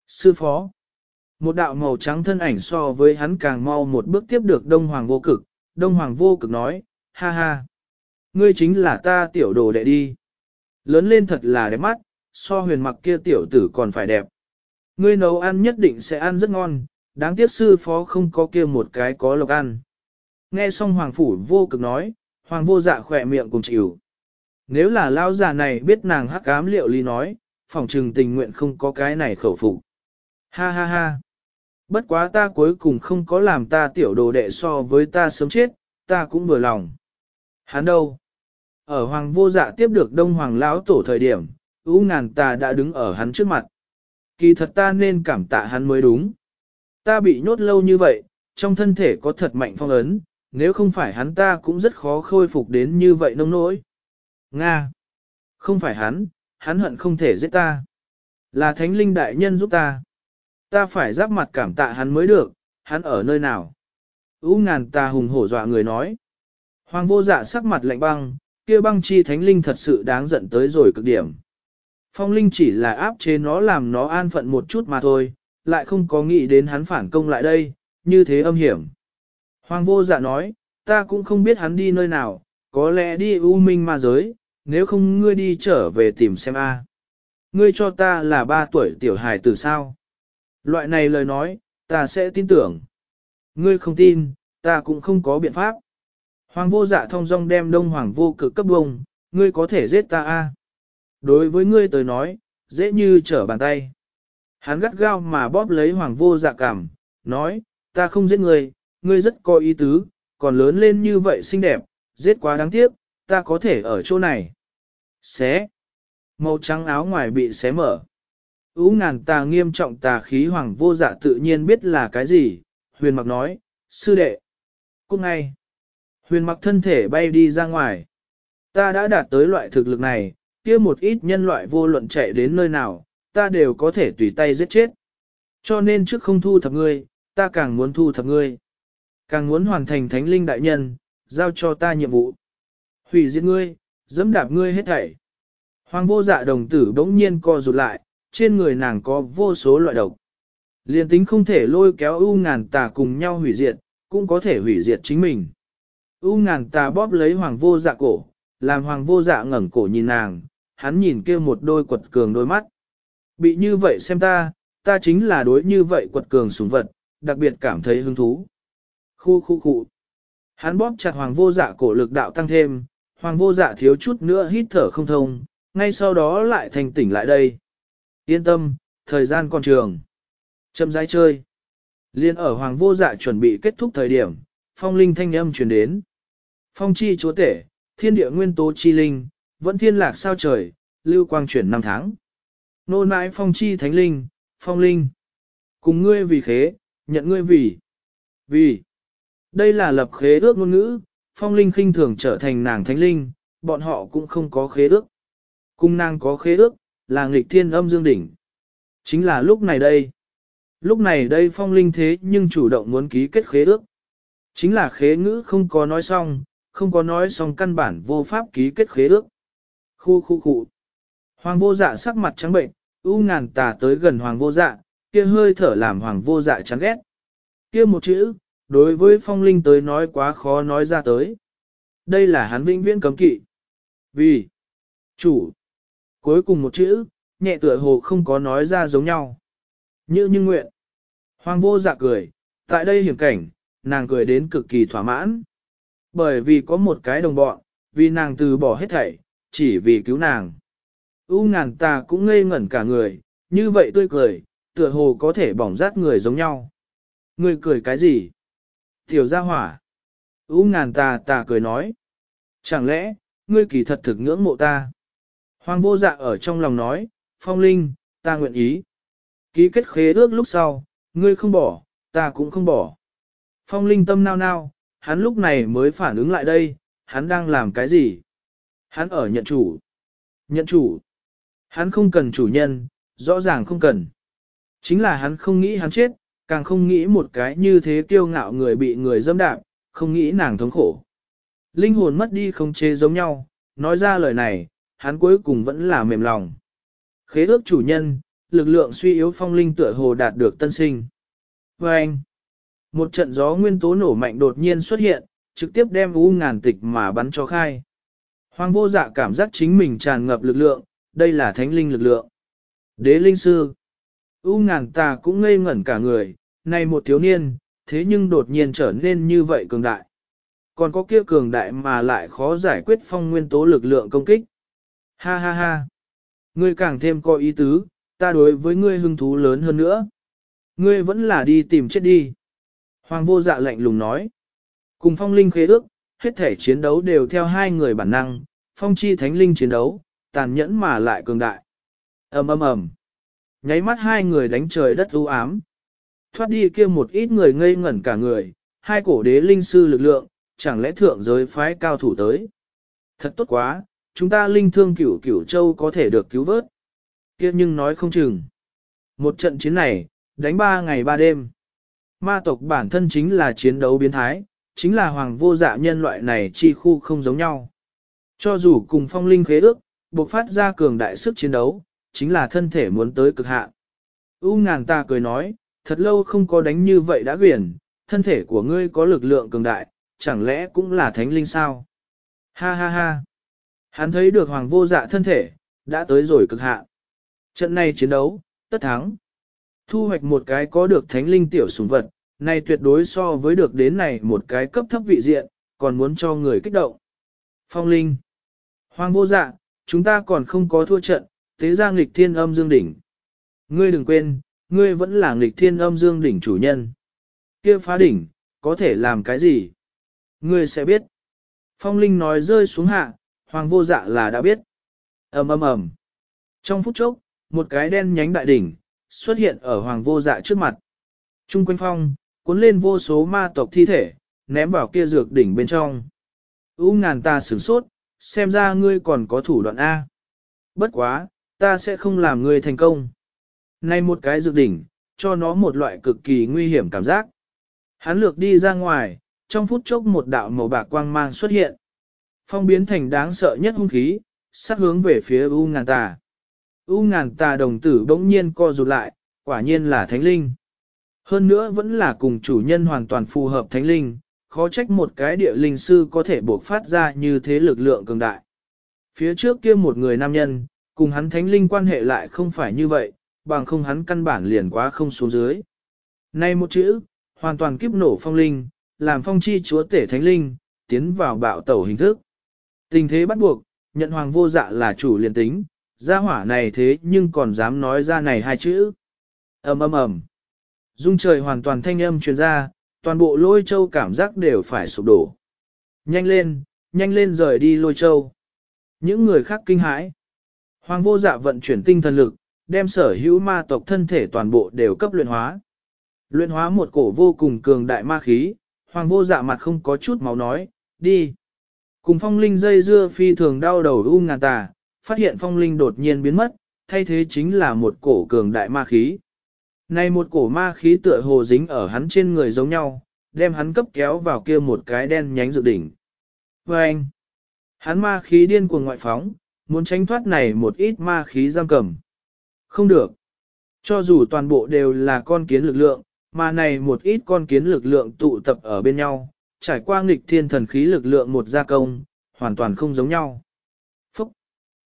Sư phó! Một đạo màu trắng thân ảnh so với hắn càng mau một bước tiếp được Đông Hoàng vô cực. Đông Hoàng vô cực nói, ha ha! Ngươi chính là ta tiểu đồ đệ đi. Lớn lên thật là đẹp mắt, so huyền mặc kia tiểu tử còn phải đẹp. Ngươi nấu ăn nhất định sẽ ăn rất ngon, đáng tiếc sư phó không có kia một cái có lộc ăn. Nghe xong hoàng phủ vô cực nói, hoàng vô dạ khỏe miệng cùng chịu. Nếu là lao già này biết nàng hắc ám liệu ly nói, phòng trừng tình nguyện không có cái này khẩu phục. Ha ha ha. Bất quá ta cuối cùng không có làm ta tiểu đồ đệ so với ta sớm chết, ta cũng vừa lòng. Hắn đâu? Ở hoàng vô dạ tiếp được đông hoàng lão tổ thời điểm, ưu ngàn ta đã đứng ở hắn trước mặt. Kỳ thật ta nên cảm tạ hắn mới đúng. Ta bị nhốt lâu như vậy, trong thân thể có thật mạnh phong ấn, nếu không phải hắn ta cũng rất khó khôi phục đến như vậy nông nỗi. Nga! Không phải hắn, hắn hận không thể giết ta. Là thánh linh đại nhân giúp ta. Ta phải giáp mặt cảm tạ hắn mới được, hắn ở nơi nào? Ú ngàn ta hùng hổ dọa người nói. Hoàng vô dạ sắc mặt lạnh băng, kia băng chi thánh linh thật sự đáng giận tới rồi cực điểm. Phong linh chỉ là áp chế nó làm nó an phận một chút mà thôi, lại không có nghĩ đến hắn phản công lại đây, như thế âm hiểm. Hoàng vô dạ nói, ta cũng không biết hắn đi nơi nào, có lẽ đi u minh ma giới, nếu không ngươi đi trở về tìm xem a. Ngươi cho ta là ba tuổi tiểu hài từ sao? Loại này lời nói, ta sẽ tin tưởng. Ngươi không tin, ta cũng không có biện pháp. Hoàng vô dạ thông dong đem đông hoàng vô cực cấp bông, ngươi có thể giết ta a. Đối với ngươi tới nói, dễ như trở bàn tay. Hắn gắt gao mà bóp lấy hoàng vô dạ cảm, nói, ta không giết ngươi, ngươi rất có ý tứ, còn lớn lên như vậy xinh đẹp, giết quá đáng tiếc, ta có thể ở chỗ này. Xé. Màu trắng áo ngoài bị xé mở. Ú ngàn tà nghiêm trọng tà khí hoàng vô dạ tự nhiên biết là cái gì, huyền mặc nói, sư đệ. Cúc ngay. Huyền mặc thân thể bay đi ra ngoài. Ta đã đạt tới loại thực lực này, kia một ít nhân loại vô luận chạy đến nơi nào, ta đều có thể tùy tay giết chết. Cho nên trước không thu thập ngươi, ta càng muốn thu thập ngươi. Càng muốn hoàn thành thánh linh đại nhân, giao cho ta nhiệm vụ. Hủy diệt ngươi, dẫm đạp ngươi hết thảy. Hoàng vô dạ đồng tử bỗng nhiên co rụt lại, trên người nàng có vô số loại độc. Liên tính không thể lôi kéo u ngàn tà cùng nhau hủy diệt, cũng có thể hủy diệt chính mình. U ngàn tà bóp lấy hoàng vô dạ cổ, làm hoàng vô dạ ngẩng cổ nhìn nàng, hắn nhìn kia một đôi quật cường đôi mắt. Bị như vậy xem ta, ta chính là đối như vậy quật cường súng vật, đặc biệt cảm thấy hứng thú. Khu khu khu. Hắn bóp chặt hoàng vô dạ cổ lực đạo tăng thêm, hoàng vô dạ thiếu chút nữa hít thở không thông, ngay sau đó lại thành tỉnh lại đây. Yên tâm, thời gian còn trường. Châm rãi chơi. Liên ở hoàng vô dạ chuẩn bị kết thúc thời điểm, phong linh thanh âm truyền đến. Phong chi chúa tể, thiên địa nguyên tố chi linh, vẫn thiên lạc sao trời, lưu quang chuyển năm tháng. Nô nãi phong chi thánh linh, phong linh. Cùng ngươi vì khế, nhận ngươi vì. Vì. Đây là lập khế ước ngôn ngữ, phong linh khinh thường trở thành nàng thánh linh, bọn họ cũng không có khế ước. Cung nàng có khế ước, là nghịch thiên âm dương đỉnh. Chính là lúc này đây. Lúc này đây phong linh thế nhưng chủ động muốn ký kết khế ước. Chính là khế ngữ không có nói xong, không có nói xong căn bản vô pháp ký kết khế ước. Khu khu khu. Hoàng vô dạ sắc mặt trắng bệnh, u ngàn tà tới gần hoàng vô dạ, kia hơi thở làm hoàng vô dạ chán ghét. Kia một chữ, đối với phong linh tới nói quá khó nói ra tới. Đây là hắn vĩnh viễn cấm kỵ. Vì, Chủ. Cuối cùng một chữ, nhẹ tựa hồ không có nói ra giống nhau. Như như nguyện. Hoàng vô dạ cười, tại đây hiểm cảnh, nàng cười đến cực kỳ thỏa mãn. Bởi vì có một cái đồng bọn, vì nàng từ bỏ hết thảy, chỉ vì cứu nàng. U ngàn ta cũng ngây ngẩn cả người, như vậy tươi cười, tựa hồ có thể bỏng rát người giống nhau. Người cười cái gì? Tiểu gia hỏa. U ngàn ta ta cười nói. Chẳng lẽ, ngươi kỳ thật thực ngưỡng mộ ta? Hoàng vô dạ ở trong lòng nói, phong linh, ta nguyện ý. Ký kết khế ước lúc sau, ngươi không bỏ, ta cũng không bỏ. Phong linh tâm nao nao, hắn lúc này mới phản ứng lại đây, hắn đang làm cái gì? Hắn ở nhận chủ. Nhận chủ. Hắn không cần chủ nhân, rõ ràng không cần. Chính là hắn không nghĩ hắn chết, càng không nghĩ một cái như thế kiêu ngạo người bị người dâm đạp, không nghĩ nàng thống khổ. Linh hồn mất đi không chế giống nhau, nói ra lời này, hắn cuối cùng vẫn là mềm lòng. Khế ước chủ nhân, lực lượng suy yếu phong linh tựa hồ đạt được tân sinh. Và anh, một trận gió nguyên tố nổ mạnh đột nhiên xuất hiện, trực tiếp đem u ngàn tịch mà bắn cho khai. Hoàng vô dạ cảm giác chính mình tràn ngập lực lượng, đây là thánh linh lực lượng. Đế linh sư. U ngàn tà cũng ngây ngẩn cả người, này một thiếu niên, thế nhưng đột nhiên trở nên như vậy cường đại. Còn có kia cường đại mà lại khó giải quyết phong nguyên tố lực lượng công kích. Ha ha ha. Ngươi càng thêm có ý tứ, ta đối với ngươi hứng thú lớn hơn nữa. Ngươi vẫn là đi tìm chết đi. Hoàng vô dạ lạnh lùng nói. Cùng phong linh khế ước, hết thể chiến đấu đều theo hai người bản năng, phong chi thánh linh chiến đấu, tàn nhẫn mà lại cường đại. ầm ầm ầm, Nháy mắt hai người đánh trời đất u ám. Thoát đi kia một ít người ngây ngẩn cả người, hai cổ đế linh sư lực lượng, chẳng lẽ thượng giới phái cao thủ tới. Thật tốt quá, chúng ta linh thương cửu cửu châu có thể được cứu vớt. kia nhưng nói không chừng. Một trận chiến này, đánh ba ngày ba đêm. Ma tộc bản thân chính là chiến đấu biến thái, chính là hoàng vô dạ nhân loại này chi khu không giống nhau. Cho dù cùng phong linh khế ước, buộc phát ra cường đại sức chiến đấu, chính là thân thể muốn tới cực hạn. U ngàn ta cười nói, thật lâu không có đánh như vậy đã quyển, thân thể của ngươi có lực lượng cường đại, chẳng lẽ cũng là thánh linh sao? Ha ha ha! Hắn thấy được hoàng vô dạ thân thể, đã tới rồi cực hạn. Trận này chiến đấu, tất thắng. Thu hoạch một cái có được thánh linh tiểu sủng vật, này tuyệt đối so với được đến này một cái cấp thấp vị diện, còn muốn cho người kích động. Phong linh. Hoàng vô dạ, chúng ta còn không có thua trận, tế ra nghịch thiên âm dương đỉnh. Ngươi đừng quên, ngươi vẫn là nghịch thiên âm dương đỉnh chủ nhân. kia phá đỉnh, có thể làm cái gì? Ngươi sẽ biết. Phong linh nói rơi xuống hạ, hoàng vô dạ là đã biết. ầm ầm ầm. Trong phút chốc, một cái đen nhánh đại đỉnh, xuất hiện ở hoàng vô dạ trước mặt. Trung quanh phong, cuốn lên vô số ma tộc thi thể, ném vào kia dược đỉnh bên trong. U ngàn ta sửng sốt, xem ra ngươi còn có thủ đoạn A. Bất quá, ta sẽ không làm ngươi thành công. Này một cái dược đỉnh, cho nó một loại cực kỳ nguy hiểm cảm giác. Hắn lược đi ra ngoài, trong phút chốc một đạo màu bạc quang mang xuất hiện. Phong biến thành đáng sợ nhất hung khí, sát hướng về phía U ngàn tà. U ngàn tà đồng tử bỗng nhiên co rụt lại, quả nhiên là thánh linh. Hơn nữa vẫn là cùng chủ nhân hoàn toàn phù hợp thánh linh, khó trách một cái địa linh sư có thể buộc phát ra như thế lực lượng cường đại. Phía trước kia một người nam nhân, cùng hắn thánh linh quan hệ lại không phải như vậy, bằng không hắn căn bản liền quá không xuống dưới. Nay một chữ, hoàn toàn kiếp nổ phong linh, làm phong chi chúa tể thánh linh, tiến vào bạo tẩu hình thức. Tình thế bắt buộc, nhận hoàng vô dạ là chủ liền tính, gia hỏa này thế nhưng còn dám nói ra này hai chữ. ầm ầm ầm, Dung trời hoàn toàn thanh âm truyền ra, toàn bộ lôi châu cảm giác đều phải sụp đổ. Nhanh lên, nhanh lên rời đi lôi châu. Những người khác kinh hãi. Hoàng vô dạ vận chuyển tinh thần lực, đem sở hữu ma tộc thân thể toàn bộ đều cấp luyện hóa. Luyện hóa một cổ vô cùng cường đại ma khí, hoàng vô dạ mặt không có chút máu nói, đi. Cùng phong linh dây dưa phi thường đau đầu u ngàn tà, phát hiện phong linh đột nhiên biến mất, thay thế chính là một cổ cường đại ma khí. Này một cổ ma khí tựa hồ dính ở hắn trên người giống nhau, đem hắn cấp kéo vào kia một cái đen nhánh dự đỉnh. Và anh, hắn ma khí điên cuồng ngoại phóng, muốn tránh thoát này một ít ma khí giam cầm. Không được. Cho dù toàn bộ đều là con kiến lực lượng, mà này một ít con kiến lực lượng tụ tập ở bên nhau, trải qua nghịch thiên thần khí lực lượng một gia công, hoàn toàn không giống nhau. Phúc!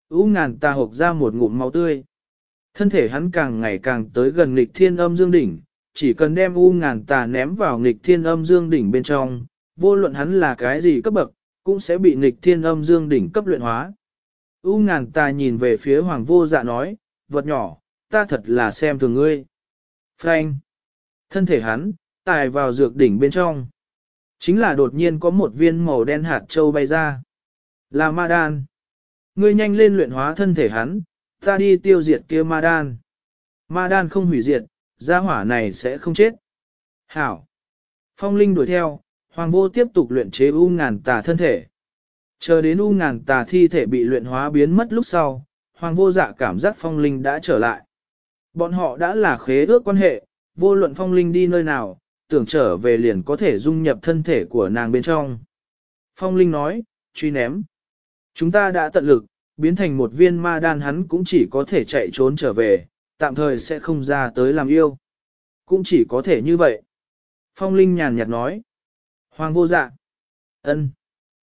U ngàn ta hộp ra một ngụm máu tươi. Thân thể hắn càng ngày càng tới gần nghịch thiên âm dương đỉnh, chỉ cần đem U ngàn tà ném vào nghịch thiên âm dương đỉnh bên trong, vô luận hắn là cái gì cấp bậc, cũng sẽ bị nghịch thiên âm dương đỉnh cấp luyện hóa. U ngàn tà nhìn về phía hoàng vô dạ nói, vật nhỏ, ta thật là xem thường ngươi. Frank. Thân thể hắn, tài vào dược đỉnh bên trong. Chính là đột nhiên có một viên màu đen hạt châu bay ra. Là ma đan. Ngươi nhanh lên luyện hóa thân thể hắn, ta đi tiêu diệt kia ma đan. Ma đan không hủy diệt, gia hỏa này sẽ không chết. Hảo. Phong Linh đuổi theo, Hoàng vô tiếp tục luyện chế u ngàn tà thân thể. Chờ đến u ngàn tà thi thể bị luyện hóa biến mất lúc sau, Hoàng vô dạ cảm giác Phong Linh đã trở lại. Bọn họ đã là khế ước quan hệ, vô luận Phong Linh đi nơi nào, tưởng trở về liền có thể dung nhập thân thể của nàng bên trong. Phong Linh nói, truy ném. Chúng ta đã tận lực, biến thành một viên ma đan hắn cũng chỉ có thể chạy trốn trở về, tạm thời sẽ không ra tới làm yêu. Cũng chỉ có thể như vậy. Phong Linh nhàn nhạt nói. Hoàng vô dạ. ân,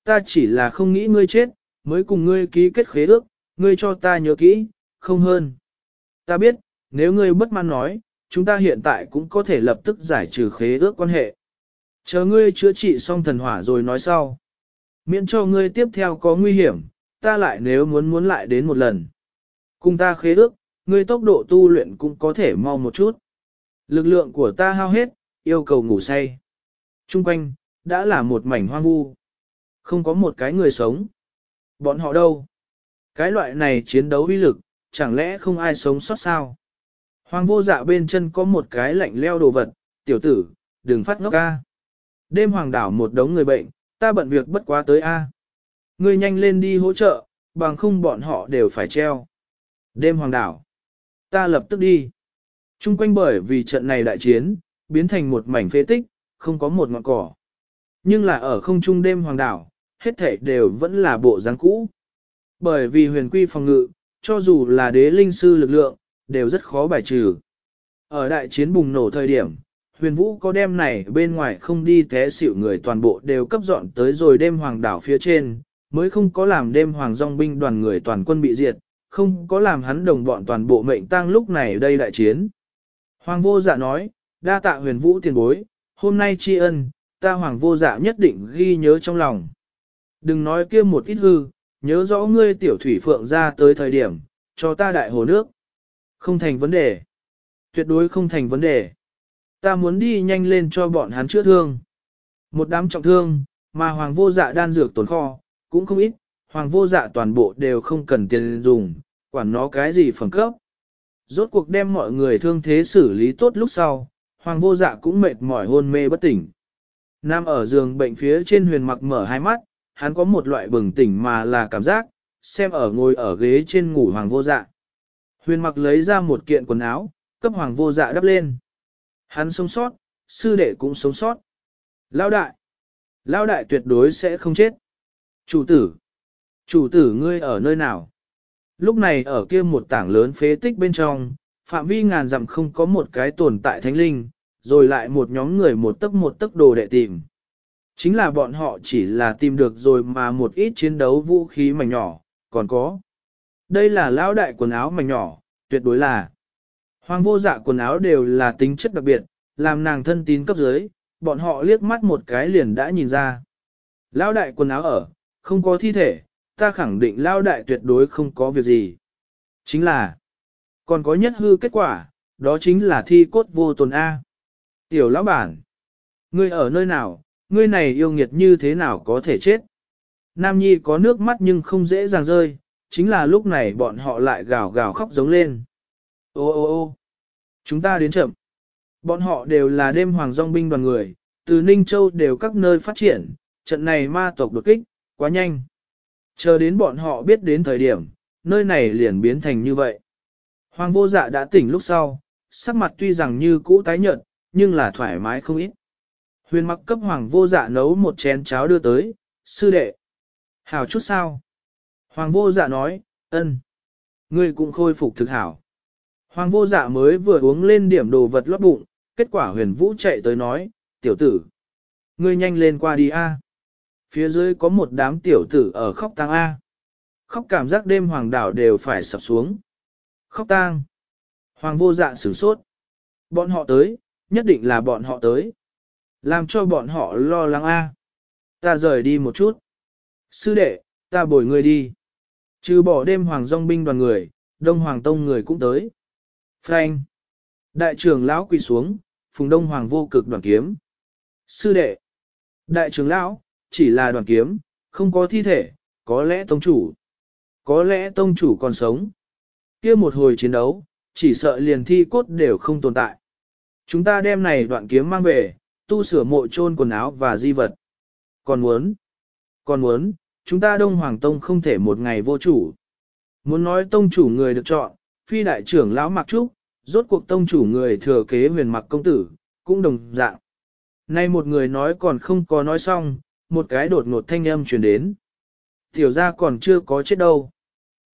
Ta chỉ là không nghĩ ngươi chết, mới cùng ngươi ký kết khế ước, ngươi cho ta nhớ kỹ, không hơn. Ta biết, nếu ngươi bất mãn nói, chúng ta hiện tại cũng có thể lập tức giải trừ khế ước quan hệ. Chờ ngươi chữa trị xong thần hỏa rồi nói sau. Miễn cho ngươi tiếp theo có nguy hiểm, ta lại nếu muốn muốn lại đến một lần. Cùng ta khế ước, ngươi tốc độ tu luyện cũng có thể mau một chút. Lực lượng của ta hao hết, yêu cầu ngủ say. Trung quanh, đã là một mảnh hoang vu. Không có một cái người sống. Bọn họ đâu? Cái loại này chiến đấu uy lực, chẳng lẽ không ai sống sót sao? Hoàng vô dạ bên chân có một cái lạnh leo đồ vật, tiểu tử, đừng phát ngốc ca. Đêm hoàng đảo một đống người bệnh, ta bận việc bất quá tới A. Ngươi nhanh lên đi hỗ trợ, bằng không bọn họ đều phải treo. Đêm hoàng đảo. Ta lập tức đi. Trung quanh bởi vì trận này đại chiến, biến thành một mảnh phế tích, không có một ngọn cỏ. Nhưng là ở không trung đêm hoàng đảo, hết thể đều vẫn là bộ dáng cũ. Bởi vì huyền quy phòng ngự, cho dù là đế linh sư lực lượng, đều rất khó bài trừ. Ở đại chiến bùng nổ thời điểm, huyền vũ có đem này bên ngoài không đi té xỉu người toàn bộ đều cấp dọn tới rồi đêm hoàng đảo phía trên, mới không có làm đêm hoàng dòng binh đoàn người toàn quân bị diệt, không có làm hắn đồng bọn toàn bộ mệnh tang lúc này đây đại chiến. Hoàng vô dạ nói, đa tạ huyền vũ tiền bối, hôm nay tri ân, ta hoàng vô dạ nhất định ghi nhớ trong lòng. Đừng nói kia một ít hư, nhớ rõ ngươi tiểu thủy phượng ra tới thời điểm, cho ta đại hồ nước. Không thành vấn đề. Tuyệt đối không thành vấn đề. Ta muốn đi nhanh lên cho bọn hắn chữa thương. Một đám trọng thương, mà hoàng vô dạ đan dược tồn kho, cũng không ít, hoàng vô dạ toàn bộ đều không cần tiền dùng, quản nó cái gì phẩm cấp. Rốt cuộc đem mọi người thương thế xử lý tốt lúc sau, hoàng vô dạ cũng mệt mỏi hôn mê bất tỉnh. Nam ở giường bệnh phía trên huyền mặc mở hai mắt, hắn có một loại bừng tỉnh mà là cảm giác, xem ở ngồi ở ghế trên ngủ hoàng vô dạ. Huyền mặc lấy ra một kiện quần áo, cấp hoàng vô dạ đắp lên. Hắn sống sót, sư đệ cũng sống sót. Lao đại. Lao đại tuyệt đối sẽ không chết. Chủ tử. Chủ tử ngươi ở nơi nào? Lúc này ở kia một tảng lớn phế tích bên trong, phạm vi ngàn dặm không có một cái tồn tại thánh linh, rồi lại một nhóm người một tấc một tấc đồ đệ tìm. Chính là bọn họ chỉ là tìm được rồi mà một ít chiến đấu vũ khí mảnh nhỏ, còn có. Đây là lão đại quần áo mảnh nhỏ, tuyệt đối là. Hoàng vô dạ quần áo đều là tính chất đặc biệt, làm nàng thân tín cấp dưới, bọn họ liếc mắt một cái liền đã nhìn ra. Lão đại quần áo ở, không có thi thể, ta khẳng định lão đại tuyệt đối không có việc gì. Chính là, còn có nhất hư kết quả, đó chính là thi cốt vô tồn A. Tiểu lão bản, ngươi ở nơi nào, ngươi này yêu nghiệt như thế nào có thể chết? Nam Nhi có nước mắt nhưng không dễ dàng rơi, chính là lúc này bọn họ lại gào gào khóc giống lên. Ô ô ô chúng ta đến chậm. Bọn họ đều là đêm hoàng dòng binh đoàn người, từ Ninh Châu đều các nơi phát triển, trận này ma tộc đột kích, quá nhanh. Chờ đến bọn họ biết đến thời điểm, nơi này liền biến thành như vậy. Hoàng vô dạ đã tỉnh lúc sau, sắc mặt tuy rằng như cũ tái nhợt, nhưng là thoải mái không ít. Huyền mặc cấp hoàng vô dạ nấu một chén cháo đưa tới, sư đệ. hào chút sao? Hoàng vô dạ nói, ân, Ngươi cũng khôi phục thực hảo. Hoàng vô dạ mới vừa uống lên điểm đồ vật lót bụng, kết quả huyền vũ chạy tới nói, tiểu tử. Ngươi nhanh lên qua đi a. Phía dưới có một đám tiểu tử ở khóc tang a. Khóc cảm giác đêm hoàng đảo đều phải sập xuống. Khóc tang. Hoàng vô dạ sửng sốt. Bọn họ tới, nhất định là bọn họ tới. Làm cho bọn họ lo lắng a. Ta rời đi một chút. Sư đệ, ta bồi người đi. Trừ bỏ đêm hoàng dòng binh đoàn người, đông hoàng tông người cũng tới. Frank. Đại trưởng lão quỳ xuống, phùng đông hoàng vô cực đoàn kiếm. Sư đệ. Đại trưởng lão, chỉ là đoàn kiếm, không có thi thể, có lẽ tông chủ. Có lẽ tông chủ còn sống. kia một hồi chiến đấu, chỉ sợ liền thi cốt đều không tồn tại. Chúng ta đem này đoạn kiếm mang về, tu sửa mộ chôn quần áo và di vật. Còn muốn, còn muốn, chúng ta Đông Hoàng Tông không thể một ngày vô chủ. Muốn nói tông chủ người được chọn, phi đại trưởng lão Mặc Trúc, rốt cuộc tông chủ người thừa kế huyền mặc công tử, cũng đồng dạng. Nay một người nói còn không có nói xong, một cái đột ngột thanh âm truyền đến. Tiểu ra còn chưa có chết đâu.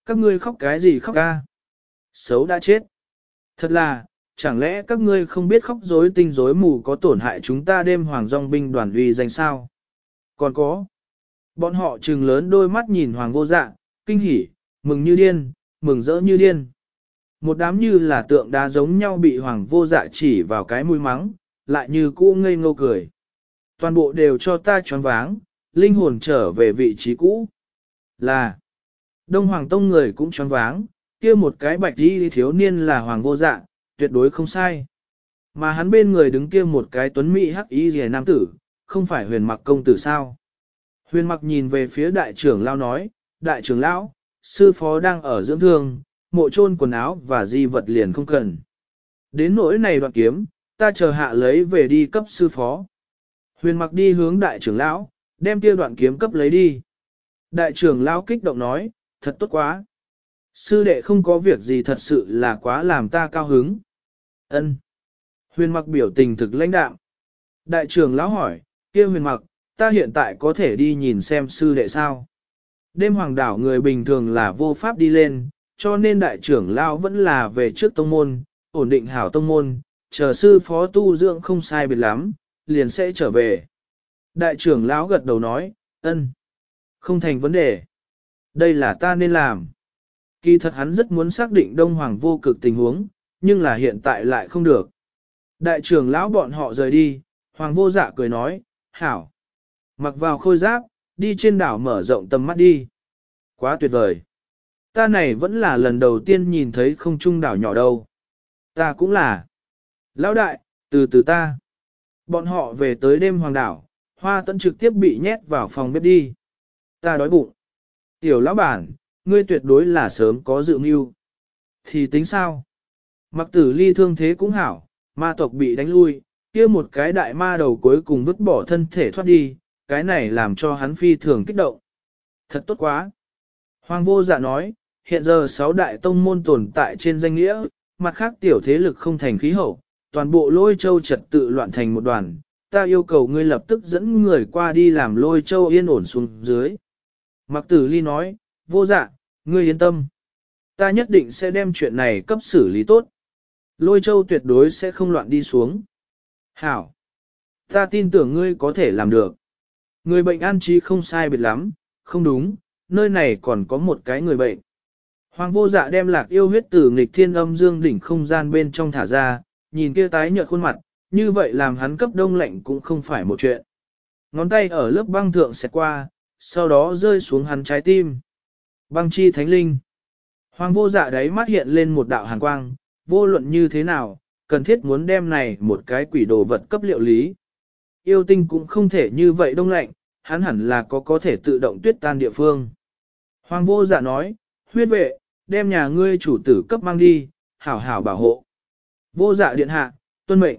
Các ngươi khóc cái gì khóc ca? Xấu đã chết. Thật là, chẳng lẽ các ngươi không biết khóc rối tinh rối mù có tổn hại chúng ta đêm hoàng dòng binh đoàn uy danh sao? Còn có. Bọn họ trừng lớn đôi mắt nhìn hoàng vô dạ, kinh hỉ, mừng như điên, mừng rỡ như điên. Một đám như là tượng đá giống nhau bị hoàng vô dạ chỉ vào cái mũi mắng, lại như cũ ngây ngô cười. Toàn bộ đều cho ta choáng váng, linh hồn trở về vị trí cũ. Là, Đông Hoàng Tông người cũng choáng váng, kia một cái bạch đi thiếu niên là hoàng vô dạ, tuyệt đối không sai. Mà hắn bên người đứng kia một cái tuấn mỹ hắc y rìa nam tử, không phải huyền mặc công tử sao. Huyền mặc nhìn về phía đại trưởng lao nói, đại trưởng lão, sư phó đang ở dưỡng thương, mộ chôn quần áo và di vật liền không cần. Đến nỗi này đoạn kiếm, ta chờ hạ lấy về đi cấp sư phó. Huyền mặc đi hướng đại trưởng lão, đem kia đoạn kiếm cấp lấy đi. Đại trưởng lão kích động nói, thật tốt quá. Sư đệ không có việc gì thật sự là quá làm ta cao hứng. Ân. Huyền mặc biểu tình thực lãnh đạm. Đại trưởng lão hỏi, kia huyền mặc, ta hiện tại có thể đi nhìn xem sư đệ sao. Đêm hoàng đảo người bình thường là vô pháp đi lên, cho nên đại trưởng lão vẫn là về trước tông môn, ổn định hảo tông môn, chờ sư phó tu dưỡng không sai biệt lắm, liền sẽ trở về. Đại trưởng lão gật đầu nói, ân, không thành vấn đề. Đây là ta nên làm. Kỳ thật hắn rất muốn xác định Đông Hoàng vô cực tình huống, nhưng là hiện tại lại không được. Đại trưởng lão bọn họ rời đi, Hoàng vô dạ cười nói, hảo. Mặc vào khôi giáp, đi trên đảo mở rộng tầm mắt đi. Quá tuyệt vời. Ta này vẫn là lần đầu tiên nhìn thấy không trung đảo nhỏ đâu. Ta cũng là. Lão đại, từ từ ta. Bọn họ về tới đêm hoàng đảo, hoa tận trực tiếp bị nhét vào phòng bếp đi. Ta đói bụng. Tiểu lão bản, ngươi tuyệt đối là sớm có dự mưu. Thì tính sao? Mặc tử ly thương thế cũng hảo, ma tộc bị đánh lui, kia một cái đại ma đầu cuối cùng vứt bỏ thân thể thoát đi, cái này làm cho hắn phi thường kích động. Thật tốt quá. Hoàng vô dạ nói, hiện giờ sáu đại tông môn tồn tại trên danh nghĩa, mặt khác tiểu thế lực không thành khí hậu, toàn bộ lôi châu trật tự loạn thành một đoàn, ta yêu cầu ngươi lập tức dẫn người qua đi làm lôi châu yên ổn xuống dưới. Mặc tử ly nói, vô dạ, ngươi yên tâm. Ta nhất định sẽ đem chuyện này cấp xử lý tốt. Lôi châu tuyệt đối sẽ không loạn đi xuống. Hảo. Ta tin tưởng ngươi có thể làm được. Người bệnh an trí không sai biệt lắm, không đúng, nơi này còn có một cái người bệnh. Hoàng vô dạ đem lạc yêu huyết tử nghịch thiên âm dương đỉnh không gian bên trong thả ra, nhìn kia tái nhợt khuôn mặt, như vậy làm hắn cấp đông lạnh cũng không phải một chuyện. Ngón tay ở lớp băng thượng xẹt qua, sau đó rơi xuống hắn trái tim. Băng chi thánh linh. Hoàng vô dạ đấy mắt hiện lên một đạo hàn quang, vô luận như thế nào, cần thiết muốn đem này một cái quỷ đồ vật cấp liệu lý. Yêu tinh cũng không thể như vậy đông lạnh, hắn hẳn là có có thể tự động tuyết tan địa phương. Hoàng vô dạ nói, huyết vệ, đem nhà ngươi chủ tử cấp mang đi, hảo hảo bảo hộ. Vô dạ điện hạ, tuân mệnh.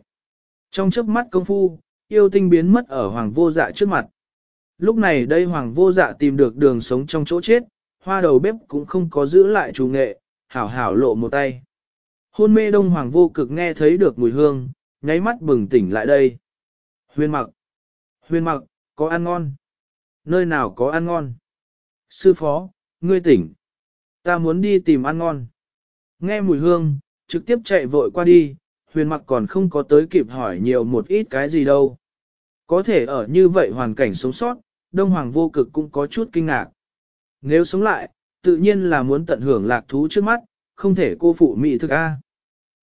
Trong chớp mắt công phu, yêu tinh biến mất ở hoàng vô dạ trước mặt. Lúc này đây hoàng vô dạ tìm được đường sống trong chỗ chết, hoa đầu bếp cũng không có giữ lại chủ nghệ, hảo hảo lộ một tay. Hôn mê đông hoàng vô cực nghe thấy được mùi hương, nháy mắt bừng tỉnh lại đây. Huyền mặc, huyền mặc, có ăn ngon. Nơi nào có ăn ngon? Sư phó, ngươi tỉnh. Ta muốn đi tìm ăn ngon. Nghe mùi hương, trực tiếp chạy vội qua đi, huyền mặc còn không có tới kịp hỏi nhiều một ít cái gì đâu. Có thể ở như vậy hoàn cảnh sống sót, Đông Hoàng vô cực cũng có chút kinh ngạc. Nếu sống lại, tự nhiên là muốn tận hưởng lạc thú trước mắt, không thể cô phụ mỹ thực A.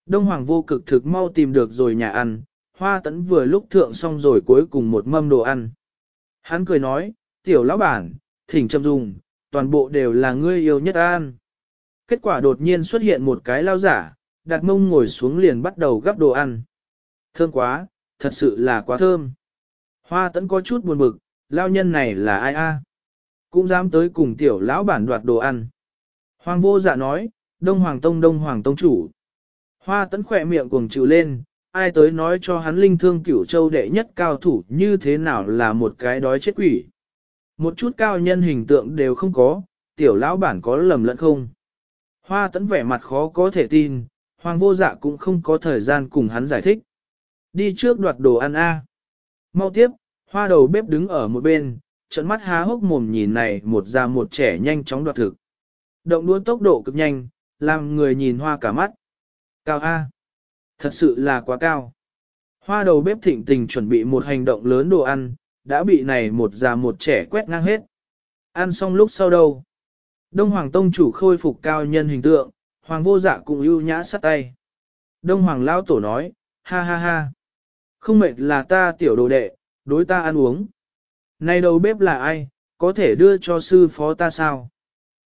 Đông Hoàng vô cực thực mau tìm được rồi nhà ăn, hoa tấn vừa lúc thượng xong rồi cuối cùng một mâm đồ ăn. Hắn cười nói, tiểu lão bản, thỉnh chậm dùng, toàn bộ đều là ngươi yêu nhất an. Kết quả đột nhiên xuất hiện một cái lao giả, đặt mông ngồi xuống liền bắt đầu gắp đồ ăn. Thơm quá, thật sự là quá thơm. Hoa tấn có chút buồn bực, lao nhân này là ai a? Cũng dám tới cùng tiểu lão bản đoạt đồ ăn. Hoàng vô dạ nói, Đông Hoàng Tông Đông Hoàng Tông chủ. Hoa tấn khỏe miệng cuồng chịu lên, ai tới nói cho hắn linh thương cửu châu đệ nhất cao thủ như thế nào là một cái đói chết quỷ. Một chút cao nhân hình tượng đều không có, tiểu lão bản có lầm lẫn không. Hoa tấn vẻ mặt khó có thể tin, hoàng vô dạ cũng không có thời gian cùng hắn giải thích. Đi trước đoạt đồ ăn a. Mau tiếp, hoa đầu bếp đứng ở một bên, trận mắt há hốc mồm nhìn này một già một trẻ nhanh chóng đoạt thực. Động đua tốc độ cực nhanh, làm người nhìn hoa cả mắt. Cao A. Thật sự là quá cao. Hoa đầu bếp thịnh tình chuẩn bị một hành động lớn đồ ăn, đã bị này một già một trẻ quét ngang hết. Ăn xong lúc sau đâu? Đông Hoàng Tông chủ khôi phục cao nhân hình tượng, Hoàng vô dạ cùng ưu nhã sát tay. Đông Hoàng Lao Tổ nói, ha ha ha. Không mệt là ta tiểu đồ đệ, đối ta ăn uống. Này đầu bếp là ai, có thể đưa cho sư phó ta sao?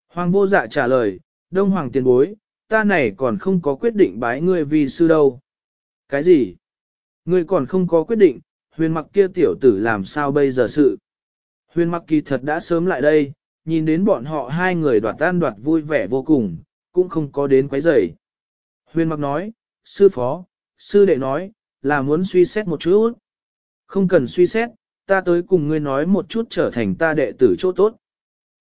Hoàng vô dạ trả lời, Đông Hoàng tiền bối, ta này còn không có quyết định bái ngươi vì sư đâu. Cái gì? Ngươi còn không có quyết định, huyền mặc kia tiểu tử làm sao bây giờ sự? Huyền mặc kỳ thật đã sớm lại đây, nhìn đến bọn họ hai người đoạt tan đoạt vui vẻ vô cùng, cũng không có đến quấy rầy. Huyền mặc nói, sư phó, sư đệ nói, là muốn suy xét một chút. Không cần suy xét, ta tới cùng ngươi nói một chút trở thành ta đệ tử chỗ tốt.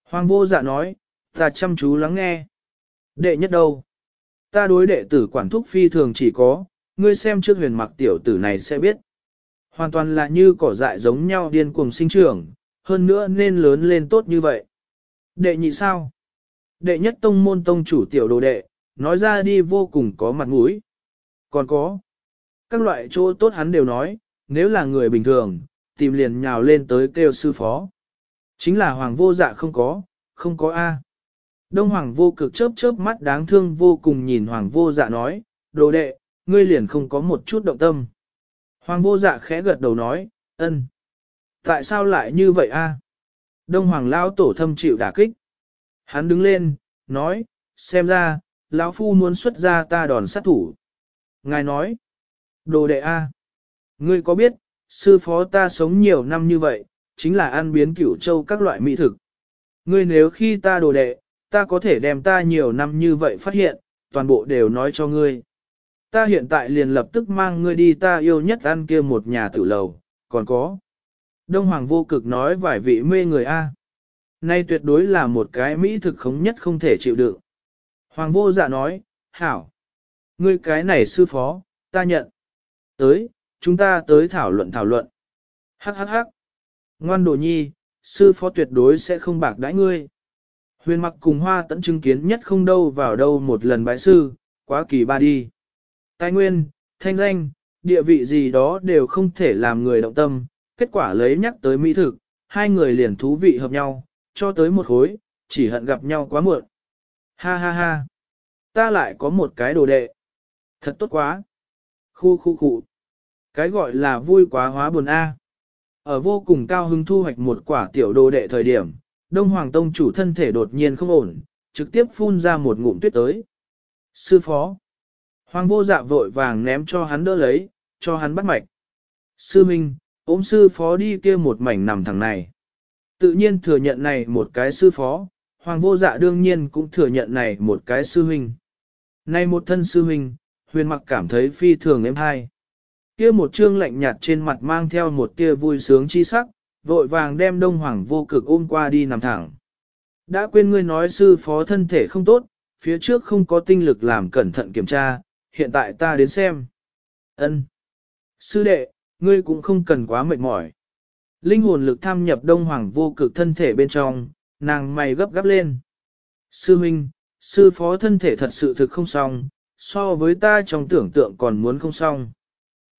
Hoàng vô dạ nói, ta chăm chú lắng nghe. Đệ nhất đâu? Ta đối đệ tử quản thúc phi thường chỉ có, ngươi xem trước huyền mặc tiểu tử này sẽ biết. Hoàn toàn là như cỏ dại giống nhau điên cuồng sinh trưởng, hơn nữa nên lớn lên tốt như vậy. Đệ nhị sao? Đệ nhất tông môn tông chủ tiểu đồ đệ, nói ra đi vô cùng có mặt mũi. Còn có. Các loại chỗ tốt hắn đều nói, nếu là người bình thường, tìm liền nhào lên tới kêu sư phó. Chính là hoàng vô dạ không có, không có A. Đông hoàng vô cực chớp chớp mắt đáng thương vô cùng nhìn hoàng vô dạ nói, đồ đệ, ngươi liền không có một chút động tâm. Hoàng vô dạ khẽ gật đầu nói, ân. Tại sao lại như vậy a? Đông hoàng lao tổ thâm chịu đả kích. Hắn đứng lên, nói, xem ra, lão phu muốn xuất ra ta đòn sát thủ. Ngài nói, đồ đệ a, ngươi có biết, sư phó ta sống nhiều năm như vậy, chính là ăn biến cửu châu các loại mỹ thực. Ngươi nếu khi ta đồ đệ, ta có thể đem ta nhiều năm như vậy phát hiện, toàn bộ đều nói cho ngươi. Ta hiện tại liền lập tức mang ngươi đi ta yêu nhất ăn kia một nhà tử lầu, còn có. Đông Hoàng vô cực nói vài vị mê người A. Nay tuyệt đối là một cái mỹ thực khống nhất không thể chịu đựng. Hoàng vô dạ nói, hảo. Ngươi cái này sư phó, ta nhận. Tới, chúng ta tới thảo luận thảo luận. Hắc hắc hắc. Ngoan đồ nhi, sư phó tuyệt đối sẽ không bạc đãi ngươi. Huyền mặc cùng hoa tận chứng kiến nhất không đâu vào đâu một lần bái sư, quá kỳ ba đi. Tài nguyên, thanh danh, địa vị gì đó đều không thể làm người động tâm, kết quả lấy nhắc tới mỹ thực, hai người liền thú vị hợp nhau, cho tới một khối, chỉ hận gặp nhau quá muộn. Ha ha ha, ta lại có một cái đồ đệ. Thật tốt quá. Khu khu khu. Cái gọi là vui quá hóa buồn A. Ở vô cùng cao hứng thu hoạch một quả tiểu đồ đệ thời điểm, Đông Hoàng Tông chủ thân thể đột nhiên không ổn, trực tiếp phun ra một ngụm tuyết tới. Sư phó. Hoàng vô dạ vội vàng ném cho hắn đỡ lấy, cho hắn bắt mạch. Sư Minh, ôm sư phó đi kia một mảnh nằm thẳng này. Tự nhiên thừa nhận này một cái sư phó, Hoàng vô dạ đương nhiên cũng thừa nhận này một cái sư huynh. Này một thân sư huynh, huyền mặc cảm thấy phi thường em hai. Kia một trương lạnh nhạt trên mặt mang theo một tia vui sướng chi sắc, vội vàng đem đông hoàng vô cực ôm qua đi nằm thẳng. Đã quên ngươi nói sư phó thân thể không tốt, phía trước không có tinh lực làm cẩn thận kiểm tra, hiện tại ta đến xem. Ân, Sư đệ, ngươi cũng không cần quá mệt mỏi. Linh hồn lực tham nhập đông hoàng vô cực thân thể bên trong, nàng mày gấp gáp lên. Sư Minh, sư phó thân thể thật sự thực không xong, so với ta trong tưởng tượng còn muốn không xong.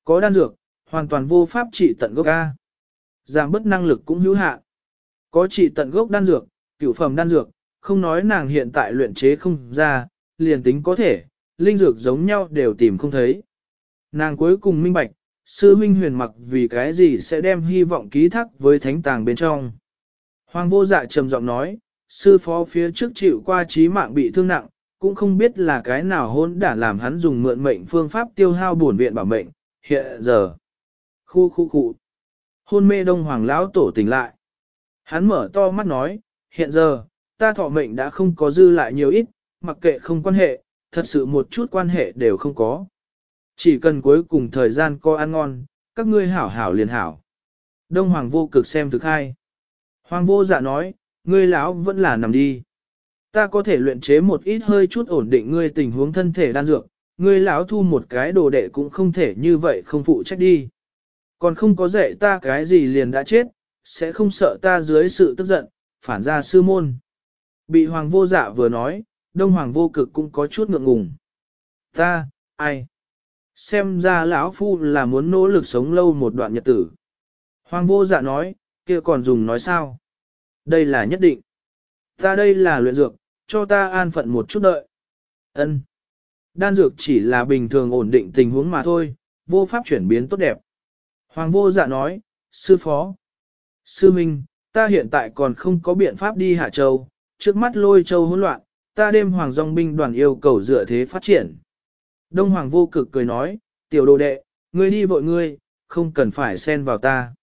Có đan dược, hoàn toàn vô pháp trị tận gốc A. Giảm bất năng lực cũng hữu hạn. Có trị tận gốc đan dược, cửu phẩm đan dược, không nói nàng hiện tại luyện chế không ra, liền tính có thể, linh dược giống nhau đều tìm không thấy. Nàng cuối cùng minh bạch, sư huynh huyền mặc vì cái gì sẽ đem hy vọng ký thác với thánh tàng bên trong. Hoàng vô dạ trầm giọng nói, sư phó phía trước chịu qua trí mạng bị thương nặng, cũng không biết là cái nào hôn đã làm hắn dùng mượn mệnh phương pháp tiêu hao bổn viện bảo mệnh, hiện giờ. Khu khu khu. Hôn mê đông hoàng lão tổ tỉnh lại. Hắn mở to mắt nói, hiện giờ, ta thọ mệnh đã không có dư lại nhiều ít, mặc kệ không quan hệ, thật sự một chút quan hệ đều không có. Chỉ cần cuối cùng thời gian coi ăn ngon, các ngươi hảo hảo liền hảo. Đông Hoàng vô cực xem thực hai. Hoàng vô dạ nói, ngươi lão vẫn là nằm đi. Ta có thể luyện chế một ít hơi chút ổn định ngươi tình huống thân thể đan dược, ngươi lão thu một cái đồ đệ cũng không thể như vậy không phụ trách đi. Còn không có dạy ta cái gì liền đã chết, sẽ không sợ ta dưới sự tức giận, phản ra sư môn. Bị hoàng vô dạ vừa nói, đông hoàng vô cực cũng có chút ngượng ngùng. Ta, ai? Xem ra lão phu là muốn nỗ lực sống lâu một đoạn nhật tử. Hoàng vô dạ nói, kia còn dùng nói sao? Đây là nhất định. Ta đây là luyện dược, cho ta an phận một chút đợi. Ân. Đan dược chỉ là bình thường ổn định tình huống mà thôi, vô pháp chuyển biến tốt đẹp. Hoàng vô dạ nói, sư phó. Sư Minh, ta hiện tại còn không có biện pháp đi Hạ Châu, trước mắt lôi châu hỗn loạn, ta đêm Hoàng dòng binh đoàn yêu cầu dựa thế phát triển. Đông Hoàng vô cực cười nói, tiểu đồ đệ, ngươi đi vội ngươi, không cần phải xen vào ta.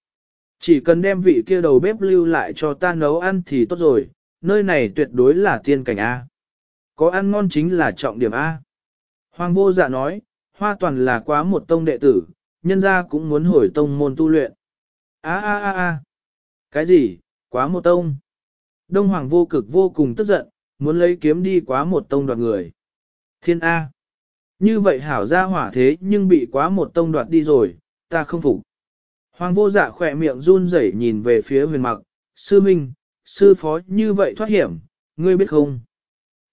Chỉ cần đem vị kia đầu bếp lưu lại cho ta nấu ăn thì tốt rồi, nơi này tuyệt đối là tiên cảnh A. Có ăn ngon chính là trọng điểm A. Hoàng vô dạ nói, hoa toàn là quá một tông đệ tử, nhân ra cũng muốn hồi tông môn tu luyện. A a a a. Cái gì, quá một tông? Đông Hoàng vô cực vô cùng tức giận, muốn lấy kiếm đi quá một tông đoạt người. Thiên A. Như vậy hảo ra hỏa thế nhưng bị quá một tông đoạt đi rồi, ta không phục. Hoàng vô dạ khỏe miệng run rẩy nhìn về phía huyền mặc, sư minh, sư phó như vậy thoát hiểm, ngươi biết không?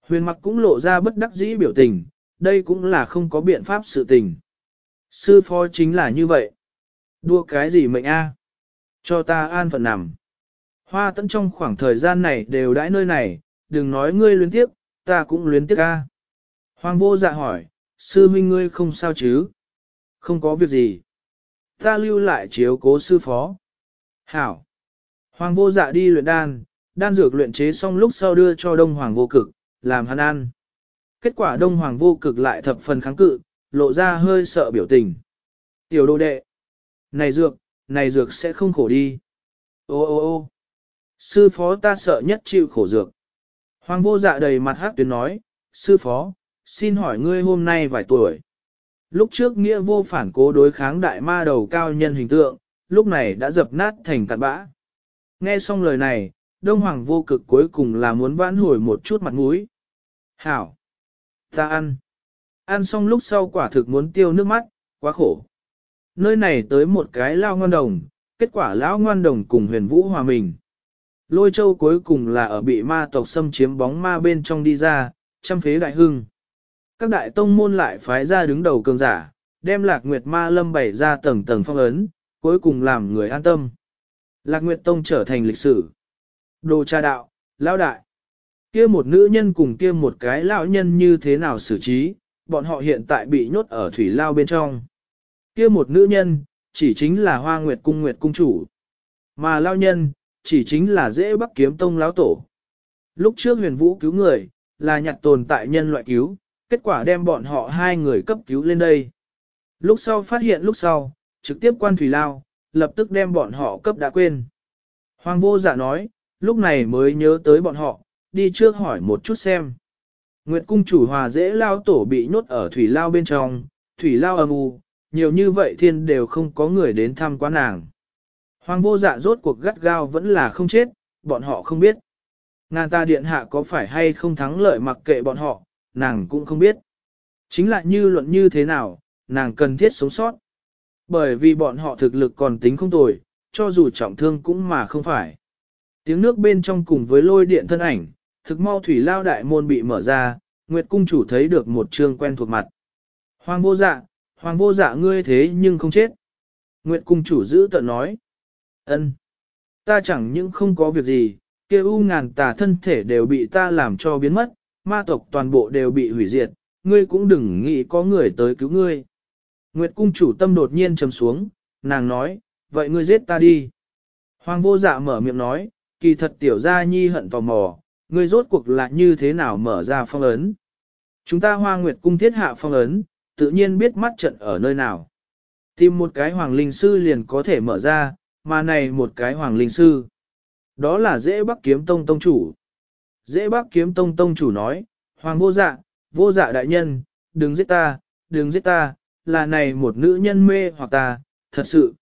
Huyền mặc cũng lộ ra bất đắc dĩ biểu tình, đây cũng là không có biện pháp sự tình. Sư phó chính là như vậy. Đua cái gì mệnh a? Cho ta an phận nằm. Hoa tận trong khoảng thời gian này đều đãi nơi này, đừng nói ngươi luyến tiếp, ta cũng luyến tiếc ca. Hoàng vô dạ hỏi, sư huynh ngươi không sao chứ? Không có việc gì. Ta lưu lại chiếu cố sư phó. Hảo. Hoàng vô dạ đi luyện đan, đan dược luyện chế xong lúc sau đưa cho đông hoàng vô cực, làm hắn ăn. Kết quả đông hoàng vô cực lại thập phần kháng cự, lộ ra hơi sợ biểu tình. Tiểu đô đệ. Này dược, này dược sẽ không khổ đi. Ô ô ô sư phó ta sợ nhất chịu khổ dược. Hoàng vô dạ đầy mặt hát tuyến nói, sư phó, xin hỏi ngươi hôm nay vài tuổi. Lúc trước nghĩa vô phản cố đối kháng đại ma đầu cao nhân hình tượng, lúc này đã dập nát thành cặn bã. Nghe xong lời này, Đông Hoàng vô cực cuối cùng là muốn vãn hồi một chút mặt mũi. Hảo! Ta ăn! Ăn xong lúc sau quả thực muốn tiêu nước mắt, quá khổ. Nơi này tới một cái lao ngoan đồng, kết quả lão ngoan đồng cùng huyền vũ hòa mình. Lôi châu cuối cùng là ở bị ma tộc xâm chiếm bóng ma bên trong đi ra, trăm phế đại hưng. Các đại tông môn lại phái ra đứng đầu cường giả, đem lạc nguyệt ma lâm bày ra tầng tầng phong ấn, cuối cùng làm người an tâm. Lạc nguyệt tông trở thành lịch sử. Đồ cha đạo, lão đại. Kia một nữ nhân cùng kia một cái lão nhân như thế nào xử trí, bọn họ hiện tại bị nhốt ở thủy lao bên trong. Kia một nữ nhân, chỉ chính là hoa nguyệt cung nguyệt cung chủ. Mà lao nhân, chỉ chính là dễ bắc kiếm tông lão tổ. Lúc trước huyền vũ cứu người, là nhặt tồn tại nhân loại cứu, kết quả đem bọn họ hai người cấp cứu lên đây. Lúc sau phát hiện lúc sau, trực tiếp quan thủy lao, lập tức đem bọn họ cấp đã quên. Hoàng vô dạ nói, lúc này mới nhớ tới bọn họ, đi trước hỏi một chút xem. Nguyệt cung chủ hòa dễ lao tổ bị nhốt ở thủy lao bên trong, thủy lao âm u, nhiều như vậy thiên đều không có người đến thăm quá nàng. Hoàng vô dạ rốt cuộc gắt gao vẫn là không chết, bọn họ không biết. Ngàn ta điện hạ có phải hay không thắng lợi mặc kệ bọn họ, nàng cũng không biết. Chính là như luận như thế nào, nàng cần thiết sống sót. Bởi vì bọn họ thực lực còn tính không tồi, cho dù trọng thương cũng mà không phải. Tiếng nước bên trong cùng với lôi điện thân ảnh, thực mau thủy lao đại môn bị mở ra, Nguyệt cung chủ thấy được một trương quen thuộc mặt. Hoàng vô dạ, hoàng vô dạ ngươi thế nhưng không chết. Nguyệt cung chủ giữ tận nói ân, Ta chẳng những không có việc gì, kia u ngàn tà thân thể đều bị ta làm cho biến mất, ma tộc toàn bộ đều bị hủy diệt, ngươi cũng đừng nghĩ có người tới cứu ngươi. Nguyệt cung chủ tâm đột nhiên trầm xuống, nàng nói, vậy ngươi giết ta đi. Hoàng vô dạ mở miệng nói, kỳ thật tiểu gia nhi hận tò mò, ngươi rốt cuộc là như thế nào mở ra phong ấn. Chúng ta hoa nguyệt cung thiết hạ phong ấn, tự nhiên biết mắt trận ở nơi nào. Tìm một cái hoàng linh sư liền có thể mở ra, mà này một cái hoàng linh sư. Đó là dễ bắc kiếm tông tông chủ. Dễ bắc kiếm tông tông chủ nói, hoàng vô dạ, vô dạ đại nhân, đừng giết ta, đừng giết ta, là này một nữ nhân mê hoặc ta, thật sự.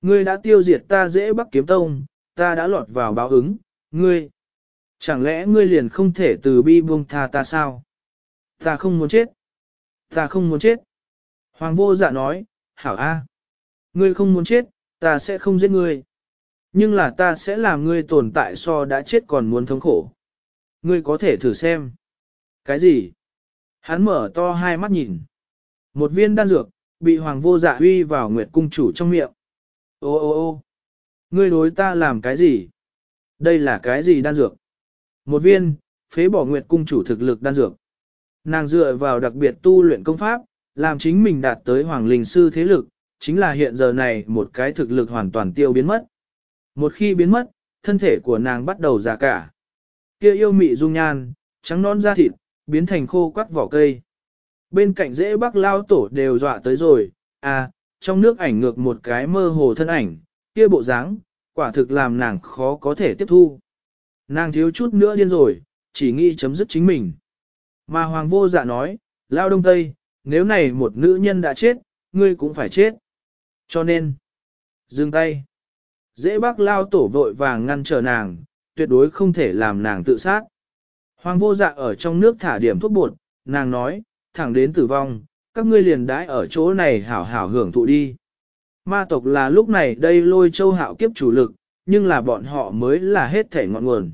Ngươi đã tiêu diệt ta dễ bắc kiếm tông, ta đã lọt vào báo ứng, ngươi. Chẳng lẽ ngươi liền không thể từ bi buông tha ta sao? Ta không muốn chết. Ta không muốn chết. Hoàng vô dạ nói, hảo a, Ngươi không muốn chết, ta sẽ không giết ngươi. Nhưng là ta sẽ làm ngươi tồn tại so đã chết còn muốn thống khổ. Ngươi có thể thử xem. Cái gì? Hắn mở to hai mắt nhìn. Một viên đan dược, bị hoàng vô dạ huy vào nguyệt cung chủ trong miệng. Ô ô ô ngươi đối ta làm cái gì? Đây là cái gì đan dược? Một viên, phế bỏ nguyệt cung chủ thực lực đan dược. Nàng dựa vào đặc biệt tu luyện công pháp, làm chính mình đạt tới hoàng linh sư thế lực, chính là hiện giờ này một cái thực lực hoàn toàn tiêu biến mất. Một khi biến mất, thân thể của nàng bắt đầu già cả. Kia yêu mị dung nhan, trắng non da thịt, biến thành khô quắt vỏ cây. Bên cạnh dễ bác lao tổ đều dọa tới rồi, à, trong nước ảnh ngược một cái mơ hồ thân ảnh, kia bộ dáng, quả thực làm nàng khó có thể tiếp thu. Nàng thiếu chút nữa điên rồi, chỉ nghĩ chấm dứt chính mình. Mà hoàng vô dạ nói, lao đông tây, nếu này một nữ nhân đã chết, ngươi cũng phải chết. Cho nên, dừng tay. Dễ bác lao tổ vội vàng ngăn trở nàng, tuyệt đối không thể làm nàng tự sát. Hoàng vô dạ ở trong nước thả điểm thuốc bột, nàng nói, thẳng đến tử vong, các ngươi liền đãi ở chỗ này hảo hảo hưởng thụ đi. Ma tộc là lúc này đây lôi châu hạo kiếp chủ lực, nhưng là bọn họ mới là hết thể ngọn nguồn.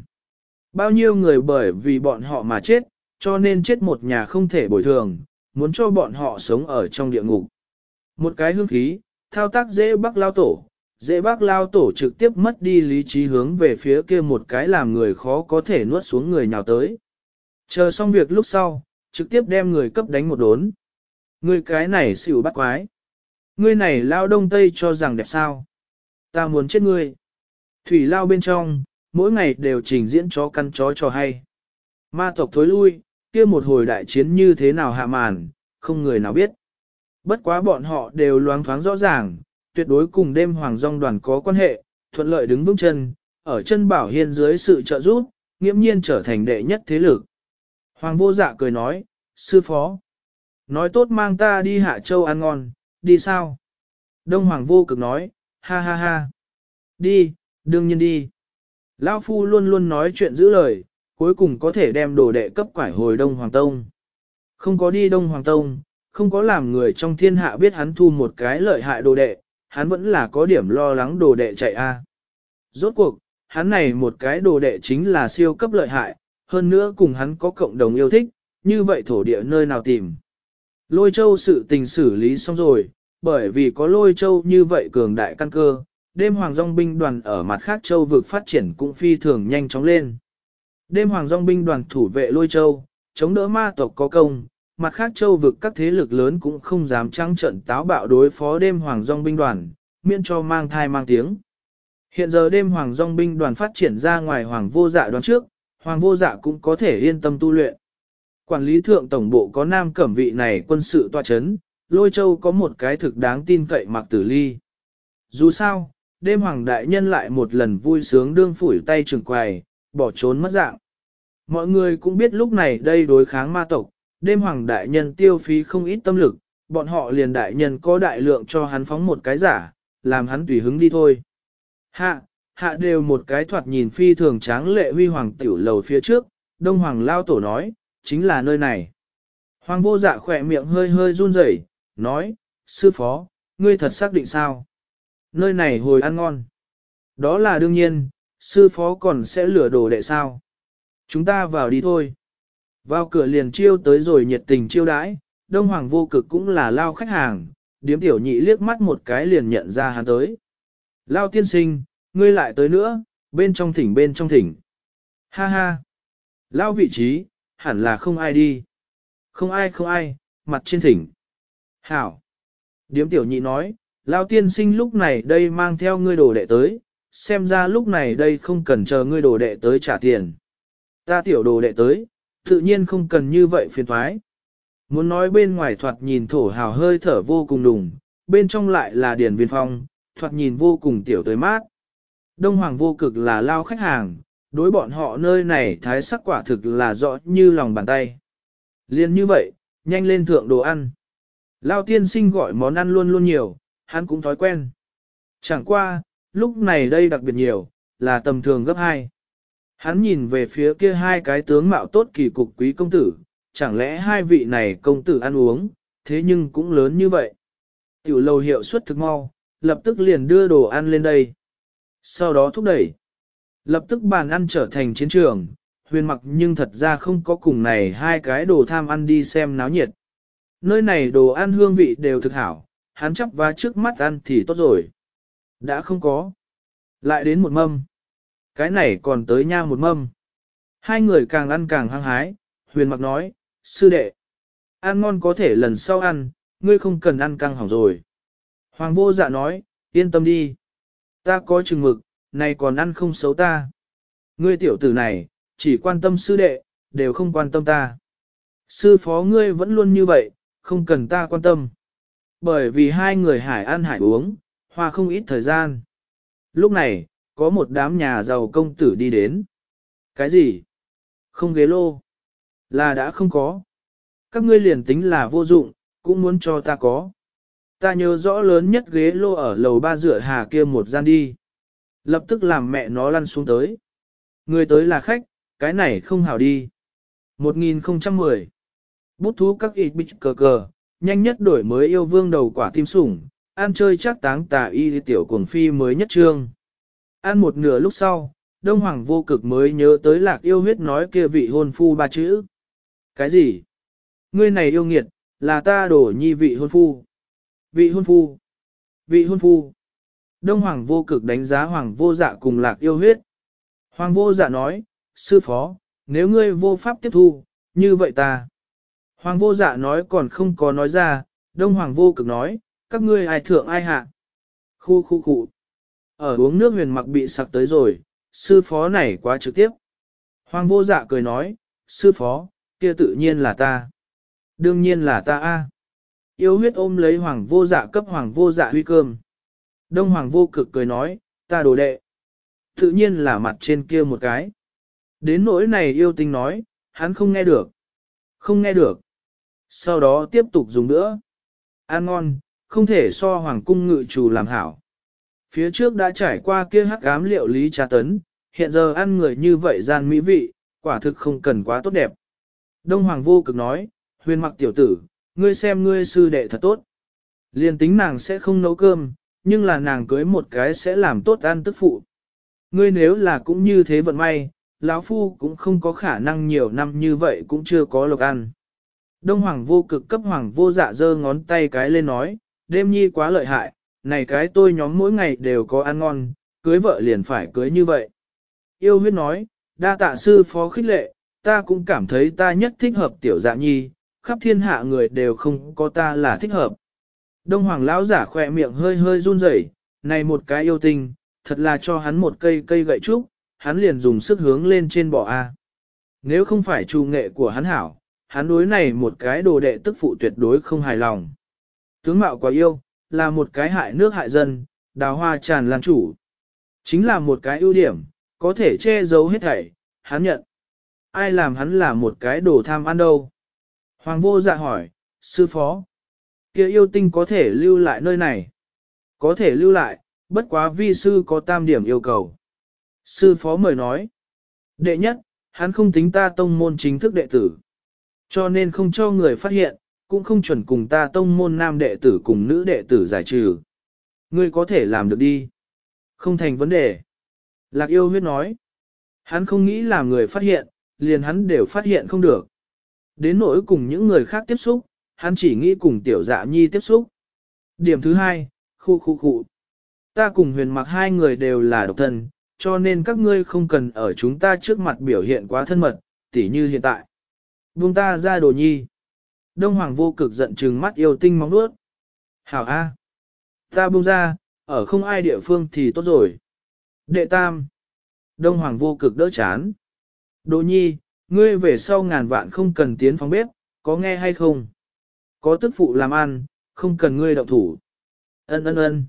Bao nhiêu người bởi vì bọn họ mà chết, cho nên chết một nhà không thể bồi thường, muốn cho bọn họ sống ở trong địa ngục. Một cái hương khí, thao tác dễ bác lao tổ, dễ bác lao tổ trực tiếp mất đi lý trí hướng về phía kia một cái làm người khó có thể nuốt xuống người nhào tới. Chờ xong việc lúc sau, trực tiếp đem người cấp đánh một đốn. Người cái này xỉu bắt quái. Ngươi này lao đông tây cho rằng đẹp sao. Ta muốn chết ngươi. Thủy lao bên trong, mỗi ngày đều trình diễn chó căn chó cho hay. Ma tộc thối lui, kia một hồi đại chiến như thế nào hạ màn, không người nào biết. Bất quá bọn họ đều loáng thoáng rõ ràng, tuyệt đối cùng đêm hoàng rong đoàn có quan hệ, thuận lợi đứng vững chân, ở chân bảo hiên dưới sự trợ giúp, nghiễm nhiên trở thành đệ nhất thế lực. Hoàng vô dạ cười nói, sư phó, nói tốt mang ta đi hạ châu ăn ngon, đi sao? Đông hoàng vô cực nói, ha ha ha, đi, đương nhiên đi. Lão Phu luôn luôn nói chuyện giữ lời, cuối cùng có thể đem đồ đệ cấp quải hồi Đông Hoàng Tông. Không có đi Đông Hoàng Tông, không có làm người trong thiên hạ biết hắn thu một cái lợi hại đồ đệ, hắn vẫn là có điểm lo lắng đồ đệ chạy a. Rốt cuộc, hắn này một cái đồ đệ chính là siêu cấp lợi hại, hơn nữa cùng hắn có cộng đồng yêu thích, như vậy thổ địa nơi nào tìm. Lôi châu sự tình xử lý xong rồi, bởi vì có lôi châu như vậy cường đại căn cơ, đêm hoàng dòng binh đoàn ở mặt khác châu vực phát triển cũng phi thường nhanh chóng lên. Đêm hoàng dòng binh đoàn thủ vệ lôi châu, chống đỡ ma tộc có công, mặt khác châu vực các thế lực lớn cũng không dám trăng trận táo bạo đối phó đêm hoàng dòng binh đoàn, miễn cho mang thai mang tiếng. Hiện giờ đêm hoàng dòng binh đoàn phát triển ra ngoài hoàng vô dạ đoán trước, hoàng vô dạ cũng có thể yên tâm tu luyện. Quản lý thượng tổng bộ có nam cẩm vị này quân sự tòa chấn, lôi châu có một cái thực đáng tin cậy mặc tử ly. Dù sao, đêm hoàng đại nhân lại một lần vui sướng đương phủi tay trường quài, bỏ trốn mất dạng. Mọi người cũng biết lúc này đây đối kháng ma tộc, đêm hoàng đại nhân tiêu phí không ít tâm lực, bọn họ liền đại nhân có đại lượng cho hắn phóng một cái giả, làm hắn tùy hứng đi thôi. Hạ, hạ đều một cái thoạt nhìn phi thường tráng lệ huy hoàng tiểu lầu phía trước, đông hoàng lao tổ nói, chính là nơi này. Hoàng vô dạ khỏe miệng hơi hơi run rẩy, nói, sư phó, ngươi thật xác định sao? Nơi này hồi ăn ngon. Đó là đương nhiên, sư phó còn sẽ lửa đồ đệ sao? Chúng ta vào đi thôi. Vào cửa liền chiêu tới rồi nhiệt tình chiêu đãi, đông hoàng vô cực cũng là lao khách hàng, điếm tiểu nhị liếc mắt một cái liền nhận ra hắn tới. Lao tiên sinh, ngươi lại tới nữa, bên trong thỉnh bên trong thỉnh. Ha ha. Lao vị trí, hẳn là không ai đi. Không ai không ai, mặt trên thỉnh. Hảo. Điếm tiểu nhị nói, Lao tiên sinh lúc này đây mang theo ngươi đồ đệ tới, xem ra lúc này đây không cần chờ ngươi đồ đệ tới trả tiền. Ta tiểu đồ đệ tới, tự nhiên không cần như vậy phiền thoái. Muốn nói bên ngoài thoạt nhìn thổ hào hơi thở vô cùng đùng, bên trong lại là điển viên phong, thoạt nhìn vô cùng tiểu tới mát. Đông Hoàng vô cực là lao khách hàng, đối bọn họ nơi này thái sắc quả thực là rõ như lòng bàn tay. Liên như vậy, nhanh lên thượng đồ ăn. Lao tiên sinh gọi món ăn luôn luôn nhiều, hắn cũng thói quen. Chẳng qua, lúc này đây đặc biệt nhiều, là tầm thường gấp hai. Hắn nhìn về phía kia hai cái tướng mạo tốt kỳ cục quý công tử, chẳng lẽ hai vị này công tử ăn uống, thế nhưng cũng lớn như vậy. Tiểu lầu hiệu suất thực mau, lập tức liền đưa đồ ăn lên đây. Sau đó thúc đẩy. Lập tức bàn ăn trở thành chiến trường, huyền mặc nhưng thật ra không có cùng này hai cái đồ tham ăn đi xem náo nhiệt. Nơi này đồ ăn hương vị đều thực hảo, hắn chấp và trước mắt ăn thì tốt rồi. Đã không có. Lại đến một mâm. Cái này còn tới nha một mâm. Hai người càng ăn càng hăng hái, huyền mặc nói, sư đệ. Ăn ngon có thể lần sau ăn, ngươi không cần ăn căng hỏng rồi. Hoàng vô dạ nói, yên tâm đi. Ta có chừng mực, này còn ăn không xấu ta. Ngươi tiểu tử này, chỉ quan tâm sư đệ, đều không quan tâm ta. Sư phó ngươi vẫn luôn như vậy, không cần ta quan tâm. Bởi vì hai người hải ăn hải uống, hoa không ít thời gian. Lúc này, có một đám nhà giàu công tử đi đến. Cái gì? Không ghế lô. Là đã không có. Các ngươi liền tính là vô dụng, cũng muốn cho ta có. Ta nhớ rõ lớn nhất ghế lô ở lầu ba rửa hà kia một gian đi. Lập tức làm mẹ nó lăn xuống tới. Người tới là khách, cái này không hảo đi. 1010 Bút thú các ít bích cờ cờ, nhanh nhất đổi mới yêu vương đầu quả tim sủng, ăn chơi chắc táng tà y tiểu cuồng phi mới nhất trương. Ăn một nửa lúc sau, Đông Hoàng vô cực mới nhớ tới lạc yêu huyết nói kia vị hôn phu ba chữ. Cái gì? Ngươi này yêu nghiệt, là ta đổ nhi vị hôn phu. Vị hôn phu. Vị hôn phu. Đông Hoàng vô cực đánh giá Hoàng vô dạ cùng lạc yêu huyết. Hoàng vô dạ nói, sư phó, nếu ngươi vô pháp tiếp thu, như vậy ta. Hoàng vô dạ nói còn không có nói ra, Đông Hoàng vô cực nói, các ngươi ai thượng ai hạ. Khu khu khu. Ở uống nước huyền mặc bị sặc tới rồi, sư phó này quá trực tiếp. Hoàng vô dạ cười nói, sư phó, kia tự nhiên là ta. Đương nhiên là ta a. Yêu huyết ôm lấy hoàng vô dạ cấp hoàng vô dạ huy cơm. Đông hoàng vô cực cười nói, ta đồ đệ. Tự nhiên là mặt trên kia một cái. Đến nỗi này yêu tinh nói, hắn không nghe được. Không nghe được. Sau đó tiếp tục dùng nữa. Ăn ngon, không thể so hoàng cung ngự chủ làm hảo. Phía trước đã trải qua kia hắc ám liệu lý trà tấn, hiện giờ ăn người như vậy gian mỹ vị, quả thực không cần quá tốt đẹp. Đông Hoàng vô cực nói, huyền mặc tiểu tử, ngươi xem ngươi sư đệ thật tốt. Liên tính nàng sẽ không nấu cơm, nhưng là nàng cưới một cái sẽ làm tốt ăn tức phụ. Ngươi nếu là cũng như thế vận may, lão phu cũng không có khả năng nhiều năm như vậy cũng chưa có lộc ăn. Đông Hoàng vô cực cấp Hoàng vô dạ giơ ngón tay cái lên nói, đêm nhi quá lợi hại, này cái tôi nhóm mỗi ngày đều có ăn ngon, cưới vợ liền phải cưới như vậy. Yêu huyết nói, đa tạ sư phó khích lệ, ta cũng cảm thấy ta nhất thích hợp tiểu dạ nhi, khắp thiên hạ người đều không có ta là thích hợp. Đông Hoàng lão giả khỏe miệng hơi hơi run rẩy, này một cái yêu tình, thật là cho hắn một cây cây gậy trúc, hắn liền dùng sức hướng lên trên bỏ A. Nếu không phải trù nghệ của hắn hảo, hắn đối này một cái đồ đệ tức phụ tuyệt đối không hài lòng. Tướng mạo quá yêu, là một cái hại nước hại dân, đào hoa tràn lan chủ. Chính là một cái ưu điểm, có thể che giấu hết thảy, hắn nhận. Ai làm hắn là một cái đồ tham ăn đâu? Hoàng vô dạ hỏi, sư phó, kia yêu tinh có thể lưu lại nơi này? Có thể lưu lại, bất quá vi sư có tam điểm yêu cầu. Sư phó mời nói, đệ nhất, hắn không tính ta tông môn chính thức đệ tử. Cho nên không cho người phát hiện, cũng không chuẩn cùng ta tông môn nam đệ tử cùng nữ đệ tử giải trừ. Ngươi có thể làm được đi. Không thành vấn đề. Lạc yêu huyết nói. Hắn không nghĩ là người phát hiện, liền hắn đều phát hiện không được. Đến nỗi cùng những người khác tiếp xúc, hắn chỉ nghĩ cùng tiểu dạ nhi tiếp xúc. Điểm thứ hai, khu khu khu. Ta cùng huyền mặc hai người đều là độc thân, cho nên các ngươi không cần ở chúng ta trước mặt biểu hiện quá thân mật, tỉ như hiện tại. Buông ta ra đồ nhi. Đông Hoàng vô cực giận trừng mắt yêu tinh móng nuốt. Hảo A. Ta buông ra, ở không ai địa phương thì tốt rồi. Đệ tam. Đông Hoàng vô cực đỡ chán. Đỗ nhi, ngươi về sau ngàn vạn không cần tiến phòng bếp, có nghe hay không? Có tức phụ làm ăn, không cần ngươi động thủ. Ân ân ân.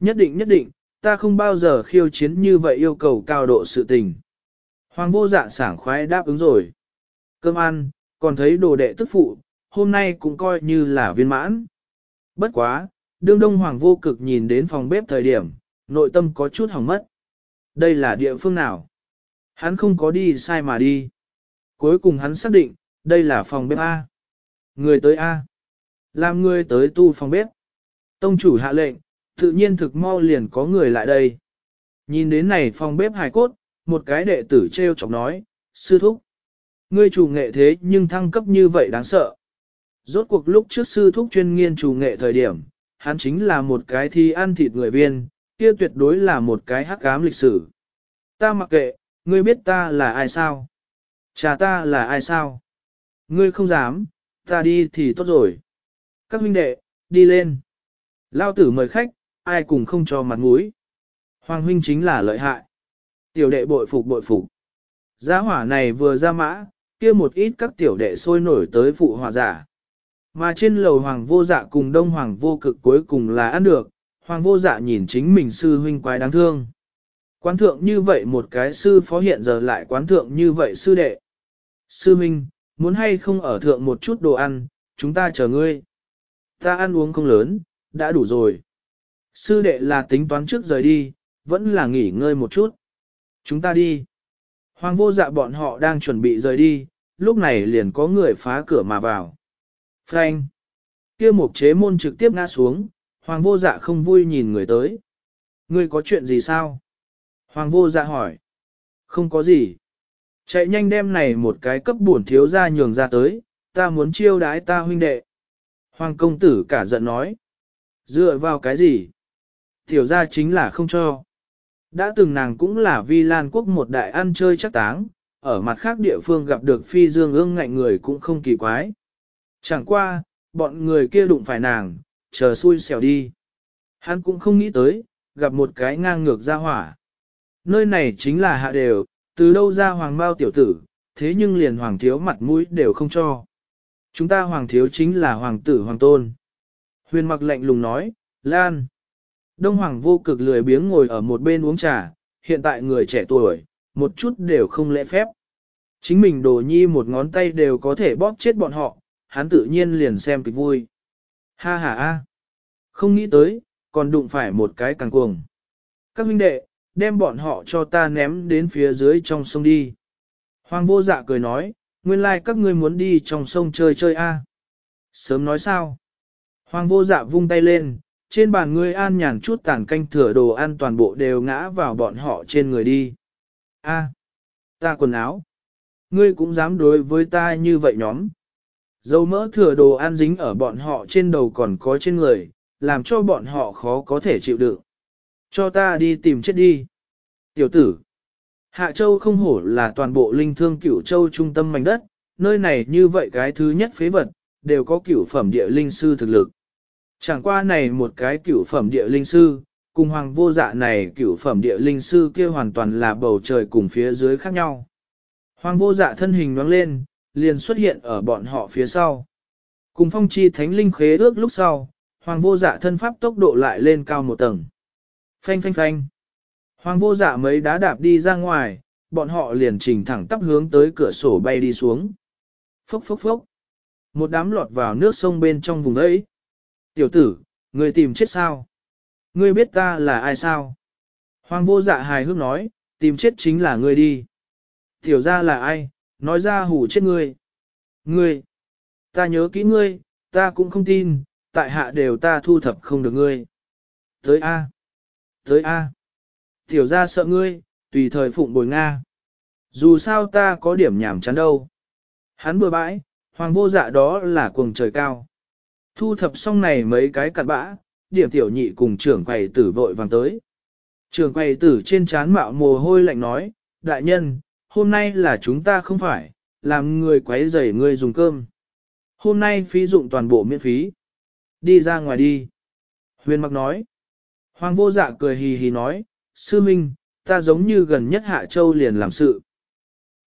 Nhất định nhất định, ta không bao giờ khiêu chiến như vậy yêu cầu cao độ sự tình. Hoàng vô dạ sảng khoái đáp ứng rồi. Cơm ăn, còn thấy đồ đệ tức phụ, hôm nay cũng coi như là viên mãn. Bất quá, đương đông hoàng vô cực nhìn đến phòng bếp thời điểm, nội tâm có chút hỏng mất. Đây là địa phương nào? Hắn không có đi sai mà đi. Cuối cùng hắn xác định, đây là phòng bếp A. Người tới A. Làm người tới tu phòng bếp. Tông chủ hạ lệnh, tự nhiên thực mau liền có người lại đây. Nhìn đến này phòng bếp hài cốt, một cái đệ tử treo chọc nói, sư thúc. Ngươi chủ nghệ thế nhưng thăng cấp như vậy đáng sợ. Rốt cuộc lúc trước sư thúc chuyên nghiên chủ nghệ thời điểm, hắn chính là một cái thi ăn thịt người viên, kia tuyệt đối là một cái hắc ám lịch sử. Ta mặc kệ, ngươi biết ta là ai sao? Cha ta là ai sao? Ngươi không dám, ta đi thì tốt rồi. Các huynh đệ, đi lên. Lao tử mời khách, ai cùng không cho mặt mũi. Hoàng huynh chính là lợi hại. Tiểu đệ bội phục bội phục. Giá hỏa này vừa ra mã, kia một ít các tiểu đệ sôi nổi tới phụ hòa giả. Mà trên lầu hoàng vô dạ cùng đông hoàng vô cực cuối cùng là ăn được, hoàng vô dạ nhìn chính mình sư huynh quái đáng thương. Quán thượng như vậy một cái sư phó hiện giờ lại quán thượng như vậy sư đệ. Sư huynh, muốn hay không ở thượng một chút đồ ăn, chúng ta chờ ngươi. Ta ăn uống không lớn, đã đủ rồi. Sư đệ là tính toán trước rời đi, vẫn là nghỉ ngơi một chút. Chúng ta đi. Hoàng vô dạ bọn họ đang chuẩn bị rời đi, lúc này liền có người phá cửa mà vào. Phanh. kia mục chế môn trực tiếp ngã xuống, hoàng vô dạ không vui nhìn người tới. Ngươi có chuyện gì sao? Hoàng vô dạ hỏi. Không có gì. Chạy nhanh đem này một cái cấp bổn thiếu ra nhường ra tới, ta muốn chiêu đái ta huynh đệ. Hoàng công tử cả giận nói. Dựa vào cái gì? Tiểu ra chính là không cho. Đã từng nàng cũng là vi lan quốc một đại ăn chơi chắc táng, ở mặt khác địa phương gặp được phi dương ương ngạnh người cũng không kỳ quái. Chẳng qua, bọn người kia đụng phải nàng, chờ xui xẻo đi. Hắn cũng không nghĩ tới, gặp một cái ngang ngược ra hỏa. Nơi này chính là hạ đều, từ đâu ra hoàng bao tiểu tử, thế nhưng liền hoàng thiếu mặt mũi đều không cho. Chúng ta hoàng thiếu chính là hoàng tử hoàng tôn. Huyền mặc lạnh lùng nói, Lan. Đông hoàng vô cực lười biếng ngồi ở một bên uống trà, hiện tại người trẻ tuổi, một chút đều không lễ phép. Chính mình đồ nhi một ngón tay đều có thể bóp chết bọn họ, hắn tự nhiên liền xem kịch vui. Ha ha ha. Không nghĩ tới, còn đụng phải một cái càng cuồng. Các huynh đệ, đem bọn họ cho ta ném đến phía dưới trong sông đi. Hoàng vô dạ cười nói, nguyên lai like các ngươi muốn đi trong sông chơi chơi a. Sớm nói sao? Hoàng vô dạ vung tay lên, trên bàn ngươi an nhàn chút tàn canh thừa đồ ăn toàn bộ đều ngã vào bọn họ trên người đi. A, ta quần áo. Ngươi cũng dám đối với ta như vậy nhóm. Dầu mỡ thừa đồ ăn dính ở bọn họ trên đầu còn có trên người, làm cho bọn họ khó có thể chịu đựng. Cho ta đi tìm chết đi. Tiểu tử. Hạ Châu không hổ là toàn bộ linh thương cửu châu trung tâm mảnh đất, nơi này như vậy cái thứ nhất phế vật, đều có cửu phẩm địa linh sư thực lực. Chẳng qua này một cái cửu phẩm địa linh sư, cùng hoàng vô dạ này cửu phẩm địa linh sư kia hoàn toàn là bầu trời cùng phía dưới khác nhau. Hoàng vô dạ thân hình nhoáng lên, liền xuất hiện ở bọn họ phía sau. Cùng phong chi thánh linh khế ước lúc sau, hoàng vô dạ thân pháp tốc độ lại lên cao một tầng. Phanh phanh phanh. Hoàng vô dạ mấy đá đạp đi ra ngoài, bọn họ liền trình thẳng tắp hướng tới cửa sổ bay đi xuống. Phốc phốc phốc. Một đám lọt vào nước sông bên trong vùng ấy. Tiểu tử, người tìm chết sao? Ngươi biết ta là ai sao? Hoàng vô dạ hài hước nói, tìm chết chính là ngươi đi. Tiểu ra là ai? Nói ra hủ chết ngươi. Ngươi. Ta nhớ kỹ ngươi, ta cũng không tin, tại hạ đều ta thu thập không được ngươi. Tới A. Tới A. Tiểu ra sợ ngươi, tùy thời phụng bồi Nga. Dù sao ta có điểm nhảm chán đâu. Hắn bừa bãi, hoàng vô dạ đó là cuồng trời cao. Thu thập xong này mấy cái cặn bã, điểm tiểu nhị cùng trưởng quầy tử vội vàng tới. trưởng quầy tử trên chán mạo mồ hôi lạnh nói, đại nhân, hôm nay là chúng ta không phải, làm người quấy rầy người dùng cơm. Hôm nay phí dụng toàn bộ miễn phí. Đi ra ngoài đi. Huyền mặc nói. Hoàng vô dạ cười hì hì nói, sư minh, ta giống như gần nhất Hạ Châu liền làm sự,